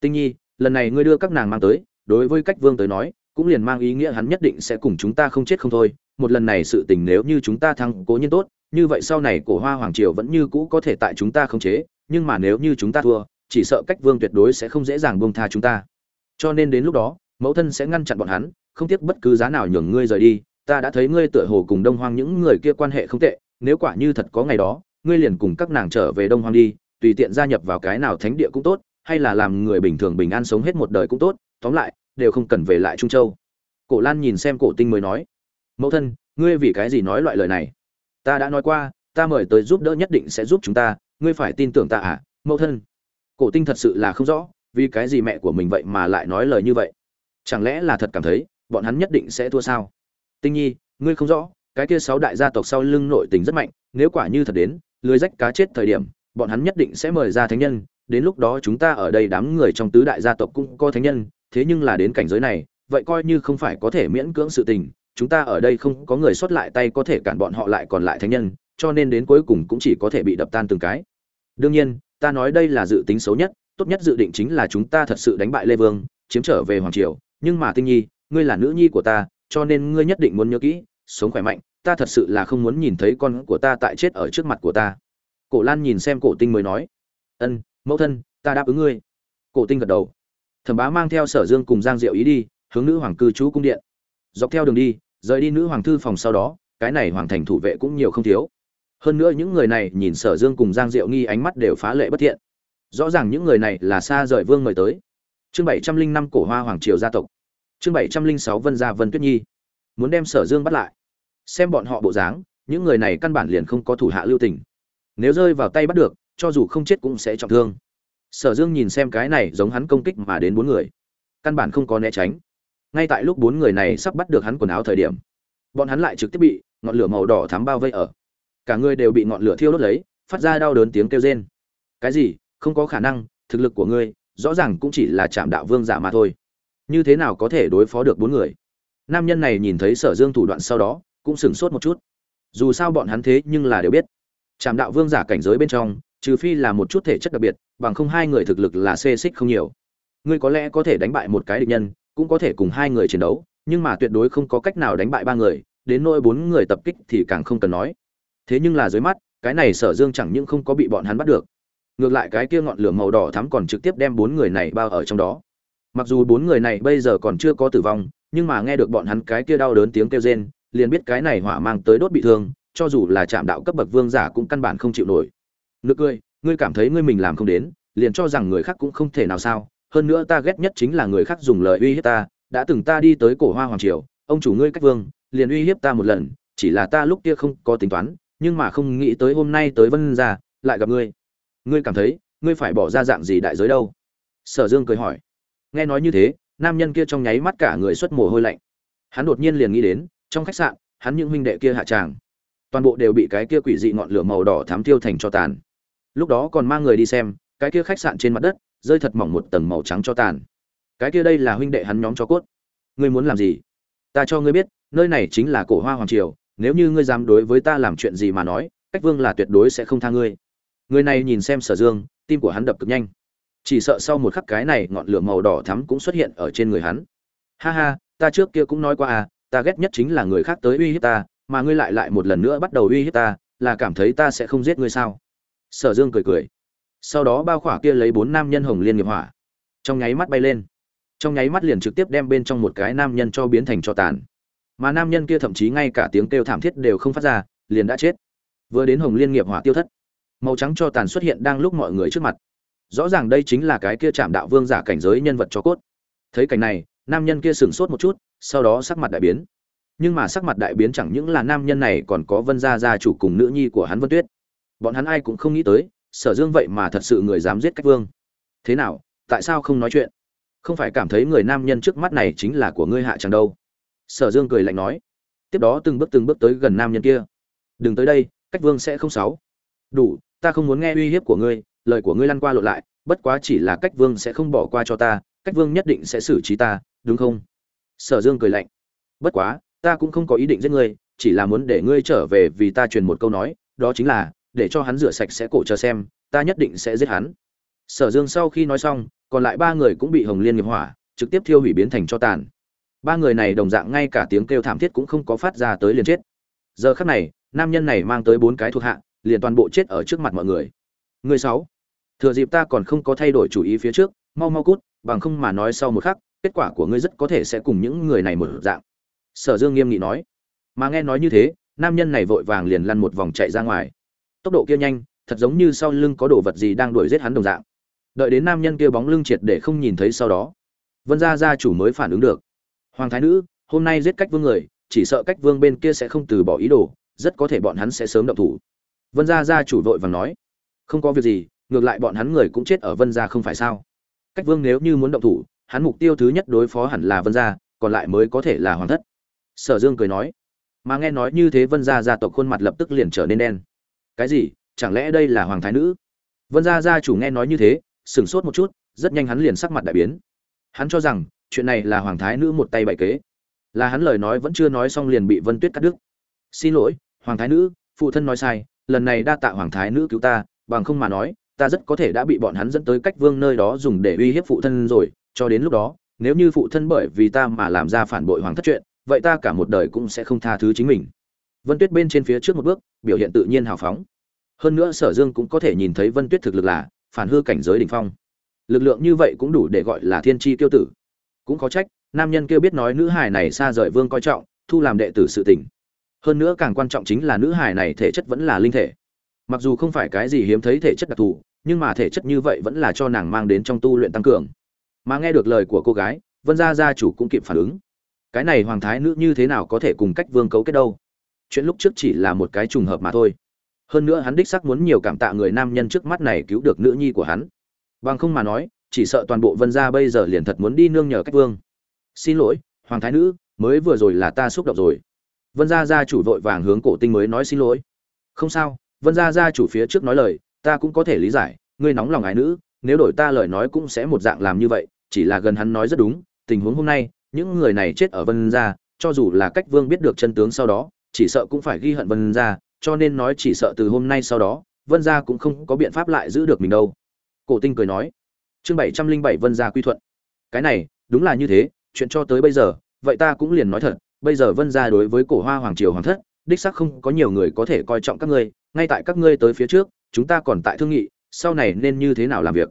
Tinh nhi, lần này ngươi đưa các nàng mang tới, đối với cách vương tới nói, cũng liền mang ý nghĩa hắn nhất định sẽ cùng chúng ta không chết không thôi. Một lần này sự tình nếu như chúng ta thắng cố nhiên tốt như vậy sau này cổ hoa hoàng triều vẫn như cũ có thể tại chúng ta không chế, nhưng mà nếu như chúng ta thua, chỉ sợ cách vương tuyệt đối sẽ không dễ dàng buông tha chúng ta. Cho nên đến lúc đó, mẫu thân sẽ ngăn chặn bọn hắn, không tiếc bất cứ giá nào nhường ngươi rời đi, ta đã thấy ngươi tựa hồ cùng đông hoang những người kia quan hệ không tệ, nếu quả như thật có ngày đó, ngươi liền cùng các nàng trở về đông hoang đi, tùy tiện gia nhập vào cái nào thánh địa cũng tốt, hay là làm người bình thường bình an sống hết một đời cũng tốt, tóm lại, đều không cần về lại trung châu. Cổ lan nhìn xem cổ tinh mới nói, mẫu thân, ngươi vì cái gì nói loại lời này? Ta đã nói qua, ta mời tới giúp đỡ nhất định sẽ giúp chúng ta, ngươi phải tin tưởng ta à mẫu thân. Cổ tinh thật sự là không rõ, vì cái gì mẹ của mình vậy mà lại nói lời như vậy. Chẳng lẽ là thật cảm thấy, bọn hắn nhất định sẽ thua sao? Tinh nhi, ngươi không rõ, cái kia sáu đại gia tộc sau lưng nội tình rất mạnh, nếu quả như thật đến, lưới rách cá chết thời điểm, bọn hắn nhất định sẽ mời ra thánh nhân. Đến lúc đó chúng ta ở đây đám người trong tứ đại gia tộc cũng có thánh nhân, thế nhưng là đến cảnh giới này, vậy coi như không phải có thể miễn cưỡng sự tình chúng ta ở đây không có người xuất lại tay có thể cản bọn họ lại còn lại thánh nhân, cho nên đến cuối cùng cũng chỉ có thể bị đập tan từng cái. Đương nhiên, ta nói đây là dự tính xấu nhất, tốt nhất dự định chính là chúng ta thật sự đánh bại lê vương, chiếm trở về hoàng triều. Nhưng mà tinh nhi, ngươi là nữ nhi của ta, cho nên ngươi nhất định muốn nhớ kỹ, sống khỏe mạnh, ta thật sự là không muốn nhìn thấy con của ta tại chết ở trước mặt của ta. Cổ lan nhìn xem cổ tinh mới nói, ân, mẫu thân, ta đáp ứng ngươi. Cổ tinh gật đầu. Thẩm bá mang theo sở dương cùng giang diệu ý đi, hướng nữ hoàng cư trú cung điện. Dọc theo đường đi rời đi nữ hoàng thư phòng sau đó, cái này hoàng thành thủ vệ cũng nhiều không thiếu. Hơn nữa những người này nhìn sở dương cùng giang diệu nghi ánh mắt đều phá lệ bất thiện. Rõ ràng những người này là xa rời vương mời tới. Chương bảy trăm linh năm cổ hoa hoàng triều gia tộc. Chương bảy trăm linh sáu vân gia vân tuyết nhi. Muốn đem sở dương bắt lại. Xem bọn họ bộ dáng, những người này căn bản liền không có thủ hạ lưu tình. Nếu rơi vào tay bắt được, cho dù không chết cũng sẽ trọng thương. Sở dương nhìn xem cái này giống hắn công kích mà đến bốn người. Căn bản không có né tránh ngay tại lúc bốn người này sắp bắt được hắn quần áo thời điểm, bọn hắn lại trực tiếp bị ngọn lửa màu đỏ thắm bao vây ở. Cả người đều bị ngọn lửa thiêu đốt lấy, phát ra đau đớn tiếng kêu rên. Cái gì? Không có khả năng, thực lực của ngươi rõ ràng cũng chỉ là chạm đạo vương giả mà thôi. Như thế nào có thể đối phó được bốn người? Nam nhân này nhìn thấy sở dương thủ đoạn sau đó, cũng sửng sốt một chút. Dù sao bọn hắn thế nhưng là đều biết chạm đạo vương giả cảnh giới bên trong, trừ phi là một chút thể chất đặc biệt, bằng không hai người thực lực là xê xích không nhiều. Ngươi có lẽ có thể đánh bại một cái địch nhân cũng có thể cùng hai người chiến đấu, nhưng mà tuyệt đối không có cách nào đánh bại ba người, đến nỗi bốn người tập kích thì càng không cần nói. Thế nhưng là dưới mắt, cái này sở dương chẳng những không có bị bọn hắn bắt được, ngược lại cái kia ngọn lửa màu đỏ thắm còn trực tiếp đem bốn người này bao ở trong đó. Mặc dù bốn người này bây giờ còn chưa có tử vong, nhưng mà nghe được bọn hắn cái kia đau đớn tiếng kêu rên, liền biết cái này hỏa mang tới đốt bị thương, cho dù là chạm đạo cấp bậc vương giả cũng căn bản không chịu nổi. Nực cười, ngươi cảm thấy ngươi mình làm không đến, liền cho rằng người khác cũng không thể nào sao hơn nữa ta ghét nhất chính là người khác dùng lời uy hiếp ta, đã từng ta đi tới cổ hoa hoàng triều, ông chủ ngươi cách vương, liền uy hiếp ta một lần, chỉ là ta lúc kia không có tính toán, nhưng mà không nghĩ tới hôm nay tới vân gia, lại gặp ngươi. Ngươi cảm thấy, ngươi phải bỏ ra dạng gì đại giới đâu? Sở dương cười hỏi. Nghe nói như thế, nam nhân kia trong nháy mắt cả người xuất mồ hôi lạnh. Hắn đột nhiên liền nghĩ đến, trong khách sạn, hắn những huynh đệ kia hạ tràng. Toàn bộ đều bị cái kia quỷ dị ngọn lửa màu đỏ thám tiêu thành cho tàn. Lúc đó còn mang người đi xem, cái kia khách sạn trên mặt đất rơi thật mỏng một tầng màu trắng cho tàn. Cái kia đây là huynh đệ hắn nhóm cho cốt. Ngươi muốn làm gì? Ta cho ngươi biết, nơi này chính là cổ hoa hoàng triều, nếu như ngươi dám đối với ta làm chuyện gì mà nói, cách vương là tuyệt đối sẽ không tha ngươi. Người này nhìn xem sở dương, tim của hắn đập cực nhanh. Chỉ sợ sau một khắc cái này ngọn lửa màu đỏ thắm cũng xuất hiện ở trên người hắn. Ha ha, ta trước kia cũng nói qua à ta ghét nhất chính là người khác tới uy hiếp ta, mà ngươi lại lại một lần nữa bắt đầu uy hiếp ta, là cảm thấy ta sẽ không giết ngươi sao? Sở dương cười cười sau đó bao khỏa kia lấy bốn nam nhân hồng liên nghiệp hỏa. Trong nháy mắt bay lên. Trong nháy mắt liền trực tiếp đem bên trong một cái nam nhân cho biến thành cho tàn. Mà nam nhân kia thậm chí ngay cả tiếng kêu thảm thiết đều không phát ra, liền đã chết. Vừa đến hồng liên nghiệp hỏa tiêu thất, màu trắng cho tàn xuất hiện đang lúc mọi người trước mặt. Rõ ràng đây chính là cái kia chạm đạo vương giả cảnh giới nhân vật cho cốt. Thấy cảnh này, nam nhân kia sửng sốt một chút, sau đó sắc mặt đại biến. Nhưng mà sắc mặt đại biến chẳng những là nam nhân này, còn có vân gia gia chủ cùng nữ nhi của hắn vân tuyết. Bọn hắn ai cũng không nghĩ tới sở dương vậy mà thật sự người dám giết cách vương. Thế nào, tại sao không nói chuyện? Không phải cảm thấy người nam nhân trước mắt này chính là của ngươi hạ chẳng đâu. Sở dương cười lạnh nói. Tiếp đó từng bước từng bước tới gần nam nhân kia. Đừng tới đây, cách vương sẽ không sáu đủ, ta không muốn nghe uy hiếp của ngươi, lời của ngươi lăn qua lộn lại, bất quá chỉ là cách vương sẽ không bỏ qua cho ta, cách vương nhất định sẽ xử trí ta, đúng không? Sở dương cười lạnh. Bất quá, ta cũng không có ý định giết ngươi, chỉ là muốn để ngươi trở về vì ta truyền một câu nói, đó chính là để cho hắn rửa sạch sẽ cổ chờ xem, ta nhất định sẽ giết hắn. Sở dương sau khi nói xong, còn lại ba người cũng bị hồng liên nghiệp hỏa, trực tiếp thiêu hủy biến thành cho tàn. Ba người này đồng dạng ngay cả tiếng kêu thảm thiết cũng không có phát ra tới liền chết. Giờ khắc này, nam nhân này mang tới bốn cái thuộc hạ, liền toàn bộ chết ở trước mặt mọi người. Người sáu, thừa dịp ta còn không có thay đổi chủ ý phía trước, mau mau cút, bằng không mà nói sau một khắc, kết quả của ngươi rất có thể sẽ cùng những người này một dạng. Sở dương nghiêm nghị nói. Mà nghe nói như thế, nam nhân này vội vàng liền lăn một vòng chạy ra ngoài tốc độ kia nhanh, thật giống như sau lưng có đồ vật gì đang đuổi giết hắn đồng dạng. Đợi đến nam nhân kia bóng lưng triệt để không nhìn thấy sau đó, vân gia gia chủ mới phản ứng được. Hoàng thái nữ, hôm nay giết cách vương người, chỉ sợ cách vương bên kia sẽ không từ bỏ ý đồ, rất có thể bọn hắn sẽ sớm động thủ. Vân gia gia chủ vội vàng nói, không có việc gì, ngược lại bọn hắn người cũng chết ở vân gia không phải sao? Cách vương nếu như muốn động thủ, hắn mục tiêu thứ nhất đối phó hẳn là vân gia, còn lại mới có thể là hoàng thất. Sở dương cười nói. Mà nghe nói như thế, vân gia gia tộc khuôn mặt lập tức liền trở nên đen cái gì? Chẳng lẽ đây là hoàng thái nữ? Vân gia gia chủ nghe nói như thế, sửng sốt một chút, rất nhanh hắn liền sắc mặt đại biến. Hắn cho rằng, chuyện này là hoàng thái nữ một tay bày kế. Là hắn lời nói vẫn chưa nói xong liền bị vân tuyết cắt đứt. Xin lỗi, hoàng thái nữ, phụ thân nói sai, lần này đa tạ hoàng thái nữ cứu ta, bằng không mà nói, ta rất có thể đã bị bọn hắn dẫn tới cách vương nơi đó dùng để uy hiếp phụ thân rồi, cho đến lúc đó, nếu như phụ thân bởi vì ta mà làm ra phản bội hoàng thất chuyện, vậy ta cả một đời cũng sẽ không tha thứ chính mình vân tuyết bên trên phía trước một bước, biểu hiện tự nhiên hào phóng. Hơn nữa sở dương cũng có thể nhìn thấy vân tuyết thực lực là phản hư cảnh giới đỉnh phong. Lực lượng như vậy cũng đủ để gọi là thiên Chi tiêu tử. Cũng có trách, nam nhân kêu biết nói nữ hải này xa rời vương coi trọng, thu làm đệ tử sự tình. hơn nữa càng quan trọng chính là nữ hải này thể chất vẫn là linh thể. Mặc dù không phải cái gì hiếm thấy thể chất đặc thù, nhưng mà thể chất như vậy vẫn là cho nàng mang đến trong tu luyện tăng cường. Mà nghe được lời của cô gái, vân gia gia chủ cũng kịp phản ứng. Cái này hoàng thái nữ như thế nào có thể cùng cách vương cấu kết đâu? Chuyện lúc trước chỉ là một cái trùng hợp mà thôi. Hơn nữa hắn đích sắc muốn nhiều cảm tạ người nam nhân trước mắt này cứu được nữ nhi của hắn. Bằng không mà nói, chỉ sợ toàn bộ vân gia bây giờ liền thật muốn đi nương nhờ cách vương. Xin lỗi, hoàng thái nữ, mới vừa rồi là ta xúc động rồi. Vân gia gia chủ vội vàng hướng cổ tinh mới nói xin lỗi. Không sao, vân gia gia chủ phía trước nói lời, ta cũng có thể lý giải, ngươi nóng lòng ái nữ, nếu đổi ta lời nói cũng sẽ một dạng làm như vậy, chỉ là gần hắn nói rất đúng, tình huống hôm nay, những người này chết ở vân gia, cho dù là cách vương biết được chân tướng sau đó chỉ sợ cũng phải ghi hận vân gia, cho nên nói chỉ sợ từ hôm nay sau đó, vân gia cũng không có biện pháp lại giữ được mình đâu. Cổ tinh cười nói. Chương bảy trăm linh bảy vân gia quy thuận. Cái này, đúng là như thế, chuyện cho tới bây giờ, vậy ta cũng liền nói thật, bây giờ vân gia đối với cổ hoa hoàng triều hoàng thất, đích xác không có nhiều người có thể coi trọng các ngươi, ngay tại các ngươi tới phía trước, chúng ta còn tại thương nghị, sau này nên như thế nào làm việc?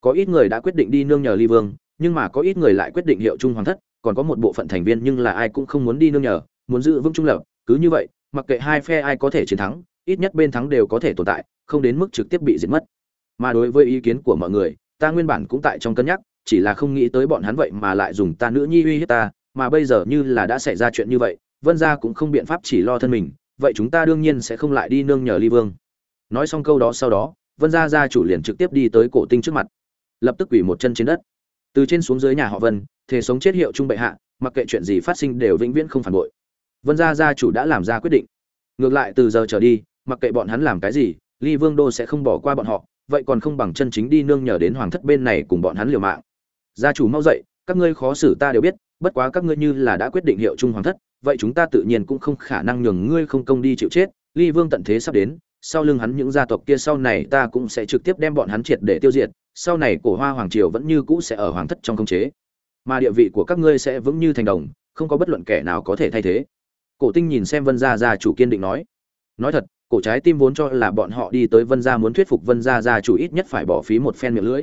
Có ít người đã quyết định đi nương nhờ ly vương, nhưng mà có ít người lại quyết định hiệu trung hoàng thất, còn có một bộ phận thành viên nhưng là ai cũng không muốn đi nương nhờ, muốn giữ vững trung lập cứ như vậy, mặc kệ hai phe ai có thể chiến thắng, ít nhất bên thắng đều có thể tồn tại, không đến mức trực tiếp bị diệt mất. Mà đối với ý kiến của mọi người, ta nguyên bản cũng tại trong cân nhắc, chỉ là không nghĩ tới bọn hắn vậy mà lại dùng ta nữ nhi uy hiếp ta, mà bây giờ như là đã xảy ra chuyện như vậy, vân gia cũng không biện pháp chỉ lo thân mình, vậy chúng ta đương nhiên sẽ không lại đi nương nhờ ly vương. Nói xong câu đó sau đó, vân gia gia chủ liền trực tiếp đi tới cổ tinh trước mặt, lập tức quỷ một chân trên đất. Từ trên xuống dưới nhà họ vân thể sống chết hiệu trung bệ hạ, mặc kệ chuyện gì phát sinh đều vĩnh viễn không phản bội vân gia gia chủ đã làm ra quyết định. Ngược lại, từ giờ trở đi, mặc kệ bọn hắn làm cái gì, ly vương đô sẽ không bỏ qua bọn họ, vậy còn không bằng chân chính đi nương nhờ đến hoàng thất bên này cùng bọn hắn liều mạng. Gia chủ mau dậy, các ngươi khó xử ta đều biết, bất quá các ngươi như là đã quyết định hiệu trung hoàng thất, vậy chúng ta tự nhiên cũng không khả năng nhường ngươi không công đi chịu chết, ly vương tận thế sắp đến, sau lưng hắn những gia tộc kia sau này ta cũng sẽ trực tiếp đem bọn hắn triệt để tiêu diệt, sau này cổ hoa hoàng triều vẫn như cũ sẽ ở hoàng thất trong công chế. Mà địa vị của các ngươi sẽ vững như thành đồng, không có bất luận kẻ nào có thể thay thế cổ tinh nhìn xem vân gia gia chủ kiên định nói. Nói thật, cổ trái tim vốn cho là bọn họ đi tới vân gia muốn thuyết phục vân gia gia chủ ít nhất phải bỏ phí một phen miệng lưỡi.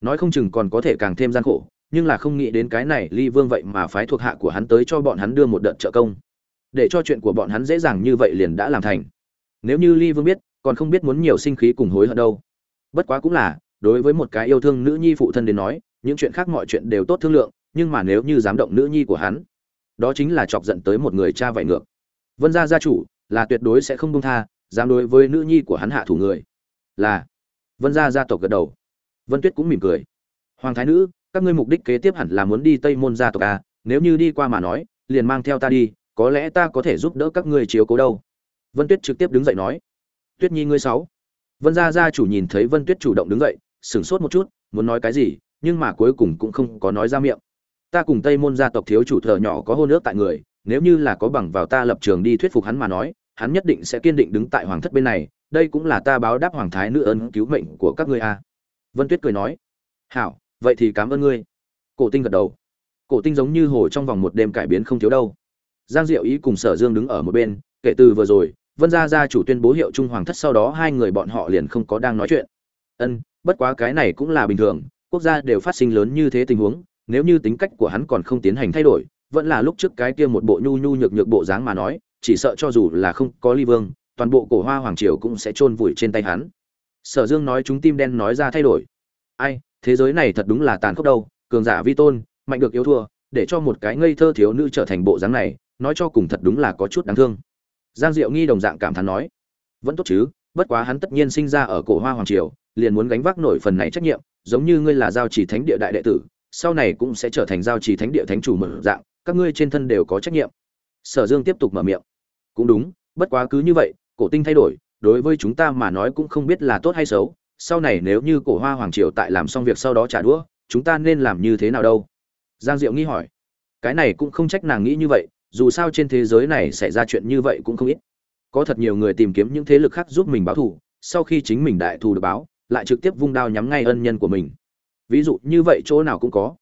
Nói không chừng còn có thể càng thêm gian khổ, nhưng là không nghĩ đến cái này ly vương vậy mà phái thuộc hạ của hắn tới cho bọn hắn đưa một đợt trợ công. Để cho chuyện của bọn hắn dễ dàng như vậy liền đã làm thành. Nếu như ly vương biết, còn không biết muốn nhiều sinh khí cùng hối hận đâu. Bất quá cũng là, đối với một cái yêu thương nữ nhi phụ thân đến nói, những chuyện khác mọi chuyện đều tốt thương lượng, nhưng mà nếu như dám động nữ nhi của hắn đó chính là chọc giận tới một người cha vải ngược. Vân gia gia chủ, là tuyệt đối sẽ không buông tha, dám đối với nữ nhi của hắn hạ thủ người. Là, vân gia gia tộc gật đầu. Vân tuyết cũng mỉm cười. Hoàng thái nữ, các ngươi mục đích kế tiếp hẳn là muốn đi tây môn gia tộc à nếu như đi qua mà nói, liền mang theo ta đi, có lẽ ta có thể giúp đỡ các ngươi chiếu cố đâu. Vân tuyết trực tiếp đứng dậy nói. Tuyết nhi ngươi sáu. Vân gia gia chủ nhìn thấy vân tuyết chủ động đứng dậy, sửng sốt một chút, muốn nói cái gì, nhưng mà cuối cùng cũng không có nói ra miệng ta cùng tây môn gia tộc thiếu chủ thợ nhỏ có hôn ước tại người, nếu như là có bằng vào ta lập trường đi thuyết phục hắn mà nói, hắn nhất định sẽ kiên định đứng tại hoàng thất bên này, đây cũng là ta báo đáp hoàng thái nữ ơn cứu mệnh của các ngươi a. Vân tuyết cười nói. Hảo, vậy thì cảm ơn ngươi. Cổ tinh gật đầu. Cổ tinh giống như hồ trong vòng một đêm cải biến không thiếu đâu. Giang diệu ý cùng sở dương đứng ở một bên, kể từ vừa rồi, vân gia gia chủ tuyên bố hiệu trung hoàng thất sau đó hai người bọn họ liền không có đang nói chuyện. Ân, bất quá cái này cũng là bình thường, quốc gia đều phát sinh lớn như thế tình huống nếu như tính cách của hắn còn không tiến hành thay đổi, vẫn là lúc trước cái kia một bộ nhu nhu nhược nhược bộ dáng mà nói, chỉ sợ cho dù là không có ly vương, toàn bộ cổ hoa hoàng triều cũng sẽ chôn vùi trên tay hắn. Sở dương nói chúng tim đen nói ra thay đổi. Ai, thế giới này thật đúng là tàn khốc đâu, cường giả vi tôn, mạnh được yếu thua, để cho một cái ngây thơ thiếu nữ trở thành bộ dáng này, nói cho cùng thật đúng là có chút đáng thương. Giang diệu nghi đồng dạng cảm thán nói, vẫn tốt chứ, bất quá hắn tất nhiên sinh ra ở cổ hoa hoàng triều, liền muốn gánh vác nổi phần này trách nhiệm, giống như ngươi là giao chỉ thánh địa đại đệ tử sau này cũng sẽ trở thành giao chỉ thánh địa thánh chủ mở dạng, các ngươi trên thân đều có trách nhiệm. Sở dương tiếp tục mở miệng. Cũng đúng, bất quá cứ như vậy, cổ tinh thay đổi, đối với chúng ta mà nói cũng không biết là tốt hay xấu, sau này nếu như cổ hoa hoàng triều tại làm xong việc sau đó trả đũa, chúng ta nên làm như thế nào đâu? Giang diệu nghi hỏi. Cái này cũng không trách nàng nghĩ như vậy, dù sao trên thế giới này xảy ra chuyện như vậy cũng không ít. Có thật nhiều người tìm kiếm những thế lực khác giúp mình báo thù, sau khi chính mình đại thù được báo, lại trực tiếp vung đao nhắm ngay ân nhân của mình ví dụ như vậy chỗ nào cũng có.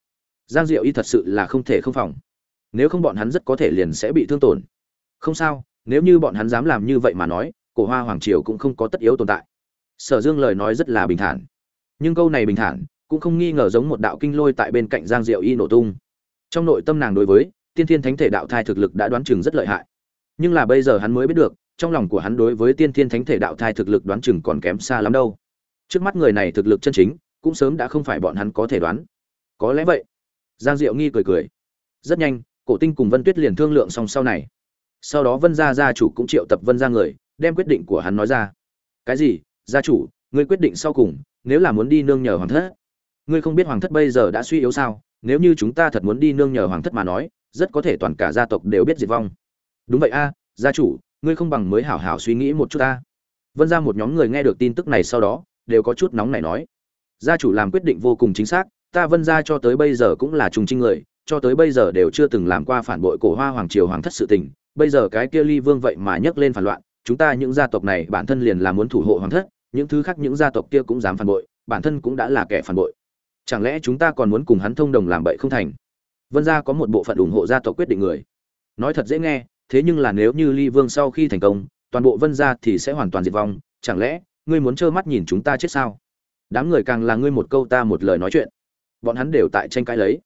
Giang diệu y thật sự là không thể không phòng. Nếu không bọn hắn rất có thể liền sẽ bị thương tổn. Không sao, nếu như bọn hắn dám làm như vậy mà nói, cổ hoa hoàng triều cũng không có tất yếu tồn tại. Sở dương lời nói rất là bình thản. Nhưng câu này bình thản, cũng không nghi ngờ giống một đạo kinh lôi tại bên cạnh giang diệu y nổ tung. Trong nội tâm nàng đối với, tiên thiên thánh thể đạo thai thực lực đã đoán chừng rất lợi hại. Nhưng là bây giờ hắn mới biết được, trong lòng của hắn đối với tiên thiên thánh thể đạo thai thực lực đoán chừng còn kém xa lắm đâu. Trước mắt người này thực lực chân chính cũng sớm đã không phải bọn hắn có thể đoán. Có lẽ vậy. Giang diệu nghi cười cười. Rất nhanh, cổ tinh cùng vân tuyết liền thương lượng xong sau này. Sau đó vân gia gia chủ cũng triệu tập vân gia người, đem quyết định của hắn nói ra. Cái gì? Gia chủ, ngươi quyết định sau cùng, nếu là muốn đi nương nhờ hoàng thất, ngươi không biết hoàng thất bây giờ đã suy yếu sao? Nếu như chúng ta thật muốn đi nương nhờ hoàng thất mà nói, rất có thể toàn cả gia tộc đều biết diệt vong. Đúng vậy a, gia chủ, ngươi không bằng mới hảo hảo suy nghĩ một chút ta. Vân ra một nhóm người nghe được tin tức này sau đó, đều có chút nóng này nói gia chủ làm quyết định vô cùng chính xác, ta vân gia cho tới bây giờ cũng là trùng trinh người, cho tới bây giờ đều chưa từng làm qua phản bội cổ hoa hoàng triều hoàng thất sự tình, bây giờ cái kia ly vương vậy mà nhấc lên phản loạn, chúng ta những gia tộc này bản thân liền là muốn thủ hộ hoàng thất, những thứ khác những gia tộc kia cũng dám phản bội, bản thân cũng đã là kẻ phản bội. Chẳng lẽ chúng ta còn muốn cùng hắn thông đồng làm bậy không thành? Vân gia có một bộ phận ủng hộ gia tộc quyết định người. Nói thật dễ nghe, thế nhưng là nếu như ly vương sau khi thành công, toàn bộ vân gia thì sẽ hoàn toàn diệt vong, chẳng lẽ ngươi muốn trơ mắt nhìn chúng ta chết sao? Đám người càng là ngươi một câu ta một lời nói chuyện. Bọn hắn đều tại tranh cãi lấy.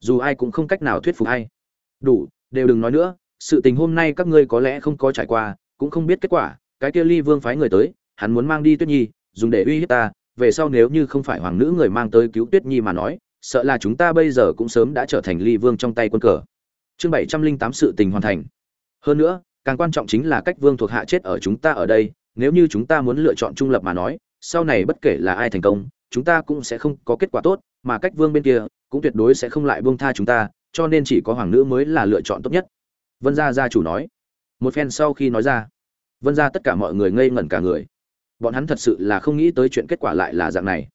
Dù ai cũng không cách nào thuyết phục ai. Đủ, đều đừng nói nữa, sự tình hôm nay các ngươi có lẽ không có trải qua, cũng không biết kết quả, cái kia ly vương phái người tới, hắn muốn mang đi tuyết nhi, dùng để uy hiếp ta, về sau nếu như không phải hoàng nữ người mang tới cứu tuyết nhi mà nói, sợ là chúng ta bây giờ cũng sớm đã trở thành ly vương trong tay quân cờ. Chương bảy trăm linh tám sự tình hoàn thành. Hơn nữa, càng quan trọng chính là cách vương thuộc hạ chết ở chúng ta ở đây, nếu như chúng ta muốn lựa chọn trung lập mà nói sau này bất kể là ai thành công, chúng ta cũng sẽ không có kết quả tốt, mà cách vương bên kia cũng tuyệt đối sẽ không lại buông tha chúng ta, cho nên chỉ có hoàng nữ mới là lựa chọn tốt nhất. Vân gia gia chủ nói. Một phen sau khi nói ra, vân gia tất cả mọi người ngây ngẩn cả người. Bọn hắn thật sự là không nghĩ tới chuyện kết quả lại là dạng này.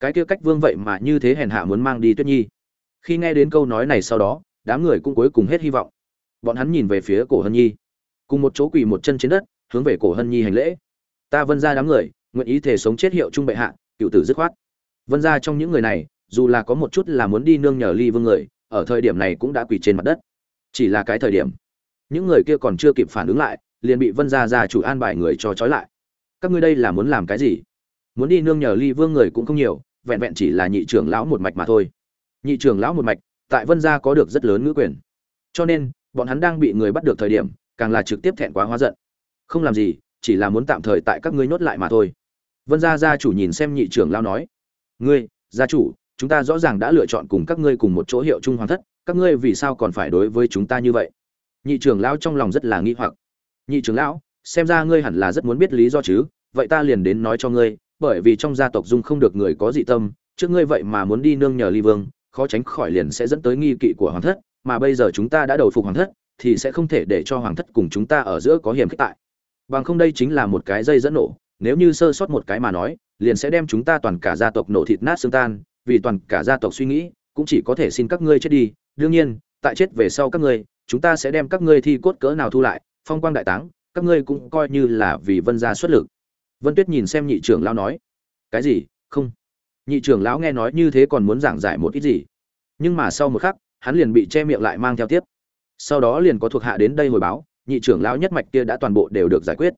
Cái kia cách vương vậy mà như thế hèn hạ muốn mang đi tuyết nhi. Khi nghe đến câu nói này sau đó, đám người cũng cuối cùng hết hy vọng. Bọn hắn nhìn về phía cổ hân nhi. Cùng một chỗ quỳ một chân trên đất, hướng về cổ hân nhi hành lễ. Ta vân ra đám người nguyện ý thể sống chết hiệu trung bệ hạ, cựu tử dứt khoát. Vân ra trong những người này, dù là có một chút là muốn đi nương nhờ ly vương người, ở thời điểm này cũng đã quỳ trên mặt đất. Chỉ là cái thời điểm, những người kia còn chưa kịp phản ứng lại, liền bị vân gia gia chủ an bài người cho trói lại. Các ngươi đây là muốn làm cái gì? Muốn đi nương nhờ ly vương người cũng không nhiều, vẹn vẹn chỉ là nhị trưởng lão một mạch mà thôi. Nhị trưởng lão một mạch, tại vân gia có được rất lớn ngữ quyền. Cho nên, bọn hắn đang bị người bắt được thời điểm, càng là trực tiếp thẹn quá hóa giận. Không làm gì, chỉ là muốn tạm thời tại các ngươi nhốt lại mà thôi vân gia gia chủ nhìn xem nhị trưởng lão nói, ngươi, gia chủ, chúng ta rõ ràng đã lựa chọn cùng các ngươi cùng một chỗ hiệu trung hoàng thất, các ngươi vì sao còn phải đối với chúng ta như vậy? Nhị trưởng lão trong lòng rất là nghi hoặc. Nhị trưởng lão, xem ra ngươi hẳn là rất muốn biết lý do chứ, vậy ta liền đến nói cho ngươi, bởi vì trong gia tộc dung không được người có dị tâm, trước ngươi vậy mà muốn đi nương nhờ ly vương, khó tránh khỏi liền sẽ dẫn tới nghi kỵ của hoàng thất, mà bây giờ chúng ta đã đầu phục hoàng thất, thì sẽ không thể để cho hoàng thất cùng chúng ta ở giữa có hiểm khích tại. Bằng không đây chính là một cái dây dẫn nổ nếu như sơ sót một cái mà nói, liền sẽ đem chúng ta toàn cả gia tộc nổ thịt nát xương tan, vì toàn cả gia tộc suy nghĩ, cũng chỉ có thể xin các ngươi chết đi. Đương nhiên, tại chết về sau các ngươi, chúng ta sẽ đem các ngươi thi cốt cỡ nào thu lại, phong quang đại táng, các ngươi cũng coi như là vì vân gia xuất lực. Vân tuyết nhìn xem nhị trưởng lão nói, cái gì? Không. Nhị trưởng lão nghe nói như thế còn muốn giảng giải một ít gì. Nhưng mà sau một khắc, hắn liền bị che miệng lại mang theo tiếp. Sau đó liền có thuộc hạ đến đây hồi báo, nhị trưởng lão nhất mạch kia đã toàn bộ đều được giải quyết.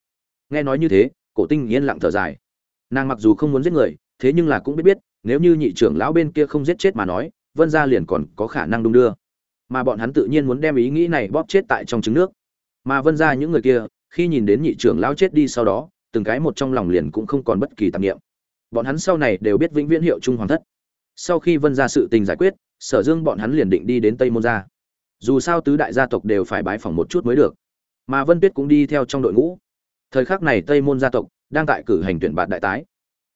Nghe nói như thế cổ tinh yên lặng thở dài. Nàng mặc dù không muốn giết người, thế nhưng là cũng biết biết, nếu như nhị trưởng lão bên kia không giết chết mà nói, vân gia liền còn có khả năng đung đưa. Mà bọn hắn tự nhiên muốn đem ý nghĩ này bóp chết tại trong trứng nước. Mà vân gia những người kia, khi nhìn đến nhị trưởng lão chết đi sau đó, từng cái một trong lòng liền cũng không còn bất kỳ tạp niệm. Bọn hắn sau này đều biết vĩnh viễn hiệu trung hoàng thất. Sau khi vân gia sự tình giải quyết, sở dương bọn hắn liền định đi đến tây môn gia. Dù sao tứ đại gia tộc đều phải bái phỏng một chút mới được. Mà vân tuyết cũng đi theo trong đội ngũ thời khắc này tây môn gia tộc đang tại cử hành tuyển bạt đại tái.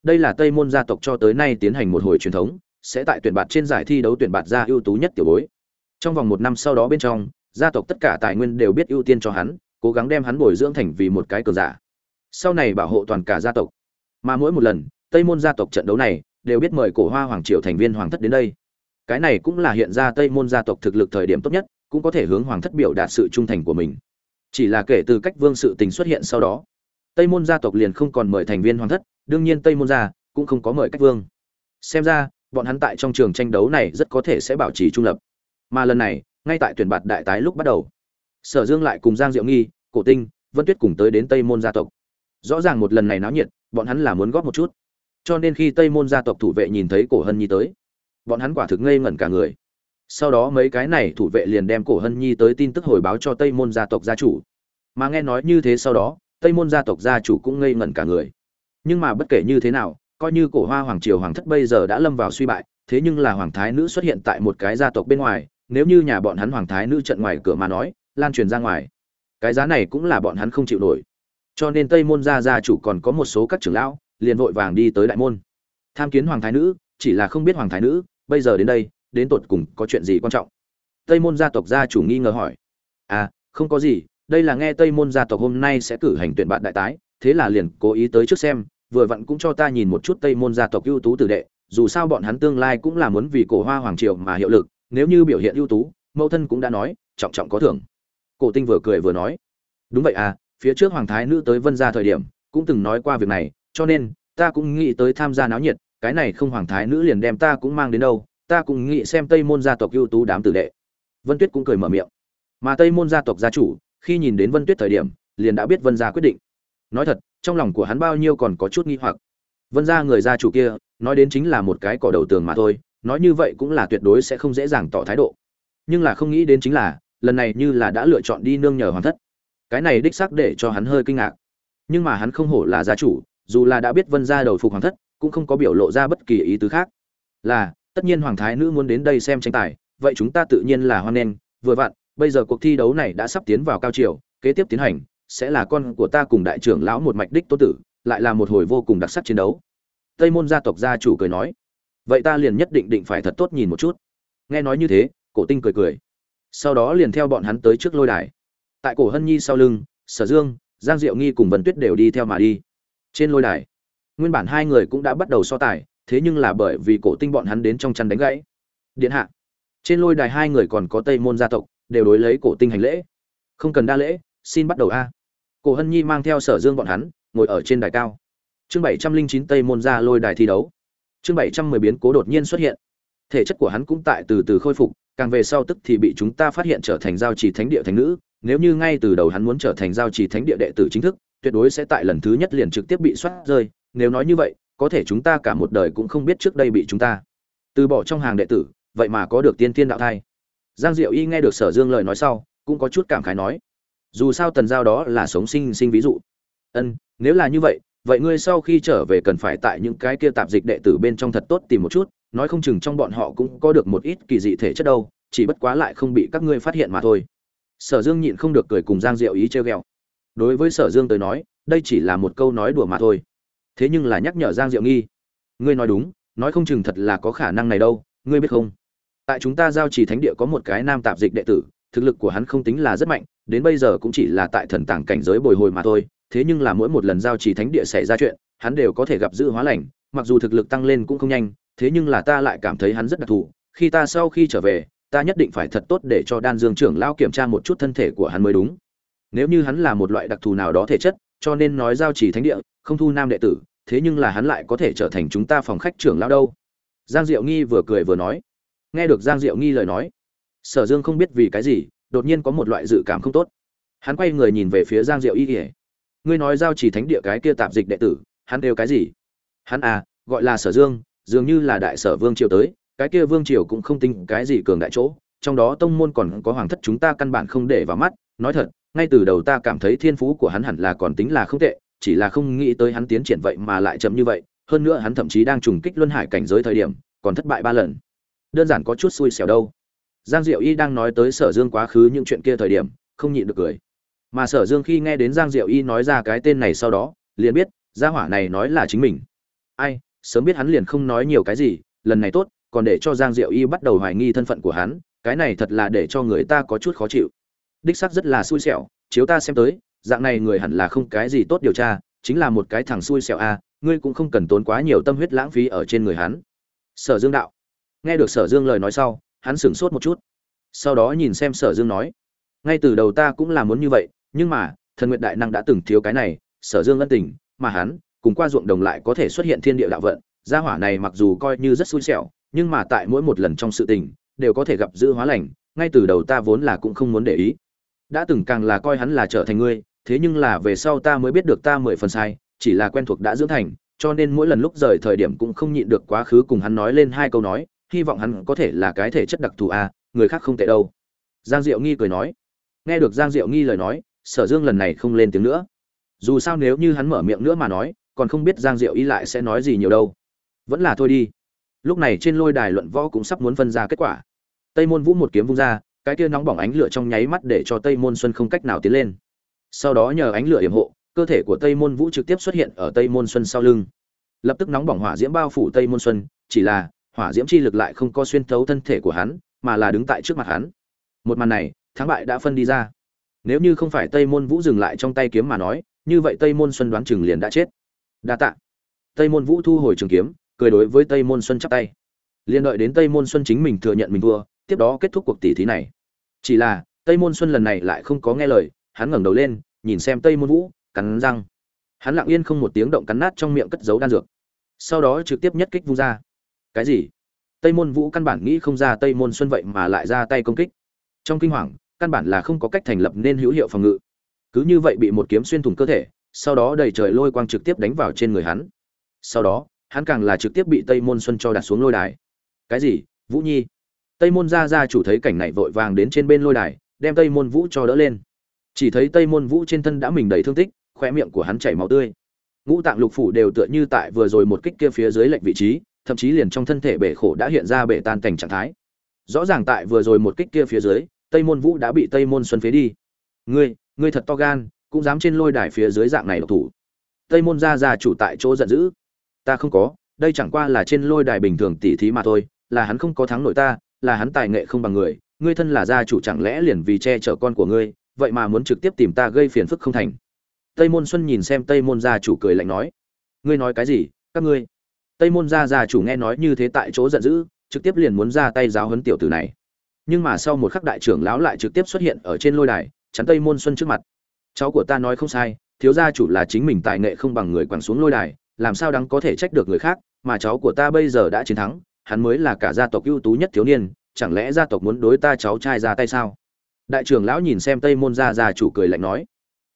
Đây là tây môn gia tộc cho tới nay tiến hành một hồi truyền thống, sẽ tại tuyển bạt trên giải thi đấu tuyển bạt ra ưu tú nhất tiểu bối. Trong vòng một năm sau đó bên trong, gia tộc tất cả tài nguyên đều biết ưu tiên cho hắn, cố gắng đem hắn bồi dưỡng thành vì một cái cờ giả. Sau này bảo hộ toàn cả gia tộc. Mà mỗi một lần, tây môn gia tộc trận đấu này đều biết mời cổ hoa hoàng triều thành viên hoàng thất đến đây. Cái này cũng là hiện ra tây môn gia tộc thực lực thời điểm tốt nhất, cũng có thể hướng hoàng thất biểu đạt sự trung thành của mình chỉ là kể từ cách vương sự tình xuất hiện sau đó, tây môn gia tộc liền không còn mời thành viên hoàng thất, đương nhiên tây môn gia cũng không có mời cách vương. Xem ra, bọn hắn tại trong trường tranh đấu này rất có thể sẽ bảo trì trung lập. Mà lần này, ngay tại tuyển bạt đại tái lúc bắt đầu, sở dương lại cùng giang diệu nghi, cổ tinh, vân tuyết cùng tới đến tây môn gia tộc. Rõ ràng một lần này náo nhiệt, bọn hắn là muốn góp một chút. Cho nên khi tây môn gia tộc thủ vệ nhìn thấy cổ hân nhi tới, bọn hắn quả thực ngây ngẩn cả người sau đó mấy cái này thủ vệ liền đem cổ hân nhi tới tin tức hồi báo cho tây môn gia tộc gia chủ. Mà nghe nói như thế sau đó, tây môn gia tộc gia chủ cũng ngây ngẩn cả người. Nhưng mà bất kể như thế nào, coi như cổ hoa hoàng triều hoàng thất bây giờ đã lâm vào suy bại, thế nhưng là hoàng thái nữ xuất hiện tại một cái gia tộc bên ngoài, nếu như nhà bọn hắn hoàng thái nữ trận ngoài cửa mà nói, lan truyền ra ngoài, cái giá này cũng là bọn hắn không chịu nổi. Cho nên tây môn gia gia chủ còn có một số các trưởng lão, liền vội vàng đi tới đại môn. Tham kiến hoàng thái nữ, chỉ là không biết hoàng thái nữ, bây giờ đến đây đến tột cùng có chuyện gì quan trọng? Tây môn gia tộc gia chủ nghi ngờ hỏi. À không có gì, đây là nghe tây môn gia tộc hôm nay sẽ cử hành tuyển bạn đại tái, thế là liền cố ý tới trước xem, vừa vặn cũng cho ta nhìn một chút tây môn gia tộc ưu tú tử đệ, dù sao bọn hắn tương lai cũng là muốn vì cổ hoa hoàng triều mà hiệu lực, nếu như biểu hiện ưu tú, mẫu thân cũng đã nói, trọng trọng có thưởng. Cổ tinh vừa cười vừa nói. Đúng vậy à phía trước hoàng thái nữ tới vân gia thời điểm, cũng từng nói qua việc này, cho nên, ta cũng nghĩ tới tham gia náo nhiệt, cái này không hoàng thái nữ liền đem ta cũng mang đến đâu ta cũng nghĩ xem tây môn gia tộc ưu tú đám tử đệ. Vân tuyết cũng cười mở miệng. Mà tây môn gia tộc gia chủ, khi nhìn đến vân tuyết thời điểm, liền đã biết vân gia quyết định. Nói thật, trong lòng của hắn bao nhiêu còn có chút nghi hoặc. Vân gia người gia chủ kia, nói đến chính là một cái cỏ đầu tường mà thôi, nói như vậy cũng là tuyệt đối sẽ không dễ dàng tỏ thái độ. Nhưng là không nghĩ đến chính là, lần này như là đã lựa chọn đi nương nhờ hoàng thất. Cái này đích xác để cho hắn hơi kinh ngạc. Nhưng mà hắn không hổ là gia chủ, dù là đã biết vân gia đầu phục hoàng thất, cũng không có biểu lộ ra bất kỳ ý tứ khác. Là tất nhiên hoàng thái nữ muốn đến đây xem tranh tài, vậy chúng ta tự nhiên là hoan nghênh. Vừa vặn, bây giờ cuộc thi đấu này đã sắp tiến vào cao triều kế tiếp tiến hành sẽ là con của ta cùng đại trưởng lão một mạch đích tô tử, lại là một hồi vô cùng đặc sắc chiến đấu. Tây môn gia tộc gia chủ cười nói, vậy ta liền nhất định định phải thật tốt nhìn một chút. Nghe nói như thế, cổ tinh cười cười. Sau đó liền theo bọn hắn tới trước lôi đài. Tại cổ hân nhi sau lưng, sở dương, giang diệu nghi cùng vân tuyết đều đi theo mà đi. Trên lôi đài, nguyên bản hai người cũng đã bắt đầu so tài thế nhưng là bởi vì cổ tinh bọn hắn đến trong chăn đánh gãy. Điện hạ, trên lôi đài hai người còn có tây môn gia tộc, đều đối lấy cổ tinh hành lễ. Không cần đa lễ, xin bắt đầu a. Cổ hân nhi mang theo sở dương bọn hắn, ngồi ở trên đài cao. Chương bảy trăm linh chín tây môn ra lôi đài thi đấu. Chương bảy trăm mười biến cố đột nhiên xuất hiện. Thể chất của hắn cũng tại từ từ khôi phục, càng về sau tức thì bị chúng ta phát hiện trở thành giao trì thánh địa thánh nữ. Nếu như ngay từ đầu hắn muốn trở thành giao trì thánh địa đệ tử chính thức, tuyệt đối sẽ tại lần thứ nhất liền trực tiếp bị soát rơi. Nếu nói như vậy có thể chúng ta cả một đời cũng không biết trước đây bị chúng ta từ bỏ trong hàng đệ tử, vậy mà có được tiên tiên đạo thai. Giang diệu y nghe được sở dương lời nói sau, cũng có chút cảm khái nói, dù sao tần giao đó là sống sinh sinh ví dụ. Ân, nếu là như vậy vậy ngươi sau khi trở về cần phải tại những cái kia tạp dịch đệ tử bên trong thật tốt tìm một chút, nói không chừng trong bọn họ cũng có được một ít kỳ dị thể chất đâu, chỉ bất quá lại không bị các ngươi phát hiện mà thôi. Sở dương nhịn không được cười cùng giang diệu ý trêu ghẹo. Đối với sở dương tới nói, đây chỉ là một câu nói đùa mà thôi thế nhưng là nhắc nhở giang diệu nghi. Ngươi nói đúng, nói không chừng thật là có khả năng này đâu, ngươi biết không? Tại chúng ta giao trì thánh địa có một cái nam tạp dịch đệ tử, thực lực của hắn không tính là rất mạnh, đến bây giờ cũng chỉ là tại thần tàng cảnh giới bồi hồi mà thôi. Thế nhưng là mỗi một lần giao trì thánh địa xảy ra chuyện, hắn đều có thể gặp dự hóa lành, mặc dù thực lực tăng lên cũng không nhanh, thế nhưng là ta lại cảm thấy hắn rất đặc thù. Khi ta sau khi trở về, ta nhất định phải thật tốt để cho đan dương trưởng lao kiểm tra một chút thân thể của hắn mới đúng. Nếu như hắn là một loại đặc thù nào đó thể chất, cho nên nói giao trì thánh địa không thu nam đệ tử, thế nhưng là hắn lại có thể trở thành chúng ta phòng khách trưởng lão đâu. Giang diệu nghi vừa cười vừa nói. Nghe được giang diệu nghi lời nói, sở dương không biết vì cái gì, đột nhiên có một loại dự cảm không tốt. Hắn quay người nhìn về phía giang diệu y ỉa ngươi nói giao chỉ thánh địa cái kia tạp dịch đệ tử, hắn đều cái gì? Hắn à gọi là sở dương, dường như là đại sở vương triều tới, cái kia vương triều cũng không tính cái gì cường đại chỗ, trong đó tông môn còn có hoàng thất chúng ta căn bản không để vào mắt. Nói thật, ngay từ đầu ta cảm thấy thiên phú của hắn hẳn là còn tính là không tệ chỉ là không nghĩ tới hắn tiến triển vậy mà lại chậm như vậy, hơn nữa hắn thậm chí đang trùng kích luân hải cảnh giới thời điểm, còn thất bại ba lần. Đơn giản có chút xui xẻo đâu. Giang diệu y đang nói tới sở dương quá khứ những chuyện kia thời điểm, không nhịn được cười. Mà sở dương khi nghe đến giang diệu y nói ra cái tên này sau đó, liền biết, gia hỏa này nói là chính mình. Ai, sớm biết hắn liền không nói nhiều cái gì, lần này tốt, còn để cho giang diệu y bắt đầu hoài nghi thân phận của hắn, cái này thật là để cho người ta có chút khó chịu. Đích xác rất là xui xẻo, chiếu ta xem tới dạng này người hẳn là không cái gì tốt điều tra, chính là một cái thằng xui xẻo a, ngươi cũng không cần tốn quá nhiều tâm huyết lãng phí ở trên người hắn. Sở dương đạo. Nghe được sở dương lời nói sau, hắn sửng sốt một chút. Sau đó nhìn xem sở dương nói, ngay từ đầu ta cũng là muốn như vậy, nhưng mà, thần nguyện đại năng đã từng thiếu cái này, sở dương ân tình, mà hắn, cùng qua ruộng đồng lại có thể xuất hiện thiên địa đạo vận, gia hỏa này mặc dù coi như rất xui xẻo, nhưng mà tại mỗi một lần trong sự tình, đều có thể gặp dữ hóa lành, ngay từ đầu ta vốn là cũng không muốn để ý. Đã từng càng là coi hắn là trở thành ngươi thế nhưng là về sau ta mới biết được ta mười phần sai, chỉ là quen thuộc đã dưỡng thành, cho nên mỗi lần lúc rời thời điểm cũng không nhịn được quá khứ cùng hắn nói lên hai câu nói, hy vọng hắn có thể là cái thể chất đặc thù a, người khác không tệ đâu. Giang diệu nghi cười nói. Nghe được giang diệu nghi lời nói, sở dương lần này không lên tiếng nữa. Dù sao nếu như hắn mở miệng nữa mà nói, còn không biết giang diệu y lại sẽ nói gì nhiều đâu. Vẫn là thôi đi. Lúc này trên lôi đài luận võ cũng sắp muốn phân ra kết quả. Tây môn vũ một kiếm vung ra, cái kia nóng bỏng ánh lửa trong nháy mắt để cho tây môn xuân không cách nào tiến lên sau đó nhờ ánh lửa yểm hộ, cơ thể của tây môn vũ trực tiếp xuất hiện ở tây môn xuân sau lưng. Lập tức nóng bỏng hỏa diễm bao phủ tây môn xuân, chỉ là hỏa diễm chi lực lại không co xuyên thấu thân thể của hắn, mà là đứng tại trước mặt hắn. Một màn này, thắng bại đã phân đi ra. Nếu như không phải tây môn vũ dừng lại trong tay kiếm mà nói, như vậy tây môn xuân đoán chừng liền đã chết. Đa tạ. Tây môn vũ thu hồi trường kiếm, cười đối với tây môn xuân chắp tay. Liền đợi đến tây môn xuân chính mình thừa nhận mình thua, tiếp đó kết thúc cuộc tỷ thí này. Chỉ là, tây môn xuân lần này lại không có nghe lời hắn ngẩng đầu lên, nhìn xem tây môn vũ, cắn răng. Hắn lặng yên không một tiếng động cắn nát trong miệng cất giấu đan dược. Sau đó trực tiếp nhất kích vung ra. Cái gì? Tây môn vũ căn bản nghĩ không ra tây môn xuân vậy mà lại ra tay công kích. Trong kinh hoàng, căn bản là không có cách thành lập nên hữu hiệu phòng ngự. Cứ như vậy bị một kiếm xuyên thủng cơ thể, sau đó đầy trời lôi quang trực tiếp đánh vào trên người hắn. Sau đó, hắn càng là trực tiếp bị tây môn xuân cho đặt xuống lôi đài. Cái gì? Vũ nhi? Tây môn gia gia chủ thấy cảnh này vội vàng đến trên bên lôi đài, đem tây môn vũ cho đỡ lên chỉ thấy tây môn vũ trên thân đã mình đầy thương tích khoe miệng của hắn chảy máu tươi. Ngũ tạng lục phủ đều tựa như tại vừa rồi một kích kia phía dưới lệnh vị trí, thậm chí liền trong thân thể bể khổ đã hiện ra bể tan cảnh trạng thái. Rõ ràng tại vừa rồi một kích kia phía dưới, tây môn vũ đã bị tây môn xuân phế đi. Ngươi ngươi thật to gan, cũng dám trên lôi đài phía dưới dạng này độc thủ. Tây môn gia gia chủ tại chỗ giận dữ. Ta không có, đây chẳng qua là trên lôi đài bình thường tỉ thí mà thôi, là hắn không có thắng nổi ta, là hắn tài nghệ không bằng người, ngươi thân là gia chủ chẳng lẽ liền vì che chở con của ngươi vậy mà muốn trực tiếp tìm ta gây phiền phức không thành. Tây môn xuân nhìn xem tây môn gia chủ cười lạnh nói, ngươi nói cái gì? Các ngươi? Tây môn gia gia chủ nghe nói như thế tại chỗ giận dữ, trực tiếp liền muốn ra tay giáo huấn tiểu tử này. Nhưng mà sau một khắc đại trưởng lão lại trực tiếp xuất hiện ở trên lôi đài, chắn tây môn xuân trước mặt. Cháu của ta nói không sai, thiếu gia chủ là chính mình tài nghệ không bằng người quẳng xuống lôi đài, làm sao đáng có thể trách được người khác, mà cháu của ta bây giờ đã chiến thắng, hắn mới là cả gia tộc ưu tú nhất thiếu niên, chẳng lẽ gia tộc muốn đối ta cháu trai ra tay sao? Đại trưởng lão nhìn xem tây môn gia gia chủ cười lạnh nói,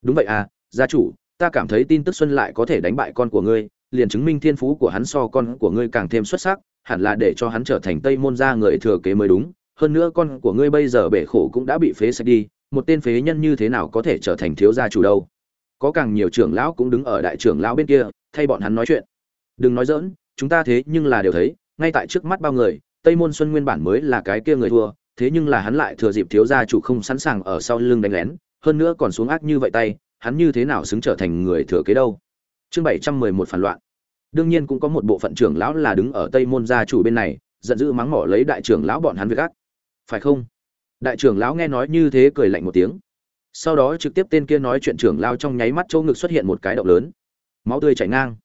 đúng vậy à gia chủ, ta cảm thấy tin tức xuân lại có thể đánh bại con của ngươi, liền chứng minh thiên phú của hắn so con của ngươi càng thêm xuất sắc, hẳn là để cho hắn trở thành tây môn gia người thừa kế mới đúng. Hơn nữa con của ngươi bây giờ bể khổ cũng đã bị phế sạch đi, một tên phế nhân như thế nào có thể trở thành thiếu gia chủ đâu? Có càng nhiều trưởng lão cũng đứng ở đại trưởng lão bên kia, thay bọn hắn nói chuyện. Đừng nói dỡn chúng ta thế nhưng là đều thấy, ngay tại trước mắt bao người, tây môn xuân nguyên bản mới là cái kia người thua thế nhưng là hắn lại thừa dịp thiếu gia chủ không sẵn sàng ở sau lưng đánh lén, hơn nữa còn xuống ác như vậy tay, hắn như thế nào xứng trở thành người thừa kế đâu? Chương bảy trăm mười một phản loạn. Đương nhiên cũng có một bộ phận trưởng lão là đứng ở tây môn gia chủ bên này, giận dữ mắng mỏ lấy đại trưởng lão bọn hắn việc ác. Phải không? Đại trưởng lão nghe nói như thế cười lạnh một tiếng. Sau đó trực tiếp tên kia nói chuyện trưởng lao trong nháy mắt chỗ ngực xuất hiện một cái động lớn. Máu tươi chảy ngang.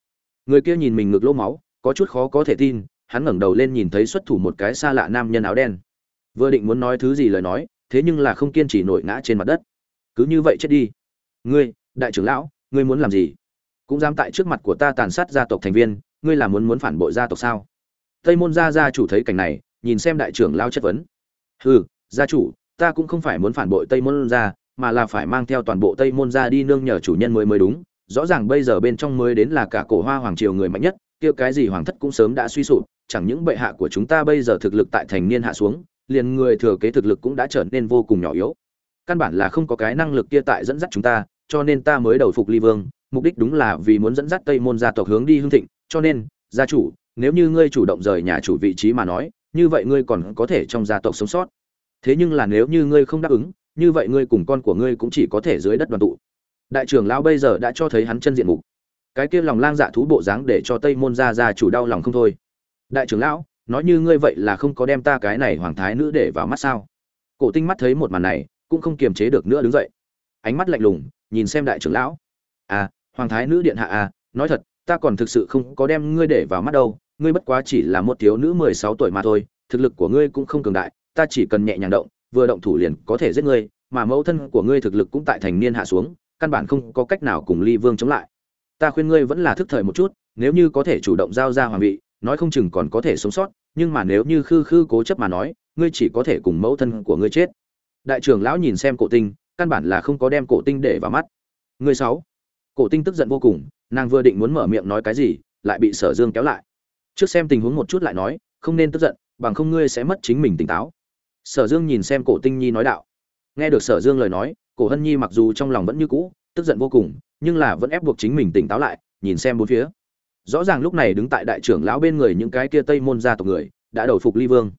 Người kia nhìn mình ngực lỗ máu, có chút khó có thể tin, hắn ngẩng đầu lên nhìn thấy xuất thủ một cái xa lạ nam nhân áo đen vừa định muốn nói thứ gì lời nói, thế nhưng là không kiên trì nổi ngã trên mặt đất. Cứ như vậy chết đi. Ngươi, đại trưởng lão, ngươi muốn làm gì? Cũng dám tại trước mặt của ta tàn sát gia tộc thành viên, ngươi là muốn muốn phản bội gia tộc sao? Tây môn gia gia chủ thấy cảnh này, nhìn xem đại trưởng lao chất vấn. Hừ, gia chủ, ta cũng không phải muốn phản bội tây môn gia, mà là phải mang theo toàn bộ tây môn gia đi nương nhờ chủ nhân mới mới đúng. Rõ ràng bây giờ bên trong mới đến là cả cổ hoa hoàng triều người mạnh nhất, kia cái gì hoàng thất cũng sớm đã suy sụp, chẳng những bệ hạ của chúng ta bây giờ thực lực tại thành niên hạ xuống liền người thừa kế thực lực cũng đã trở nên vô cùng nhỏ yếu. Căn bản là không có cái năng lực kia tại dẫn dắt chúng ta, cho nên ta mới đầu phục ly vương, mục đích đúng là vì muốn dẫn dắt tây môn gia tộc hướng đi hương thịnh, cho nên, gia chủ, nếu như ngươi chủ động rời nhà chủ vị trí mà nói, như vậy ngươi còn có thể trong gia tộc sống sót. Thế nhưng là nếu như ngươi không đáp ứng, như vậy ngươi cùng con của ngươi cũng chỉ có thể dưới đất đoàn tụ. Đại trưởng lão bây giờ đã cho thấy hắn chân diện mục. Cái kia lòng lang dạ thú bộ dáng để cho tây môn gia gia chủ đau lòng không thôi. Đại trưởng lão nói như ngươi vậy là không có đem ta cái này hoàng thái nữ để vào mắt sao? Cổ tinh mắt thấy một màn này, cũng không kiềm chế được nữa đứng dậy. Ánh mắt lạnh lùng, nhìn xem đại trưởng lão. À hoàng thái nữ điện hạ à nói thật, ta còn thực sự không có đem ngươi để vào mắt đâu, ngươi bất quá chỉ là một thiếu nữ mười sáu tuổi mà thôi, thực lực của ngươi cũng không cường đại, ta chỉ cần nhẹ nhàng động, vừa động thủ liền có thể giết ngươi, mà mẫu thân của ngươi thực lực cũng tại thành niên hạ xuống, căn bản không có cách nào cùng ly vương chống lại. Ta khuyên ngươi vẫn là thức thời một chút, nếu như có thể chủ động giao ra hoàng vị, nói không chừng còn có thể sống sót nhưng mà nếu như khư khư cố chấp mà nói, ngươi chỉ có thể cùng mẫu thân của ngươi chết. Đại trưởng lão nhìn xem cổ tinh, căn bản là không có đem cổ tinh để vào mắt. Ngươi sáu. Cổ tinh tức giận vô cùng, nàng vừa định muốn mở miệng nói cái gì, lại bị sở dương kéo lại. Trước xem tình huống một chút lại nói, không nên tức giận, bằng không ngươi sẽ mất chính mình tỉnh táo. Sở dương nhìn xem cổ tinh nhi nói đạo. Nghe được sở dương lời nói, cổ hân nhi mặc dù trong lòng vẫn như cũ, tức giận vô cùng, nhưng là vẫn ép buộc chính mình tỉnh táo lại, nhìn xem bốn phía rõ ràng lúc này đứng tại đại trưởng lão bên người những cái kia tây môn gia tộc người, đã đầu phục ly vương.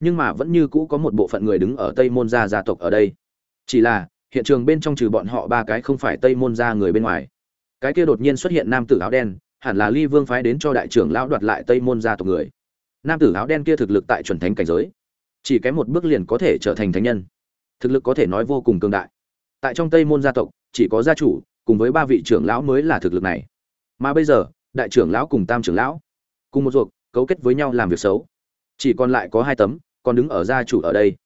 Nhưng mà vẫn như cũ có một bộ phận người đứng ở tây môn gia gia tộc ở đây. Chỉ là, hiện trường bên trong trừ bọn họ ba cái không phải tây môn gia người bên ngoài. Cái kia đột nhiên xuất hiện nam tử áo đen, hẳn là ly vương phái đến cho đại trưởng lão đoạt lại tây môn gia tộc người. Nam tử áo đen kia thực lực tại chuẩn thánh cảnh giới, chỉ kém một bước liền có thể trở thành thánh nhân. Thực lực có thể nói vô cùng cường đại. Tại trong tây môn gia tộc, chỉ có gia chủ, cùng với ba vị trưởng lão mới là thực lực này. Mà bây giờ đại trưởng lão cùng tam trưởng lão, cùng một ruột, cấu kết với nhau làm việc xấu. Chỉ còn lại có hai tấm, còn đứng ở gia chủ ở đây.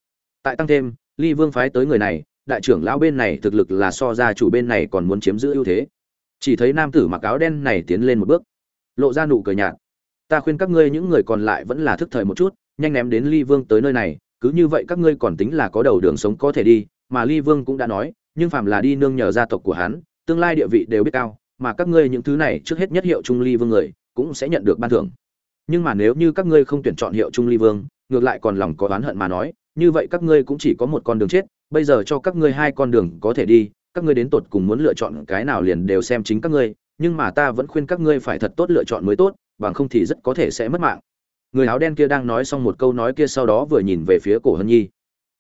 Tại tăng thêm, ly vương phái tới người này, đại trưởng lão bên này thực lực là so gia chủ bên này còn muốn chiếm giữ ưu thế. Chỉ thấy nam tử mặc áo đen này tiến lên một bước, lộ ra nụ cười nhạt. Ta khuyên các ngươi những người còn lại vẫn là thức thời một chút, nhanh ném đến ly vương tới nơi này, cứ như vậy các ngươi còn tính là có đầu đường sống có thể đi, mà ly vương cũng đã nói, nhưng phàm là đi nương nhờ gia tộc của hắn, tương lai địa vị đều biết cao mà các ngươi những thứ này trước hết nhất hiệu trung ly vương người, cũng sẽ nhận được ban thưởng. Nhưng mà nếu như các ngươi không tuyển chọn hiệu trung ly vương, ngược lại còn lòng có oán hận mà nói, như vậy các ngươi cũng chỉ có một con đường chết, bây giờ cho các ngươi hai con đường có thể đi, các ngươi đến tột cùng muốn lựa chọn cái nào liền đều xem chính các ngươi, nhưng mà ta vẫn khuyên các ngươi phải thật tốt lựa chọn mới tốt, bằng không thì rất có thể sẽ mất mạng. Người áo đen kia đang nói xong một câu nói kia sau đó vừa nhìn về phía cổ hân nhi.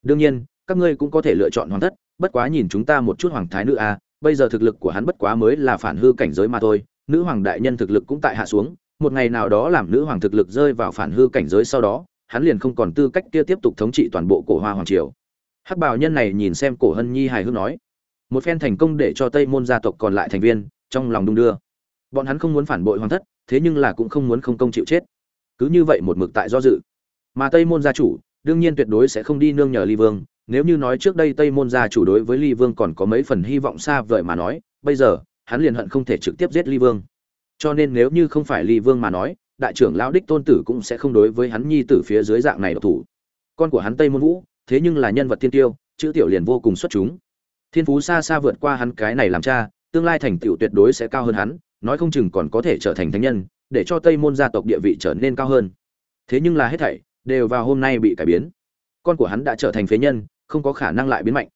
Đương nhiên, các ngươi cũng có thể lựa chọn hoàng thất bất quá nhìn chúng ta một chút hoàng thái nữ a bây giờ thực lực của hắn bất quá mới là phản hư cảnh giới mà thôi, nữ hoàng đại nhân thực lực cũng tại hạ xuống, một ngày nào đó làm nữ hoàng thực lực rơi vào phản hư cảnh giới sau đó, hắn liền không còn tư cách kia tiếp tục thống trị toàn bộ cổ hoa hoàng triều. Hắc bảo nhân này nhìn xem cổ hân nhi hài hước nói, một phen thành công để cho tây môn gia tộc còn lại thành viên, trong lòng đung đưa. Bọn hắn không muốn phản bội hoàng thất, thế nhưng là cũng không muốn không công chịu chết. Cứ như vậy một mực tại do dự. Mà tây môn gia chủ, đương nhiên tuyệt đối sẽ không đi nương nhờ ly vương nếu như nói trước đây tây môn gia chủ đối với ly vương còn có mấy phần hy vọng xa vời mà nói, bây giờ, hắn liền hận không thể trực tiếp giết ly vương. Cho nên nếu như không phải ly vương mà nói, đại trưởng lão đích tôn tử cũng sẽ không đối với hắn nhi tử phía dưới dạng này độc thủ. Con của hắn tây môn vũ, thế nhưng là nhân vật thiên tiêu, chữ tiểu liền vô cùng xuất chúng. Thiên phú xa xa vượt qua hắn cái này làm cha, tương lai thành tựu tuyệt đối sẽ cao hơn hắn, nói không chừng còn có thể trở thành thánh nhân, để cho tây môn gia tộc địa vị trở nên cao hơn. Thế nhưng là hết thảy, đều vào hôm nay bị cải biến. Con của hắn đã trở thành phế nhân không có khả năng lại biến mạnh.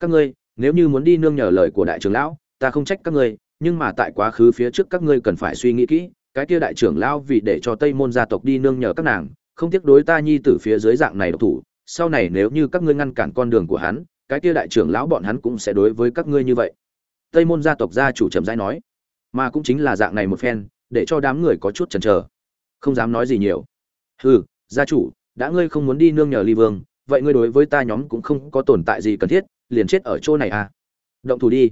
Các ngươi, nếu như muốn đi nương nhờ lời của đại trưởng lão, ta không trách các ngươi, nhưng mà tại quá khứ phía trước các ngươi cần phải suy nghĩ kỹ, cái kia đại trưởng lão vì để cho tây môn gia tộc đi nương nhờ các nàng, không tiếc đối ta nhi tử phía dưới dạng này độc thủ, sau này nếu như các ngươi ngăn cản con đường của hắn, cái kia đại trưởng lão bọn hắn cũng sẽ đối với các ngươi như vậy. Tây môn gia tộc gia chủ trầm rãi nói. Mà cũng chính là dạng này một phen, để cho đám người có chút chần chờ. Không dám nói gì nhiều. Hừ, gia chủ, đã ngươi không muốn đi nương nhờ ly vương vậy ngươi đối với ta nhóm cũng không có tồn tại gì cần thiết, liền chết ở chỗ này à? Động thủ đi.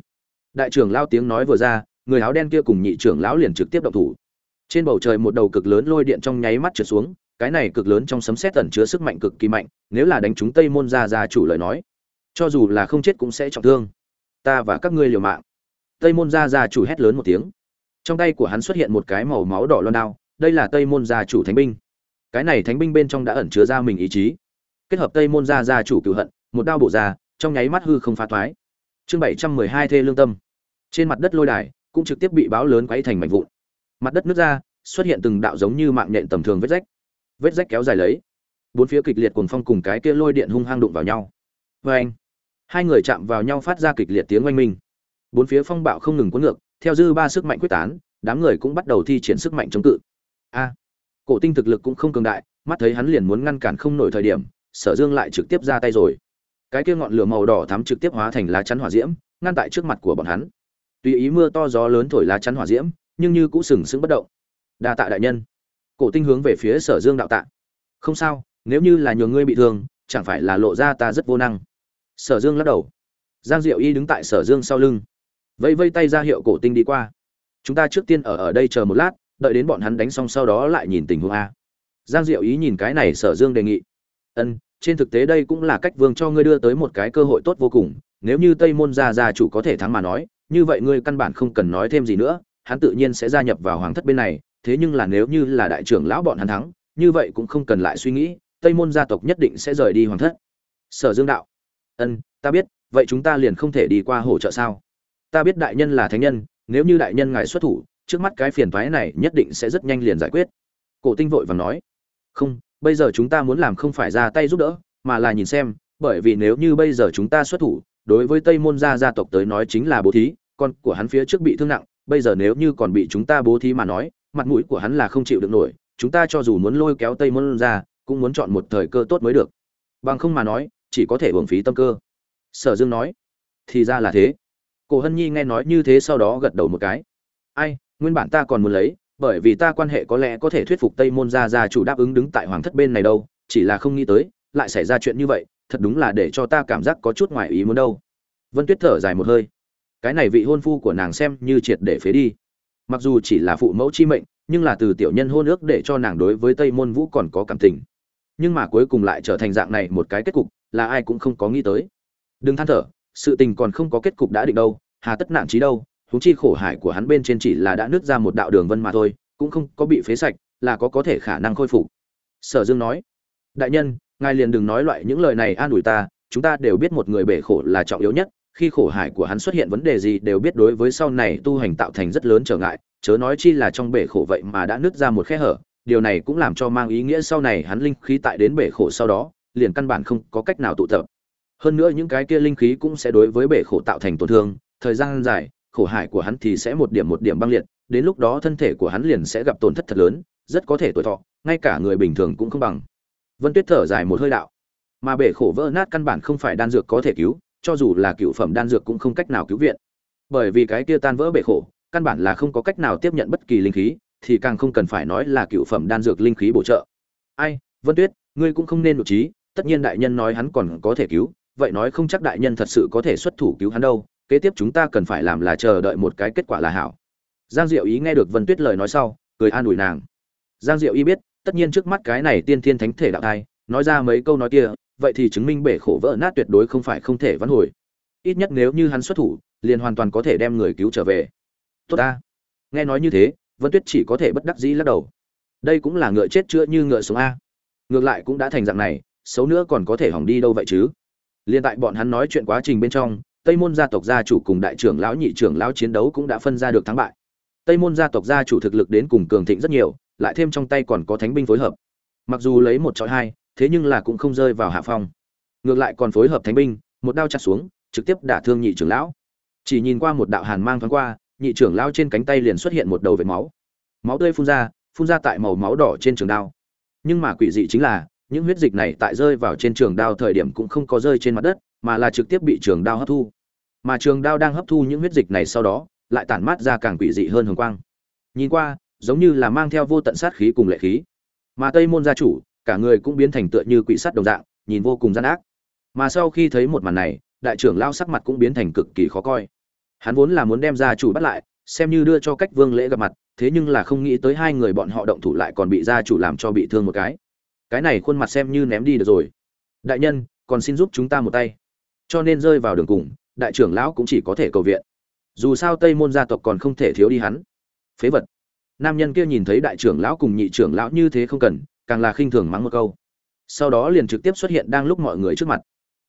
Đại trưởng lao tiếng nói vừa ra, người áo đen kia cùng nhị trưởng lão liền trực tiếp động thủ. Trên bầu trời một đầu cực lớn lôi điện trong nháy mắt trượt xuống, cái này cực lớn trong sấm sét tẩn chứa sức mạnh cực kỳ mạnh, nếu là đánh chúng tây môn gia gia chủ lời nói, cho dù là không chết cũng sẽ trọng thương. Ta và các ngươi liều mạng. Tây môn gia gia chủ hét lớn một tiếng. Trong tay của hắn xuất hiện một cái màu máu đỏ loan đao, đây là tây môn gia chủ thánh binh. Cái này thánh binh bên trong đã ẩn chứa ra mình ý chí kết hợp tây môn gia gia chủ cửu hận, một đao bổ ra, trong nháy mắt hư không phá thoái. Chương bảy trăm mười hai thê lương tâm. Trên mặt đất lôi đài cũng trực tiếp bị báo lớn quấy thành mảnh vụn. Mặt đất nước ra, xuất hiện từng đạo giống như mạng nhện tầm thường vết rách. Vết rách kéo dài lấy. Bốn phía kịch liệt cuồng phong cùng cái kia lôi điện hung hăng đụng vào nhau. Vê anh, hai người chạm vào nhau phát ra kịch liệt tiếng oanh minh. Bốn phía phong bạo không ngừng cuốn ngược, theo dư ba sức mạnh quyết tán, đám người cũng bắt đầu thi triển sức mạnh chống cự. A, cổ tinh thực lực cũng không cường đại, mắt thấy hắn liền muốn ngăn cản không nổi thời điểm sở dương lại trực tiếp ra tay rồi. Cái kia ngọn lửa màu đỏ thắm trực tiếp hóa thành lá chắn hỏa diễm, ngăn tại trước mặt của bọn hắn. Tùy ý mưa to gió lớn thổi lá chắn hỏa diễm, nhưng như cũng sừng sững bất động. Đa tạ đại nhân. Cổ tinh hướng về phía sở dương đạo tạ. Không sao, nếu như là nhường ngươi bị thương, chẳng phải là lộ ra ta rất vô năng. Sở dương lắc đầu. Giang diệu y đứng tại sở dương sau lưng. Vẫy vây tay ra hiệu cổ tinh đi qua. Chúng ta trước tiên ở ở đây chờ một lát, đợi đến bọn hắn đánh xong sau đó lại nhìn tình huống a. Giang diệu ý nhìn cái này, sở dương đề nghị ân, trên thực tế đây cũng là cách vương cho ngươi đưa tới một cái cơ hội tốt vô cùng, nếu như tây môn gia gia chủ có thể thắng mà nói, như vậy ngươi căn bản không cần nói thêm gì nữa, hắn tự nhiên sẽ gia nhập vào hoàng thất bên này, thế nhưng là nếu như là đại trưởng lão bọn hắn thắng, như vậy cũng không cần lại suy nghĩ, tây môn gia tộc nhất định sẽ rời đi hoàng thất. Sở dương đạo, ân, ta biết, vậy chúng ta liền không thể đi qua hỗ trợ sao? Ta biết đại nhân là thánh nhân, nếu như đại nhân ngài xuất thủ, trước mắt cái phiền thoái này nhất định sẽ rất nhanh liền giải quyết. Cổ tinh vội vàng nói, không bây giờ chúng ta muốn làm không phải ra tay giúp đỡ, mà là nhìn xem, bởi vì nếu như bây giờ chúng ta xuất thủ, đối với tây môn gia gia tộc tới nói chính là bố thí, con của hắn phía trước bị thương nặng, bây giờ nếu như còn bị chúng ta bố thí mà nói, mặt mũi của hắn là không chịu được nổi, chúng ta cho dù muốn lôi kéo tây môn ra cũng muốn chọn một thời cơ tốt mới được. Bằng không mà nói, chỉ có thể uổng phí tâm cơ. Sở dương nói. Thì ra là thế. Cổ hân nhi nghe nói như thế sau đó gật đầu một cái. Ai, nguyên bản ta còn muốn lấy bởi vì ta quan hệ có lẽ có thể thuyết phục tây môn gia gia chủ đáp ứng đứng tại hoàng thất bên này đâu, chỉ là không nghĩ tới, lại xảy ra chuyện như vậy, thật đúng là để cho ta cảm giác có chút ngoài ý muốn đâu. Vân tuyết thở dài một hơi. Cái này vị hôn phu của nàng xem như triệt để phế đi. Mặc dù chỉ là phụ mẫu chi mệnh, nhưng là từ tiểu nhân hôn ước để cho nàng đối với tây môn vũ còn có cảm tình. Nhưng mà cuối cùng lại trở thành dạng này một cái kết cục, là ai cũng không có nghĩ tới. Đừng than thở, sự tình còn không có kết cục đã định đâu, hà tất nạn trí đâu thú chi khổ hải của hắn bên trên chỉ là đã nứt ra một đạo đường vân mà thôi, cũng không có bị phế sạch, là có có thể khả năng khôi phục. Sở dương nói, đại nhân, ngài liền đừng nói loại những lời này an ủi ta, chúng ta đều biết một người bể khổ là trọng yếu nhất, khi khổ hải của hắn xuất hiện vấn đề gì đều biết đối với sau này tu hành tạo thành rất lớn trở ngại, chớ nói chi là trong bể khổ vậy mà đã nứt ra một khe hở, điều này cũng làm cho mang ý nghĩa sau này hắn linh khí tại đến bể khổ sau đó, liền căn bản không có cách nào tụ tập. Hơn nữa những cái kia linh khí cũng sẽ đối với bể khổ tạo thành tổn thương, thời gian dài khổ hải của hắn thì sẽ một điểm một điểm băng liệt, đến lúc đó thân thể của hắn liền sẽ gặp tổn thất thật lớn, rất có thể tuổi thọ, ngay cả người bình thường cũng không bằng. Vân tuyết thở dài một hơi đạo. Mà bể khổ vỡ nát căn bản không phải đan dược có thể cứu, cho dù là cựu phẩm đan dược cũng không cách nào cứu viện. Bởi vì cái kia tan vỡ bể khổ, căn bản là không có cách nào tiếp nhận bất kỳ linh khí, thì càng không cần phải nói là cựu phẩm đan dược linh khí bổ trợ. Ai, vân tuyết, ngươi cũng không nên nội trí, tất nhiên đại nhân nói hắn còn có thể cứu, vậy nói không chắc đại nhân thật sự có thể xuất thủ cứu hắn đâu kế tiếp chúng ta cần phải làm là chờ đợi một cái kết quả là hảo. Giang diệu ý nghe được vân tuyết lời nói sau, cười an ủi nàng. Giang diệu ý biết, tất nhiên trước mắt cái này tiên thiên thánh thể đạo thai, nói ra mấy câu nói kia, vậy thì chứng minh bể khổ vỡ nát tuyệt đối không phải không thể vãn hồi. Ít nhất nếu như hắn xuất thủ, liền hoàn toàn có thể đem người cứu trở về. Tốt ta. Nghe nói như thế, vân tuyết chỉ có thể bất đắc dĩ lắc đầu. Đây cũng là ngựa chết chữa như ngựa sống a. Ngược lại cũng đã thành dạng này, xấu nữa còn có thể hỏng đi đâu vậy chứ? Liên tại bọn hắn nói chuyện quá trình bên trong tây môn gia tộc gia chủ cùng đại trưởng lão, nhị trưởng lão chiến đấu cũng đã phân ra được thắng bại. Tây môn gia tộc gia chủ thực lực đến cùng cường thịnh rất nhiều, lại thêm trong tay còn có thánh binh phối hợp. Mặc dù lấy một chọi hai, thế nhưng là cũng không rơi vào hạ phong. Ngược lại còn phối hợp thánh binh, một đao chặt xuống, trực tiếp đả thương nhị trưởng lão. Chỉ nhìn qua một đạo hàn mang thoáng qua, nhị trưởng lão trên cánh tay liền xuất hiện một đầu vệt máu. Máu tươi phun ra phun ra tại màu máu đỏ trên trường đao. Nhưng mà quỷ dị chính là, những huyết dịch này tại rơi vào trên trường đao thời điểm cũng không có rơi trên mặt đất mà là trực tiếp bị trường đao hấp thu. Mà trường đao đang hấp thu những huyết dịch này sau đó, lại tản mát ra càng quỷ dị hơn hồng quang. Nhìn qua, giống như là mang theo vô tận sát khí cùng lệ khí. Mà tây môn gia chủ, cả người cũng biến thành tựa như quỷ sắt đồng dạng, nhìn vô cùng gian ác. Mà sau khi thấy một màn này, đại trưởng lao sắc mặt cũng biến thành cực kỳ khó coi. Hắn vốn là muốn đem gia chủ bắt lại, xem như đưa cho cách vương lễ gặp mặt, thế nhưng là không nghĩ tới hai người bọn họ động thủ lại còn bị gia chủ làm cho bị thương một cái. Cái này khuôn mặt xem như ném đi được rồi. Đại nhân, còn xin giúp chúng ta một tay cho nên rơi vào đường cùng, đại trưởng lão cũng chỉ có thể cầu viện. Dù sao tây môn gia tộc còn không thể thiếu đi hắn. Phế vật. Nam nhân kia nhìn thấy đại trưởng lão cùng nhị trưởng lão như thế không cần, càng là khinh thường mắng một câu. Sau đó liền trực tiếp xuất hiện đang lúc mọi người trước mặt.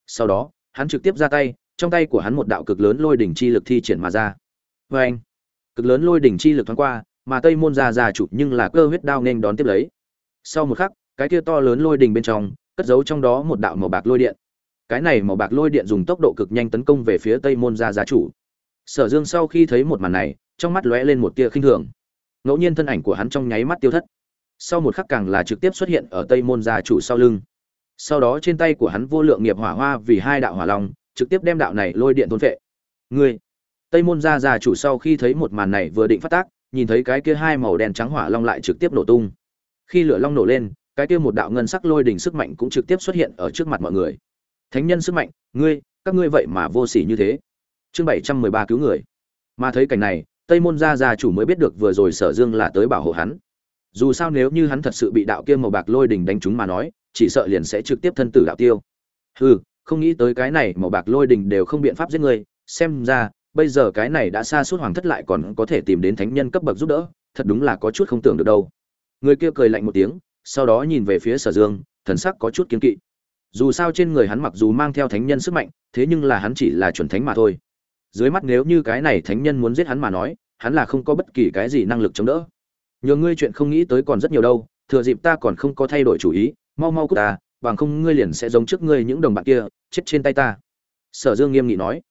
Sau đó, hắn trực tiếp ra tay, trong tay của hắn một đạo cực lớn lôi đỉnh chi lực thi triển mà ra. Vê anh cực lớn lôi đỉnh chi lực thoáng qua, mà tây môn ra ra chụp nhưng là cơ huyết đao nên đón tiếp lấy. Sau một khắc, cái kia to lớn lôi đỉnh bên trong, cất giấu trong đó một đạo màu bạc lôi điện cái này màu bạc lôi điện dùng tốc độ cực nhanh tấn công về phía tây môn gia gia chủ. Sở dương sau khi thấy một màn này, trong mắt lóe lên một tia khinh thường. Ngẫu nhiên thân ảnh của hắn trong nháy mắt tiêu thất. Sau một khắc càng là trực tiếp xuất hiện ở tây môn gia chủ sau lưng. Sau đó trên tay của hắn vô lượng nghiệp hỏa hoa vì hai đạo hỏa long, trực tiếp đem đạo này lôi điện thôn vệ người tây môn gia gia chủ sau khi thấy một màn này vừa định phát tác, nhìn thấy cái kia hai màu đen trắng hỏa long lại trực tiếp nổ tung. Khi lửa long nổ lên, cái kia một đạo ngân sắc lôi đỉnh sức mạnh cũng trực tiếp xuất hiện ở trước mặt mọi người thánh nhân sức mạnh, ngươi, các ngươi vậy mà vô sỉ như thế. Chương bảy trăm mười ba cứu người. Mà thấy cảnh này, tây môn gia gia chủ mới biết được vừa rồi sở dương là tới bảo hộ hắn. Dù sao nếu như hắn thật sự bị đạo kia màu bạc lôi đình đánh trúng mà nói, chỉ sợ liền sẽ trực tiếp thân tử đạo tiêu. Hừ, không nghĩ tới cái này màu bạc lôi đình đều không biện pháp giết người xem ra, bây giờ cái này đã xa suốt hoàng thất lại còn có thể tìm đến thánh nhân cấp bậc giúp đỡ, thật đúng là có chút không tưởng được đâu. Người kia cười lạnh một tiếng, sau đó nhìn về phía sở dương, thần sắc có chút kiên kỵ dù sao trên người hắn mặc dù mang theo thánh nhân sức mạnh, thế nhưng là hắn chỉ là chuẩn thánh mà thôi. Dưới mắt nếu như cái này thánh nhân muốn giết hắn mà nói, hắn là không có bất kỳ cái gì năng lực chống đỡ. Nhờ ngươi chuyện không nghĩ tới còn rất nhiều đâu, thừa dịp ta còn không có thay đổi chủ ý, mau mau cút ta, bằng không ngươi liền sẽ giống trước ngươi những đồng bạn kia, chết trên tay ta. Sở dương nghiêm nghị nói.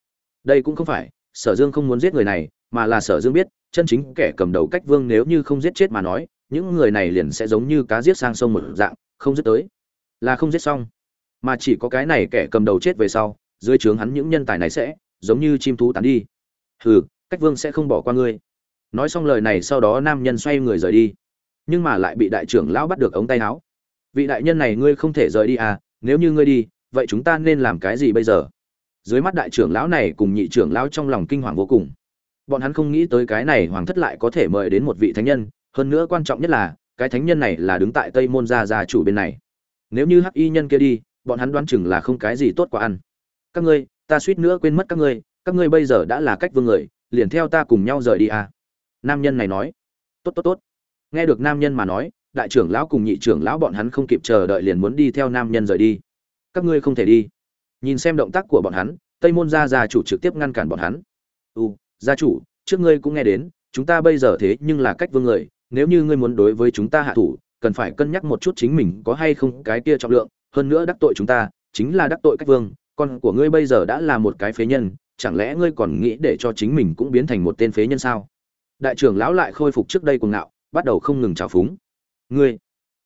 Đây cũng không phải, sở dương không muốn giết người này, mà là sở dương biết, chân chính kẻ cầm đầu cách vương nếu như không giết chết mà nói, những người này liền sẽ giống như cá giết sang sông một dạng, không giết tới. Là không giết xong mà chỉ có cái này kẻ cầm đầu chết về sau, dưới trướng hắn những nhân tài này sẽ giống như chim thú tán đi. Hừ, cách vương sẽ không bỏ qua ngươi. Nói xong lời này sau đó nam nhân xoay người rời đi. Nhưng mà lại bị đại trưởng lão bắt được ống tay áo. Vị đại nhân này ngươi không thể rời đi à nếu như ngươi đi, vậy chúng ta nên làm cái gì bây giờ? Dưới mắt đại trưởng lão này cùng nhị trưởng lão trong lòng kinh hoàng vô cùng. Bọn hắn không nghĩ tới cái này hoàng thất lại có thể mời đến một vị thánh nhân, hơn nữa quan trọng nhất là, cái thánh nhân này là đứng tại tây môn gia gia chủ bên này. Nếu như hắc y nhân kia đi bọn hắn đoán chừng là không cái gì tốt quá ăn. Các ngươi, ta suýt nữa quên mất các ngươi các ngươi bây giờ đã là cách vương người, liền theo ta cùng nhau rời đi à? Nam nhân này nói. Tốt tốt tốt. Nghe được nam nhân mà nói, đại trưởng lão cùng nhị trưởng lão bọn hắn không kịp chờ đợi liền muốn đi theo nam nhân rời đi. Các ngươi không thể đi. Nhìn xem động tác của bọn hắn, tây môn gia gia chủ trực tiếp ngăn cản bọn hắn. U gia chủ, trước ngươi cũng nghe đến, chúng ta bây giờ thế nhưng là cách vương người, nếu như ngươi muốn đối với chúng ta hạ thủ, cần phải cân nhắc một chút chính mình có hay không cái kia trọng lượng hơn nữa đắc tội chúng ta, chính là đắc tội cách vương, con của ngươi bây giờ đã là một cái phế nhân, chẳng lẽ ngươi còn nghĩ để cho chính mình cũng biến thành một tên phế nhân sao? Đại trưởng lão lại khôi phục trước đây cuồng ngạo, bắt đầu không ngừng trào phúng. Ngươi,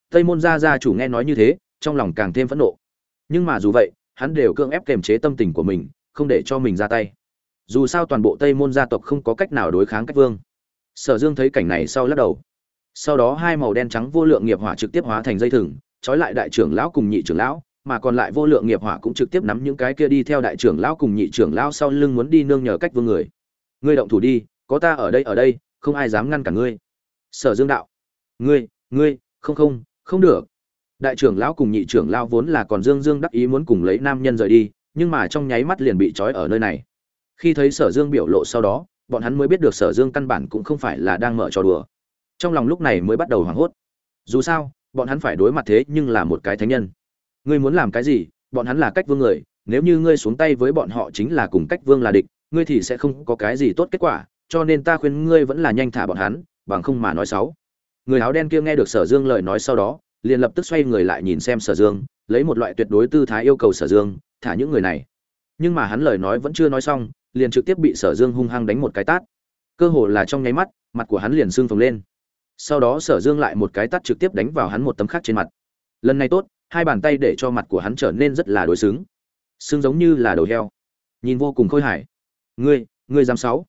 tây môn gia gia chủ nghe nói như thế, trong lòng càng thêm phẫn nộ. Nhưng mà dù vậy, hắn đều cưỡng ép kềm chế tâm tình của mình, không để cho mình ra tay. Dù sao toàn bộ tây môn gia tộc không có cách nào đối kháng cách vương. Sở dương thấy cảnh này sau lắc đầu. Sau đó hai màu đen trắng vô lượng nghiệp hỏa trực tiếp hóa thành dây thừng trói lại đại trưởng lão cùng nhị trưởng lão, mà còn lại vô lượng nghiệp hỏa cũng trực tiếp nắm những cái kia đi theo đại trưởng lão cùng nhị trưởng lão sau lưng muốn đi nương nhờ cách vương người. Ngươi động thủ đi, có ta ở đây ở đây, không ai dám ngăn cả ngươi. Sở dương đạo, ngươi ngươi, không không không được. Đại trưởng lão cùng nhị trưởng lão vốn là còn dương dương đắc ý muốn cùng lấy nam nhân rời đi, nhưng mà trong nháy mắt liền bị trói ở nơi này. Khi thấy sở dương biểu lộ sau đó, bọn hắn mới biết được sở dương căn bản cũng không phải là đang mở trò đùa. Trong lòng lúc này mới bắt đầu hoảng hốt. Dù sao bọn hắn phải đối mặt thế nhưng là một cái thánh nhân. Ngươi muốn làm cái gì? Bọn hắn là cách vương người, nếu như ngươi xuống tay với bọn họ chính là cùng cách vương là địch, ngươi thì sẽ không có cái gì tốt kết quả, cho nên ta khuyên ngươi vẫn là nhanh thả bọn hắn, bằng không mà nói xấu. Người áo đen kia nghe được sở dương lời nói sau đó, liền lập tức xoay người lại nhìn xem sở dương, lấy một loại tuyệt đối tư thái yêu cầu sở dương, thả những người này. Nhưng mà hắn lời nói vẫn chưa nói xong, liền trực tiếp bị sở dương hung hăng đánh một cái tát. Cơ hồ là trong nháy mắt, mặt của hắn liền sưng phồng lên sau đó sở dương lại một cái tát trực tiếp đánh vào hắn một tấm khác trên mặt. Lần này tốt, hai bàn tay để cho mặt của hắn trở nên rất là đối xứng. Xương giống như là đầu heo. Nhìn vô cùng khôi hài. Ngươi ngươi dám sáu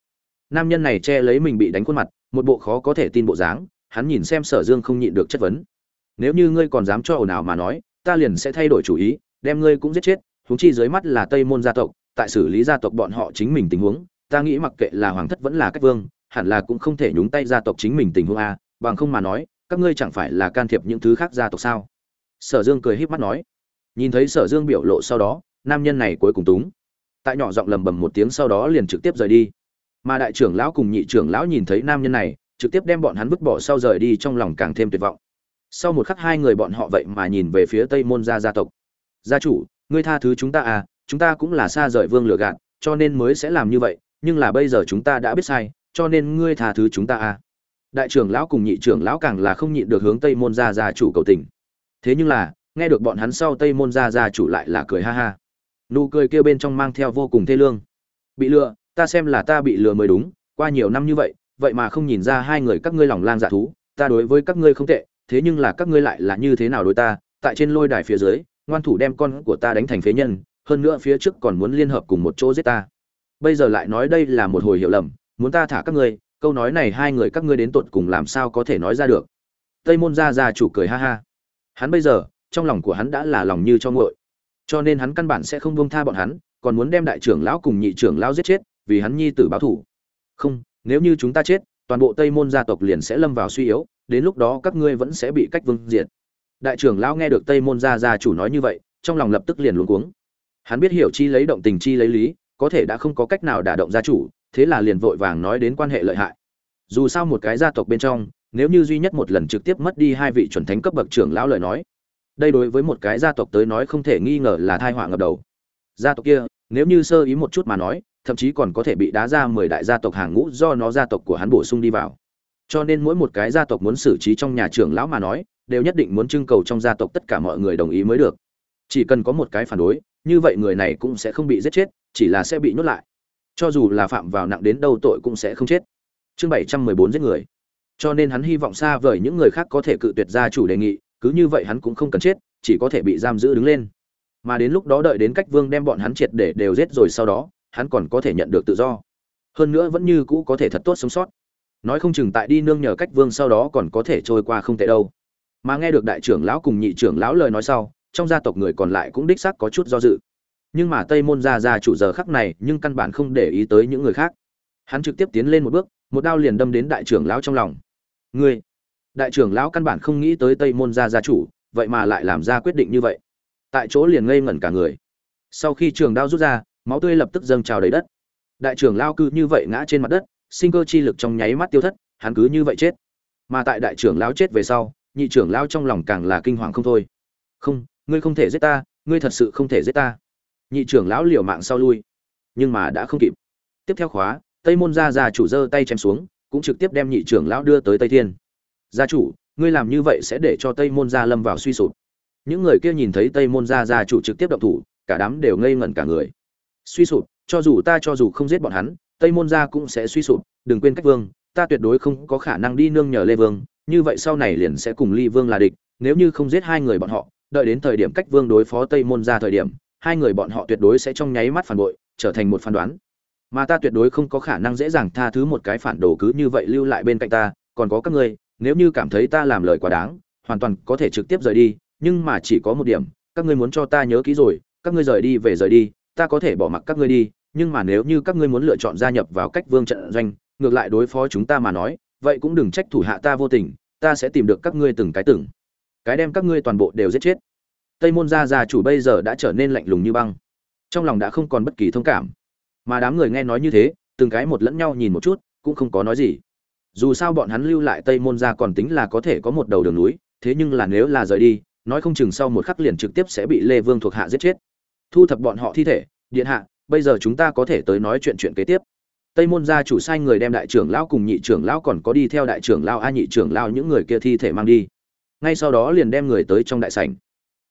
nam nhân này che lấy mình bị đánh khuôn mặt, một bộ khó có thể tin bộ dáng, hắn nhìn xem sở dương không nhịn được chất vấn. Nếu như ngươi còn dám cho ồn ào mà nói, ta liền sẽ thay đổi chủ ý, đem ngươi cũng giết chết, huống chi dưới mắt là tây môn gia tộc, tại xử lý gia tộc bọn họ chính mình tình huống, ta nghĩ mặc kệ là hoàng thất vẫn là cách vương, hẳn là cũng không thể nhúng tay gia tộc chính mình tình huống a bằng không mà nói, các ngươi chẳng phải là can thiệp những thứ khác gia tộc sao? Sở dương cười híp mắt nói. Nhìn thấy sở dương biểu lộ sau đó, nam nhân này cuối cùng túng. Tại nhỏ giọng lầm bầm một tiếng sau đó liền trực tiếp rời đi. Mà đại trưởng lão cùng nhị trưởng lão nhìn thấy nam nhân này, trực tiếp đem bọn hắn vứt bỏ sau rời đi trong lòng càng thêm tuyệt vọng. Sau một khắc hai người bọn họ vậy mà nhìn về phía tây môn gia gia tộc. Gia chủ, ngươi tha thứ chúng ta à chúng ta cũng là xa rời vương lừa gạt, cho nên mới sẽ làm như vậy, nhưng là bây giờ chúng ta đã biết sai, cho nên ngươi tha thứ chúng ta à đại trưởng lão cùng nhị trưởng lão càng là không nhịn được hướng tây môn gia gia chủ cầu tình. Thế nhưng là, nghe được bọn hắn sau tây môn gia gia chủ lại là cười ha ha. Nụ cười kia bên trong mang theo vô cùng thê lương. Bị lừa, ta xem là ta bị lừa mới đúng, qua nhiều năm như vậy vậy mà không nhìn ra hai người các ngươi lòng lang dạ thú, ta đối với các ngươi không tệ, thế nhưng là các ngươi lại là như thế nào đối ta, tại trên lôi đài phía dưới, ngoan thủ đem con của ta đánh thành phế nhân, hơn nữa phía trước còn muốn liên hợp cùng một chỗ giết ta. Bây giờ lại nói đây là một hồi hiểu lầm, muốn ta thả các ngươi câu nói này hai người các ngươi đến tột cùng làm sao có thể nói ra được. Tây môn gia gia chủ cười ha ha. Hắn bây giờ, trong lòng của hắn đã là lòng như cho nguội. Cho nên hắn căn bản sẽ không buông tha bọn hắn, còn muốn đem đại trưởng lão cùng nhị trưởng lão giết chết, vì hắn nhi tử báo thủ không, nếu như chúng ta chết, toàn bộ tây môn gia tộc liền sẽ lâm vào suy yếu, đến lúc đó các ngươi vẫn sẽ bị cách vương diệt. Đại trưởng lão nghe được tây môn gia gia chủ nói như vậy, trong lòng lập tức liền luống cuống. Hắn biết hiểu chi lấy động tình chi lấy lý, có thể đã không có cách nào đả động gia chủ thế là liền vội vàng nói đến quan hệ lợi hại. Dù sao một cái gia tộc bên trong, nếu như duy nhất một lần trực tiếp mất đi hai vị chuẩn thánh cấp bậc trưởng lão lời nói, đây đối với một cái gia tộc tới nói không thể nghi ngờ là thai họa ngập đầu. Gia tộc kia, nếu như sơ ý một chút mà nói, thậm chí còn có thể bị đá ra mười đại gia tộc hàng ngũ do nó gia tộc của hắn bổ sung đi vào. Cho nên mỗi một cái gia tộc muốn xử trí trong nhà trưởng lão mà nói, đều nhất định muốn trưng cầu trong gia tộc tất cả mọi người đồng ý mới được. Chỉ cần có một cái phản đối, như vậy người này cũng sẽ không bị giết chết, chỉ là sẽ bị nhốt lại cho dù là phạm vào nặng đến đâu tội cũng sẽ không chết. Chương bảy trăm mười bốn giết người. Cho nên hắn hy vọng xa vời những người khác có thể cự tuyệt gia chủ đề nghị, cứ như vậy hắn cũng không cần chết, chỉ có thể bị giam giữ đứng lên. Mà đến lúc đó đợi đến cách vương đem bọn hắn triệt để đều giết rồi sau đó, hắn còn có thể nhận được tự do. Hơn nữa vẫn như cũ có thể thật tốt sống sót. Nói không chừng tại đi nương nhờ cách vương sau đó còn có thể trôi qua không tệ đâu. Mà nghe được đại trưởng lão cùng nhị trưởng lão lời nói sau, trong gia tộc người còn lại cũng đích xác có chút do dự nhưng mà tây môn gia gia chủ giờ khắc này nhưng căn bản không để ý tới những người khác. Hắn trực tiếp tiến lên một bước, một đao liền đâm đến đại trưởng lão trong lòng. Ngươi, đại trưởng lão căn bản không nghĩ tới tây môn gia gia chủ, vậy mà lại làm ra quyết định như vậy. Tại chỗ liền ngây ngẩn cả người. Sau khi trường đao rút ra, máu tươi lập tức dâng trào đầy đất. Đại trưởng lao cư như vậy ngã trên mặt đất, sinh cơ chi lực trong nháy mắt tiêu thất, hắn cứ như vậy chết. Mà tại đại trưởng lao chết về sau, nhị trưởng lao trong lòng càng là kinh hoàng không thôi. Không, ngươi không thể giết ta, ngươi thật sự không thể giết ta nhị trưởng lão liều mạng sau lui. Nhưng mà đã không kịp. Tiếp theo khóa, tây môn gia gia chủ giơ tay chém xuống, cũng trực tiếp đem nhị trưởng lão đưa tới tây thiên. Gia chủ, ngươi làm như vậy sẽ để cho tây môn gia lâm vào suy sụp. Những người kia nhìn thấy tây môn gia gia chủ trực tiếp động thủ, cả đám đều ngây ngẩn cả người. Suy sụp, cho dù ta cho dù không giết bọn hắn, tây môn gia cũng sẽ suy sụp, đừng quên cách vương, ta tuyệt đối không có khả năng đi nương nhờ lê vương, như vậy sau này liền sẽ cùng ly vương là địch, nếu như không giết hai người bọn họ, đợi đến thời điểm cách vương đối phó tây môn gia thời điểm hai người bọn họ tuyệt đối sẽ trong nháy mắt phản bội, trở thành một phán đoán. Mà ta tuyệt đối không có khả năng dễ dàng tha thứ một cái phản đồ cứ như vậy lưu lại bên cạnh ta, còn có các ngươi, nếu như cảm thấy ta làm lời quá đáng, hoàn toàn có thể trực tiếp rời đi, nhưng mà chỉ có một điểm, các ngươi muốn cho ta nhớ kỹ rồi, các ngươi rời đi về rời đi, ta có thể bỏ mặc các ngươi đi, nhưng mà nếu như các ngươi muốn lựa chọn gia nhập vào cách vương trận doanh, ngược lại đối phó chúng ta mà nói, vậy cũng đừng trách thủ hạ ta vô tình, ta sẽ tìm được các ngươi từng cái từng. Cái đem các ngươi toàn bộ đều giết chết tây môn gia gia chủ bây giờ đã trở nên lạnh lùng như băng. Trong lòng đã không còn bất kỳ thông cảm. Mà đám người nghe nói như thế, từng cái một lẫn nhau nhìn một chút, cũng không có nói gì. Dù sao bọn hắn lưu lại tây môn gia còn tính là có thể có một đầu đường núi, thế nhưng là nếu là rời đi, nói không chừng sau một khắc liền trực tiếp sẽ bị lê vương thuộc hạ giết chết. Thu thập bọn họ thi thể, điện hạ, bây giờ chúng ta có thể tới nói chuyện chuyện kế tiếp. Tây môn gia chủ sai người đem đại trưởng lão cùng nhị trưởng lão còn có đi theo đại trưởng lão a nhị trưởng lão những người kia thi thể mang đi. Ngay sau đó liền đem người tới trong đại sảnh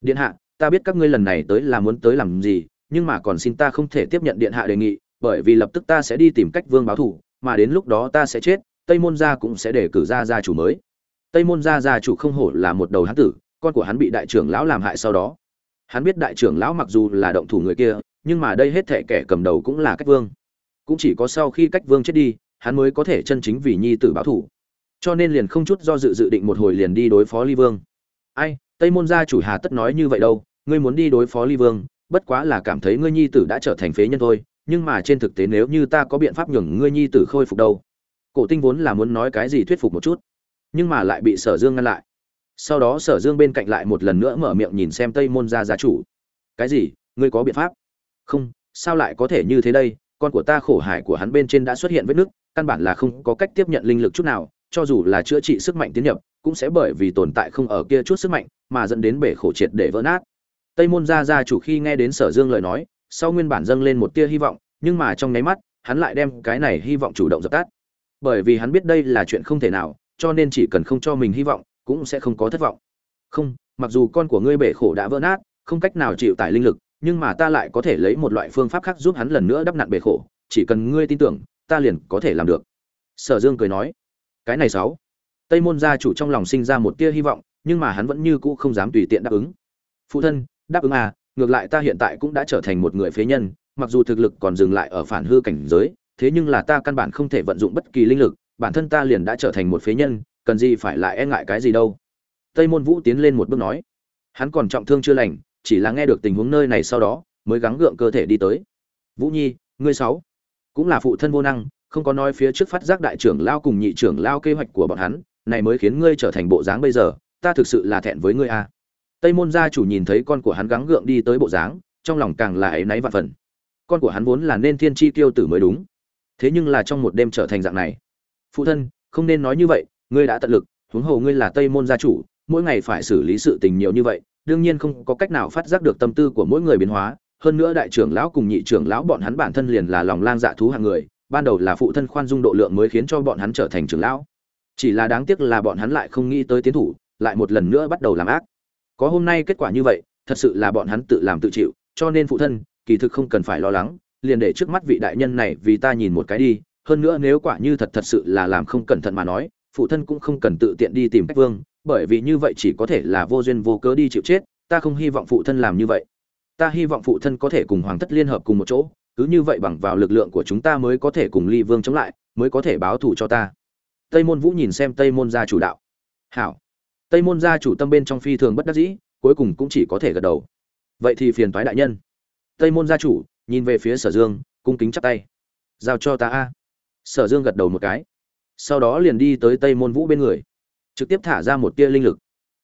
điện hạ, ta biết các ngươi lần này tới là muốn tới làm gì, nhưng mà còn xin ta không thể tiếp nhận điện hạ đề nghị, bởi vì lập tức ta sẽ đi tìm cách vương báo thủ, mà đến lúc đó ta sẽ chết, tây môn gia cũng sẽ để cử ra gia chủ mới. Tây môn gia gia chủ không hổ là một đầu hán tử, con của hắn bị đại trưởng lão làm hại sau đó. Hắn biết đại trưởng lão mặc dù là động thủ người kia, nhưng mà đây hết thệ kẻ cầm đầu cũng là cách vương. Cũng chỉ có sau khi cách vương chết đi, hắn mới có thể chân chính vì nhi tử báo thủ. Cho nên liền không chút do dự dự định một hồi liền đi đối phó ly vương. Ai tây môn gia chủ hà tất nói như vậy đâu, ngươi muốn đi đối phó ly vương, bất quá là cảm thấy ngươi nhi tử đã trở thành phế nhân thôi, nhưng mà trên thực tế nếu như ta có biện pháp nhường ngươi nhi tử khôi phục đâu. Cổ tinh vốn là muốn nói cái gì thuyết phục một chút, nhưng mà lại bị sở dương ngăn lại. Sau đó sở dương bên cạnh lại một lần nữa mở miệng nhìn xem tây môn gia gia chủ. Cái gì? Ngươi có biện pháp? Không, sao lại có thể như thế đây? Con của ta khổ hải của hắn bên trên đã xuất hiện vết nứt, căn bản là không có cách tiếp nhận linh lực chút nào, cho dù là chữa trị sức mạnh tiến nhập cũng sẽ bởi vì tồn tại không ở kia chút sức mạnh mà dẫn đến bể khổ triệt để vỡ nát. Tây môn gia gia chủ khi nghe đến sở dương lời nói, sau nguyên bản dâng lên một tia hy vọng, nhưng mà trong nháy mắt, hắn lại đem cái này hy vọng chủ động dập tắt. Bởi vì hắn biết đây là chuyện không thể nào, cho nên chỉ cần không cho mình hy vọng, cũng sẽ không có thất vọng. Không, mặc dù con của ngươi bể khổ đã vỡ nát, không cách nào chịu tải linh lực, nhưng mà ta lại có thể lấy một loại phương pháp khác giúp hắn lần nữa đắp nặn bể khổ, chỉ cần ngươi tin tưởng, ta liền có thể làm được. Sở dương cười nói. Cái này sáu tây môn gia chủ trong lòng sinh ra một tia hy vọng, nhưng mà hắn vẫn như cũ không dám tùy tiện đáp ứng. Phụ thân, đáp ứng à ngược lại ta hiện tại cũng đã trở thành một người phế nhân, mặc dù thực lực còn dừng lại ở phản hư cảnh giới, thế nhưng là ta căn bản không thể vận dụng bất kỳ linh lực, bản thân ta liền đã trở thành một phế nhân, cần gì phải lại e ngại cái gì đâu. Tây môn vũ tiến lên một bước nói. Hắn còn trọng thương chưa lành, chỉ là nghe được tình huống nơi này sau đó, mới gắng gượng cơ thể đi tới. Vũ nhi, ngươi sáu, cũng là phụ thân vô năng, không có nói phía trước phát giác đại trưởng lao cùng nhị trưởng lao kế hoạch của bọn hắn này mới khiến ngươi trở thành bộ dáng bây giờ, ta thực sự là thẹn với ngươi a tây môn gia chủ nhìn thấy con của hắn gắng gượng đi tới bộ dáng, trong lòng càng là áy náy vạn phần. Con của hắn vốn là nên thiên chi tiêu tử mới đúng. Thế nhưng là trong một đêm trở thành dạng này. Phụ thân, không nên nói như vậy, ngươi đã tận lực, huống hồ ngươi là tây môn gia chủ, mỗi ngày phải xử lý sự tình nhiều như vậy, đương nhiên không có cách nào phát giác được tâm tư của mỗi người biến hóa. Hơn nữa đại trưởng lão cùng nhị trưởng lão bọn hắn bản thân liền là lòng lang dạ thú hạng người, ban đầu là phụ thân khoan dung độ lượng mới khiến cho bọn hắn trở thành trưởng lão chỉ là đáng tiếc là bọn hắn lại không nghĩ tới tiến thủ, lại một lần nữa bắt đầu làm ác. Có hôm nay kết quả như vậy, thật sự là bọn hắn tự làm tự chịu, cho nên phụ thân, kỳ thực không cần phải lo lắng, liền để trước mắt vị đại nhân này vì ta nhìn một cái đi, hơn nữa nếu quả như thật thật sự là làm không cẩn thận mà nói, phụ thân cũng không cần tự tiện đi tìm cách vương, bởi vì như vậy chỉ có thể là vô duyên vô cớ đi chịu chết, ta không hy vọng phụ thân làm như vậy. Ta hy vọng phụ thân có thể cùng hoàng thất liên hợp cùng một chỗ, cứ như vậy bằng vào lực lượng của chúng ta mới có thể cùng ly vương chống lại, mới có thể báo thù cho ta tây môn vũ nhìn xem tây môn gia chủ đạo. Hảo. Tây môn gia chủ tâm bên trong phi thường bất đắc dĩ, cuối cùng cũng chỉ có thể gật đầu. Vậy thì phiền toái đại nhân. Tây môn gia chủ nhìn về phía sở dương, cung kính chắp tay. Giao cho ta a. Sở dương gật đầu một cái. Sau đó liền đi tới tây môn vũ bên người. Trực tiếp thả ra một tia linh lực.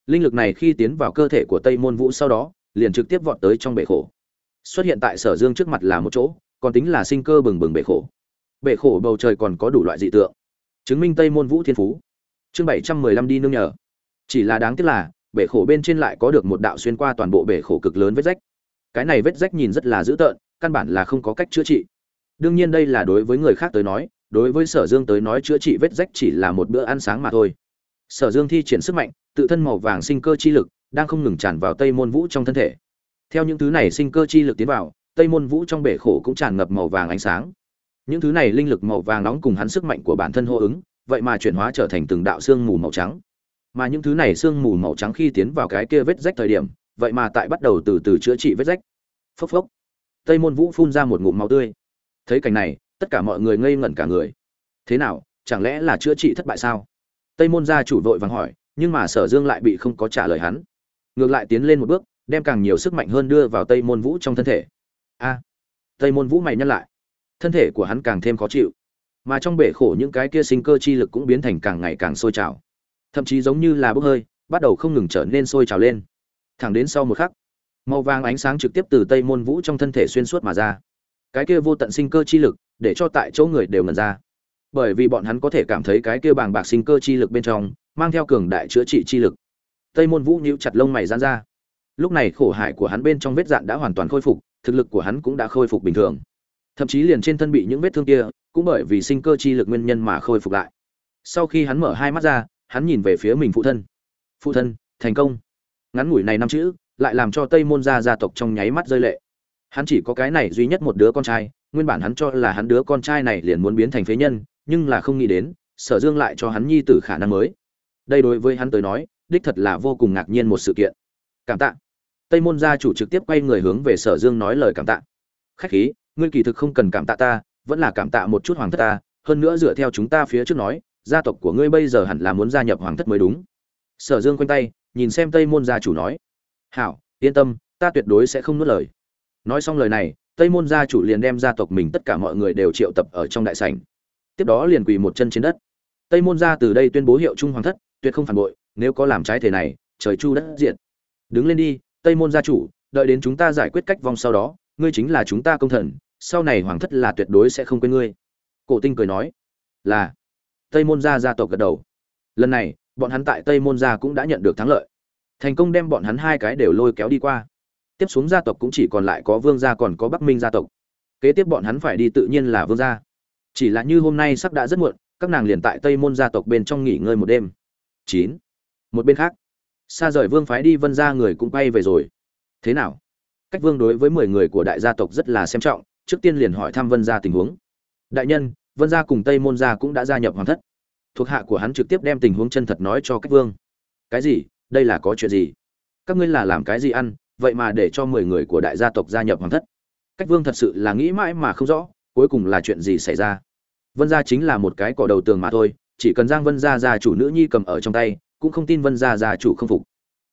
Linh lực này khi tiến vào cơ thể của tây môn vũ sau đó, liền trực tiếp vọt tới trong bể khổ. Xuất hiện tại sở dương trước mặt là một chỗ, còn tính là sinh cơ bừng bừng bể khổ. Bể khổ bầu trời còn có đủ loại dị tượng chứng minh tây môn vũ thiên phú. Chương bảy trăm mười lăm đi nương nhờ. Chỉ là đáng tiếc là, bể khổ bên trên lại có được một đạo xuyên qua toàn bộ bể khổ cực lớn vết rách. Cái này vết rách nhìn rất là dữ tợn, căn bản là không có cách chữa trị. Đương nhiên đây là đối với người khác tới nói, đối với sở dương tới nói chữa trị vết rách chỉ là một bữa ăn sáng mà thôi. Sở dương thi triển sức mạnh, tự thân màu vàng sinh cơ chi lực, đang không ngừng tràn vào tây môn vũ trong thân thể. Theo những thứ này sinh cơ chi lực tiến vào, tây môn vũ trong bể khổ cũng tràn ngập màu vàng ánh sáng những thứ này linh lực màu vàng nóng cùng hắn sức mạnh của bản thân hô ứng, vậy mà chuyển hóa trở thành từng đạo xương mù màu trắng. Mà những thứ này xương mù màu trắng khi tiến vào cái kia vết rách thời điểm, vậy mà tại bắt đầu từ từ chữa trị vết rách. Phốc phốc. Tây môn vũ phun ra một ngụm máu tươi. Thấy cảnh này, tất cả mọi người ngây ngẩn cả người. Thế nào, chẳng lẽ là chữa trị thất bại sao? Tây môn gia chủ vội vàng hỏi, nhưng mà sở dương lại bị không có trả lời hắn. Ngược lại tiến lên một bước, đem càng nhiều sức mạnh hơn đưa vào tây môn vũ trong thân thể. A. Tây môn vũ mày nhắc lại thân thể của hắn càng thêm khó chịu, mà trong bể khổ những cái kia sinh cơ chi lực cũng biến thành càng ngày càng sôi trào. Thậm chí giống như là bốc hơi, bắt đầu không ngừng trở nên sôi trào lên. Thẳng đến sau một khắc, màu vàng ánh sáng trực tiếp từ tây môn vũ trong thân thể xuyên suốt mà ra. Cái kia vô tận sinh cơ chi lực, để cho tại chỗ người đều ngần ra. Bởi vì bọn hắn có thể cảm thấy cái kia bàng bạc sinh cơ chi lực bên trong, mang theo cường đại chữa trị chi lực. Tây môn vũ nhíu chặt lông mày giãn ra. Lúc này khổ hải của hắn bên trong vết dạn đã hoàn toàn khôi phục, thực lực của hắn cũng đã khôi phục bình thường thậm chí liền trên thân bị những vết thương kia cũng bởi vì sinh cơ chi lực nguyên nhân mà khôi phục lại. Sau khi hắn mở hai mắt ra, hắn nhìn về phía mình phụ thân. Phụ thân, thành công. Ngắn ngủi này năm chữ, lại làm cho tây môn gia gia tộc trong nháy mắt rơi lệ. Hắn chỉ có cái này duy nhất một đứa con trai, nguyên bản hắn cho là hắn đứa con trai này liền muốn biến thành phế nhân, nhưng là không nghĩ đến, sở dương lại cho hắn nhi tử khả năng mới. Đây đối với hắn tới nói, đích thật là vô cùng ngạc nhiên một sự kiện. Cảm tạ. Tây môn gia chủ trực tiếp quay người hướng về sở dương nói lời cảm tạ. Khách khí ngươi kỳ thực không cần cảm tạ ta, vẫn là cảm tạ một chút hoàng thất ta, hơn nữa dựa theo chúng ta phía trước nói, gia tộc của ngươi bây giờ hẳn là muốn gia nhập hoàng thất mới đúng. Sở dương quanh tay, nhìn xem tây môn gia chủ nói. Hảo, yên tâm, ta tuyệt đối sẽ không nuốt lời. Nói xong lời này, tây môn gia chủ liền đem gia tộc mình tất cả mọi người đều triệu tập ở trong đại sảnh. Tiếp đó liền quỳ một chân trên đất. Tây môn gia từ đây tuyên bố hiệu trung hoàng thất, tuyệt không phản bội, nếu có làm trái thể này, trời chu đất diệt. đứng lên đi, tây môn gia chủ, đợi đến chúng ta giải quyết cách vong sau đó, ngươi chính là chúng ta công thần sau này hoàng thất là tuyệt đối sẽ không quên ngươi. Cổ tinh cười nói, là. Tây môn gia gia tộc gật đầu. Lần này, bọn hắn tại tây môn gia cũng đã nhận được thắng lợi. Thành công đem bọn hắn hai cái đều lôi kéo đi qua. Tiếp xuống gia tộc cũng chỉ còn lại có vương gia còn có bắc minh gia tộc. Kế tiếp bọn hắn phải đi tự nhiên là vương gia. Chỉ là như hôm nay sắp đã rất muộn, các nàng liền tại tây môn gia tộc bên trong nghỉ ngơi một đêm. Chín. Một bên khác, xa rời vương phái đi vân gia người cũng quay về rồi. Thế nào? Cách vương đối với mười người của đại gia tộc rất là xem trọng trước tiên liền hỏi thăm vân gia tình huống. Đại nhân, vân gia cùng tây môn gia cũng đã gia nhập hoàng thất. Thuộc hạ của hắn trực tiếp đem tình huống chân thật nói cho cách vương. Cái gì? Đây là có chuyện gì? Các ngươi là làm cái gì ăn? Vậy mà để cho mười người của đại gia tộc gia nhập hoàng thất. Cách vương thật sự là nghĩ mãi mà không rõ, cuối cùng là chuyện gì xảy ra? Vân gia chính là một cái cỏ đầu tường mà thôi, chỉ cần giang vân gia gia chủ nữ nhi cầm ở trong tay, cũng không tin vân gia gia chủ không phục.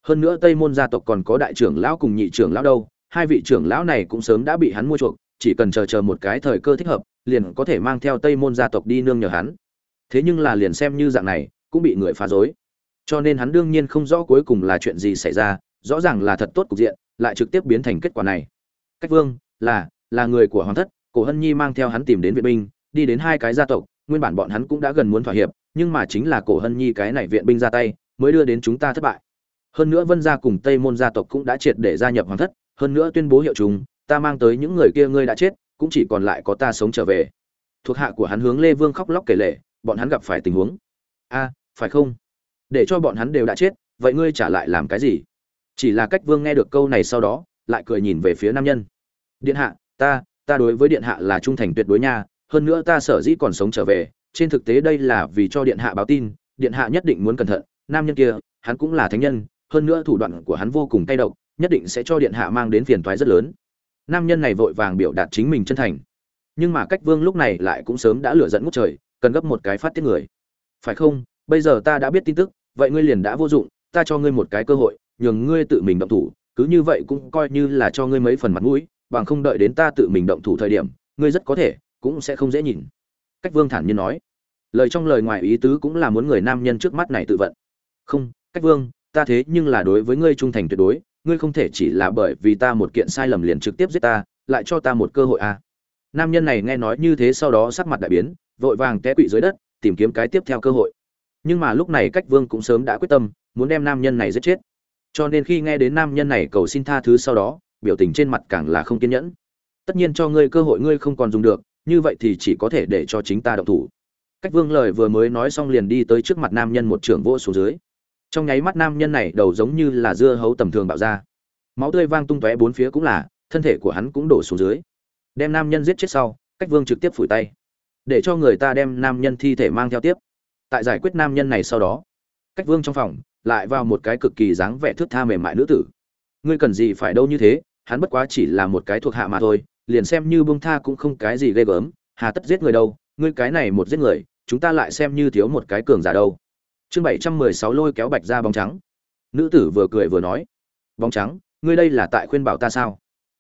Hơn nữa tây môn gia tộc còn có đại trưởng lão cùng nhị trưởng lão đâu, hai vị trưởng lão này cũng sớm đã bị hắn mua chuộc chỉ cần chờ chờ một cái thời cơ thích hợp liền có thể mang theo tây môn gia tộc đi nương nhờ hắn. Thế nhưng là liền xem như dạng này cũng bị người phá rối. Cho nên hắn đương nhiên không rõ cuối cùng là chuyện gì xảy ra rõ ràng là thật tốt cục diện lại trực tiếp biến thành kết quả này. Cách vương là là người của hoàng thất cổ hân nhi mang theo hắn tìm đến viện binh đi đến hai cái gia tộc nguyên bản bọn hắn cũng đã gần muốn thỏa hiệp nhưng mà chính là cổ hân nhi cái này viện binh ra tay mới đưa đến chúng ta thất bại. Hơn nữa vân gia cùng tây môn gia tộc cũng đã triệt để gia nhập hoàng thất hơn nữa tuyên bố hiệu trùng, ta mang tới những người kia ngươi đã chết, cũng chỉ còn lại có ta sống trở về. Thuộc hạ của hắn hướng lê vương khóc lóc kể lể, bọn hắn gặp phải tình huống. A, phải không? Để cho bọn hắn đều đã chết, vậy ngươi trả lại làm cái gì? Chỉ là cách vương nghe được câu này sau đó, lại cười nhìn về phía nam nhân. Điện hạ, ta ta đối với điện hạ là trung thành tuyệt đối nha, hơn nữa ta sở dĩ còn sống trở về, trên thực tế đây là vì cho điện hạ báo tin, điện hạ nhất định muốn cẩn thận, nam nhân kia, hắn cũng là thánh nhân, hơn nữa thủ đoạn của hắn vô cùng cay độc, nhất định sẽ cho điện hạ mang đến phiền toái rất lớn nam nhân này vội vàng biểu đạt chính mình chân thành. Nhưng mà cách vương lúc này lại cũng sớm đã lửa dẫn ngút trời, cần gấp một cái phát tiết người. Phải không? Bây giờ ta đã biết tin tức, vậy ngươi liền đã vô dụng, ta cho ngươi một cái cơ hội, nhường ngươi tự mình động thủ, cứ như vậy cũng coi như là cho ngươi mấy phần mặt mũi, bằng không đợi đến ta tự mình động thủ thời điểm, ngươi rất có thể cũng sẽ không dễ nhìn. Cách vương thản nhiên nói. Lời trong lời ngoài ý tứ cũng là muốn người nam nhân trước mắt này tự vận. Không, cách vương, ta thế nhưng là đối với ngươi trung thành tuyệt đối ngươi không thể chỉ là bởi vì ta một kiện sai lầm liền trực tiếp giết ta, lại cho ta một cơ hội à. nam nhân này nghe nói như thế sau đó sắc mặt đại biến, vội vàng té quỵ dưới đất, tìm kiếm cái tiếp theo cơ hội. Nhưng mà lúc này cách vương cũng sớm đã quyết tâm, muốn đem nam nhân này giết chết. Cho nên khi nghe đến nam nhân này cầu xin tha thứ sau đó, biểu tình trên mặt càng là không kiên nhẫn. Tất nhiên cho ngươi cơ hội ngươi không còn dùng được, như vậy thì chỉ có thể để cho chính ta động thủ. Cách vương lời vừa mới nói xong liền đi tới trước mặt nam nhân một trưởng vô xuống dưới trong nháy mắt nam nhân này đầu giống như là dưa hấu tầm thường bạo ra. Máu tươi vang tung tóe bốn phía cũng là, thân thể của hắn cũng đổ xuống dưới. Đem nam nhân giết chết sau, cách vương trực tiếp phủi tay. Để cho người ta đem nam nhân thi thể mang theo tiếp. Tại giải quyết nam nhân này sau đó, cách vương trong phòng, lại vào một cái cực kỳ dáng vẻ thước tha mềm mại nữ tử. Ngươi cần gì phải đâu như thế, hắn bất quá chỉ là một cái thuộc hạ mà thôi, liền xem như bông tha cũng không cái gì ghê gớm, hà tất giết người đâu, ngươi cái này một giết người, chúng ta lại xem như thiếu một cái cường giả đâu chương bảy trăm mười sáu lôi kéo bạch ra bóng trắng. Nữ tử vừa cười vừa nói, bóng trắng, ngươi đây là tại khuyên bảo ta sao?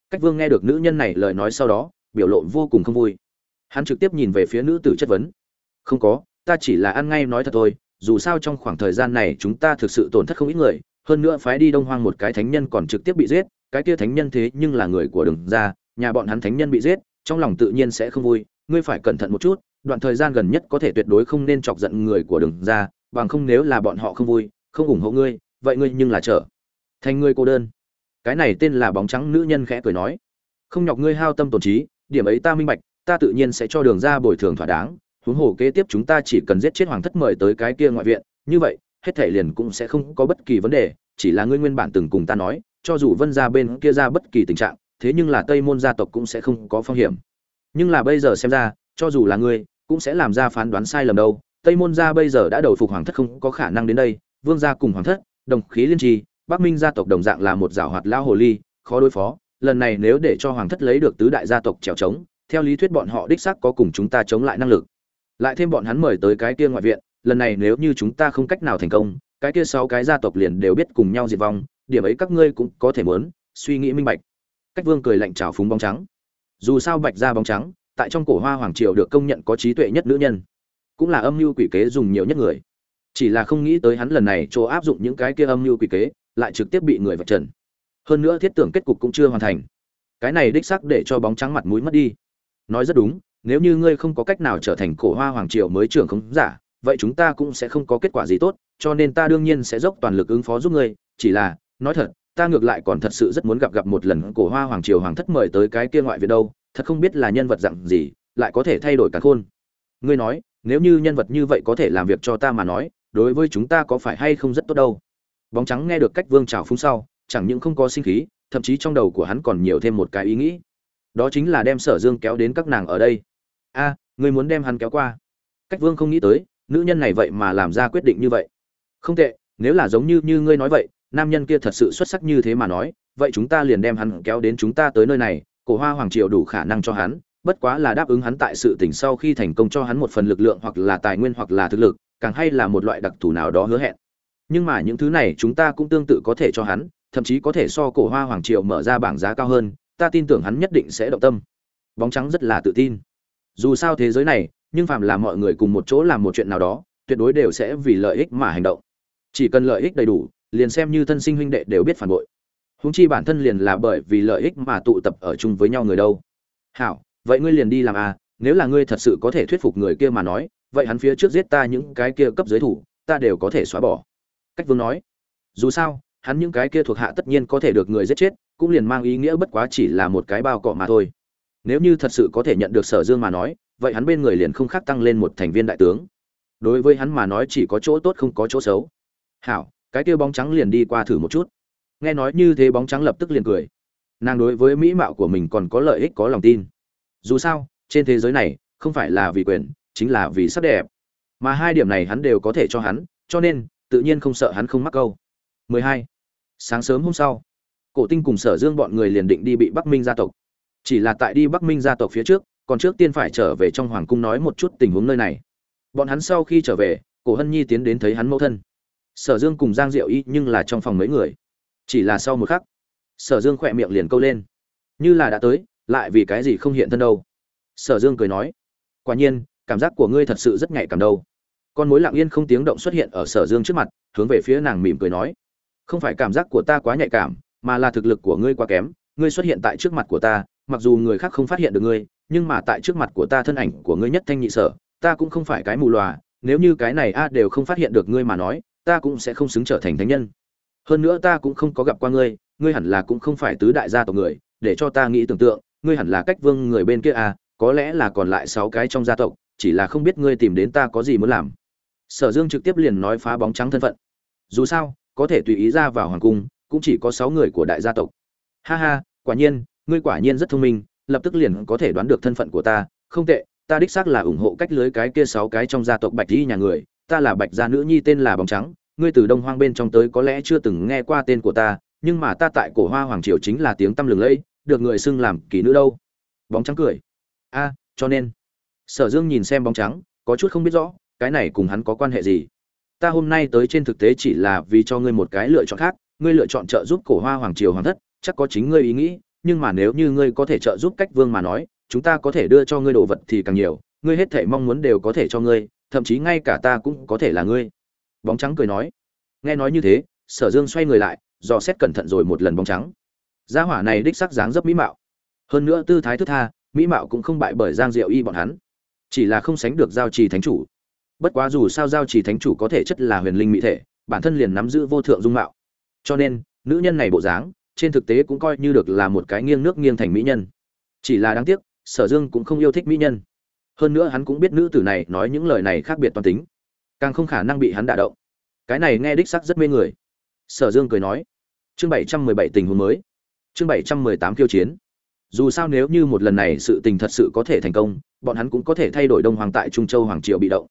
Cách vương nghe được nữ nhân này lời nói sau đó, biểu lộ vô cùng không vui. Hắn trực tiếp nhìn về phía nữ tử chất vấn, không có, ta chỉ là ăn ngay nói thật thôi, dù sao trong khoảng thời gian này chúng ta thực sự tổn thất không ít người, hơn nữa phái đi đông hoang một cái thánh nhân còn trực tiếp bị giết, cái kia thánh nhân thế nhưng là người của đường ra nhà bọn hắn thánh nhân bị giết, trong lòng tự nhiên sẽ không vui, ngươi phải cẩn thận một chút, đoạn thời gian gần nhất có thể tuyệt đối không nên chọc giận người của đường ra bằng không nếu là bọn họ không vui, không ủng hộ ngươi, vậy ngươi nhưng là trở thành ngươi cô đơn. Cái này tên là bóng trắng nữ nhân khẽ cười nói. Không nhọc ngươi hao tâm tổn trí, điểm ấy ta minh bạch, ta tự nhiên sẽ cho đường ra bồi thường thỏa đáng, huống hồ kế tiếp chúng ta chỉ cần giết chết hoàng thất mời tới cái kia ngoại viện, như vậy, hết thể liền cũng sẽ không có bất kỳ vấn đề, chỉ là ngươi nguyên bản từng cùng ta nói, cho dù vân ra bên kia ra bất kỳ tình trạng, thế nhưng là tây môn gia tộc cũng sẽ không có phong hiểm. Nhưng là bây giờ xem ra, cho dù là ngươi, cũng sẽ làm ra phán đoán sai lầm đâu tây môn gia bây giờ đã đầu phục hoàng thất không có khả năng đến đây, vương gia cùng hoàng thất, đồng khí liên trì bắc minh gia tộc đồng dạng là một giảo hoạt lao hồ ly, khó đối phó. Lần này nếu để cho hoàng thất lấy được tứ đại gia tộc trèo trống, theo lý thuyết bọn họ đích xác có cùng chúng ta chống lại năng lực. Lại thêm bọn hắn mời tới cái kia ngoại viện, lần này nếu như chúng ta không cách nào thành công, cái kia sáu cái gia tộc liền đều biết cùng nhau diệt vong, điểm ấy các ngươi cũng có thể muốn, suy nghĩ minh bạch. Cách vương cười lạnh trào phúng bóng trắng. Dù sao bạch ra bóng trắng, tại trong cổ hoa hoàng triều được công nhận có trí tuệ nhất nữ nhân cũng là âm mưu quỷ kế dùng nhiều nhất người. Chỉ là không nghĩ tới hắn lần này chỗ áp dụng những cái kia âm mưu quỷ kế, lại trực tiếp bị người vạch trần. Hơn nữa thiết tưởng kết cục cũng chưa hoàn thành. Cái này đích xác để cho bóng trắng mặt mũi mất đi. Nói rất đúng, nếu như ngươi không có cách nào trở thành cổ hoa hoàng triều mới trưởng không giả, vậy chúng ta cũng sẽ không có kết quả gì tốt, cho nên ta đương nhiên sẽ dốc toàn lực ứng phó giúp ngươi. Chỉ là, nói thật, ta ngược lại còn thật sự rất muốn gặp gặp một lần cổ hoa hoàng triều hoàng thất mời tới cái kia ngoại viện đâu, thật không biết là nhân vật dạng gì, lại có thể thay đổi cả khôn. Ngươi nói nếu như nhân vật như vậy có thể làm việc cho ta mà nói, đối với chúng ta có phải hay không rất tốt đâu. Bóng trắng nghe được cách vương trào phúng sau, chẳng những không có sinh khí, thậm chí trong đầu của hắn còn nhiều thêm một cái ý nghĩ. Đó chính là đem sở dương kéo đến các nàng ở đây. A, ngươi muốn đem hắn kéo qua? Cách vương không nghĩ tới, nữ nhân này vậy mà làm ra quyết định như vậy. Không tệ, nếu là giống như như ngươi nói vậy, nam nhân kia thật sự xuất sắc như thế mà nói, vậy chúng ta liền đem hắn kéo đến chúng ta tới nơi này, cổ hoa hoàng triều đủ khả năng cho hắn bất quá là đáp ứng hắn tại sự tỉnh sau khi thành công cho hắn một phần lực lượng hoặc là tài nguyên hoặc là thực lực, càng hay là một loại đặc thù nào đó hứa hẹn. Nhưng mà những thứ này chúng ta cũng tương tự có thể cho hắn, thậm chí có thể so cổ hoa hoàng triều mở ra bảng giá cao hơn, ta tin tưởng hắn nhất định sẽ động tâm. Bóng trắng rất là tự tin. Dù sao thế giới này, nhưng phàm là mọi người cùng một chỗ làm một chuyện nào đó, tuyệt đối đều sẽ vì lợi ích mà hành động. Chỉ cần lợi ích đầy đủ, liền xem như thân sinh huynh đệ đều biết phản bội. Húng chi bản thân liền là bởi vì lợi ích mà tụ tập ở chung với nhau người đâu. Hảo vậy ngươi liền đi làm à nếu là ngươi thật sự có thể thuyết phục người kia mà nói, vậy hắn phía trước giết ta những cái kia cấp dưới thủ, ta đều có thể xóa bỏ. Cách vương nói. Dù sao, hắn những cái kia thuộc hạ tất nhiên có thể được người giết chết, cũng liền mang ý nghĩa bất quá chỉ là một cái bao cọ mà thôi. Nếu như thật sự có thể nhận được sở dương mà nói, vậy hắn bên người liền không khác tăng lên một thành viên đại tướng. Đối với hắn mà nói chỉ có chỗ tốt không có chỗ xấu. Hảo, cái kia bóng trắng liền đi qua thử một chút. Nghe nói như thế bóng trắng lập tức liền cười. Nàng đối với mỹ mạo của mình còn có lợi ích, có lòng tin dù sao, trên thế giới này, không phải là vì quyền, chính là vì sắc đẹp. Mà hai điểm này hắn đều có thể cho hắn, cho nên, tự nhiên không sợ hắn không mắc câu. 12. sáng sớm hôm sau, cổ tinh cùng sở dương bọn người liền định đi bị bắc minh gia tộc. Chỉ là tại đi bắc minh gia tộc phía trước, còn trước tiên phải trở về trong hoàng cung nói một chút tình huống nơi này. Bọn hắn sau khi trở về, cổ hân nhi tiến đến thấy hắn mẫu thân. Sở dương cùng giang diệu y nhưng là trong phòng mấy người. Chỉ là sau một khắc, sở dương khỏe miệng liền câu lên. Như là đã tới lại vì cái gì không hiện thân đâu? Sở dương cười nói, quả nhiên, cảm giác của ngươi thật sự rất nhạy cảm đâu. Con mối lặng yên không tiếng động xuất hiện ở sở dương trước mặt, hướng về phía nàng mỉm cười nói, không phải cảm giác của ta quá nhạy cảm, mà là thực lực của ngươi quá kém, ngươi xuất hiện tại trước mặt của ta, mặc dù người khác không phát hiện được ngươi, nhưng mà tại trước mặt của ta thân ảnh của ngươi nhất thanh nhị sở, ta cũng không phải cái mù lòa, nếu như cái này a đều không phát hiện được ngươi mà nói, ta cũng sẽ không xứng trở thành thánh nhân. Hơn nữa ta cũng không có gặp qua ngươi ngươi hẳn là cũng không phải tứ đại gia tộc người, để cho ta nghĩ tưởng tượng ngươi hẳn là cách vương người bên kia à có lẽ là còn lại sáu cái trong gia tộc, chỉ là không biết ngươi tìm đến ta có gì muốn làm. Sở dương trực tiếp liền nói phá bóng trắng thân phận. Dù sao, có thể tùy ý ra vào hoàng cung, cũng chỉ có sáu người của đại gia tộc. Ha ha, quả nhiên, ngươi quả nhiên rất thông minh, lập tức liền có thể đoán được thân phận của ta. Không tệ, ta đích xác là ủng hộ cách lưới cái kia sáu cái trong gia tộc bạch Y nhà người. Ta là bạch gia nữ nhi tên là bóng trắng, ngươi từ đông hoang bên trong tới có lẽ chưa từng nghe qua tên của ta, nhưng mà ta tại cổ hoa hoàng triều chính là tiếng tăm lừng lẫy được người xưng làm kỳ nữ đâu. Bóng trắng cười. A, cho nên. Sở dương nhìn xem bóng trắng, có chút không biết rõ, cái này cùng hắn có quan hệ gì? Ta hôm nay tới trên thực tế chỉ là vì cho ngươi một cái lựa chọn khác, ngươi lựa chọn trợ giúp cổ hoa hoàng triều hoàng thất, chắc có chính ngươi ý nghĩ, nhưng mà nếu như ngươi có thể trợ giúp cách vương mà nói, chúng ta có thể đưa cho ngươi đồ vật thì càng nhiều, ngươi hết thể mong muốn đều có thể cho ngươi, thậm chí ngay cả ta cũng có thể là ngươi. Bóng trắng cười nói. Nghe nói như thế, sở dương xoay người lại, dò xét cẩn thận rồi một lần bóng trắng gia hỏa này đích sắc dáng rất mỹ mạo. Hơn nữa tư thái thức tha, mỹ mạo cũng không bại bởi giang diệu y bọn hắn. Chỉ là không sánh được giao trì thánh chủ. Bất quá dù sao giao trì thánh chủ có thể chất là huyền linh mỹ thể, bản thân liền nắm giữ vô thượng dung mạo. Cho nên, nữ nhân này bộ dáng, trên thực tế cũng coi như được là một cái nghiêng nước nghiêng thành mỹ nhân. Chỉ là đáng tiếc, sở dương cũng không yêu thích mỹ nhân. Hơn nữa hắn cũng biết nữ tử này nói những lời này khác biệt toàn tính. Càng không khả năng bị hắn đả động. Cái này nghe đích sắc rất mê người. Sở dương cười nói, chương bảy trăm mười bảy tình huống mới chương bảy trăm mười tám khiêu chiến. Dù sao nếu như một lần này sự tình thật sự có thể thành công, bọn hắn cũng có thể thay đổi đông hoàng tại trung châu hoàng triều bị động.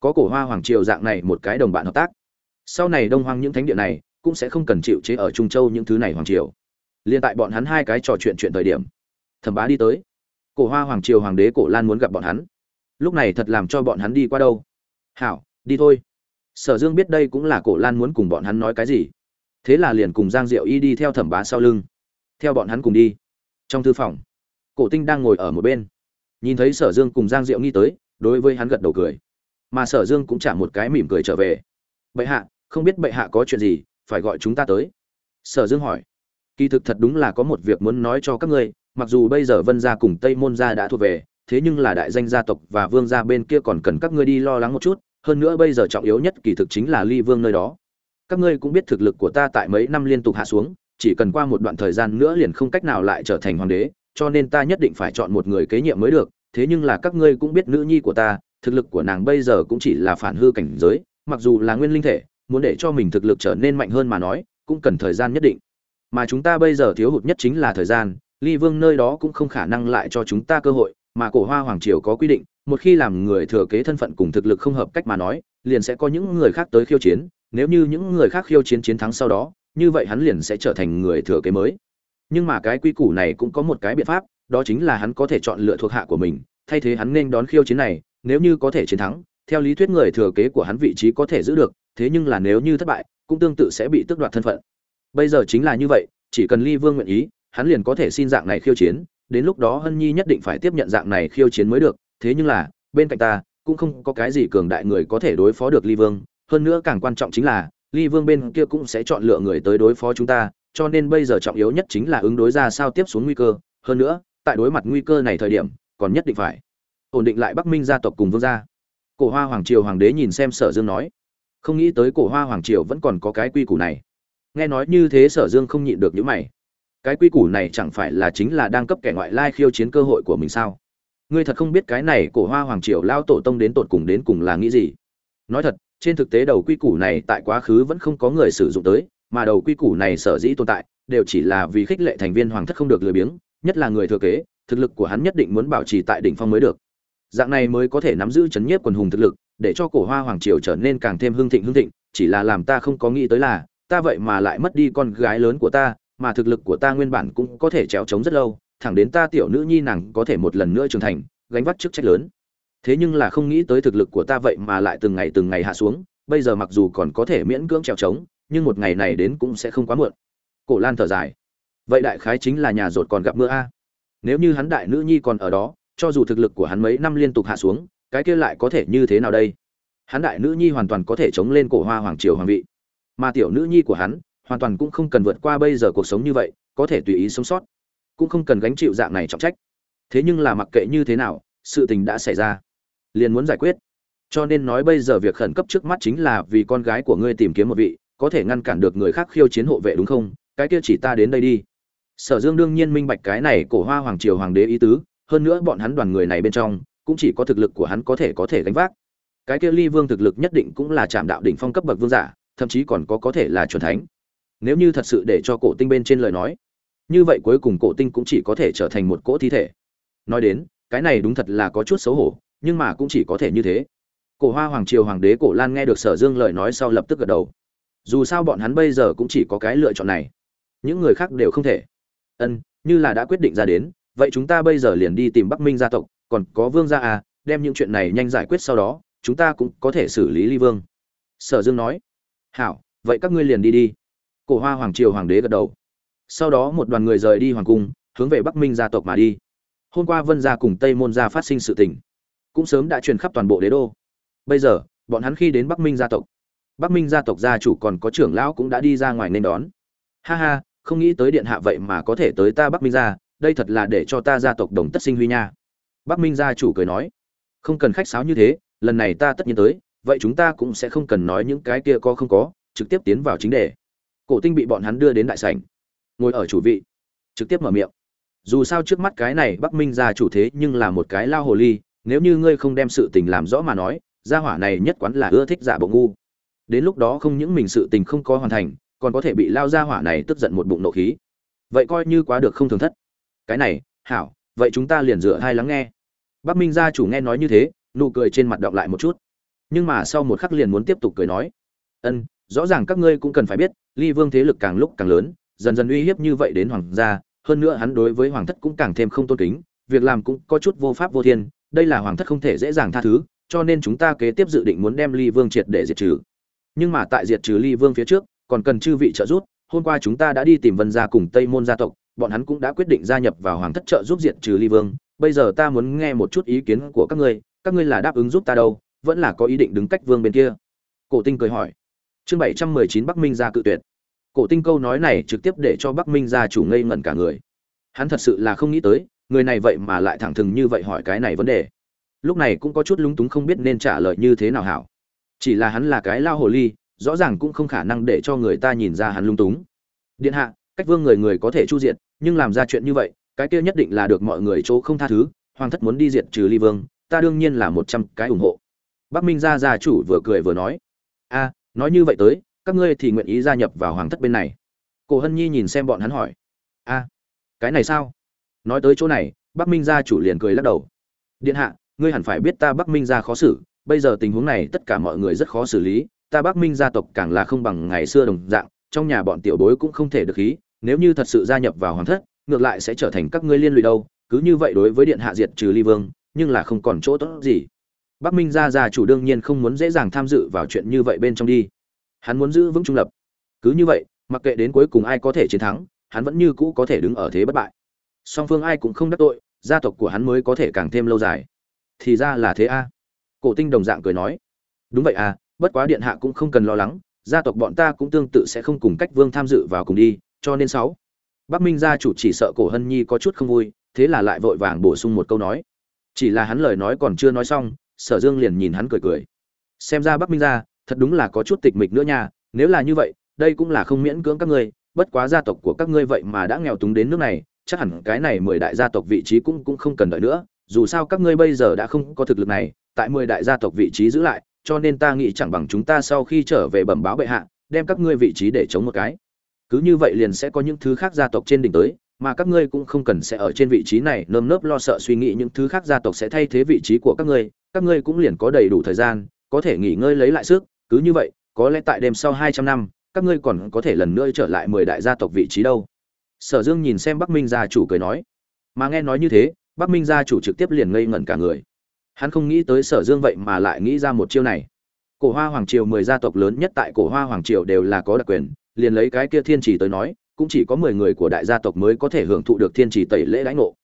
Có cổ hoa hoàng triều dạng này một cái đồng bạn hợp tác. Sau này đông hoàng những thánh địa này cũng sẽ không cần chịu chế ở trung châu những thứ này hoàng triều. Liên tại bọn hắn hai cái trò chuyện chuyện thời điểm, thẩm bá đi tới. Cổ hoa hoàng triều hoàng đế cổ lan muốn gặp bọn hắn. Lúc này thật làm cho bọn hắn đi qua đâu? Hảo, đi thôi. Sở dương biết đây cũng là cổ lan muốn cùng bọn hắn nói cái gì. Thế là liền cùng giang diệu y đi theo thẩm bá sau lưng theo bọn hắn cùng đi. Trong thư phòng, cổ tinh đang ngồi ở một bên. Nhìn thấy sở dương cùng giang diệu nghi tới, đối với hắn gật đầu cười. Mà sở dương cũng trả một cái mỉm cười trở về. Bệ hạ, không biết bệ hạ có chuyện gì, phải gọi chúng ta tới. Sở dương hỏi. Kỳ thực thật đúng là có một việc muốn nói cho các ngươi, mặc dù bây giờ vân gia cùng tây môn gia đã thuộc về, thế nhưng là đại danh gia tộc và vương gia bên kia còn cần các ngươi đi lo lắng một chút, hơn nữa bây giờ trọng yếu nhất kỳ thực chính là ly vương nơi đó. Các ngươi cũng biết thực lực của ta tại mấy năm liên tục hạ xuống chỉ cần qua một đoạn thời gian nữa liền không cách nào lại trở thành hoàng đế, cho nên ta nhất định phải chọn một người kế nhiệm mới được. Thế nhưng là các ngươi cũng biết nữ nhi của ta, thực lực của nàng bây giờ cũng chỉ là phản hư cảnh giới, mặc dù là nguyên linh thể, muốn để cho mình thực lực trở nên mạnh hơn mà nói, cũng cần thời gian nhất định. Mà chúng ta bây giờ thiếu hụt nhất chính là thời gian, ly vương nơi đó cũng không khả năng lại cho chúng ta cơ hội, mà cổ hoa hoàng triều có quy định, một khi làm người thừa kế thân phận cùng thực lực không hợp cách mà nói, liền sẽ có những người khác tới khiêu chiến, nếu như những người khác khiêu chiến chiến thắng sau đó như vậy hắn liền sẽ trở thành người thừa kế mới. Nhưng mà cái quy củ này cũng có một cái biện pháp, đó chính là hắn có thể chọn lựa thuộc hạ của mình, thay thế hắn nên đón khiêu chiến này, nếu như có thể chiến thắng, theo lý thuyết người thừa kế của hắn vị trí có thể giữ được, thế nhưng là nếu như thất bại, cũng tương tự sẽ bị tước đoạt thân phận. Bây giờ chính là như vậy, chỉ cần ly vương nguyện ý, hắn liền có thể xin dạng này khiêu chiến, đến lúc đó hân nhi nhất định phải tiếp nhận dạng này khiêu chiến mới được, thế nhưng là, bên cạnh ta, cũng không có cái gì cường đại người có thể đối phó được ly vương, hơn nữa càng quan trọng chính là ly vương bên kia cũng sẽ chọn lựa người tới đối phó chúng ta, cho nên bây giờ trọng yếu nhất chính là ứng đối ra sao tiếp xuống nguy cơ. Hơn nữa, tại đối mặt nguy cơ này thời điểm, còn nhất định phải ổn định lại bắc minh gia tộc cùng vương gia. Cổ hoa hoàng triều hoàng đế nhìn xem sở dương nói, không nghĩ tới cổ hoa hoàng triều vẫn còn có cái quy củ này. Nghe nói như thế sở dương không nhịn được những mày. Cái quy củ này chẳng phải là chính là đang cấp kẻ ngoại lai khiêu chiến cơ hội của mình sao? Ngươi thật không biết cái này cổ hoa hoàng triều lao tổ tông đến tột cùng đến cùng là nghĩ gì? Nói thật trên thực tế đầu quy củ này tại quá khứ vẫn không có người sử dụng tới, mà đầu quy củ này sở dĩ tồn tại, đều chỉ là vì khích lệ thành viên hoàng thất không được lười biếng, nhất là người thừa kế, thực lực của hắn nhất định muốn bảo trì tại đỉnh phong mới được. Dạng này mới có thể nắm giữ chấn nhiếp quần hùng thực lực, để cho cổ hoa hoàng triều trở nên càng thêm hưng thịnh hưng thịnh, chỉ là làm ta không có nghĩ tới là, ta vậy mà lại mất đi con gái lớn của ta, mà thực lực của ta nguyên bản cũng có thể trèo trống rất lâu, thẳng đến ta tiểu nữ nhi nàng có thể một lần nữa trưởng thành, gánh vác chức trách lớn thế nhưng là không nghĩ tới thực lực của ta vậy mà lại từng ngày từng ngày hạ xuống, bây giờ mặc dù còn có thể miễn cưỡng trèo trống, nhưng một ngày này đến cũng sẽ không quá muộn. Cổ lan thở dài. Vậy đại khái chính là nhà rột còn gặp mưa a. Nếu như hắn đại nữ nhi còn ở đó, cho dù thực lực của hắn mấy năm liên tục hạ xuống, cái kia lại có thể như thế nào đây? Hắn đại nữ nhi hoàn toàn có thể chống lên cổ hoa hoàng triều hoàng vị. Mà tiểu nữ nhi của hắn, hoàn toàn cũng không cần vượt qua bây giờ cuộc sống như vậy, có thể tùy ý sống sót. Cũng không cần gánh chịu dạng này trọng trách. Thế nhưng là mặc kệ như thế nào, sự tình đã xảy ra liền muốn giải quyết. Cho nên nói bây giờ việc khẩn cấp trước mắt chính là vì con gái của ngươi tìm kiếm một vị, có thể ngăn cản được người khác khiêu chiến hộ vệ đúng không? Cái kia chỉ ta đến đây đi. Sở dương đương nhiên minh bạch cái này cổ hoa hoàng triều hoàng đế ý tứ, hơn nữa bọn hắn đoàn người này bên trong, cũng chỉ có thực lực của hắn có thể có thể gánh vác. Cái kia ly vương thực lực nhất định cũng là chạm đạo đỉnh phong cấp bậc vương giả, thậm chí còn có có thể là chuẩn thánh. Nếu như thật sự để cho cổ tinh bên trên lời nói, như vậy cuối cùng cổ tinh cũng chỉ có thể trở thành một cỗ thi thể. Nói đến, cái này đúng thật là có chút xấu hổ nhưng mà cũng chỉ có thể như thế. Cổ hoa hoàng triều hoàng đế cổ lan nghe được sở dương lời nói sau lập tức gật đầu. Dù sao bọn hắn bây giờ cũng chỉ có cái lựa chọn này. Những người khác đều không thể. Ân, như là đã quyết định ra đến, vậy chúng ta bây giờ liền đi tìm bắc minh gia tộc, còn có vương gia à đem những chuyện này nhanh giải quyết sau đó, chúng ta cũng có thể xử lý ly vương. Sở dương nói. Hảo, vậy các ngươi liền đi đi. Cổ hoa hoàng triều hoàng đế gật đầu. Sau đó một đoàn người rời đi hoàng cung, hướng về bắc minh gia tộc mà đi. Hôm qua vân gia cùng tây môn gia phát sinh sự tình cũng sớm đã truyền khắp toàn bộ đế đô. Bây giờ, bọn hắn khi đến bắc minh gia tộc, bắc minh gia tộc gia chủ còn có trưởng lão cũng đã đi ra ngoài nên đón. Ha ha, không nghĩ tới điện hạ vậy mà có thể tới ta bắc minh gia, đây thật là để cho ta gia tộc đồng tất sinh huy nha. Bắc minh gia chủ cười nói, không cần khách sáo như thế, lần này ta tất nhiên tới, vậy chúng ta cũng sẽ không cần nói những cái kia có không có, trực tiếp tiến vào chính đề. Cổ tinh bị bọn hắn đưa đến đại sảnh. Ngồi ở chủ vị, trực tiếp mở miệng. Dù sao trước mắt cái này bắc minh gia chủ thế nhưng là một cái lao hồ ly nếu như ngươi không đem sự tình làm rõ mà nói, gia hỏa này nhất quán là ưa thích giả bộ ngu. Đến lúc đó không những mình sự tình không có hoàn thành, còn có thể bị lao gia hỏa này tức giận một bụng nộ khí. Vậy coi như quá được không thường thất. Cái này, hảo, vậy chúng ta liền dựa hai lắng nghe. Bắc minh gia chủ nghe nói như thế, nụ cười trên mặt đọng lại một chút. Nhưng mà sau một khắc liền muốn tiếp tục cười nói. Ân, rõ ràng các ngươi cũng cần phải biết, ly vương thế lực càng lúc càng lớn, dần dần uy hiếp như vậy đến hoàng gia, hơn nữa hắn đối với hoàng thất cũng càng thêm không tôn kính, việc làm cũng có chút vô pháp vô thiên đây là hoàng thất không thể dễ dàng tha thứ, cho nên chúng ta kế tiếp dự định muốn đem ly vương triệt để diệt trừ. Nhưng mà tại diệt trừ ly vương phía trước, còn cần chư vị trợ giúp, hôm qua chúng ta đã đi tìm vân gia cùng tây môn gia tộc, bọn hắn cũng đã quyết định gia nhập vào hoàng thất trợ giúp diệt trừ ly vương. Bây giờ ta muốn nghe một chút ý kiến của các ngươi các ngươi là đáp ứng giúp ta đâu, vẫn là có ý định đứng cách vương bên kia? Cổ tinh cười hỏi. Chương bảy trăm mười chín bắc minh gia cự tuyệt. Cổ tinh câu nói này trực tiếp để cho bắc minh gia chủ ngây ngẩn cả người. Hắn thật sự là không nghĩ tới người này vậy mà lại thẳng thừng như vậy hỏi cái này vấn đề. Lúc này cũng có chút lúng túng không biết nên trả lời như thế nào hảo. Chỉ là hắn là cái lao hồ ly, rõ ràng cũng không khả năng để cho người ta nhìn ra hắn lung túng. Điện hạ, cách vương người người có thể chu diệt, nhưng làm ra chuyện như vậy, cái kia nhất định là được mọi người chỗ không tha thứ, hoàng thất muốn đi diệt trừ ly vương, ta đương nhiên là một trăm cái ủng hộ. Bắc minh gia gia chủ vừa cười vừa nói, a, nói như vậy tới, các ngươi thì nguyện ý gia nhập vào hoàng thất bên này. Cổ hân nhi nhìn xem bọn hắn hỏi, a, cái này sao? Nói tới chỗ này, bắc minh gia chủ liền cười lắc đầu. Điện hạ, ngươi hẳn phải biết ta bắc minh gia khó xử, bây giờ tình huống này tất cả mọi người rất khó xử lý, ta bắc minh gia tộc càng là không bằng ngày xưa đồng dạng, trong nhà bọn tiểu bối cũng không thể được khí, nếu như thật sự gia nhập vào hoàng thất, ngược lại sẽ trở thành các ngươi liên lụy đâu, cứ như vậy đối với điện hạ diệt trừ ly vương, nhưng là không còn chỗ tốt gì. Bắc minh gia gia chủ đương nhiên không muốn dễ dàng tham dự vào chuyện như vậy bên trong đi. Hắn muốn giữ vững trung lập. Cứ như vậy, mặc kệ đến cuối cùng ai có thể chiến thắng, hắn vẫn như cũ có thể đứng ở thế bất bại song phương ai cũng không đắc tội, gia tộc của hắn mới có thể càng thêm lâu dài. Thì ra là thế a. Cổ tinh đồng dạng cười nói. Đúng vậy à bất quá điện hạ cũng không cần lo lắng, gia tộc bọn ta cũng tương tự sẽ không cùng cách vương tham dự vào cùng đi, cho nên sáu. Bắc minh gia chủ chỉ sợ cổ hân nhi có chút không vui, thế là lại vội vàng bổ sung một câu nói. Chỉ là hắn lời nói còn chưa nói xong, sở dương liền nhìn hắn cười cười. Xem ra bắc minh gia, thật đúng là có chút tịch mịch nữa nha, nếu là như vậy, đây cũng là không miễn cưỡng các ngươi, bất quá gia tộc của các ngươi vậy mà đã nghèo túng đến nước này chắc hẳn cái này mười đại gia tộc vị trí cũng cũng không cần đợi nữa, dù sao các ngươi bây giờ đã không có thực lực này, tại mười đại gia tộc vị trí giữ lại, cho nên ta nghĩ chẳng bằng chúng ta sau khi trở về bẩm báo bệ hạ, đem các ngươi vị trí để chống một cái. Cứ như vậy liền sẽ có những thứ khác gia tộc trên đỉnh tới, mà các ngươi cũng không cần sẽ ở trên vị trí này nơm nớp lo sợ suy nghĩ những thứ khác gia tộc sẽ thay thế vị trí của các ngươi các ngươi cũng liền có đầy đủ thời gian, có thể nghỉ ngơi lấy lại sức, cứ như vậy, có lẽ tại đêm sau hai trăm năm, các ngươi còn có thể lần nữa trở lại mười đại gia tộc vị trí đâu sở dương nhìn xem bắc minh gia chủ cười nói. Mà nghe nói như thế, bắc minh gia chủ trực tiếp liền ngây ngẩn cả người. Hắn không nghĩ tới sở dương vậy mà lại nghĩ ra một chiêu này. Cổ hoa hoàng triều mười gia tộc lớn nhất tại cổ hoa hoàng triều đều là có đặc quyền, liền lấy cái kia thiên trì tới nói, cũng chỉ có mười người của đại gia tộc mới có thể hưởng thụ được thiên trì tẩy lễ đãi ngộ.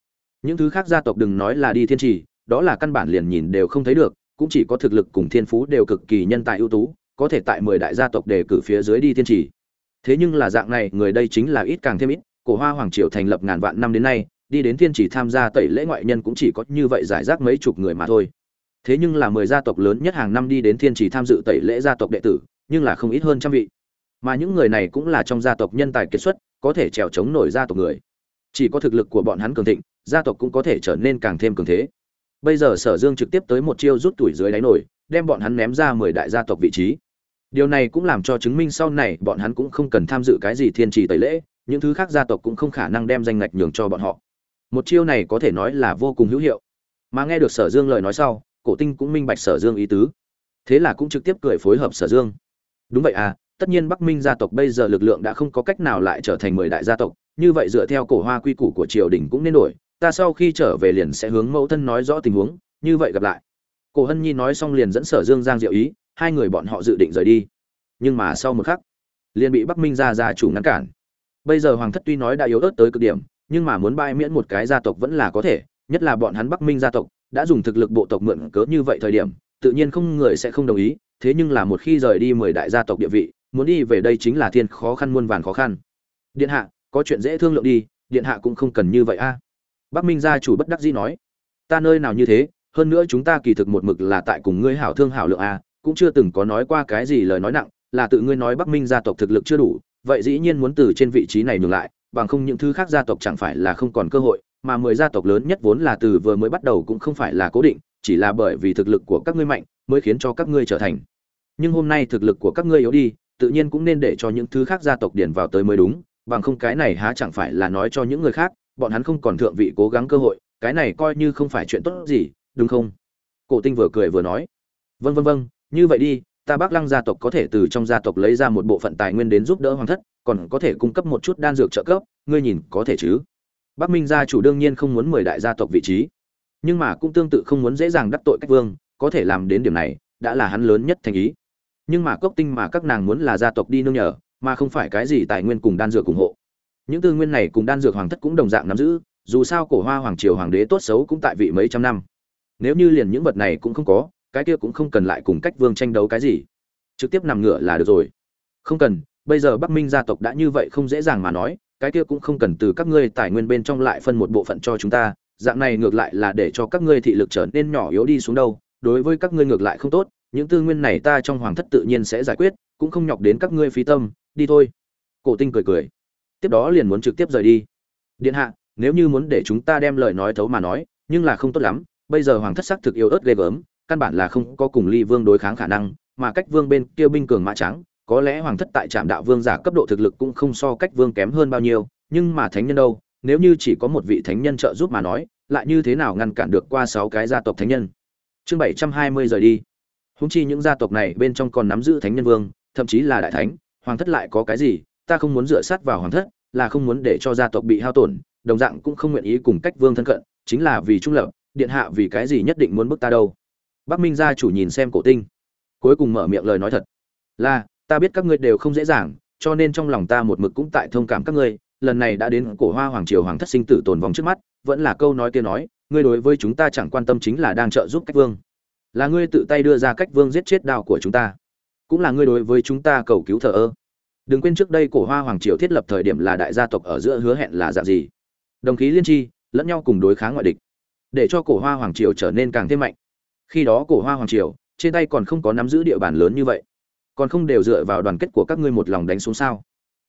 Những thứ khác gia tộc đừng nói là đi thiên trì đó là căn bản liền nhìn đều không thấy được, cũng chỉ có thực lực cùng thiên phú đều cực kỳ nhân tài ưu tú, có thể tại mười đại gia tộc đề cử phía dưới đi thiên trì thế nhưng là dạng này, người đây chính là ít càng thêm ít cổ hoa hoàng triều thành lập ngàn vạn năm đến nay, đi đến thiên chỉ tham gia tẩy lễ ngoại nhân cũng chỉ có như vậy giải rác mấy chục người mà thôi. Thế nhưng là mười gia tộc lớn nhất hàng năm đi đến thiên chỉ tham dự tẩy lễ gia tộc đệ tử, nhưng là không ít hơn trăm vị. Mà những người này cũng là trong gia tộc nhân tài kiệt xuất, có thể trèo chống nổi gia tộc người. Chỉ có thực lực của bọn hắn cường thịnh, gia tộc cũng có thể trở nên càng thêm cường thế. Bây giờ sở dương trực tiếp tới một chiêu rút tuổi dưới đáy nổi, đem bọn hắn ném ra mười đại gia tộc vị trí. Điều này cũng làm cho chứng minh sau này bọn hắn cũng không cần tham dự cái gì thiên trì tẩy lễ những thứ khác gia tộc cũng không khả năng đem danh ngạch nhường cho bọn họ. Một chiêu này có thể nói là vô cùng hữu hiệu. Mà nghe được sở dương lời nói sau, cổ tinh cũng minh bạch sở dương ý tứ. Thế là cũng trực tiếp cười phối hợp sở dương. Đúng vậy à tất nhiên bắc minh gia tộc bây giờ lực lượng đã không có cách nào lại trở thành mười đại gia tộc, như vậy dựa theo cổ hoa quy củ của triều đình cũng nên đổi, ta sau khi trở về liền sẽ hướng mẫu thân nói rõ tình huống, như vậy gặp lại. Cổ hân nhi nói xong liền dẫn sở dương giang diệu ý, hai người bọn họ dự định rời đi. Nhưng mà sau một khắc, liền bị bắc minh gia gia chủ ngăn cản bây giờ hoàng thất tuy nói đã yếu ớt tới cực điểm, nhưng mà muốn bãi miễn một cái gia tộc vẫn là có thể, nhất là bọn hắn bắc minh gia tộc, đã dùng thực lực bộ tộc mượn cớ như vậy thời điểm, tự nhiên không người sẽ không đồng ý, thế nhưng là một khi rời đi mười đại gia tộc địa vị, muốn đi về đây chính là thiên khó khăn muôn vàn khó khăn. Điện hạ, có chuyện dễ thương lượng đi, điện hạ cũng không cần như vậy a. Bắc minh gia chủ bất đắc dĩ nói, ta nơi nào như thế, hơn nữa chúng ta kỳ thực một mực là tại cùng ngươi hảo thương hảo lượng a, cũng chưa từng có nói qua cái gì lời nói nặng, là tự ngươi nói bắc minh gia tộc thực lực chưa đủ vậy dĩ nhiên muốn từ trên vị trí này nhường lại, bằng không những thứ khác gia tộc chẳng phải là không còn cơ hội, mà mười gia tộc lớn nhất vốn là từ vừa mới bắt đầu cũng không phải là cố định, chỉ là bởi vì thực lực của các ngươi mạnh mới khiến cho các ngươi trở thành. Nhưng hôm nay thực lực của các ngươi yếu đi, tự nhiên cũng nên để cho những thứ khác gia tộc điển vào tới mới đúng, bằng không cái này há chẳng phải là nói cho những người khác, bọn hắn không còn thượng vị cố gắng cơ hội, cái này coi như không phải chuyện tốt gì, đúng không? Cổ tinh vừa cười vừa nói. Vâng vâng vâng như vậy đi ta bắc lăng gia tộc có thể từ trong gia tộc lấy ra một bộ phận tài nguyên đến giúp đỡ hoàng thất, còn có thể cung cấp một chút đan dược trợ cấp, ngươi nhìn có thể chứ? Bắc minh gia chủ đương nhiên không muốn mời đại gia tộc vị trí, nhưng mà cũng tương tự không muốn dễ dàng đắc tội cách vương, có thể làm đến điểm này, đã là hắn lớn nhất thành ý. Nhưng mà cốc tinh mà các nàng muốn là gia tộc đi nương nhờ, mà không phải cái gì tài nguyên cùng đan dược ủng hộ. Những tư nguyên này cùng đan dược hoàng thất cũng đồng dạng nắm giữ, dù sao cổ hoa hoàng triều hoàng đế tốt xấu cũng tại vị mấy trăm năm. Nếu như liền những vật này cũng không có cái kia cũng không cần lại cùng cách vương tranh đấu cái gì. Trực tiếp nằm ngửa là được rồi. Không cần, bây giờ bắc minh gia tộc đã như vậy không dễ dàng mà nói, cái kia cũng không cần từ các ngươi tài nguyên bên trong lại phân một bộ phận cho chúng ta, dạng này ngược lại là để cho các ngươi thị lực trở nên nhỏ yếu đi xuống đâu. Đối với các ngươi ngược lại không tốt, những tư nguyên này ta trong hoàng thất tự nhiên sẽ giải quyết, cũng không nhọc đến các ngươi phí tâm, đi thôi. Cổ tinh cười cười. Tiếp đó liền muốn trực tiếp rời đi. Điện hạ, nếu như muốn để chúng ta đem lời nói thấu mà nói, nhưng là không tốt lắm, bây giờ hoàng thất sắc thực yếu ớt ghê gớm căn bản là không có cùng ly vương đối kháng khả năng, mà cách vương bên kia binh cường mã trắng có lẽ hoàng thất tại trạm đạo vương giả cấp độ thực lực cũng không so cách vương kém hơn bao nhiêu, nhưng mà thánh nhân đâu, nếu như chỉ có một vị thánh nhân trợ giúp mà nói, lại như thế nào ngăn cản được qua sáu cái gia tộc thánh nhân? Chương bảy trăm hai mươi rời đi. Húng chi những gia tộc này bên trong còn nắm giữ thánh nhân vương, thậm chí là đại thánh, hoàng thất lại có cái gì, ta không muốn dựa sát vào hoàng thất, là không muốn để cho gia tộc bị hao tổn, đồng dạng cũng không nguyện ý cùng cách vương thân cận, chính là vì trung lập, điện hạ vì cái gì nhất định muốn bức ta đâu? Bắc minh gia chủ nhìn xem cổ tinh, cuối cùng mở miệng lời nói thật. Là, ta biết các ngươi đều không dễ dàng, cho nên trong lòng ta một mực cũng tại thông cảm các ngươi, lần này đã đến cổ hoa hoàng triều hoàng thất sinh tử tồn vong trước mắt, vẫn là câu nói kia nói, ngươi đối với chúng ta chẳng quan tâm chính là đang trợ giúp cách vương. Là ngươi tự tay đưa ra cách vương giết chết đao của chúng ta, cũng là ngươi đối với chúng ta cầu cứu thờ ơ. Đừng quên trước đây cổ hoa hoàng triều thiết lập thời điểm là đại gia tộc ở giữa hứa hẹn là dạng gì. Đồng khí liên tri, lẫn nhau cùng đối kháng ngoại địch. Để cho cổ hoa hoàng triều trở nên càng thêm mạnh khi đó cổ hoa hoàng triều, trên tay còn không có nắm giữ địa bàn lớn như vậy. Còn không đều dựa vào đoàn kết của các ngươi một lòng đánh xuống sao?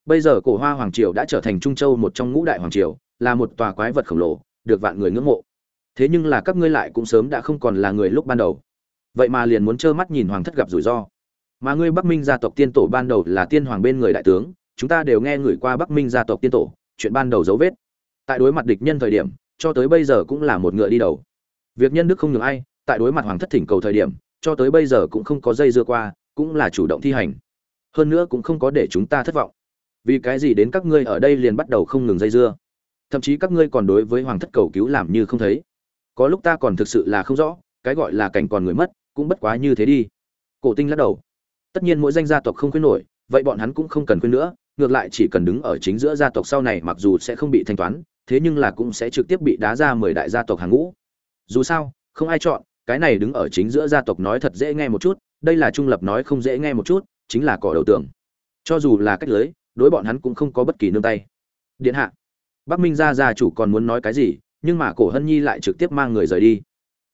Bây giờ cổ hoa hoàng triều đã trở thành trung châu một trong ngũ đại hoàng triều, là một tòa quái vật khổng lồ, được vạn người ngưỡng mộ. Thế nhưng là các ngươi lại cũng sớm đã không còn là người lúc ban đầu. Vậy mà liền muốn trơ mắt nhìn hoàng thất gặp rủi ro. Mà ngươi bắc minh gia tộc tiên tổ ban đầu là tiên hoàng bên người đại tướng, chúng ta đều nghe người qua bắc minh gia tộc tiên tổ, chuyện ban đầu dấu vết. Tại đối mặt địch nhân thời điểm, cho tới bây giờ cũng là một ngựa đi đầu. Việc nhân đức không nhường ai tại đối mặt hoàng thất thỉnh cầu thời điểm, cho tới bây giờ cũng không có dây dưa qua, cũng là chủ động thi hành. Hơn nữa cũng không có để chúng ta thất vọng. Vì cái gì đến các ngươi ở đây liền bắt đầu không ngừng dây dưa? Thậm chí các ngươi còn đối với hoàng thất cầu cứu làm như không thấy. Có lúc ta còn thực sự là không rõ, cái gọi là cảnh còn người mất, cũng bất quá như thế đi. Cổ tinh lắc đầu. Tất nhiên mỗi danh gia tộc không khuyên nổi, vậy bọn hắn cũng không cần khuyên nữa, ngược lại chỉ cần đứng ở chính giữa gia tộc sau này mặc dù sẽ không bị thanh toán, thế nhưng là cũng sẽ trực tiếp bị đá ra mười đại gia tộc hàng ngũ. Dù sao, không ai chọn cái này đứng ở chính giữa gia tộc nói thật dễ nghe một chút, đây là trung lập nói không dễ nghe một chút, chính là cỏ đầu tường. cho dù là cách lưới, đối bọn hắn cũng không có bất kỳ nương tay. Điện hạ. Bắc minh gia gia chủ còn muốn nói cái gì, nhưng mà cổ hân nhi lại trực tiếp mang người rời đi.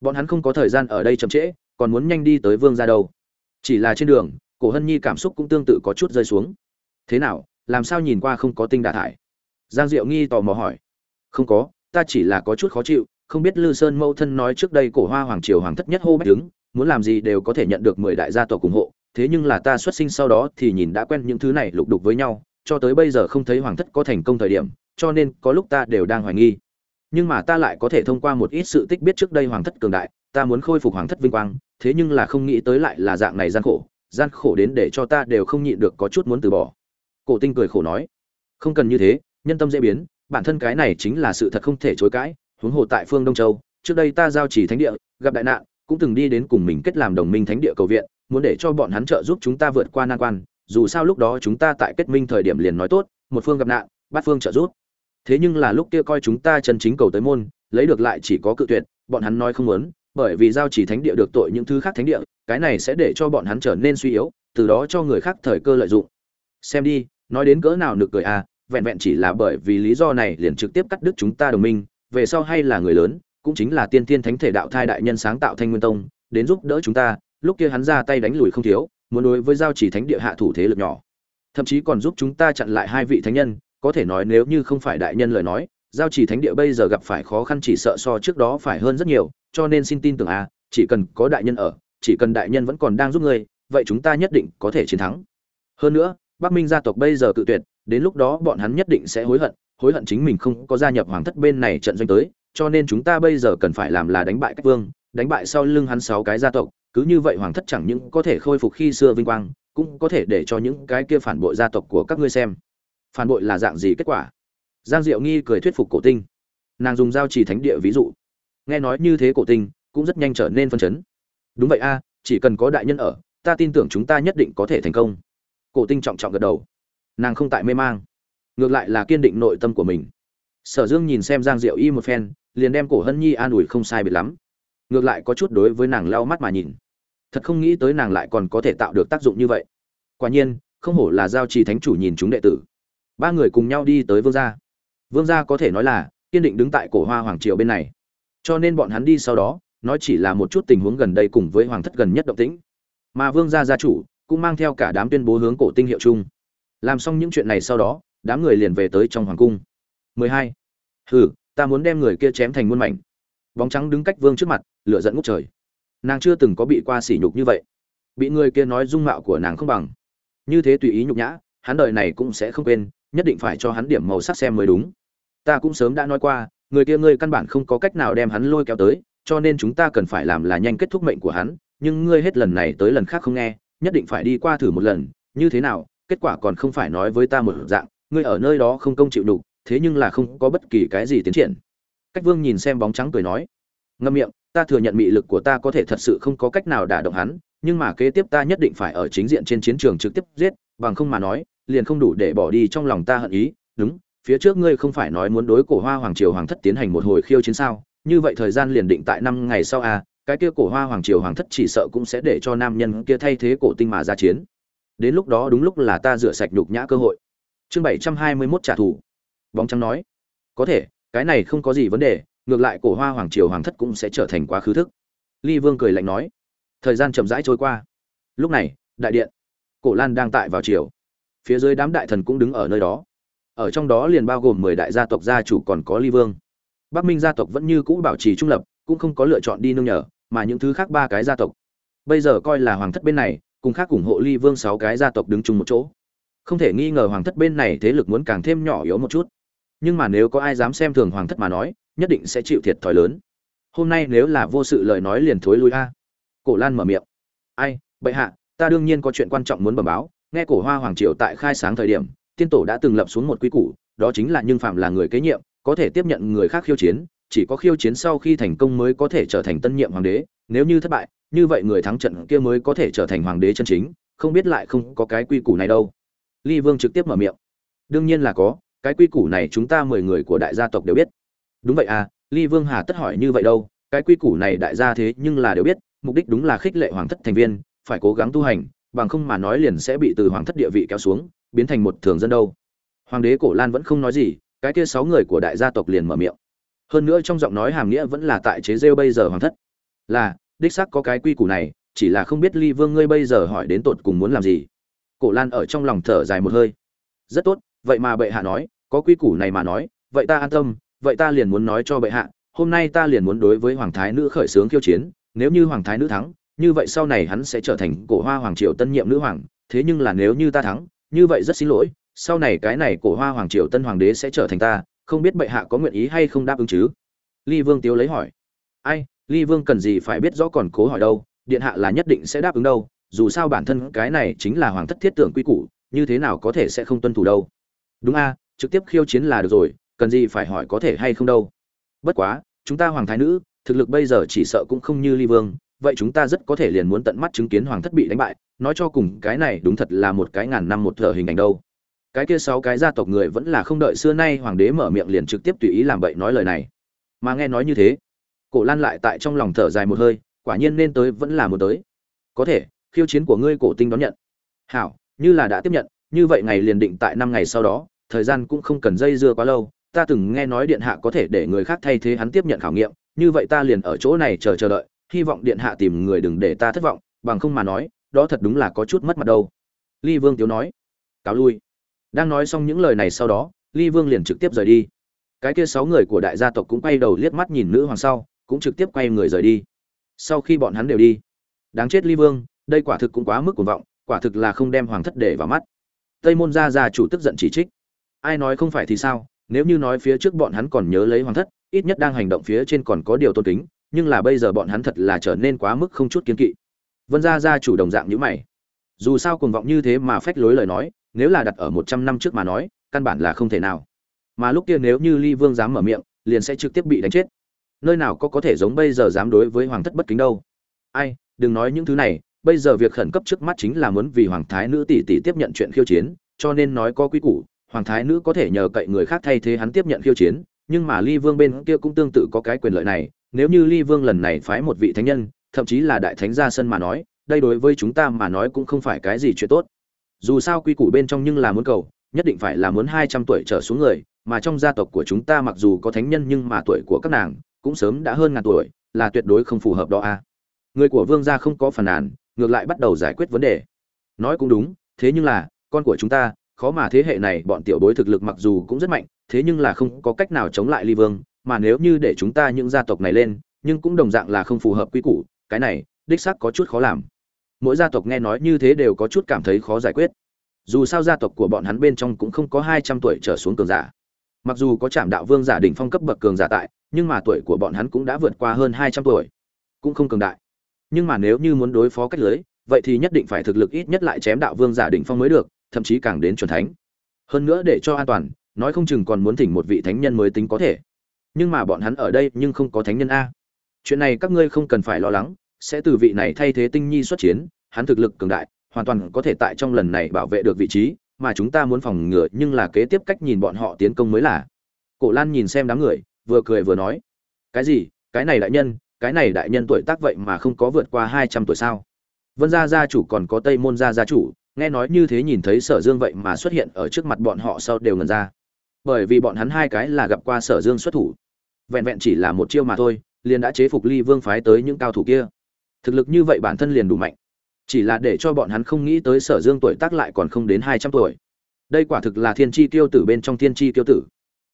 Bọn hắn không có thời gian ở đây chậm trễ, còn muốn nhanh đi tới vương gia đâu. Chỉ là trên đường, cổ hân nhi cảm xúc cũng tương tự có chút rơi xuống. Thế nào, làm sao nhìn qua không có tinh đà thải? Giang diệu nghi tò mò hỏi. Không có, ta chỉ là có chút khó chịu không biết lư sơn mẫu thân nói trước đây cổ hoa hoàng triều hoàng thất nhất hô bách đứng, muốn làm gì đều có thể nhận được mười đại gia tộc ủng hộ, thế nhưng là ta xuất sinh sau đó thì nhìn đã quen những thứ này lục đục với nhau, cho tới bây giờ không thấy hoàng thất có thành công thời điểm, cho nên có lúc ta đều đang hoài nghi. Nhưng mà ta lại có thể thông qua một ít sự tích biết trước đây hoàng thất cường đại, ta muốn khôi phục hoàng thất vinh quang, thế nhưng là không nghĩ tới lại là dạng này gian khổ gian khổ đến để cho ta đều không nhịn được có chút muốn từ bỏ. Cổ tinh cười khổ nói. Không cần như thế, nhân tâm dễ biến, bản thân cái này chính là sự thật không thể chối cãi huống hồ tại phương đông châu, trước đây ta giao chỉ thánh địa, gặp đại nạn, cũng từng đi đến cùng mình kết làm đồng minh thánh địa cầu viện, muốn để cho bọn hắn trợ giúp chúng ta vượt qua nan quan, dù sao lúc đó chúng ta tại kết minh thời điểm liền nói tốt, một phương gặp nạn bát phương trợ giúp. Thế nhưng là lúc kia coi chúng ta chân chính cầu tới môn, lấy được lại chỉ có cự tuyệt, bọn hắn nói không muốn, bởi vì giao chỉ thánh địa được tội những thứ khác thánh địa, cái này sẽ để cho bọn hắn trở nên suy yếu, từ đó cho người khác thời cơ lợi dụng. Xem đi, nói đến cỡ nào nực cười à vẹn vẹn chỉ là bởi vì lý do này liền trực tiếp cắt đứt chúng ta đồng minh về sau hay là người lớn, cũng chính là tiên tiên thánh thể đạo thai đại nhân sáng tạo thanh nguyên tông, đến giúp đỡ chúng ta, lúc kia hắn ra tay đánh lùi không thiếu, muốn đối với giao chỉ thánh địa hạ thủ thế lực nhỏ. Thậm chí còn giúp chúng ta chặn lại hai vị thánh nhân, có thể nói nếu như không phải đại nhân lời nói, giao chỉ thánh địa bây giờ gặp phải khó khăn chỉ sợ so trước đó phải hơn rất nhiều, cho nên xin tin tưởng a, chỉ cần có đại nhân ở, chỉ cần đại nhân vẫn còn đang giúp ngươi, vậy chúng ta nhất định có thể chiến thắng. Hơn nữa, bắc minh gia tộc bây giờ cự tuyệt, đến lúc đó bọn hắn nhất định sẽ hối hận hối hận chính mình không có gia nhập hoàng thất bên này trận doanh tới, cho nên chúng ta bây giờ cần phải làm là đánh bại cách vương, đánh bại sau lưng hắn sáu cái gia tộc, cứ như vậy hoàng thất chẳng những có thể khôi phục khi xưa vinh quang, cũng có thể để cho những cái kia phản bội gia tộc của các ngươi xem. Phản bội là dạng gì kết quả? Giang diệu nghi cười thuyết phục cổ tinh. Nàng dùng giao trì thánh địa ví dụ. Nghe nói như thế cổ tinh cũng rất nhanh trở nên phân chấn. Đúng vậy a, chỉ cần có đại nhân ở, ta tin tưởng chúng ta nhất định có thể thành công. Cổ tinh trọng trọng gật đầu. Nàng không tại mê mang ngược lại là kiên định nội tâm của mình. Sở dương nhìn xem giang diệu y một phen, liền đem cổ hân nhi an ủi không sai biệt lắm. Ngược lại có chút đối với nàng lau mắt mà nhìn. Thật không nghĩ tới nàng lại còn có thể tạo được tác dụng như vậy. Quả nhiên, không hổ là giao trì thánh chủ nhìn chúng đệ tử. Ba người cùng nhau đi tới vương gia. Vương gia có thể nói là kiên định đứng tại cổ hoa hoàng triều bên này. Cho nên bọn hắn đi sau đó, nói chỉ là một chút tình huống gần đây cùng với hoàng thất gần nhất động tĩnh. Mà vương gia gia chủ cũng mang theo cả đám tuyên bố hướng cổ tinh hiệu chung. Làm xong những chuyện này sau đó đám người liền về tới trong hoàng cung. 12. hừ, ta muốn đem người kia chém thành muôn mảnh. Bóng trắng đứng cách vương trước mặt, lửa giận ngút trời. Nàng chưa từng có bị qua sỉ nhục như vậy. Bị người kia nói dung mạo của nàng không bằng. Như thế tùy ý nhục nhã, hắn đời này cũng sẽ không quên, nhất định phải cho hắn điểm màu sắc xem mới đúng. Ta cũng sớm đã nói qua, người kia ngươi căn bản không có cách nào đem hắn lôi kéo tới, cho nên chúng ta cần phải làm là nhanh kết thúc mệnh của hắn, nhưng ngươi hết lần này tới lần khác không nghe, nhất định phải đi qua thử một lần, như thế nào, kết quả còn không phải nói với ta một dạng ngươi ở nơi đó không công chịu đủ thế nhưng là không có bất kỳ cái gì tiến triển. Cách vương nhìn xem bóng trắng cười nói, ngâm miệng, ta thừa nhận mị lực của ta có thể thật sự không có cách nào đả động hắn, nhưng mà kế tiếp ta nhất định phải ở chính diện trên chiến trường trực tiếp giết, bằng không mà nói, liền không đủ để bỏ đi trong lòng ta hận ý. Đúng, phía trước ngươi không phải nói muốn đối cổ hoa hoàng triều hoàng thất tiến hành một hồi khiêu chiến sao? Như vậy thời gian liền định tại năm ngày sau à cái kia cổ hoa hoàng triều hoàng thất chỉ sợ cũng sẽ để cho nam nhân kia thay thế cổ tinh mà ra chiến. Đến lúc đó đúng lúc là ta rửa sạch nhục nhã cơ hội chương bảy trăm hai mươi mốt trả thù. Bóng trắng nói, có thể, cái này không có gì vấn đề, ngược lại cổ hoa hoàng triều hoàng thất cũng sẽ trở thành quá khứ thức. Ly vương cười lạnh nói, thời gian chậm rãi trôi qua. Lúc này, đại điện, cổ lan đang tại vào triều. Phía dưới đám đại thần cũng đứng ở nơi đó. Ở trong đó liền bao gồm mười đại gia tộc gia chủ còn có ly vương. Bắc minh gia tộc vẫn như cũ bảo trì trung lập, cũng không có lựa chọn đi nương nhờ, mà những thứ khác ba cái gia tộc. Bây giờ coi là hoàng thất bên này, cùng khác ủng hộ ly vương sáu cái gia tộc đứng chung một chỗ không thể nghi ngờ hoàng thất bên này thế lực muốn càng thêm nhỏ yếu một chút. Nhưng mà nếu có ai dám xem thường hoàng thất mà nói, nhất định sẽ chịu thiệt thòi lớn. Hôm nay nếu là vô sự lời nói liền thối lui a. Cổ lan mở miệng. Ai, bệ hạ, ta đương nhiên có chuyện quan trọng muốn bẩm báo. Nghe cổ hoa hoàng triều tại khai sáng thời điểm, tiên tổ đã từng lập xuống một quy củ, đó chính là nhưng phạm là người kế nhiệm, có thể tiếp nhận người khác khiêu chiến, chỉ có khiêu chiến sau khi thành công mới có thể trở thành tân nhiệm hoàng đế. Nếu như thất bại, như vậy người thắng trận kia mới có thể trở thành hoàng đế chân chính. Không biết lại không có cái quy củ này đâu ly vương trực tiếp mở miệng. Đương nhiên là có, cái quy củ này chúng ta mười người của đại gia tộc đều biết. Đúng vậy à ly vương hà tất hỏi như vậy đâu, cái quy củ này đại gia thế nhưng là đều biết, mục đích đúng là khích lệ hoàng thất thành viên, phải cố gắng tu hành, bằng không mà nói liền sẽ bị từ hoàng thất địa vị kéo xuống, biến thành một thường dân đâu. Hoàng đế cổ lan vẫn không nói gì, cái kia sáu người của đại gia tộc liền mở miệng. Hơn nữa trong giọng nói hàm nghĩa vẫn là tại chế rêu bây giờ hoàng thất. Là, đích xác có cái quy củ này, chỉ là không biết ly vương ngươi bây giờ hỏi đến tột cùng muốn làm gì cổ lan ở trong lòng thở dài một hơi. Rất tốt, vậy mà bệ hạ nói, có quy củ này mà nói, vậy ta an tâm, vậy ta liền muốn nói cho bệ hạ, hôm nay ta liền muốn đối với hoàng thái nữ khởi xướng khiêu chiến, nếu như hoàng thái nữ thắng, như vậy sau này hắn sẽ trở thành cổ hoa hoàng triều tân nhiệm nữ hoàng, thế nhưng là nếu như ta thắng, như vậy rất xin lỗi, sau này cái này cổ hoa hoàng triều tân hoàng đế sẽ trở thành ta, không biết bệ hạ có nguyện ý hay không đáp ứng chứ? Ly vương tiếu lấy hỏi. Ai, ly vương cần gì phải biết rõ còn cố hỏi đâu, điện hạ là nhất định sẽ đáp ứng đâu dù sao bản thân cái này chính là hoàng thất thiết tưởng quy củ, như thế nào có thể sẽ không tuân thủ đâu? Đúng a, trực tiếp khiêu chiến là được rồi, cần gì phải hỏi có thể hay không đâu? Bất quá, chúng ta hoàng thái nữ, thực lực bây giờ chỉ sợ cũng không như ly vương, vậy chúng ta rất có thể liền muốn tận mắt chứng kiến hoàng thất bị đánh bại, nói cho cùng cái này đúng thật là một cái ngàn năm một thở hình ảnh đâu. Cái kia sáu cái gia tộc người vẫn là không đợi xưa nay hoàng đế mở miệng liền trực tiếp tùy ý làm bậy nói lời này. Mà nghe nói như thế, cổ lan lại tại trong lòng thở dài một hơi, quả nhiên nên tới vẫn là một tới. Có thể khiêu chiến của ngươi cổ tinh đón nhận. Hảo, như là đã tiếp nhận, như vậy ngày liền định tại năm ngày sau đó, thời gian cũng không cần dây dưa quá lâu, ta từng nghe nói điện hạ có thể để người khác thay thế hắn tiếp nhận khảo nghiệm, như vậy ta liền ở chỗ này chờ chờ đợi, hy vọng điện hạ tìm người đừng để ta thất vọng, bằng không mà nói, đó thật đúng là có chút mất mặt đâu. Ly vương tiếu nói. Cáo lui. Đang nói xong những lời này sau đó, ly vương liền trực tiếp rời đi. Cái kia sáu người của đại gia tộc cũng quay đầu liếc mắt nhìn nữ hoàng sau, cũng trực tiếp quay người rời đi. Sau khi bọn hắn đều đi, đáng chết ly vương đây quả thực cũng quá mức cuồng vọng, quả thực là không đem hoàng thất để vào mắt. Tây môn gia gia chủ tức giận chỉ trích. Ai nói không phải thì sao? Nếu như nói phía trước bọn hắn còn nhớ lấy hoàng thất, ít nhất đang hành động phía trên còn có điều tôn kính, nhưng là bây giờ bọn hắn thật là trở nên quá mức không chút kiến kỵ. Vân gia gia chủ đồng dạng như mày. Dù sao cuồng vọng như thế mà phách lối lời nói, nếu là đặt ở một trăm năm trước mà nói, căn bản là không thể nào. Mà lúc kia nếu như ly vương dám mở miệng, liền sẽ trực tiếp bị đánh chết. Nơi nào có có thể giống bây giờ dám đối với hoàng thất bất kính đâu. Ai, đừng nói những thứ này bây giờ việc khẩn cấp trước mắt chính là muốn vì hoàng thái nữ tỷ tỷ tiếp nhận chuyện khiêu chiến, cho nên nói có quy củ, hoàng thái nữ có thể nhờ cậy người khác thay thế hắn tiếp nhận khiêu chiến, nhưng mà ly vương bên kia cũng tương tự có cái quyền lợi này, nếu như ly vương lần này phái một vị thánh nhân, thậm chí là đại thánh ra sân mà nói, đây đối với chúng ta mà nói cũng không phải cái gì chuyện tốt dù sao quy củ bên trong nhưng là muốn cầu, nhất định phải là muốn hai trăm tuổi trở xuống người, mà trong gia tộc của chúng ta mặc dù có thánh nhân nhưng mà tuổi của các nàng cũng sớm đã hơn ngàn tuổi, là tuyệt đối không phù hợp đó a à. người của vương gia không có phản nàn ngược lại bắt đầu giải quyết vấn đề. Nói cũng đúng, thế nhưng là, con của chúng ta, khó mà thế hệ này, bọn tiểu bối thực lực mặc dù cũng rất mạnh, thế nhưng là không có cách nào chống lại ly vương, mà nếu như để chúng ta những gia tộc này lên, nhưng cũng đồng dạng là không phù hợp quy củ, cái này, đích xác có chút khó làm. Mỗi gia tộc nghe nói như thế đều có chút cảm thấy khó giải quyết. Dù sao gia tộc của bọn hắn bên trong cũng không có hai trăm tuổi trở xuống cường giả. Mặc dù có trạm đạo vương giả đỉnh phong cấp bậc cường giả tại, nhưng mà tuổi của bọn hắn cũng đã vượt qua hơn hai trăm tuổi. Cũng không cường đại nhưng mà nếu như muốn đối phó cách lưới, vậy thì nhất định phải thực lực ít nhất lại chém đạo vương giả đỉnh phong mới được, thậm chí càng đến chuẩn thánh. Hơn nữa để cho an toàn, nói không chừng còn muốn thỉnh một vị thánh nhân mới tính có thể. Nhưng mà bọn hắn ở đây nhưng không có thánh nhân a. Chuyện này các ngươi không cần phải lo lắng, sẽ từ vị này thay thế tinh nhi xuất chiến, hắn thực lực cường đại, hoàn toàn có thể tại trong lần này bảo vệ được vị trí, mà chúng ta muốn phòng ngừa nhưng là kế tiếp cách nhìn bọn họ tiến công mới là. Cổ lan nhìn xem đám người, vừa cười vừa nói, cái gì? Cái này đại nhân cái này đại nhân tuổi tác vậy mà không có vượt qua hai trăm tuổi sao? Vân gia gia chủ còn có tây môn gia gia chủ, nghe nói như thế nhìn thấy sở dương vậy mà xuất hiện ở trước mặt bọn họ sau đều ngần ra. Bởi vì bọn hắn hai cái là gặp qua sở dương xuất thủ. Vẹn vẹn chỉ là một chiêu mà thôi, liền đã chế phục ly vương phái tới những cao thủ kia. Thực lực như vậy bản thân liền đủ mạnh. Chỉ là để cho bọn hắn không nghĩ tới sở dương tuổi tác lại còn không đến hai trăm tuổi. Đây quả thực là thiên tri tiêu tử bên trong thiên tri tiêu tử.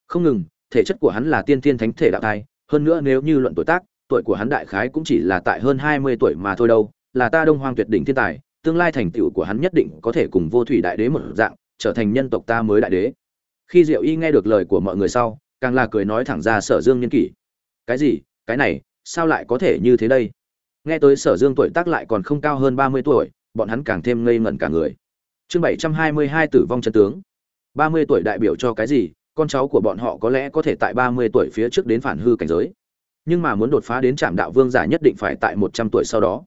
Không ngừng, thể chất của hắn là tiên thiên thánh thể đạo thai, hơn nữa nếu như luận tuổi tác tuổi của hắn đại khái cũng chỉ là tại hơn hai mươi tuổi mà thôi đâu, là ta đông hoang tuyệt đỉnh thiên tài, tương lai thành tựu của hắn nhất định có thể cùng vô thủy đại đế một dạng, trở thành nhân tộc ta mới đại đế. Khi diệu y nghe được lời của mọi người sau, càng là cười nói thẳng ra sở dương niên kỷ. Cái gì? Cái này, sao lại có thể như thế đây? Nghe tới sở dương tuổi tác lại còn không cao hơn ba mươi tuổi, bọn hắn càng thêm ngây ngẩn cả người. Chương bảy trăm hai mươi hai tử vong chân tướng. ba mươi tuổi đại biểu cho cái gì? Con cháu của bọn họ có lẽ có thể tại ba mươi tuổi phía trước đến phản hư cảnh giới nhưng mà muốn đột phá đến trạm đạo vương giả nhất định phải tại một trăm tuổi sau đó.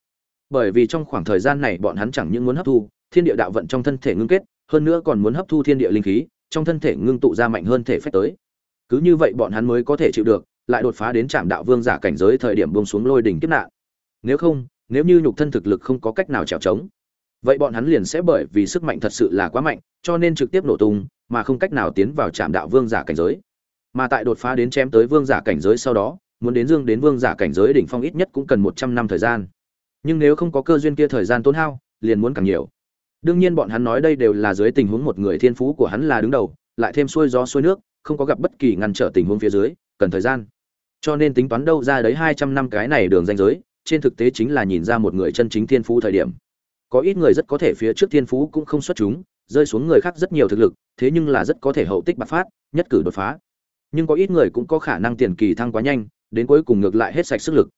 Bởi vì trong khoảng thời gian này bọn hắn chẳng những muốn hấp thu thiên địa đạo vận trong thân thể ngưng kết, hơn nữa còn muốn hấp thu thiên địa linh khí, trong thân thể ngưng tụ ra mạnh hơn thể phách tới. Cứ như vậy bọn hắn mới có thể chịu được, lại đột phá đến trạm đạo vương giả cảnh giới thời điểm buông xuống lôi đỉnh kiếp nạn. Nếu không, nếu như nhục thân thực lực không có cách nào trèo trống vậy bọn hắn liền sẽ bởi vì sức mạnh thật sự là quá mạnh, cho nên trực tiếp nổ tung, mà không cách nào tiến vào trạm đạo vương giả cảnh giới. Mà tại đột phá đến chém tới vương giả cảnh giới sau đó muốn đến dương đến vương giả cảnh giới đỉnh phong ít nhất cũng cần một trăm năm thời gian. Nhưng nếu không có cơ duyên kia thời gian tốn hao, liền muốn càng nhiều. Đương nhiên bọn hắn nói đây đều là dưới tình huống một người thiên phú của hắn là đứng đầu, lại thêm xuôi gió xuôi nước, không có gặp bất kỳ ngăn trở tình huống phía dưới, cần thời gian. Cho nên tính toán đâu ra đấy hai trăm năm cái này đường danh giới, trên thực tế chính là nhìn ra một người chân chính thiên phú thời điểm. Có ít người rất có thể phía trước thiên phú cũng không xuất chúng, rơi xuống người khác rất nhiều thực lực, thế nhưng là rất có thể hậu tích bạc phát, nhất cử đột phá. Nhưng có ít người cũng có khả năng tiền kỳ thăng quá nhanh đến cuối cùng ngược lại hết sạch sức lực.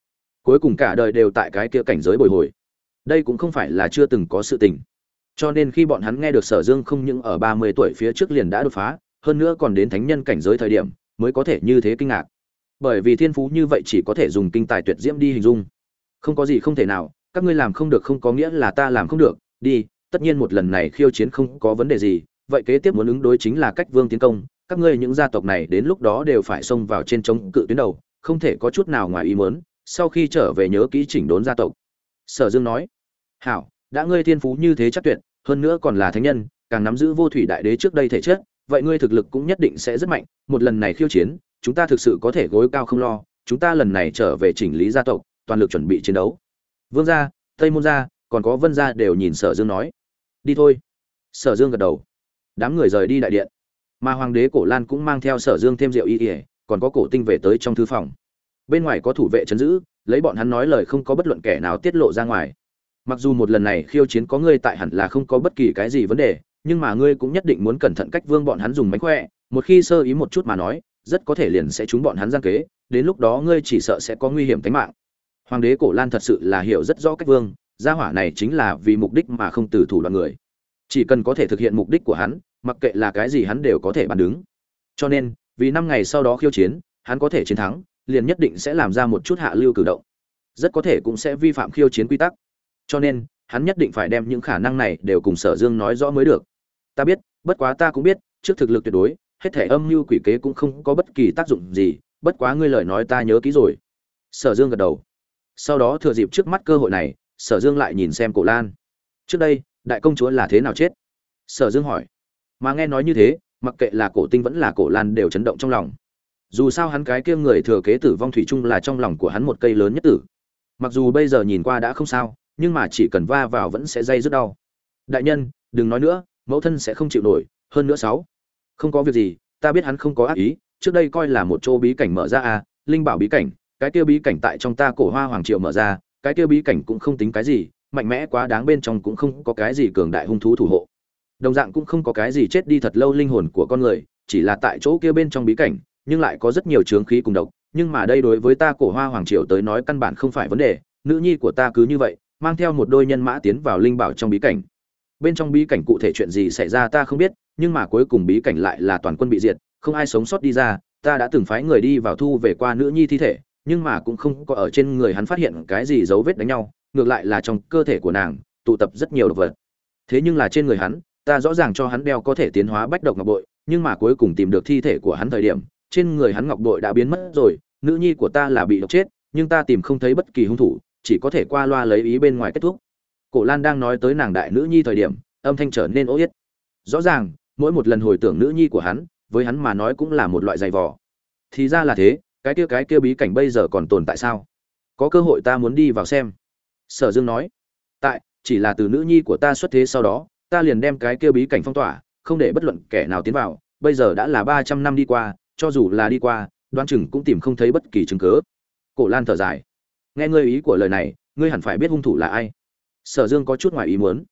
Cuối cùng cả đời đều tại cái kia cảnh giới bồi hồi. Đây cũng không phải là chưa từng có sự tình. Cho nên khi bọn hắn nghe được sở dương không những ở ba mươi tuổi phía trước liền đã đột phá, hơn nữa còn đến thánh nhân cảnh giới thời điểm, mới có thể như thế kinh ngạc. Bởi vì thiên phú như vậy chỉ có thể dùng kinh tài tuyệt diễm đi hình dung. Không có gì không thể nào, các ngươi làm không được không có nghĩa là ta làm không được, đi, tất nhiên một lần này khiêu chiến không có vấn đề gì, vậy kế tiếp muốn ứng đối chính là cách vương tiến công, các ngươi những gia tộc này đến lúc đó đều phải xông vào trên chống cự tuyến đầu không thể có chút nào ngoài ý muốn, sau khi trở về nhớ kỹ chỉnh đốn gia tộc. Sở dương nói, hảo, đã ngươi thiên phú như thế chắc tuyệt, hơn nữa còn là thánh nhân, càng nắm giữ vô thủy đại đế trước đây thể chất, vậy ngươi thực lực cũng nhất định sẽ rất mạnh, một lần này khiêu chiến, chúng ta thực sự có thể gối cao không lo, chúng ta lần này trở về chỉnh lý gia tộc, toàn lực chuẩn bị chiến đấu. Vương gia, tây môn gia, còn có vân gia đều nhìn sở dương nói, đi thôi. Sở dương gật đầu, đám người rời đi đại điện. Mà hoàng đế cổ lan cũng mang theo sở dương thêm rượu y ỉa còn có cổ tinh về tới trong thư phòng. Bên ngoài có thủ vệ chấn giữ, lấy bọn hắn nói lời không có bất luận kẻ nào tiết lộ ra ngoài. Mặc dù một lần này khiêu chiến có ngươi tại hẳn là không có bất kỳ cái gì vấn đề, nhưng mà ngươi cũng nhất định muốn cẩn thận cách vương bọn hắn dùng mánh khỏe, một khi sơ ý một chút mà nói, rất có thể liền sẽ trúng bọn hắn gian kế, đến lúc đó ngươi chỉ sợ sẽ có nguy hiểm tính mạng. Hoàng đế cổ lan thật sự là hiểu rất rõ cách vương, gia hỏa này chính là vì mục đích mà không từ thủ đoạn người. Chỉ cần có thể thực hiện mục đích của hắn, mặc kệ là cái gì hắn đều có thể bàn đứng. Cho nên vì năm ngày sau đó khiêu chiến, hắn có thể chiến thắng, liền nhất định sẽ làm ra một chút hạ lưu cử động. Rất có thể cũng sẽ vi phạm khiêu chiến quy tắc. Cho nên, hắn nhất định phải đem những khả năng này đều cùng sở dương nói rõ mới được. Ta biết, bất quá ta cũng biết, trước thực lực tuyệt đối, hết thể âm mưu quỷ kế cũng không có bất kỳ tác dụng gì, bất quá ngươi lời nói ta nhớ kỹ rồi. Sở dương gật đầu. Sau đó thừa dịp trước mắt cơ hội này, sở dương lại nhìn xem cổ lan. Trước đây, đại công chúa là thế nào chết? Sở dương hỏi. Mà nghe nói như thế mặc kệ là cổ tinh vẫn là cổ lan đều chấn động trong lòng. Dù sao hắn cái kia người thừa kế tử vong thủy chung là trong lòng của hắn một cây lớn nhất tử. Mặc dù bây giờ nhìn qua đã không sao, nhưng mà chỉ cần va vào vẫn sẽ dây rất đau. Đại nhân, đừng nói nữa, mẫu thân sẽ không chịu nổi, hơn nữa sáu. Không có việc gì, ta biết hắn không có ác ý, trước đây coi là một chỗ bí cảnh mở ra à linh bảo bí cảnh, cái kia bí cảnh tại trong ta cổ hoa hoàng triệu mở ra, cái kia bí cảnh cũng không tính cái gì, mạnh mẽ quá đáng bên trong cũng không có cái gì cường đại hung thú thủ hộ đồng dạng cũng không có cái gì chết đi thật lâu linh hồn của con người, chỉ là tại chỗ kia bên trong bí cảnh, nhưng lại có rất nhiều trướng khí cùng độc. Nhưng mà đây đối với ta cổ hoa hoàng triều tới nói căn bản không phải vấn đề, nữ nhi của ta cứ như vậy, mang theo một đôi nhân mã tiến vào linh bảo trong bí cảnh. Bên trong bí cảnh cụ thể chuyện gì xảy ra ta không biết, nhưng mà cuối cùng bí cảnh lại là toàn quân bị diệt, không ai sống sót đi ra, ta đã từng phái người đi vào thu về qua nữ nhi thi thể, nhưng mà cũng không có ở trên người hắn phát hiện cái gì dấu vết đánh nhau, ngược lại là trong cơ thể của nàng, tụ tập rất nhiều độc vật. Thế nhưng là trên người hắn ta rõ ràng cho hắn đeo có thể tiến hóa bách độc ngọc bội, nhưng mà cuối cùng tìm được thi thể của hắn thời điểm, trên người hắn ngọc bội đã biến mất rồi, nữ nhi của ta là bị độc chết, nhưng ta tìm không thấy bất kỳ hung thủ, chỉ có thể qua loa lấy ý bên ngoài kết thúc. Cổ lan đang nói tới nàng đại nữ nhi thời điểm, âm thanh trở nên ố yết. Rõ ràng, mỗi một lần hồi tưởng nữ nhi của hắn, với hắn mà nói cũng là một loại giày vò. Thì ra là thế, cái kia cái kia bí cảnh bây giờ còn tồn tại sao? Có cơ hội ta muốn đi vào xem. Sở dương nói. Tại, chỉ là từ nữ nhi của ta xuất thế sau đó ta liền đem cái kia bí cảnh phong tỏa, không để bất luận kẻ nào tiến vào, bây giờ đã là ba trăm năm đi qua, cho dù là đi qua, đoán chừng cũng tìm không thấy bất kỳ chứng cớ cổ lan thở dài. Nghe ngươi ý của lời này, ngươi hẳn phải biết hung thủ là ai. Sở dương có chút ngoài ý muốn.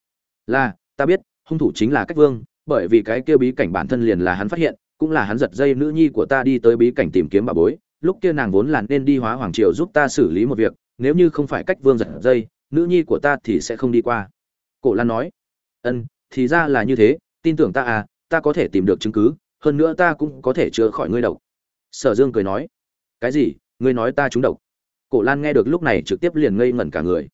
Là, ta biết, hung thủ chính là cách vương, bởi vì cái kia bí cảnh bản thân liền là hắn phát hiện, cũng là hắn giật dây nữ nhi của ta đi tới bí cảnh tìm kiếm bà bối. Lúc kia nàng vốn là nên đi hóa hoàng triều giúp ta xử lý một việc, nếu như không phải cách vương giật dây, nữ nhi của ta thì sẽ không đi qua. Cổ lan nói ân, thì ra là như thế, tin tưởng ta à ta có thể tìm được chứng cứ, hơn nữa ta cũng có thể chữa khỏi ngươi độc. Sở dương cười nói. Cái gì? Ngươi nói ta trúng độc? Cổ lan nghe được lúc này trực tiếp liền ngây ngẩn cả người.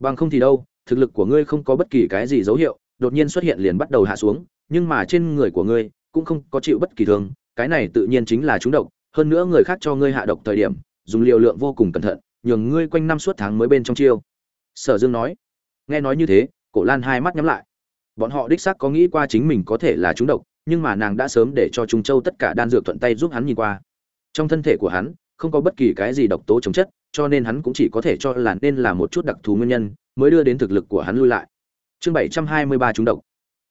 Bằng không thì đâu, thực lực của ngươi không có bất kỳ cái gì dấu hiệu, đột nhiên xuất hiện liền bắt đầu hạ xuống, nhưng mà trên người của ngươi cũng không có chịu bất kỳ thương, cái này tự nhiên chính là trúng độc, hơn nữa người khác cho ngươi hạ độc thời điểm, dùng liều lượng vô cùng cẩn thận, nhường ngươi quanh năm suốt tháng mới bên trong chiêu. Sở dương nói. Nghe nói như thế, cổ lan hai mắt nhắm lại bọn họ đích xác có nghĩ qua chính mình có thể là trúng độc, nhưng mà nàng đã sớm để cho trung châu tất cả đan dược thuận tay giúp hắn nhìn qua. Trong thân thể của hắn, không có bất kỳ cái gì độc tố chống chất, cho nên hắn cũng chỉ có thể cho là nên là một chút đặc thù nguyên nhân, mới đưa đến thực lực của hắn lui lại. Chương bảy trăm hai mươi ba trúng độc.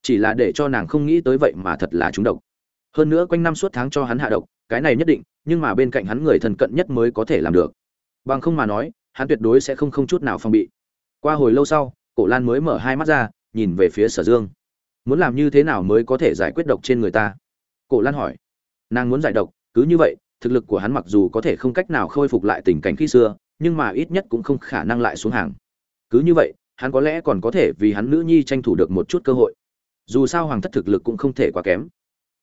Chỉ là để cho nàng không nghĩ tới vậy mà thật là trúng độc. Hơn nữa quanh năm suốt tháng cho hắn hạ độc, cái này nhất định, nhưng mà bên cạnh hắn người thân cận nhất mới có thể làm được. Bằng không mà nói, hắn tuyệt đối sẽ không không chút nào phong bị. Qua hồi lâu sau, cổ lan mới mở hai mắt ra nhìn về phía sở dương. Muốn làm như thế nào mới có thể giải quyết độc trên người ta? Cổ lan hỏi. Nàng muốn giải độc, cứ như vậy, thực lực của hắn mặc dù có thể không cách nào khôi phục lại tình cảnh khi xưa, nhưng mà ít nhất cũng không khả năng lại xuống hàng. Cứ như vậy, hắn có lẽ còn có thể vì hắn nữ nhi tranh thủ được một chút cơ hội. Dù sao hoàng thất thực lực cũng không thể quá kém.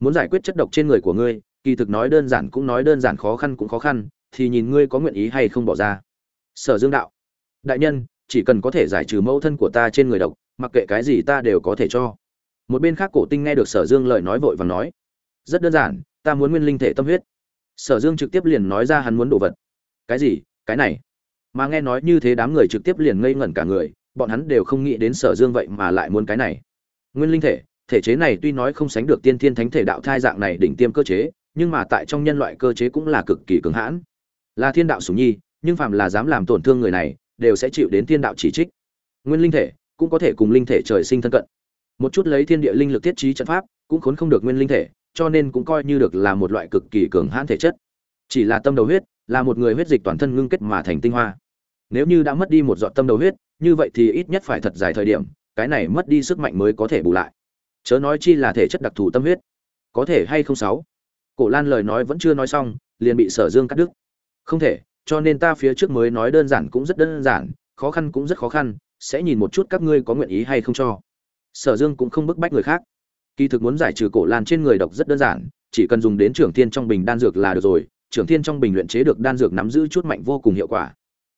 Muốn giải quyết chất độc trên người của ngươi, kỳ thực nói đơn giản cũng nói đơn giản khó khăn cũng khó khăn, thì nhìn ngươi có nguyện ý hay không bỏ ra. Sở dương đạo. Đại nhân, chỉ cần có thể giải trừ mẫu thân của ta trên người độc mặc kệ cái gì ta đều có thể cho. Một bên khác cổ tinh nghe được sở dương lời nói vội và nói, rất đơn giản, ta muốn nguyên linh thể tâm huyết. Sở dương trực tiếp liền nói ra hắn muốn đồ vật. Cái gì? Cái này? Mà nghe nói như thế đám người trực tiếp liền ngây ngẩn cả người, bọn hắn đều không nghĩ đến sở dương vậy mà lại muốn cái này. Nguyên linh thể thể chế này tuy nói không sánh được tiên thiên thánh thể đạo thai dạng này đỉnh tiêm cơ chế, nhưng mà tại trong nhân loại cơ chế cũng là cực kỳ cứng hãn. Là thiên đạo sủng nhi, nhưng phàm là dám làm tổn thương người này, đều sẽ chịu đến thiên đạo chỉ trích. Nguyên linh thể cũng có thể cùng linh thể trời sinh thân cận. Một chút lấy thiên địa linh lực thiết trí trận pháp, cũng khốn không được nguyên linh thể, cho nên cũng coi như được là một loại cực kỳ cường hãn thể chất. Chỉ là tâm đầu huyết, là một người huyết dịch toàn thân ngưng kết mà thành tinh hoa. Nếu như đã mất đi một giọt tâm đầu huyết, như vậy thì ít nhất phải thật dài thời điểm, cái này mất đi sức mạnh mới có thể bù lại. Chớ nói chi là thể chất đặc thù tâm huyết. Có thể hay không sáu? Cổ lan lời nói vẫn chưa nói xong, liền bị sở dương cắt đứt. Không thể, cho nên ta phía trước mới nói đơn giản cũng rất đơn giản, khó khăn cũng rất khó khăn sẽ nhìn một chút các ngươi có nguyện ý hay không cho. Sở dương cũng không bức bách người khác. Kỳ thực muốn giải trừ cổ lan trên người độc rất đơn giản, chỉ cần dùng đến trưởng thiên trong bình đan dược là được rồi, trưởng thiên trong bình luyện chế được đan dược nắm giữ chút mạnh vô cùng hiệu quả.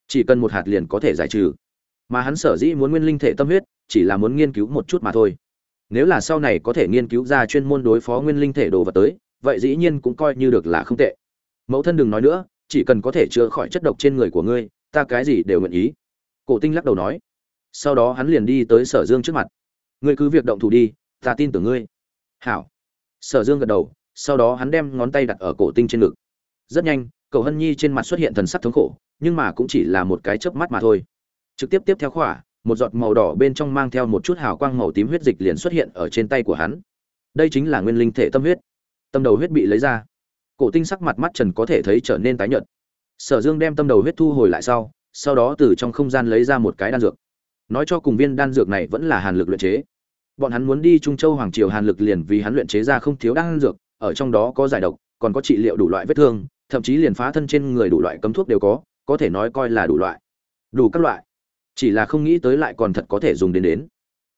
Chỉ cần một hạt liền có thể giải trừ. Mà hắn sở dĩ muốn nguyên linh thể tâm huyết, chỉ là muốn nghiên cứu một chút mà thôi. Nếu là sau này có thể nghiên cứu ra chuyên môn đối phó nguyên linh thể đồ vật tới, vậy dĩ nhiên cũng coi như được là không tệ. Mẫu thân đừng nói nữa, chỉ cần có thể chữa khỏi chất độc trên người của ngươi, ta cái gì đều nguyện ý. Cổ tinh lắc đầu nói sau đó hắn liền đi tới sở dương trước mặt. Ngươi cứ việc động thủ đi, ta tin tưởng ngươi. Hảo. Sở dương gật đầu, sau đó hắn đem ngón tay đặt ở cổ tinh trên ngực. Rất nhanh, cậu hân nhi trên mặt xuất hiện thần sắc thống khổ, nhưng mà cũng chỉ là một cái chớp mắt mà thôi. Trực tiếp tiếp theo khỏa, một giọt màu đỏ bên trong mang theo một chút hào quang màu tím huyết dịch liền xuất hiện ở trên tay của hắn. Đây chính là nguyên linh thể tâm huyết. Tâm đầu huyết bị lấy ra. Cổ tinh sắc mặt mắt trần có thể thấy trở nên tái nhợt. Sở dương đem tâm đầu huyết thu hồi lại sau sau đó từ trong không gian lấy ra một cái đan dược nói cho cùng viên đan dược này vẫn là hàn lực luyện chế. Bọn hắn muốn đi trung châu hoàng triều hàn lực liền vì hắn luyện chế ra không thiếu đan dược, ở trong đó có giải độc, còn có trị liệu đủ loại vết thương, thậm chí liền phá thân trên người đủ loại cấm thuốc đều có có thể nói coi là đủ loại. Đủ các loại. Chỉ là không nghĩ tới lại còn thật có thể dùng đến đến.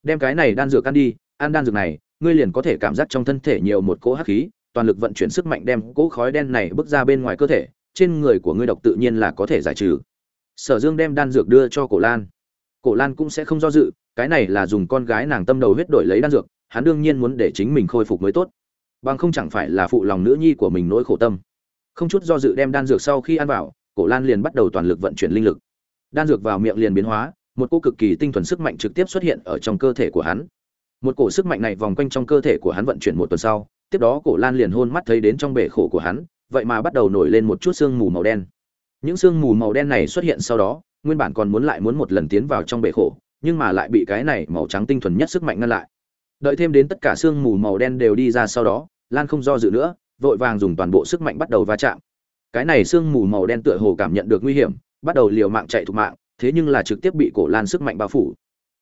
Đem cái này đan dược ăn đi, ăn đan dược này, ngươi liền có thể cảm giác trong thân thể nhiều một cỗ hắc khí, toàn lực vận chuyển sức mạnh đem cỗ khói đen này bước ra bên ngoài cơ thể, trên người của ngươi độc tự nhiên là có thể giải trừ. Sở dương đem đan dược đưa cho cổ lan cổ lan cũng sẽ không do dự, cái này là dùng con gái nàng tâm đầu huyết đổi lấy đan dược, hắn đương nhiên muốn để chính mình khôi phục mới tốt. Bằng không chẳng phải là phụ lòng nữ nhi của mình nỗi khổ tâm. Không chút do dự đem đan dược sau khi ăn vào, cổ lan liền bắt đầu toàn lực vận chuyển linh lực. Đan dược vào miệng liền biến hóa, một cô cực kỳ tinh thuần sức mạnh trực tiếp xuất hiện ở trong cơ thể của hắn. Một cổ sức mạnh này vòng quanh trong cơ thể của hắn vận chuyển một tuần sau, tiếp đó cổ lan liền hôn mắt thấy đến trong bể khổ của hắn, vậy mà bắt đầu nổi lên một chút sương mù màu đen. Những sương mù màu đen này xuất hiện sau đó nguyên bản còn muốn lại muốn một lần tiến vào trong bể khổ, nhưng mà lại bị cái này màu trắng tinh thuần nhất sức mạnh ngăn lại. Đợi thêm đến tất cả sương mù màu đen đều đi ra sau đó, lan không do dự nữa, vội vàng dùng toàn bộ sức mạnh bắt đầu va chạm. Cái này sương mù màu đen tựa hồ cảm nhận được nguy hiểm, bắt đầu liều mạng chạy thục mạng, thế nhưng là trực tiếp bị cổ lan sức mạnh bao phủ.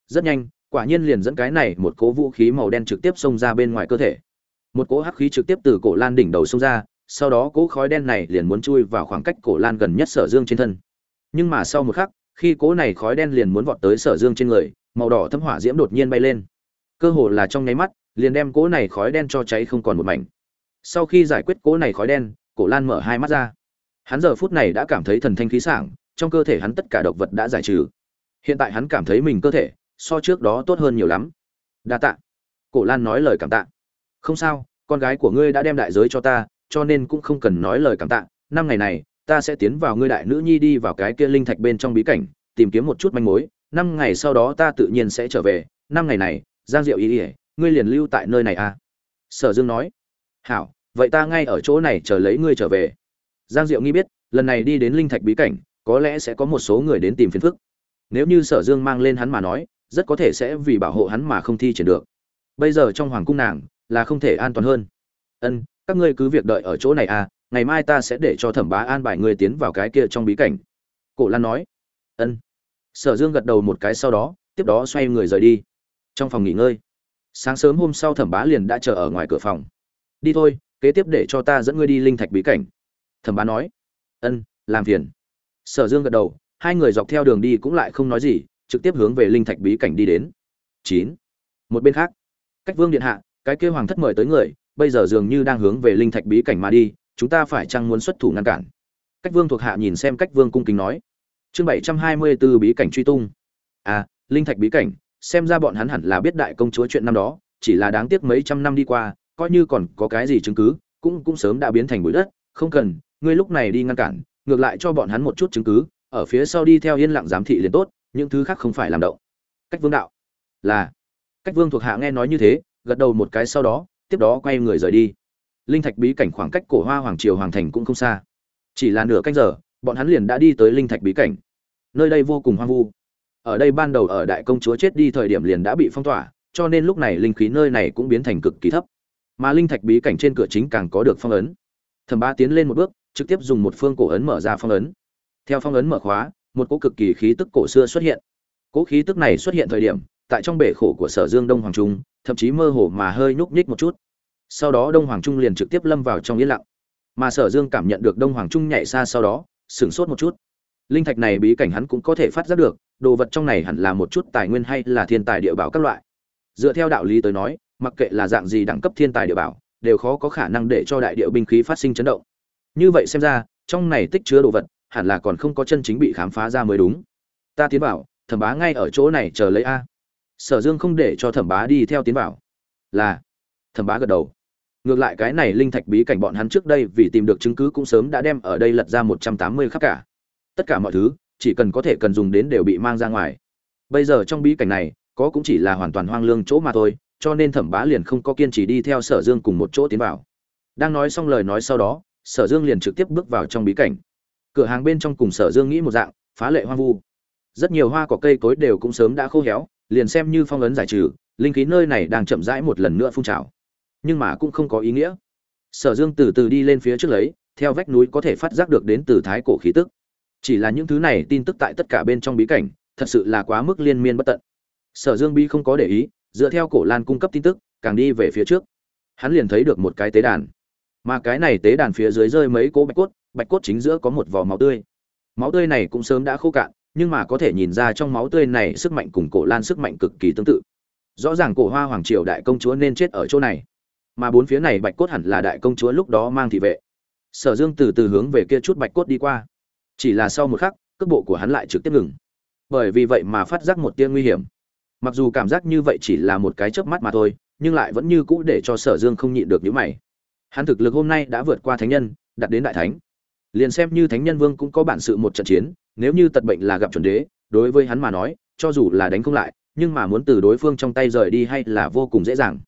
Rất nhanh, quả nhiên liền dẫn cái này một cố vũ khí màu đen trực tiếp xông ra bên ngoài cơ thể. Một cỗ hắc khí trực tiếp từ cổ lan đỉnh đầu xông ra, sau đó cỗ khói đen này liền muốn chui vào khoảng cách cổ lan gần nhất sở dương trên thân nhưng mà sau một khắc, khi cỗ này khói đen liền muốn vọt tới sở dương trên người, màu đỏ thâm hỏa diễm đột nhiên bay lên. Cơ hồ là trong nháy mắt, liền đem cỗ này khói đen cho cháy không còn một mảnh. Sau khi giải quyết cỗ này khói đen, cổ lan mở hai mắt ra. Hắn giờ phút này đã cảm thấy thần thanh khí sảng, trong cơ thể hắn tất cả độc vật đã giải trừ. Hiện tại hắn cảm thấy mình cơ thể, so trước đó tốt hơn nhiều lắm. Đa tạ. Cổ lan nói lời cảm tạ. Không sao, con gái của ngươi đã đem đại giới cho ta, cho nên cũng không cần nói lời cảm tạ. Năm ngày này ta sẽ tiến vào ngươi đại nữ nhi đi vào cái kia linh thạch bên trong bí cảnh, tìm kiếm một chút manh mối, năm ngày sau đó ta tự nhiên sẽ trở về, năm ngày này, giang diệu ý ỉa ngươi liền lưu tại nơi này à? Sở dương nói. Hảo, vậy ta ngay ở chỗ này chờ lấy ngươi trở về. Giang diệu nghi biết, lần này đi đến linh thạch bí cảnh, có lẽ sẽ có một số người đến tìm phiền phức. Nếu như sở dương mang lên hắn mà nói, rất có thể sẽ vì bảo hộ hắn mà không thi triển được. Bây giờ trong hoàng cung nàng là không thể an toàn hơn. Ân, các ngươi cứ việc đợi ở chỗ này à ngày mai ta sẽ để cho thẩm bá an bài ngươi tiến vào cái kia trong bí cảnh. Cổ lan nói. Ân. Sở dương gật đầu một cái sau đó, tiếp đó xoay người rời đi. Trong phòng nghỉ ngơi. Sáng sớm hôm sau thẩm bá liền đã chờ ở ngoài cửa phòng. Đi thôi, kế tiếp để cho ta dẫn ngươi đi linh thạch bí cảnh. Thẩm bá nói. Ân, làm phiền. Sở dương gật đầu, hai người dọc theo đường đi cũng lại không nói gì, trực tiếp hướng về linh thạch bí cảnh đi đến. Chín. Một bên khác. Cách vương điện hạ, cái kêu hoàng thất mời tới người, bây giờ dường như đang hướng về linh thạch bí cảnh mà đi chúng ta phải chăng muốn xuất thủ ngăn cản? Cách vương thuộc hạ nhìn xem cách vương cung kính nói. Chương bảy trăm hai mươi b ố bí cảnh truy tung. À linh thạch bí cảnh, xem ra bọn hắn hẳn là biết đại công chúa chuyện năm đó, chỉ là đáng tiếc mấy trăm năm đi qua, coi như còn có cái gì chứng cứ, cũng cũng sớm đã biến thành bụi đất. Không cần, ngươi lúc này đi ngăn cản, ngược lại cho bọn hắn một chút chứng cứ, ở phía sau đi theo yên lặng giám thị liền tốt, những thứ khác không phải làm động. Cách vương đạo. Là. Cách vương thuộc hạ nghe nói như thế, gật đầu một cái sau đó, tiếp đó quay người rời đi linh thạch bí cảnh khoảng cách cổ hoa hoàng triều hoàng thành cũng không xa. Chỉ là nửa canh giờ, bọn hắn liền đã đi tới linh thạch bí cảnh. Nơi đây vô cùng hoang vu. Ở đây ban đầu ở đại công chúa chết đi thời điểm liền đã bị phong tỏa, cho nên lúc này linh khí nơi này cũng biến thành cực kỳ thấp. Mà linh thạch bí cảnh trên cửa chính càng có được phong ấn. Thẩm Ba tiến lên một bước, trực tiếp dùng một phương cổ ấn mở ra phong ấn. Theo phong ấn mở khóa, một cỗ cực kỳ khí tức cổ xưa xuất hiện. Cỗ khí tức này xuất hiện thời điểm, tại trong bể khổ của sở dương đông hoàng trung, thậm chí mơ hồ mà hơi nhúc nhích một chút sau đó đông hoàng trung liền trực tiếp lâm vào trong yên lặng. Mà sở dương cảm nhận được đông hoàng trung nhảy xa sau đó, sửng sốt một chút. Linh thạch này bí cảnh hắn cũng có thể phát giác được, đồ vật trong này hẳn là một chút tài nguyên hay là thiên tài địa bảo các loại. Dựa theo đạo lý tới nói, mặc kệ là dạng gì đẳng cấp thiên tài địa bảo, đều khó có khả năng để cho đại địa binh khí phát sinh chấn động. Như vậy xem ra, trong này tích chứa đồ vật, hẳn là còn không có chân chính bị khám phá ra mới đúng. Ta tiến bảo thẩm bá ngay ở chỗ này chờ lấy a. Sở dương không để cho thẩm bá đi theo tiến bảo là, thẩm bá gật đầu ngược lại cái này linh thạch bí cảnh bọn hắn trước đây vì tìm được chứng cứ cũng sớm đã đem ở đây lật ra một trăm tám mươi khắp cả. Tất cả mọi thứ, chỉ cần có thể cần dùng đến đều bị mang ra ngoài. Bây giờ trong bí cảnh này, có cũng chỉ là hoàn toàn hoang lương chỗ mà thôi, cho nên thẩm bá liền không có kiên trì đi theo sở dương cùng một chỗ tiến vào. Đang nói xong lời nói sau đó, sở dương liền trực tiếp bước vào trong bí cảnh. Cửa hàng bên trong cùng sở dương nghĩ một dạng, phá lệ hoang vu. Rất nhiều hoa cỏ cây cối đều cũng sớm đã khô héo, liền xem như phong ấn giải trừ, linh khí nơi này đang chậm rãi một lần nữa phun trào nhưng mà cũng không có ý nghĩa. Sở dương từ từ đi lên phía trước lấy, theo vách núi có thể phát giác được đến từ thái cổ khí tức. Chỉ là những thứ này tin tức tại tất cả bên trong bí cảnh, thật sự là quá mức liên miên bất tận. Sở dương bi không có để ý, dựa theo cổ lan cung cấp tin tức, càng đi về phía trước. Hắn liền thấy được một cái tế đàn. Mà cái này tế đàn phía dưới rơi mấy cỗ bạch cốt bạch cốt chính giữa có một vỏ máu tươi. Máu tươi này cũng sớm đã khô cạn, nhưng mà có thể nhìn ra trong máu tươi này sức mạnh cùng cổ lan sức mạnh cực kỳ tương tự. Rõ ràng cổ hoa hoàng triều đại công chúa nên chết ở chỗ này mà bốn phía này bạch cốt hẳn là đại công chúa lúc đó mang thị vệ. Sở dương từ từ hướng về kia chút bạch cốt đi qua. Chỉ là sau một khắc, cước bộ của hắn lại trực tiếp ngừng. Bởi vì vậy mà phát giác một tia nguy hiểm. Mặc dù cảm giác như vậy chỉ là một cái chớp mắt mà thôi, nhưng lại vẫn như cũ để cho sở dương không nhịn được những mày. Hắn thực lực hôm nay đã vượt qua thánh nhân đặt đến đại thánh. Liền xem như thánh nhân vương cũng có bản sự một trận chiến, nếu như tật bệnh là gặp chuẩn đế, đối với hắn mà nói, cho dù là đánh không lại, nhưng mà muốn từ đối phương trong tay rời đi hay là vô cùng dễ dàng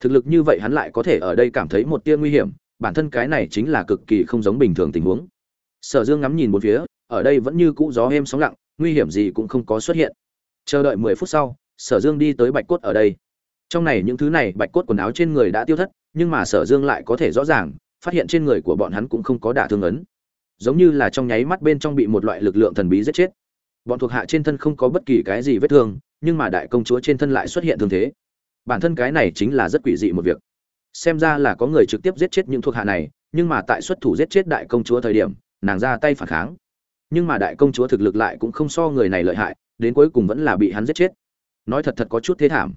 thực lực như vậy hắn lại có thể ở đây cảm thấy một tia nguy hiểm, bản thân cái này chính là cực kỳ không giống bình thường tình huống. Sở dương ngắm nhìn một phía, ở đây vẫn như cũ gió êm sóng lặng, nguy hiểm gì cũng không có xuất hiện. Chờ đợi mười phút sau, sở dương đi tới bạch cốt ở đây. Trong này những thứ này, bạch cốt quần áo trên người đã tiêu thất, nhưng mà sở dương lại có thể rõ ràng, phát hiện trên người của bọn hắn cũng không có đả thương ấn. Giống như là trong nháy mắt bên trong bị một loại lực lượng thần bí giết chết. Bọn thuộc hạ trên thân không có bất kỳ cái gì vết thương, nhưng mà đại công chúa trên thân lại xuất hiện thương thế bản thân cái này chính là rất quỷ dị một việc. Xem ra là có người trực tiếp giết chết những thuộc hạ này, nhưng mà tại xuất thủ giết chết đại công chúa thời điểm, nàng ra tay phản kháng. Nhưng mà đại công chúa thực lực lại cũng không so người này lợi hại, đến cuối cùng vẫn là bị hắn giết chết. Nói thật thật có chút thế thảm.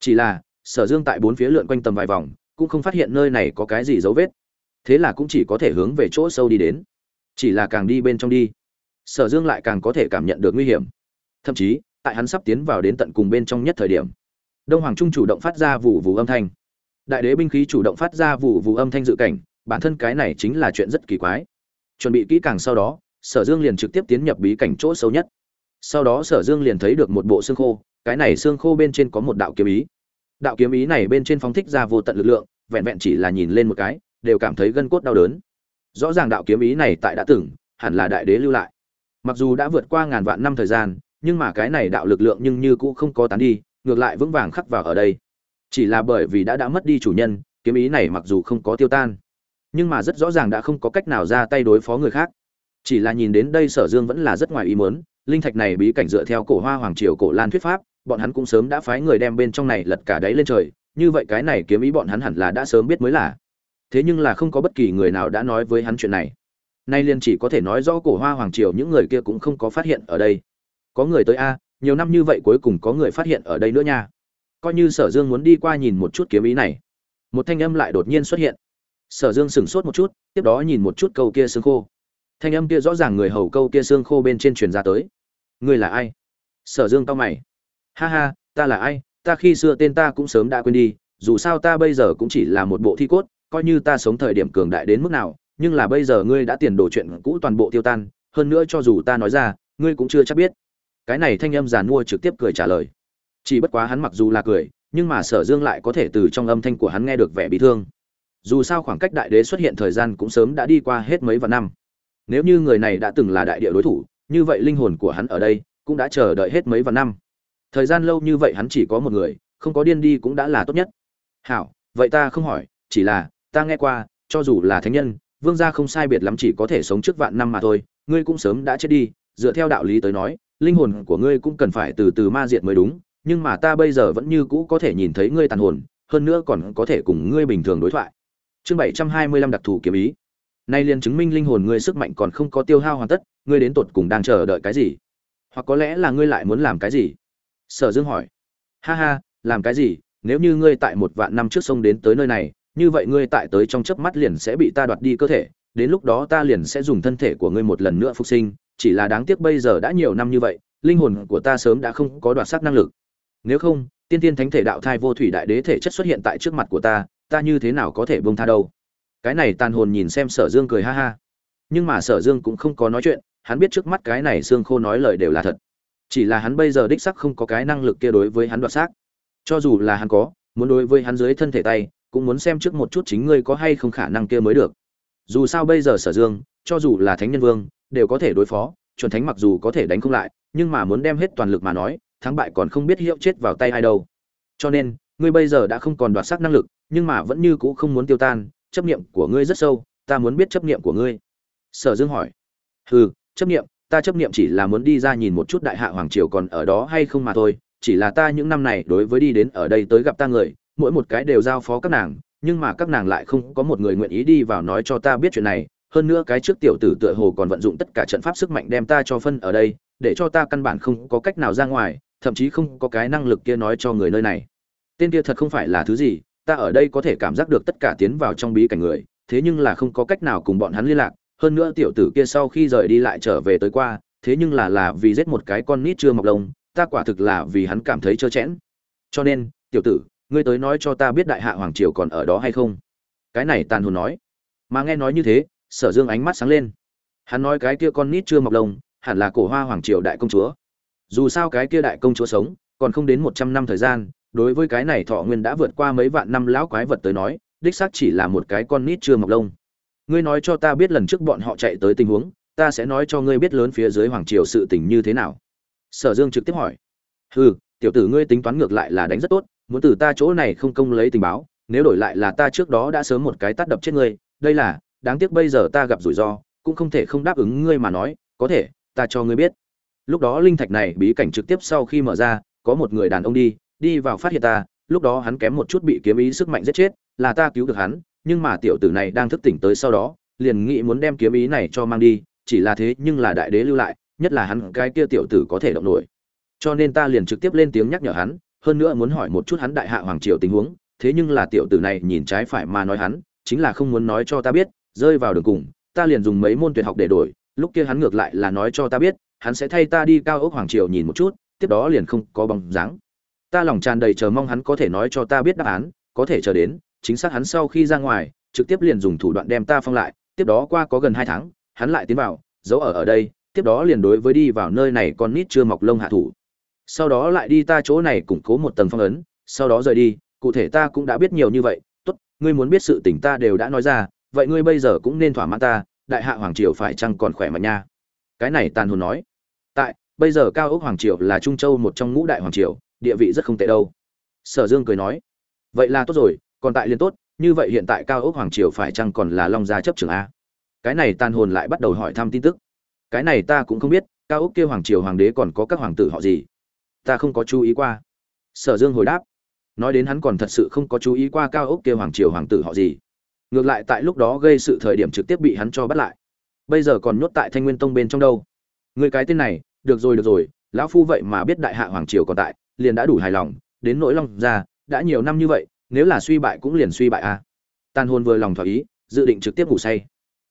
Chỉ là, sở dương tại bốn phía lượn quanh tầm vài vòng, cũng không phát hiện nơi này có cái gì dấu vết. Thế là cũng chỉ có thể hướng về chỗ sâu đi đến. Chỉ là càng đi bên trong đi, sở dương lại càng có thể cảm nhận được nguy hiểm. Thậm chí, tại hắn sắp tiến vào đến tận cùng bên trong nhất thời điểm đông hoàng trung chủ động phát ra vụ vụ âm thanh. Đại đế binh khí chủ động phát ra vụ vụ âm thanh dự cảnh, bản thân cái này chính là chuyện rất kỳ quái. Chuẩn bị kỹ càng sau đó, sở dương liền trực tiếp tiến nhập bí cảnh chỗ sâu nhất. Sau đó sở dương liền thấy được một bộ xương khô, cái này xương khô bên trên có một đạo kiếm ý. Đạo kiếm ý này bên trên phóng thích ra vô tận lực lượng, vẹn vẹn chỉ là nhìn lên một cái, đều cảm thấy gân cốt đau đớn. Rõ ràng đạo kiếm ý này tại đã từng, hẳn là đại đế lưu lại. Mặc dù đã vượt qua ngàn vạn năm thời gian, nhưng mà cái này đạo lực lượng nhưng như cũ không có tán đi ngược lại vững vàng khắc vào ở đây. Chỉ là bởi vì đã đã mất đi chủ nhân, kiếm ý này mặc dù không có tiêu tan, nhưng mà rất rõ ràng đã không có cách nào ra tay đối phó người khác. Chỉ là nhìn đến đây sở dương vẫn là rất ngoài ý muốn, linh thạch này bí cảnh dựa theo cổ hoa hoàng triều cổ lan thuyết pháp, bọn hắn cũng sớm đã phái người đem bên trong này lật cả đáy lên trời, như vậy cái này kiếm ý bọn hắn hẳn là đã sớm biết mới là. Thế nhưng là không có bất kỳ người nào đã nói với hắn chuyện này. Nay liền chỉ có thể nói rõ cổ hoa hoàng triều những người kia cũng không có phát hiện ở đây. Có người tới a nhiều năm như vậy cuối cùng có người phát hiện ở đây nữa nha. Coi như sở dương muốn đi qua nhìn một chút kiếm ý này. Một thanh âm lại đột nhiên xuất hiện. Sở dương sửng sốt một chút, tiếp đó nhìn một chút câu kia xương khô. Thanh âm kia rõ ràng người hầu câu kia xương khô bên trên truyền ra tới. Ngươi là ai? Sở dương tao mày. Ha ha, ta là ai? Ta khi xưa tên ta cũng sớm đã quên đi, dù sao ta bây giờ cũng chỉ là một bộ thi cốt, coi như ta sống thời điểm cường đại đến mức nào, nhưng là bây giờ ngươi đã tiền đổ chuyện cũ toàn bộ tiêu tan. Hơn nữa cho dù ta nói ra, ngươi cũng chưa chắc biết cái này thanh âm giàn mua trực tiếp cười trả lời. Chỉ bất quá hắn mặc dù là cười, nhưng mà sở dương lại có thể từ trong âm thanh của hắn nghe được vẻ bị thương. Dù sao khoảng cách đại đế xuất hiện thời gian cũng sớm đã đi qua hết mấy vạn năm. Nếu như người này đã từng là đại địa đối thủ, như vậy linh hồn của hắn ở đây cũng đã chờ đợi hết mấy vạn năm. Thời gian lâu như vậy hắn chỉ có một người, không có điên đi cũng đã là tốt nhất. Hảo, vậy ta không hỏi, chỉ là, ta nghe qua, cho dù là thánh nhân, vương gia không sai biệt lắm chỉ có thể sống trước vạn năm mà thôi, ngươi cũng sớm đã chết đi, dựa theo đạo lý tới nói linh hồn của ngươi cũng cần phải từ từ ma diệt mới đúng, nhưng mà ta bây giờ vẫn như cũ có thể nhìn thấy ngươi tàn hồn, hơn nữa còn có thể cùng ngươi bình thường đối thoại. Chương bảy trăm hai mươi lăm đặc thù kiếm ý. Nay liền chứng minh linh hồn ngươi sức mạnh còn không có tiêu hao hoàn tất, ngươi đến tột cùng đang chờ đợi cái gì? Hoặc có lẽ là ngươi lại muốn làm cái gì? Sở dương hỏi. Ha ha, làm cái gì? Nếu như ngươi tại một vạn năm trước sông đến tới nơi này, như vậy ngươi tại tới trong chớp mắt liền sẽ bị ta đoạt đi cơ thể, đến lúc đó ta liền sẽ dùng thân thể của ngươi một lần nữa phục sinh chỉ là đáng tiếc bây giờ đã nhiều năm như vậy, linh hồn của ta sớm đã không có đoạt sắc năng lực. Nếu không, tiên tiên thánh thể đạo thai vô thủy đại đế thể chất xuất hiện tại trước mặt của ta ta như thế nào có thể bông tha đâu? Cái này tàn hồn nhìn xem sở dương cười ha ha. Nhưng mà sở dương cũng không có nói chuyện, hắn biết trước mắt cái này xương khô nói lời đều là thật. Chỉ là hắn bây giờ đích sắc không có cái năng lực kia đối với hắn đoạt xác. Cho dù là hắn có, muốn đối với hắn dưới thân thể tay, cũng muốn xem trước một chút chính ngươi có hay không khả năng kia mới được. Dù sao bây giờ sở dương, cho dù là thánh nhân vương đều có thể đối phó, chuẩn thánh mặc dù có thể đánh không lại, nhưng mà muốn đem hết toàn lực mà nói, thắng bại còn không biết hiệu chết vào tay ai đâu. Cho nên, ngươi bây giờ đã không còn đoạt sắc năng lực, nhưng mà vẫn như cũ không muốn tiêu tan, chấp niệm của ngươi rất sâu, ta muốn biết chấp niệm của ngươi. Sở dương hỏi. Hừ, chấp niệm, ta chấp niệm chỉ là muốn đi ra nhìn một chút đại hạ hoàng triều còn ở đó hay không mà thôi, chỉ là ta những năm này đối với đi đến ở đây tới gặp ta người, mỗi một cái đều giao phó các nàng, nhưng mà các nàng lại không có một người nguyện ý đi vào nói cho ta biết chuyện này hơn nữa cái trước tiểu tử tựa hồ còn vận dụng tất cả trận pháp sức mạnh đem ta cho phân ở đây, để cho ta căn bản không có cách nào ra ngoài, thậm chí không có cái năng lực kia nói cho người nơi này. Tên kia thật không phải là thứ gì, ta ở đây có thể cảm giác được tất cả tiến vào trong bí cảnh người, thế nhưng là không có cách nào cùng bọn hắn liên lạc. Hơn nữa tiểu tử kia sau khi rời đi lại trở về tới qua, thế nhưng là là vì giết một cái con nít chưa mọc lông, ta quả thực là vì hắn cảm thấy trơ chẽn. Cho nên, tiểu tử, ngươi tới nói cho ta biết đại hạ hoàng triều còn ở đó hay không? Cái này tàn hồn nói. Mà nghe nói như thế sở dương ánh mắt sáng lên. Hắn nói cái kia con nít chưa mọc lông, hẳn là cổ hoa hoàng triều đại công chúa. Dù sao cái kia đại công chúa sống, còn không đến một trăm năm thời gian, đối với cái này thọ nguyên đã vượt qua mấy vạn năm lão quái vật tới nói, đích xác chỉ là một cái con nít chưa mọc lông. Ngươi nói cho ta biết lần trước bọn họ chạy tới tình huống, ta sẽ nói cho ngươi biết lớn phía dưới hoàng triều sự tình như thế nào. Sở dương trực tiếp hỏi. Hừ, tiểu tử ngươi tính toán ngược lại là đánh rất tốt, muốn từ ta chỗ này không công lấy tình báo, nếu đổi lại là ta trước đó đã sớm một cái tát đập chết ngươi, đây là đáng tiếc bây giờ ta gặp rủi ro, cũng không thể không đáp ứng ngươi mà nói, có thể, ta cho ngươi biết. Lúc đó linh thạch này bí cảnh trực tiếp sau khi mở ra, có một người đàn ông đi đi vào phát hiện ta, lúc đó hắn kém một chút bị kiếm ý sức mạnh giết chết, là ta cứu được hắn, nhưng mà tiểu tử này đang thức tỉnh tới sau đó, liền nghĩ muốn đem kiếm ý này cho mang đi, chỉ là thế nhưng là đại đế lưu lại, nhất là hắn cái kia tiểu tử có thể động nổi. Cho nên ta liền trực tiếp lên tiếng nhắc nhở hắn, hơn nữa muốn hỏi một chút hắn đại hạ hoàng triều tình huống, thế nhưng là tiểu tử này nhìn trái phải mà nói hắn, chính là không muốn nói cho ta biết rơi vào đường cùng, ta liền dùng mấy môn tuyệt học để đổi, lúc kia hắn ngược lại là nói cho ta biết, hắn sẽ thay ta đi cao ốc hoàng triều nhìn một chút, tiếp đó liền không có bóng dáng. Ta lòng tràn đầy chờ mong hắn có thể nói cho ta biết đáp án, có thể chờ đến, chính xác hắn sau khi ra ngoài, trực tiếp liền dùng thủ đoạn đem ta phong lại, tiếp đó qua có gần hai tháng, hắn lại tiến vào, giấu ở ở đây, tiếp đó liền đối với đi vào nơi này con nít chưa mọc lông hạ thủ. Sau đó lại đi ta chỗ này củng cố một tầng phong ấn, sau đó rời đi, cụ thể ta cũng đã biết nhiều như vậy, tốt, ngươi muốn biết sự tình ta đều đã nói ra vậy ngươi bây giờ cũng nên thỏa mãn ta, đại hạ hoàng triều phải chăng còn khỏe mạnh nha? Cái này tàn hồn nói. Tại, bây giờ cao ốc hoàng triều là trung châu một trong ngũ đại hoàng triều, địa vị rất không tệ đâu. Sở dương cười nói. Vậy là tốt rồi, còn tại liên tốt, như vậy hiện tại cao ốc hoàng triều phải chăng còn là long gia chấp trường a? Cái này tàn hồn lại bắt đầu hỏi thăm tin tức. Cái này ta cũng không biết, cao ốc kia hoàng triều hoàng đế còn có các hoàng tử họ gì? Ta không có chú ý qua. Sở dương hồi đáp. Nói đến hắn còn thật sự không có chú ý qua cao ốc kia hoàng triều hoàng tử họ gì ngược lại tại lúc đó gây sự thời điểm trực tiếp bị hắn cho bắt lại. Bây giờ còn nhốt tại thanh nguyên tông bên trong đâu? Người cái tên này được rồi được rồi lão phu vậy mà biết đại hạ hoàng triều còn tại liền đã đủ hài lòng đến nỗi long ra đã nhiều năm như vậy nếu là suy bại cũng liền suy bại a à. tàn hồn vừa lòng thỏa ý dự định trực tiếp ngủ say.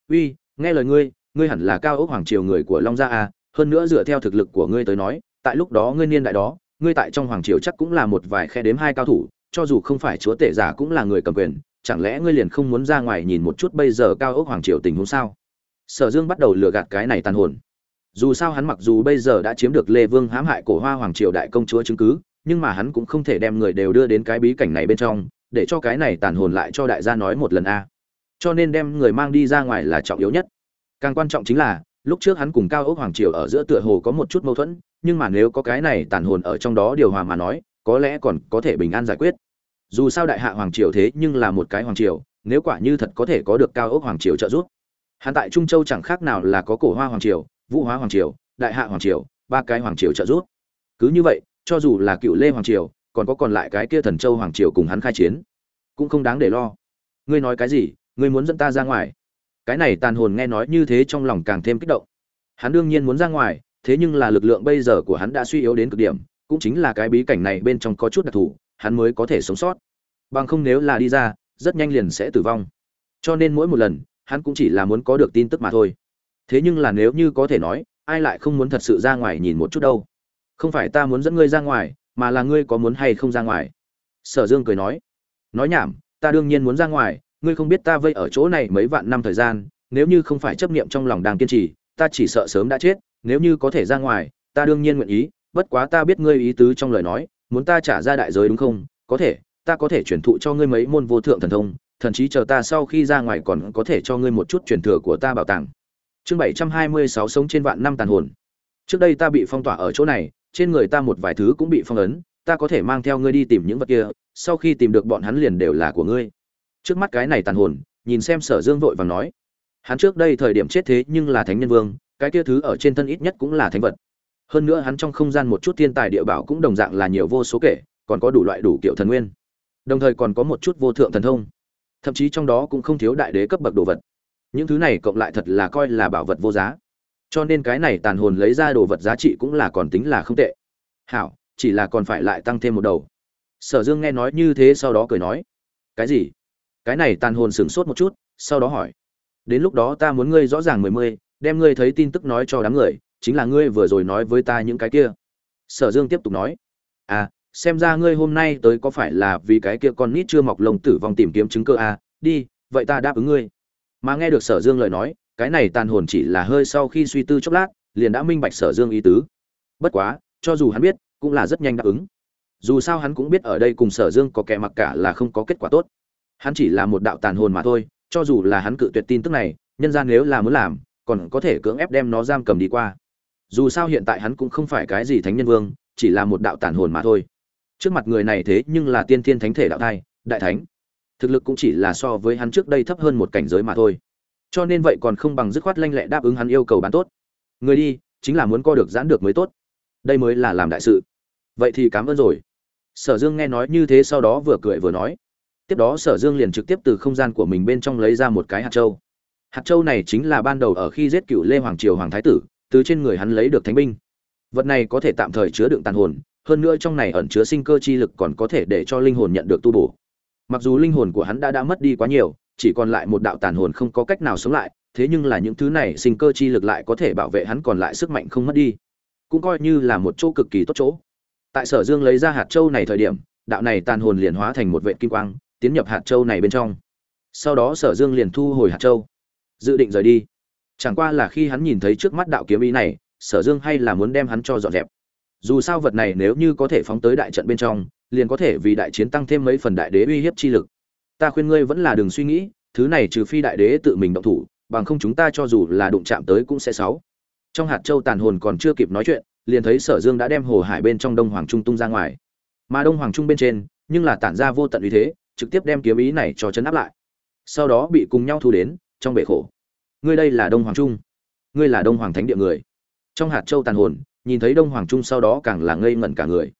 Uy nghe lời ngươi ngươi hẳn là cao ốc hoàng triều người của long gia a à, hơn nữa dựa theo thực lực của ngươi tới nói tại lúc đó ngươi niên đại đó ngươi tại trong hoàng triều chắc cũng là một vài khe đếm hai cao thủ cho dù không phải chúa tể giả cũng là người cầm quyền chẳng lẽ ngươi liền không muốn ra ngoài nhìn một chút bây giờ cao ốc hoàng triều tình huống sao? Sở dương bắt đầu lừa gạt cái này tàn hồn. Dù sao hắn mặc dù bây giờ đã chiếm được lê vương hãm hại cổ hoa hoàng triều đại công chúa chứng cứ, nhưng mà hắn cũng không thể đem người đều đưa đến cái bí cảnh này bên trong, để cho cái này tàn hồn lại cho đại gia nói một lần a. Cho nên đem người mang đi ra ngoài là trọng yếu nhất. Càng quan trọng chính là, lúc trước hắn cùng cao ốc hoàng triều ở giữa tựa hồ có một chút mâu thuẫn, nhưng mà nếu có cái này tàn hồn ở trong đó điều hòa mà nói, có lẽ còn có thể bình an giải quyết dù sao đại hạ hoàng triều thế nhưng là một cái hoàng triều, nếu quả như thật có thể có được cao ốc hoàng triều trợ giúp. Hắn tại trung châu chẳng khác nào là có cổ hoa hoàng triều, vũ hóa hoàng triều, đại hạ hoàng triều, ba cái hoàng triều trợ giúp. Cứ như vậy, cho dù là cựu lê hoàng triều, còn có còn lại cái kia thần châu hoàng triều cùng hắn khai chiến. Cũng không đáng để lo. Ngươi nói cái gì, ngươi muốn dẫn ta ra ngoài? Cái này tàn hồn nghe nói như thế trong lòng càng thêm kích động. Hắn đương nhiên muốn ra ngoài, thế nhưng là lực lượng bây giờ của hắn đã suy yếu đến cực điểm, cũng chính là cái bí cảnh này bên trong có chút đặc thù hắn mới có thể sống sót. Bằng không nếu là đi ra, rất nhanh liền sẽ tử vong. Cho nên mỗi một lần, hắn cũng chỉ là muốn có được tin tức mà thôi. Thế nhưng là nếu như có thể nói, ai lại không muốn thật sự ra ngoài nhìn một chút đâu? Không phải ta muốn dẫn ngươi ra ngoài, mà là ngươi có muốn hay không ra ngoài? Sở dương cười nói. Nói nhảm, ta đương nhiên muốn ra ngoài, ngươi không biết ta vây ở chỗ này mấy vạn năm thời gian, nếu như không phải chấp niệm trong lòng đang kiên trì, ta chỉ sợ sớm đã chết, nếu như có thể ra ngoài, ta đương nhiên nguyện ý, bất quá ta biết ngươi ý tứ trong lời nói muốn ta trả ra đại giới đúng không? Có thể, ta có thể truyền thụ cho ngươi mấy môn vô thượng thần thông, thậm chí chờ ta sau khi ra ngoài còn có thể cho ngươi một chút truyền thừa của ta bảo tàng. Chương bảy trăm hai mươi sáu sống trên vạn năm tàn hồn. Trước đây ta bị phong tỏa ở chỗ này, trên người ta một vài thứ cũng bị phong ấn, ta có thể mang theo ngươi đi tìm những vật kia, sau khi tìm được bọn hắn liền đều là của ngươi. Trước mắt cái này tàn hồn, nhìn xem sở dương vội vàng nói, hắn trước đây thời điểm chết thế nhưng là thánh nhân vương, cái kia thứ ở trên thân ít nhất cũng là thánh vật hơn nữa hắn trong không gian một chút thiên tài địa bảo cũng đồng dạng là nhiều vô số kể, còn có đủ loại đủ kiểu thần nguyên. Đồng thời còn có một chút vô thượng thần thông. Thậm chí trong đó cũng không thiếu đại đế cấp bậc đồ vật. Những thứ này cộng lại thật là coi là bảo vật vô giá. Cho nên cái này tàn hồn lấy ra đồ vật giá trị cũng là còn tính là không tệ. Hảo, chỉ là còn phải lại tăng thêm một đầu. Sở dương nghe nói như thế sau đó cười nói, cái gì? Cái này tàn hồn sửng sốt một chút, sau đó hỏi, đến lúc đó ta muốn ngươi rõ ràng mười mươi, đem ngươi thấy tin tức nói cho đám người chính là ngươi vừa rồi nói với ta những cái kia. Sở dương tiếp tục nói à xem ra ngươi hôm nay tới có phải là vì cái kia con nít chưa mọc lông tử vong tìm kiếm chứng cơ à, đi vậy ta đáp ứng ngươi. Mà nghe được sở dương lời nói cái này tàn hồn chỉ là hơi sau khi suy tư chốc lát liền đã minh bạch sở dương ý tứ. Bất quá cho dù hắn biết cũng là rất nhanh đáp ứng. Dù sao hắn cũng biết ở đây cùng sở dương có kẻ mặc cả là không có kết quả tốt. Hắn chỉ là một đạo tàn hồn mà thôi cho dù là hắn cự tuyệt tin tức này nhân gian nếu là muốn làm còn có thể cưỡng ép đem nó giam cầm đi qua dù sao hiện tại hắn cũng không phải cái gì thánh nhân vương, chỉ là một đạo tản hồn mà thôi. Trước mặt người này thế nhưng là tiên thiên thánh thể đạo thai, đại thánh. Thực lực cũng chỉ là so với hắn trước đây thấp hơn một cảnh giới mà thôi. Cho nên vậy còn không bằng dứt khoát lanh lẹ đáp ứng hắn yêu cầu bán tốt. Người đi, chính là muốn co được giãn được mới tốt. Đây mới là làm đại sự. Vậy thì cảm ơn rồi. Sở dương nghe nói như thế sau đó vừa cười vừa nói. Tiếp đó sở dương liền trực tiếp từ không gian của mình bên trong lấy ra một cái hạt châu. Hạt châu này chính là ban đầu ở khi giết cựu lê hoàng triều hoàng thái tử từ trên người hắn lấy được thánh binh. Vật này có thể tạm thời chứa đựng tàn hồn, hơn nữa trong này ẩn chứa sinh cơ chi lực còn có thể để cho linh hồn nhận được tu bổ. Mặc dù linh hồn của hắn đã đã mất đi quá nhiều, chỉ còn lại một đạo tàn hồn không có cách nào sống lại, thế nhưng là những thứ này sinh cơ chi lực lại có thể bảo vệ hắn còn lại sức mạnh không mất đi. Cũng coi như là một chỗ cực kỳ tốt chỗ. Tại sở dương lấy ra hạt châu này thời điểm, đạo này tàn hồn liền hóa thành một vệ kim quang, tiến nhập hạt châu này bên trong. Sau đó sở dương liền thu hồi hạt châu. Dự định rời đi chẳng qua là khi hắn nhìn thấy trước mắt đạo kiếm ý này, sở dương hay là muốn đem hắn cho dọn dẹp. Dù sao vật này nếu như có thể phóng tới đại trận bên trong, liền có thể vì đại chiến tăng thêm mấy phần đại đế uy hiếp chi lực. Ta khuyên ngươi vẫn là đừng suy nghĩ, thứ này trừ phi đại đế tự mình động thủ, bằng không chúng ta cho dù là đụng chạm tới cũng sẽ sáu. trong hạt châu tàn hồn còn chưa kịp nói chuyện, liền thấy sở dương đã đem hồ hải bên trong đông hoàng trung tung ra ngoài. Mà đông hoàng trung bên trên, nhưng là tản ra vô tận uy thế, trực tiếp đem kiếm ý này cho chấn áp lại. Sau đó bị cùng nhau thu đến, trong bể khổ ngươi đây là đông hoàng trung. Ngươi là đông hoàng thánh địa người. Trong hạt châu tàn hồn, nhìn thấy đông hoàng trung sau đó càng là ngây ngẩn cả người.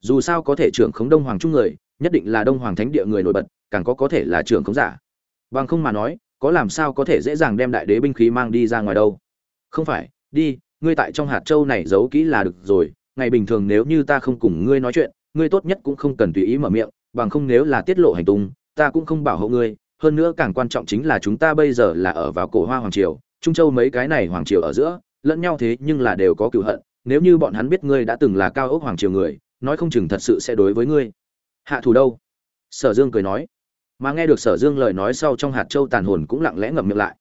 Dù sao có thể trưởng khống đông hoàng trung người, nhất định là đông hoàng thánh địa người nổi bật, càng có có thể là trưởng khống giả. Bằng không mà nói, có làm sao có thể dễ dàng đem đại đế binh khí mang đi ra ngoài đâu. Không phải, đi, ngươi tại trong hạt châu này giấu kỹ là được rồi, ngày bình thường nếu như ta không cùng ngươi nói chuyện, ngươi tốt nhất cũng không cần tùy ý mở miệng, bằng không nếu là tiết lộ hành tung, ta cũng không bảo hộ ngươi hơn nữa càng quan trọng chính là chúng ta bây giờ là ở vào cổ hoa hoàng triều, trung châu mấy cái này hoàng triều ở giữa, lẫn nhau thế nhưng là đều có cựu hận, nếu như bọn hắn biết ngươi đã từng là cao ốc hoàng triều người, nói không chừng thật sự sẽ đối với ngươi. Hạ thủ đâu? Sở dương cười nói. Mà nghe được sở dương lời nói sau trong hạt châu tàn hồn cũng lặng lẽ ngậm miệng lại.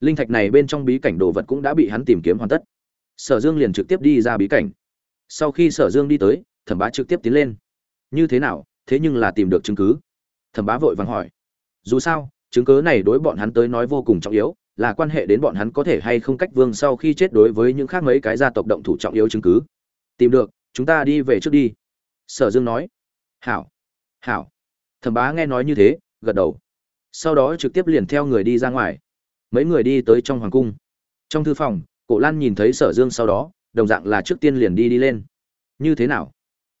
Linh thạch này bên trong bí cảnh đồ vật cũng đã bị hắn tìm kiếm hoàn tất. Sở dương liền trực tiếp đi ra bí cảnh. Sau khi sở dương đi tới, thẩm bá trực tiếp tiến lên. Như thế nào? Thế nhưng là tìm được chứng cứ. Thẩm bá vội vàng hỏi dù sao, chứng cứ này đối bọn hắn tới nói vô cùng trọng yếu, là quan hệ đến bọn hắn có thể hay không cách vương sau khi chết đối với những khác mấy cái gia tộc động thủ trọng yếu chứng cứ. Tìm được, chúng ta đi về trước đi. Sở dương nói. Hảo. Hảo. Thẩm bá nghe nói như thế, gật đầu. Sau đó trực tiếp liền theo người đi ra ngoài. Mấy người đi tới trong hoàng cung. Trong thư phòng, cổ lan nhìn thấy sở dương sau đó, đồng dạng là trước tiên liền đi đi lên. Như thế nào?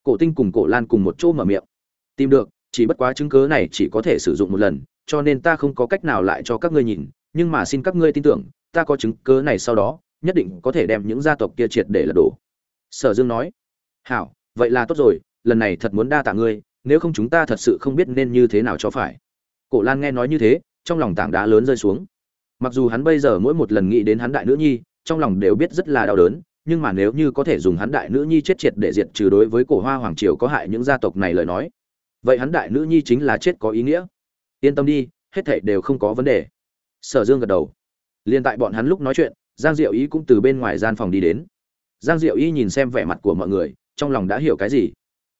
Cổ tinh cùng cổ lan cùng một chỗ mở miệng. Tìm được chỉ bất quá chứng cớ này chỉ có thể sử dụng một lần, cho nên ta không có cách nào lại cho các ngươi nhìn, nhưng mà xin các ngươi tin tưởng, ta có chứng cớ này sau đó, nhất định có thể đem những gia tộc kia triệt để lật đổ. Sở dương nói. Hảo, vậy là tốt rồi, lần này thật muốn đa tạ ngươi, nếu không chúng ta thật sự không biết nên như thế nào cho phải. Cổ lan nghe nói như thế, trong lòng tảng đá lớn rơi xuống. Mặc dù hắn bây giờ mỗi một lần nghĩ đến hắn đại nữ nhi, trong lòng đều biết rất là đau đớn, nhưng mà nếu như có thể dùng hắn đại nữ nhi chết triệt để diệt trừ đối với cổ hoa hoàng triều có hại những gia tộc này lời nói vậy hắn đại nữ nhi chính là chết có ý nghĩa. Yên tâm đi, hết thảy đều không có vấn đề. Sở dương gật đầu. Liên tại bọn hắn lúc nói chuyện, giang diệu ý cũng từ bên ngoài gian phòng đi đến. Giang diệu ý nhìn xem vẻ mặt của mọi người, trong lòng đã hiểu cái gì?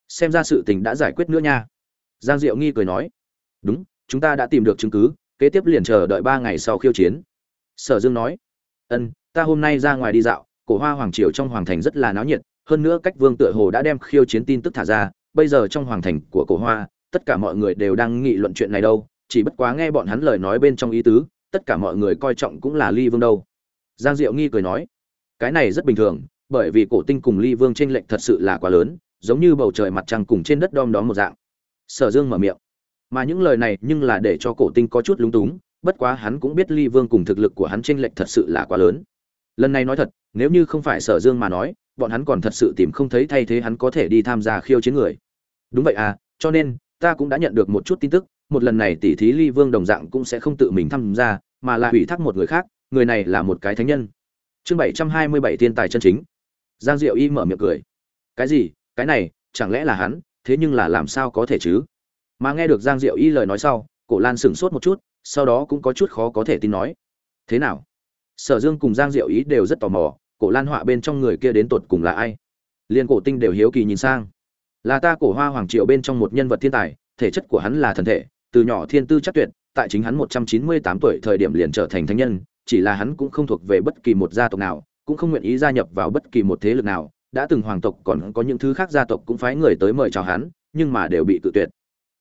Xem ra sự tình đã giải quyết nữa nha. Giang diệu nghi cười nói. Đúng, chúng ta đã tìm được chứng cứ, kế tiếp liền chờ đợi ba ngày sau khiêu chiến. Sở dương nói. Ân, ta hôm nay ra ngoài đi dạo, cổ hoa hoàng triều trong hoàng thành rất là náo nhiệt, hơn nữa cách vương tựa hồ đã đem khiêu chiến tin tức thả ra bây giờ trong hoàng thành của cổ hoa, tất cả mọi người đều đang nghị luận chuyện này đâu, chỉ bất quá nghe bọn hắn lời nói bên trong ý tứ, tất cả mọi người coi trọng cũng là ly vương đâu. Giang diệu nghi cười nói, cái này rất bình thường, bởi vì cổ tinh cùng ly vương tranh lệch thật sự là quá lớn, giống như bầu trời mặt trăng cùng trên đất đom đóm một dạng. Sở dương mở miệng, mà những lời này nhưng là để cho cổ tinh có chút lúng túng, bất quá hắn cũng biết ly vương cùng thực lực của hắn tranh lệch thật sự là quá lớn. Lần này nói thật, nếu như không phải sở dương mà nói bọn hắn còn thật sự tìm không thấy thay thế hắn có thể đi tham gia khiêu chiến người. Đúng vậy à cho nên, ta cũng đã nhận được một chút tin tức, một lần này tỷ thí ly vương đồng dạng cũng sẽ không tự mình tham gia, mà là ủy thác một người khác, người này là một cái thánh nhân. Chương bảy trăm hai mươi bảy thiên tài chân chính. Giang diệu y mở miệng cười. Cái gì? Cái này, chẳng lẽ là hắn? Thế nhưng là làm sao có thể chứ? Mà nghe được giang diệu y lời nói sau, cổ lan sửng sốt một chút, sau đó cũng có chút khó có thể tin nói. Thế nào? Sở dương cùng giang diệu ý đều rất tò mò cổ lan họa bên trong người kia đến tột cùng là ai? Liên cổ tinh đều hiếu kỳ nhìn sang. Là ta cổ hoa hoàng triệu bên trong một nhân vật thiên tài, thể chất của hắn là thần thể, từ nhỏ thiên tư chắc tuyệt, tại chính hắn một trăm chín mươi tám tuổi thời điểm liền trở thành thánh nhân, chỉ là hắn cũng không thuộc về bất kỳ một gia tộc nào, cũng không nguyện ý gia nhập vào bất kỳ một thế lực nào, đã từng hoàng tộc còn có những thứ khác gia tộc cũng phái người tới mời chào hắn, nhưng mà đều bị tự tuyệt.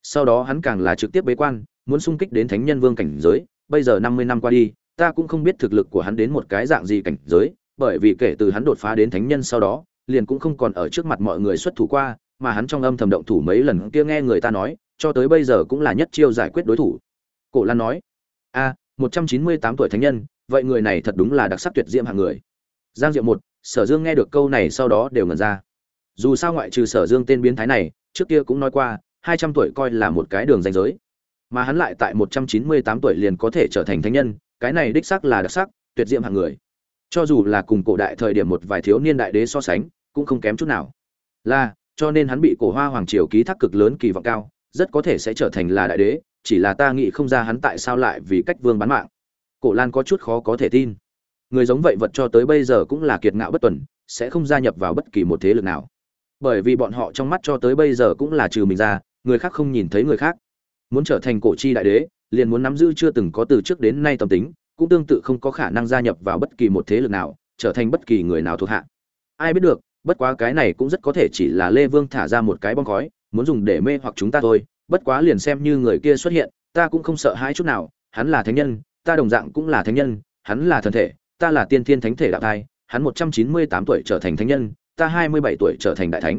Sau đó hắn càng là trực tiếp bế quan, muốn sung kích đến thánh nhân vương cảnh giới, bây giờ năm mươi năm qua đi, ta cũng không biết thực lực của hắn đến một cái dạng gì cảnh giới bởi vì kể từ hắn đột phá đến thánh nhân sau đó, liền cũng không còn ở trước mặt mọi người xuất thủ qua, mà hắn trong âm thầm động thủ mấy lần kia nghe người ta nói, cho tới bây giờ cũng là nhất chiêu giải quyết đối thủ. Cổ lan nói, a, một trăm chín mươi tám tuổi thánh nhân, vậy người này thật đúng là đặc sắc tuyệt diễm hạng người. Giang diệu một, sở dương nghe được câu này sau đó đều ngẩn ra. Dù sao ngoại trừ sở dương tên biến thái này, trước kia cũng nói qua, hai trăm tuổi coi là một cái đường danh giới. Mà hắn lại tại một trăm chín mươi tám tuổi liền có thể trở thành thánh nhân, cái này đích xác là đặc sắc, tuyệt diễm hạng người cho dù là cùng cổ đại thời điểm một vài thiếu niên đại đế so sánh, cũng không kém chút nào. Là, cho nên hắn bị cổ hoa hoàng triều ký thác cực lớn kỳ vọng cao, rất có thể sẽ trở thành là đại đế, chỉ là ta nghĩ không ra hắn tại sao lại vì cách vương bán mạng. Cổ lan có chút khó có thể tin. Người giống vậy vật cho tới bây giờ cũng là kiệt ngạo bất tuần, sẽ không gia nhập vào bất kỳ một thế lực nào. Bởi vì bọn họ trong mắt cho tới bây giờ cũng là trừ mình ra, người khác không nhìn thấy người khác. Muốn trở thành cổ chi đại đế, liền muốn nắm giữ chưa từng có từ trước đến nay tâm tính cũng tương tự không có khả năng gia nhập vào bất kỳ một thế lực nào, trở thành bất kỳ người nào thuộc hạ. Ai biết được, bất quá cái này cũng rất có thể chỉ là lê vương thả ra một cái bom khói, muốn dùng để mê hoặc chúng ta thôi. Bất quá liền xem như người kia xuất hiện, ta cũng không sợ hãi chút nào, hắn là thánh nhân, ta đồng dạng cũng là thánh nhân, hắn là thần thể, ta là tiên thiên thánh thể đạo thai, hắn một trăm chín mươi tám tuổi trở thành thánh nhân, ta hai mươi bảy tuổi trở thành đại thánh.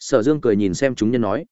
Sở dương cười nhìn xem chúng nhân nói.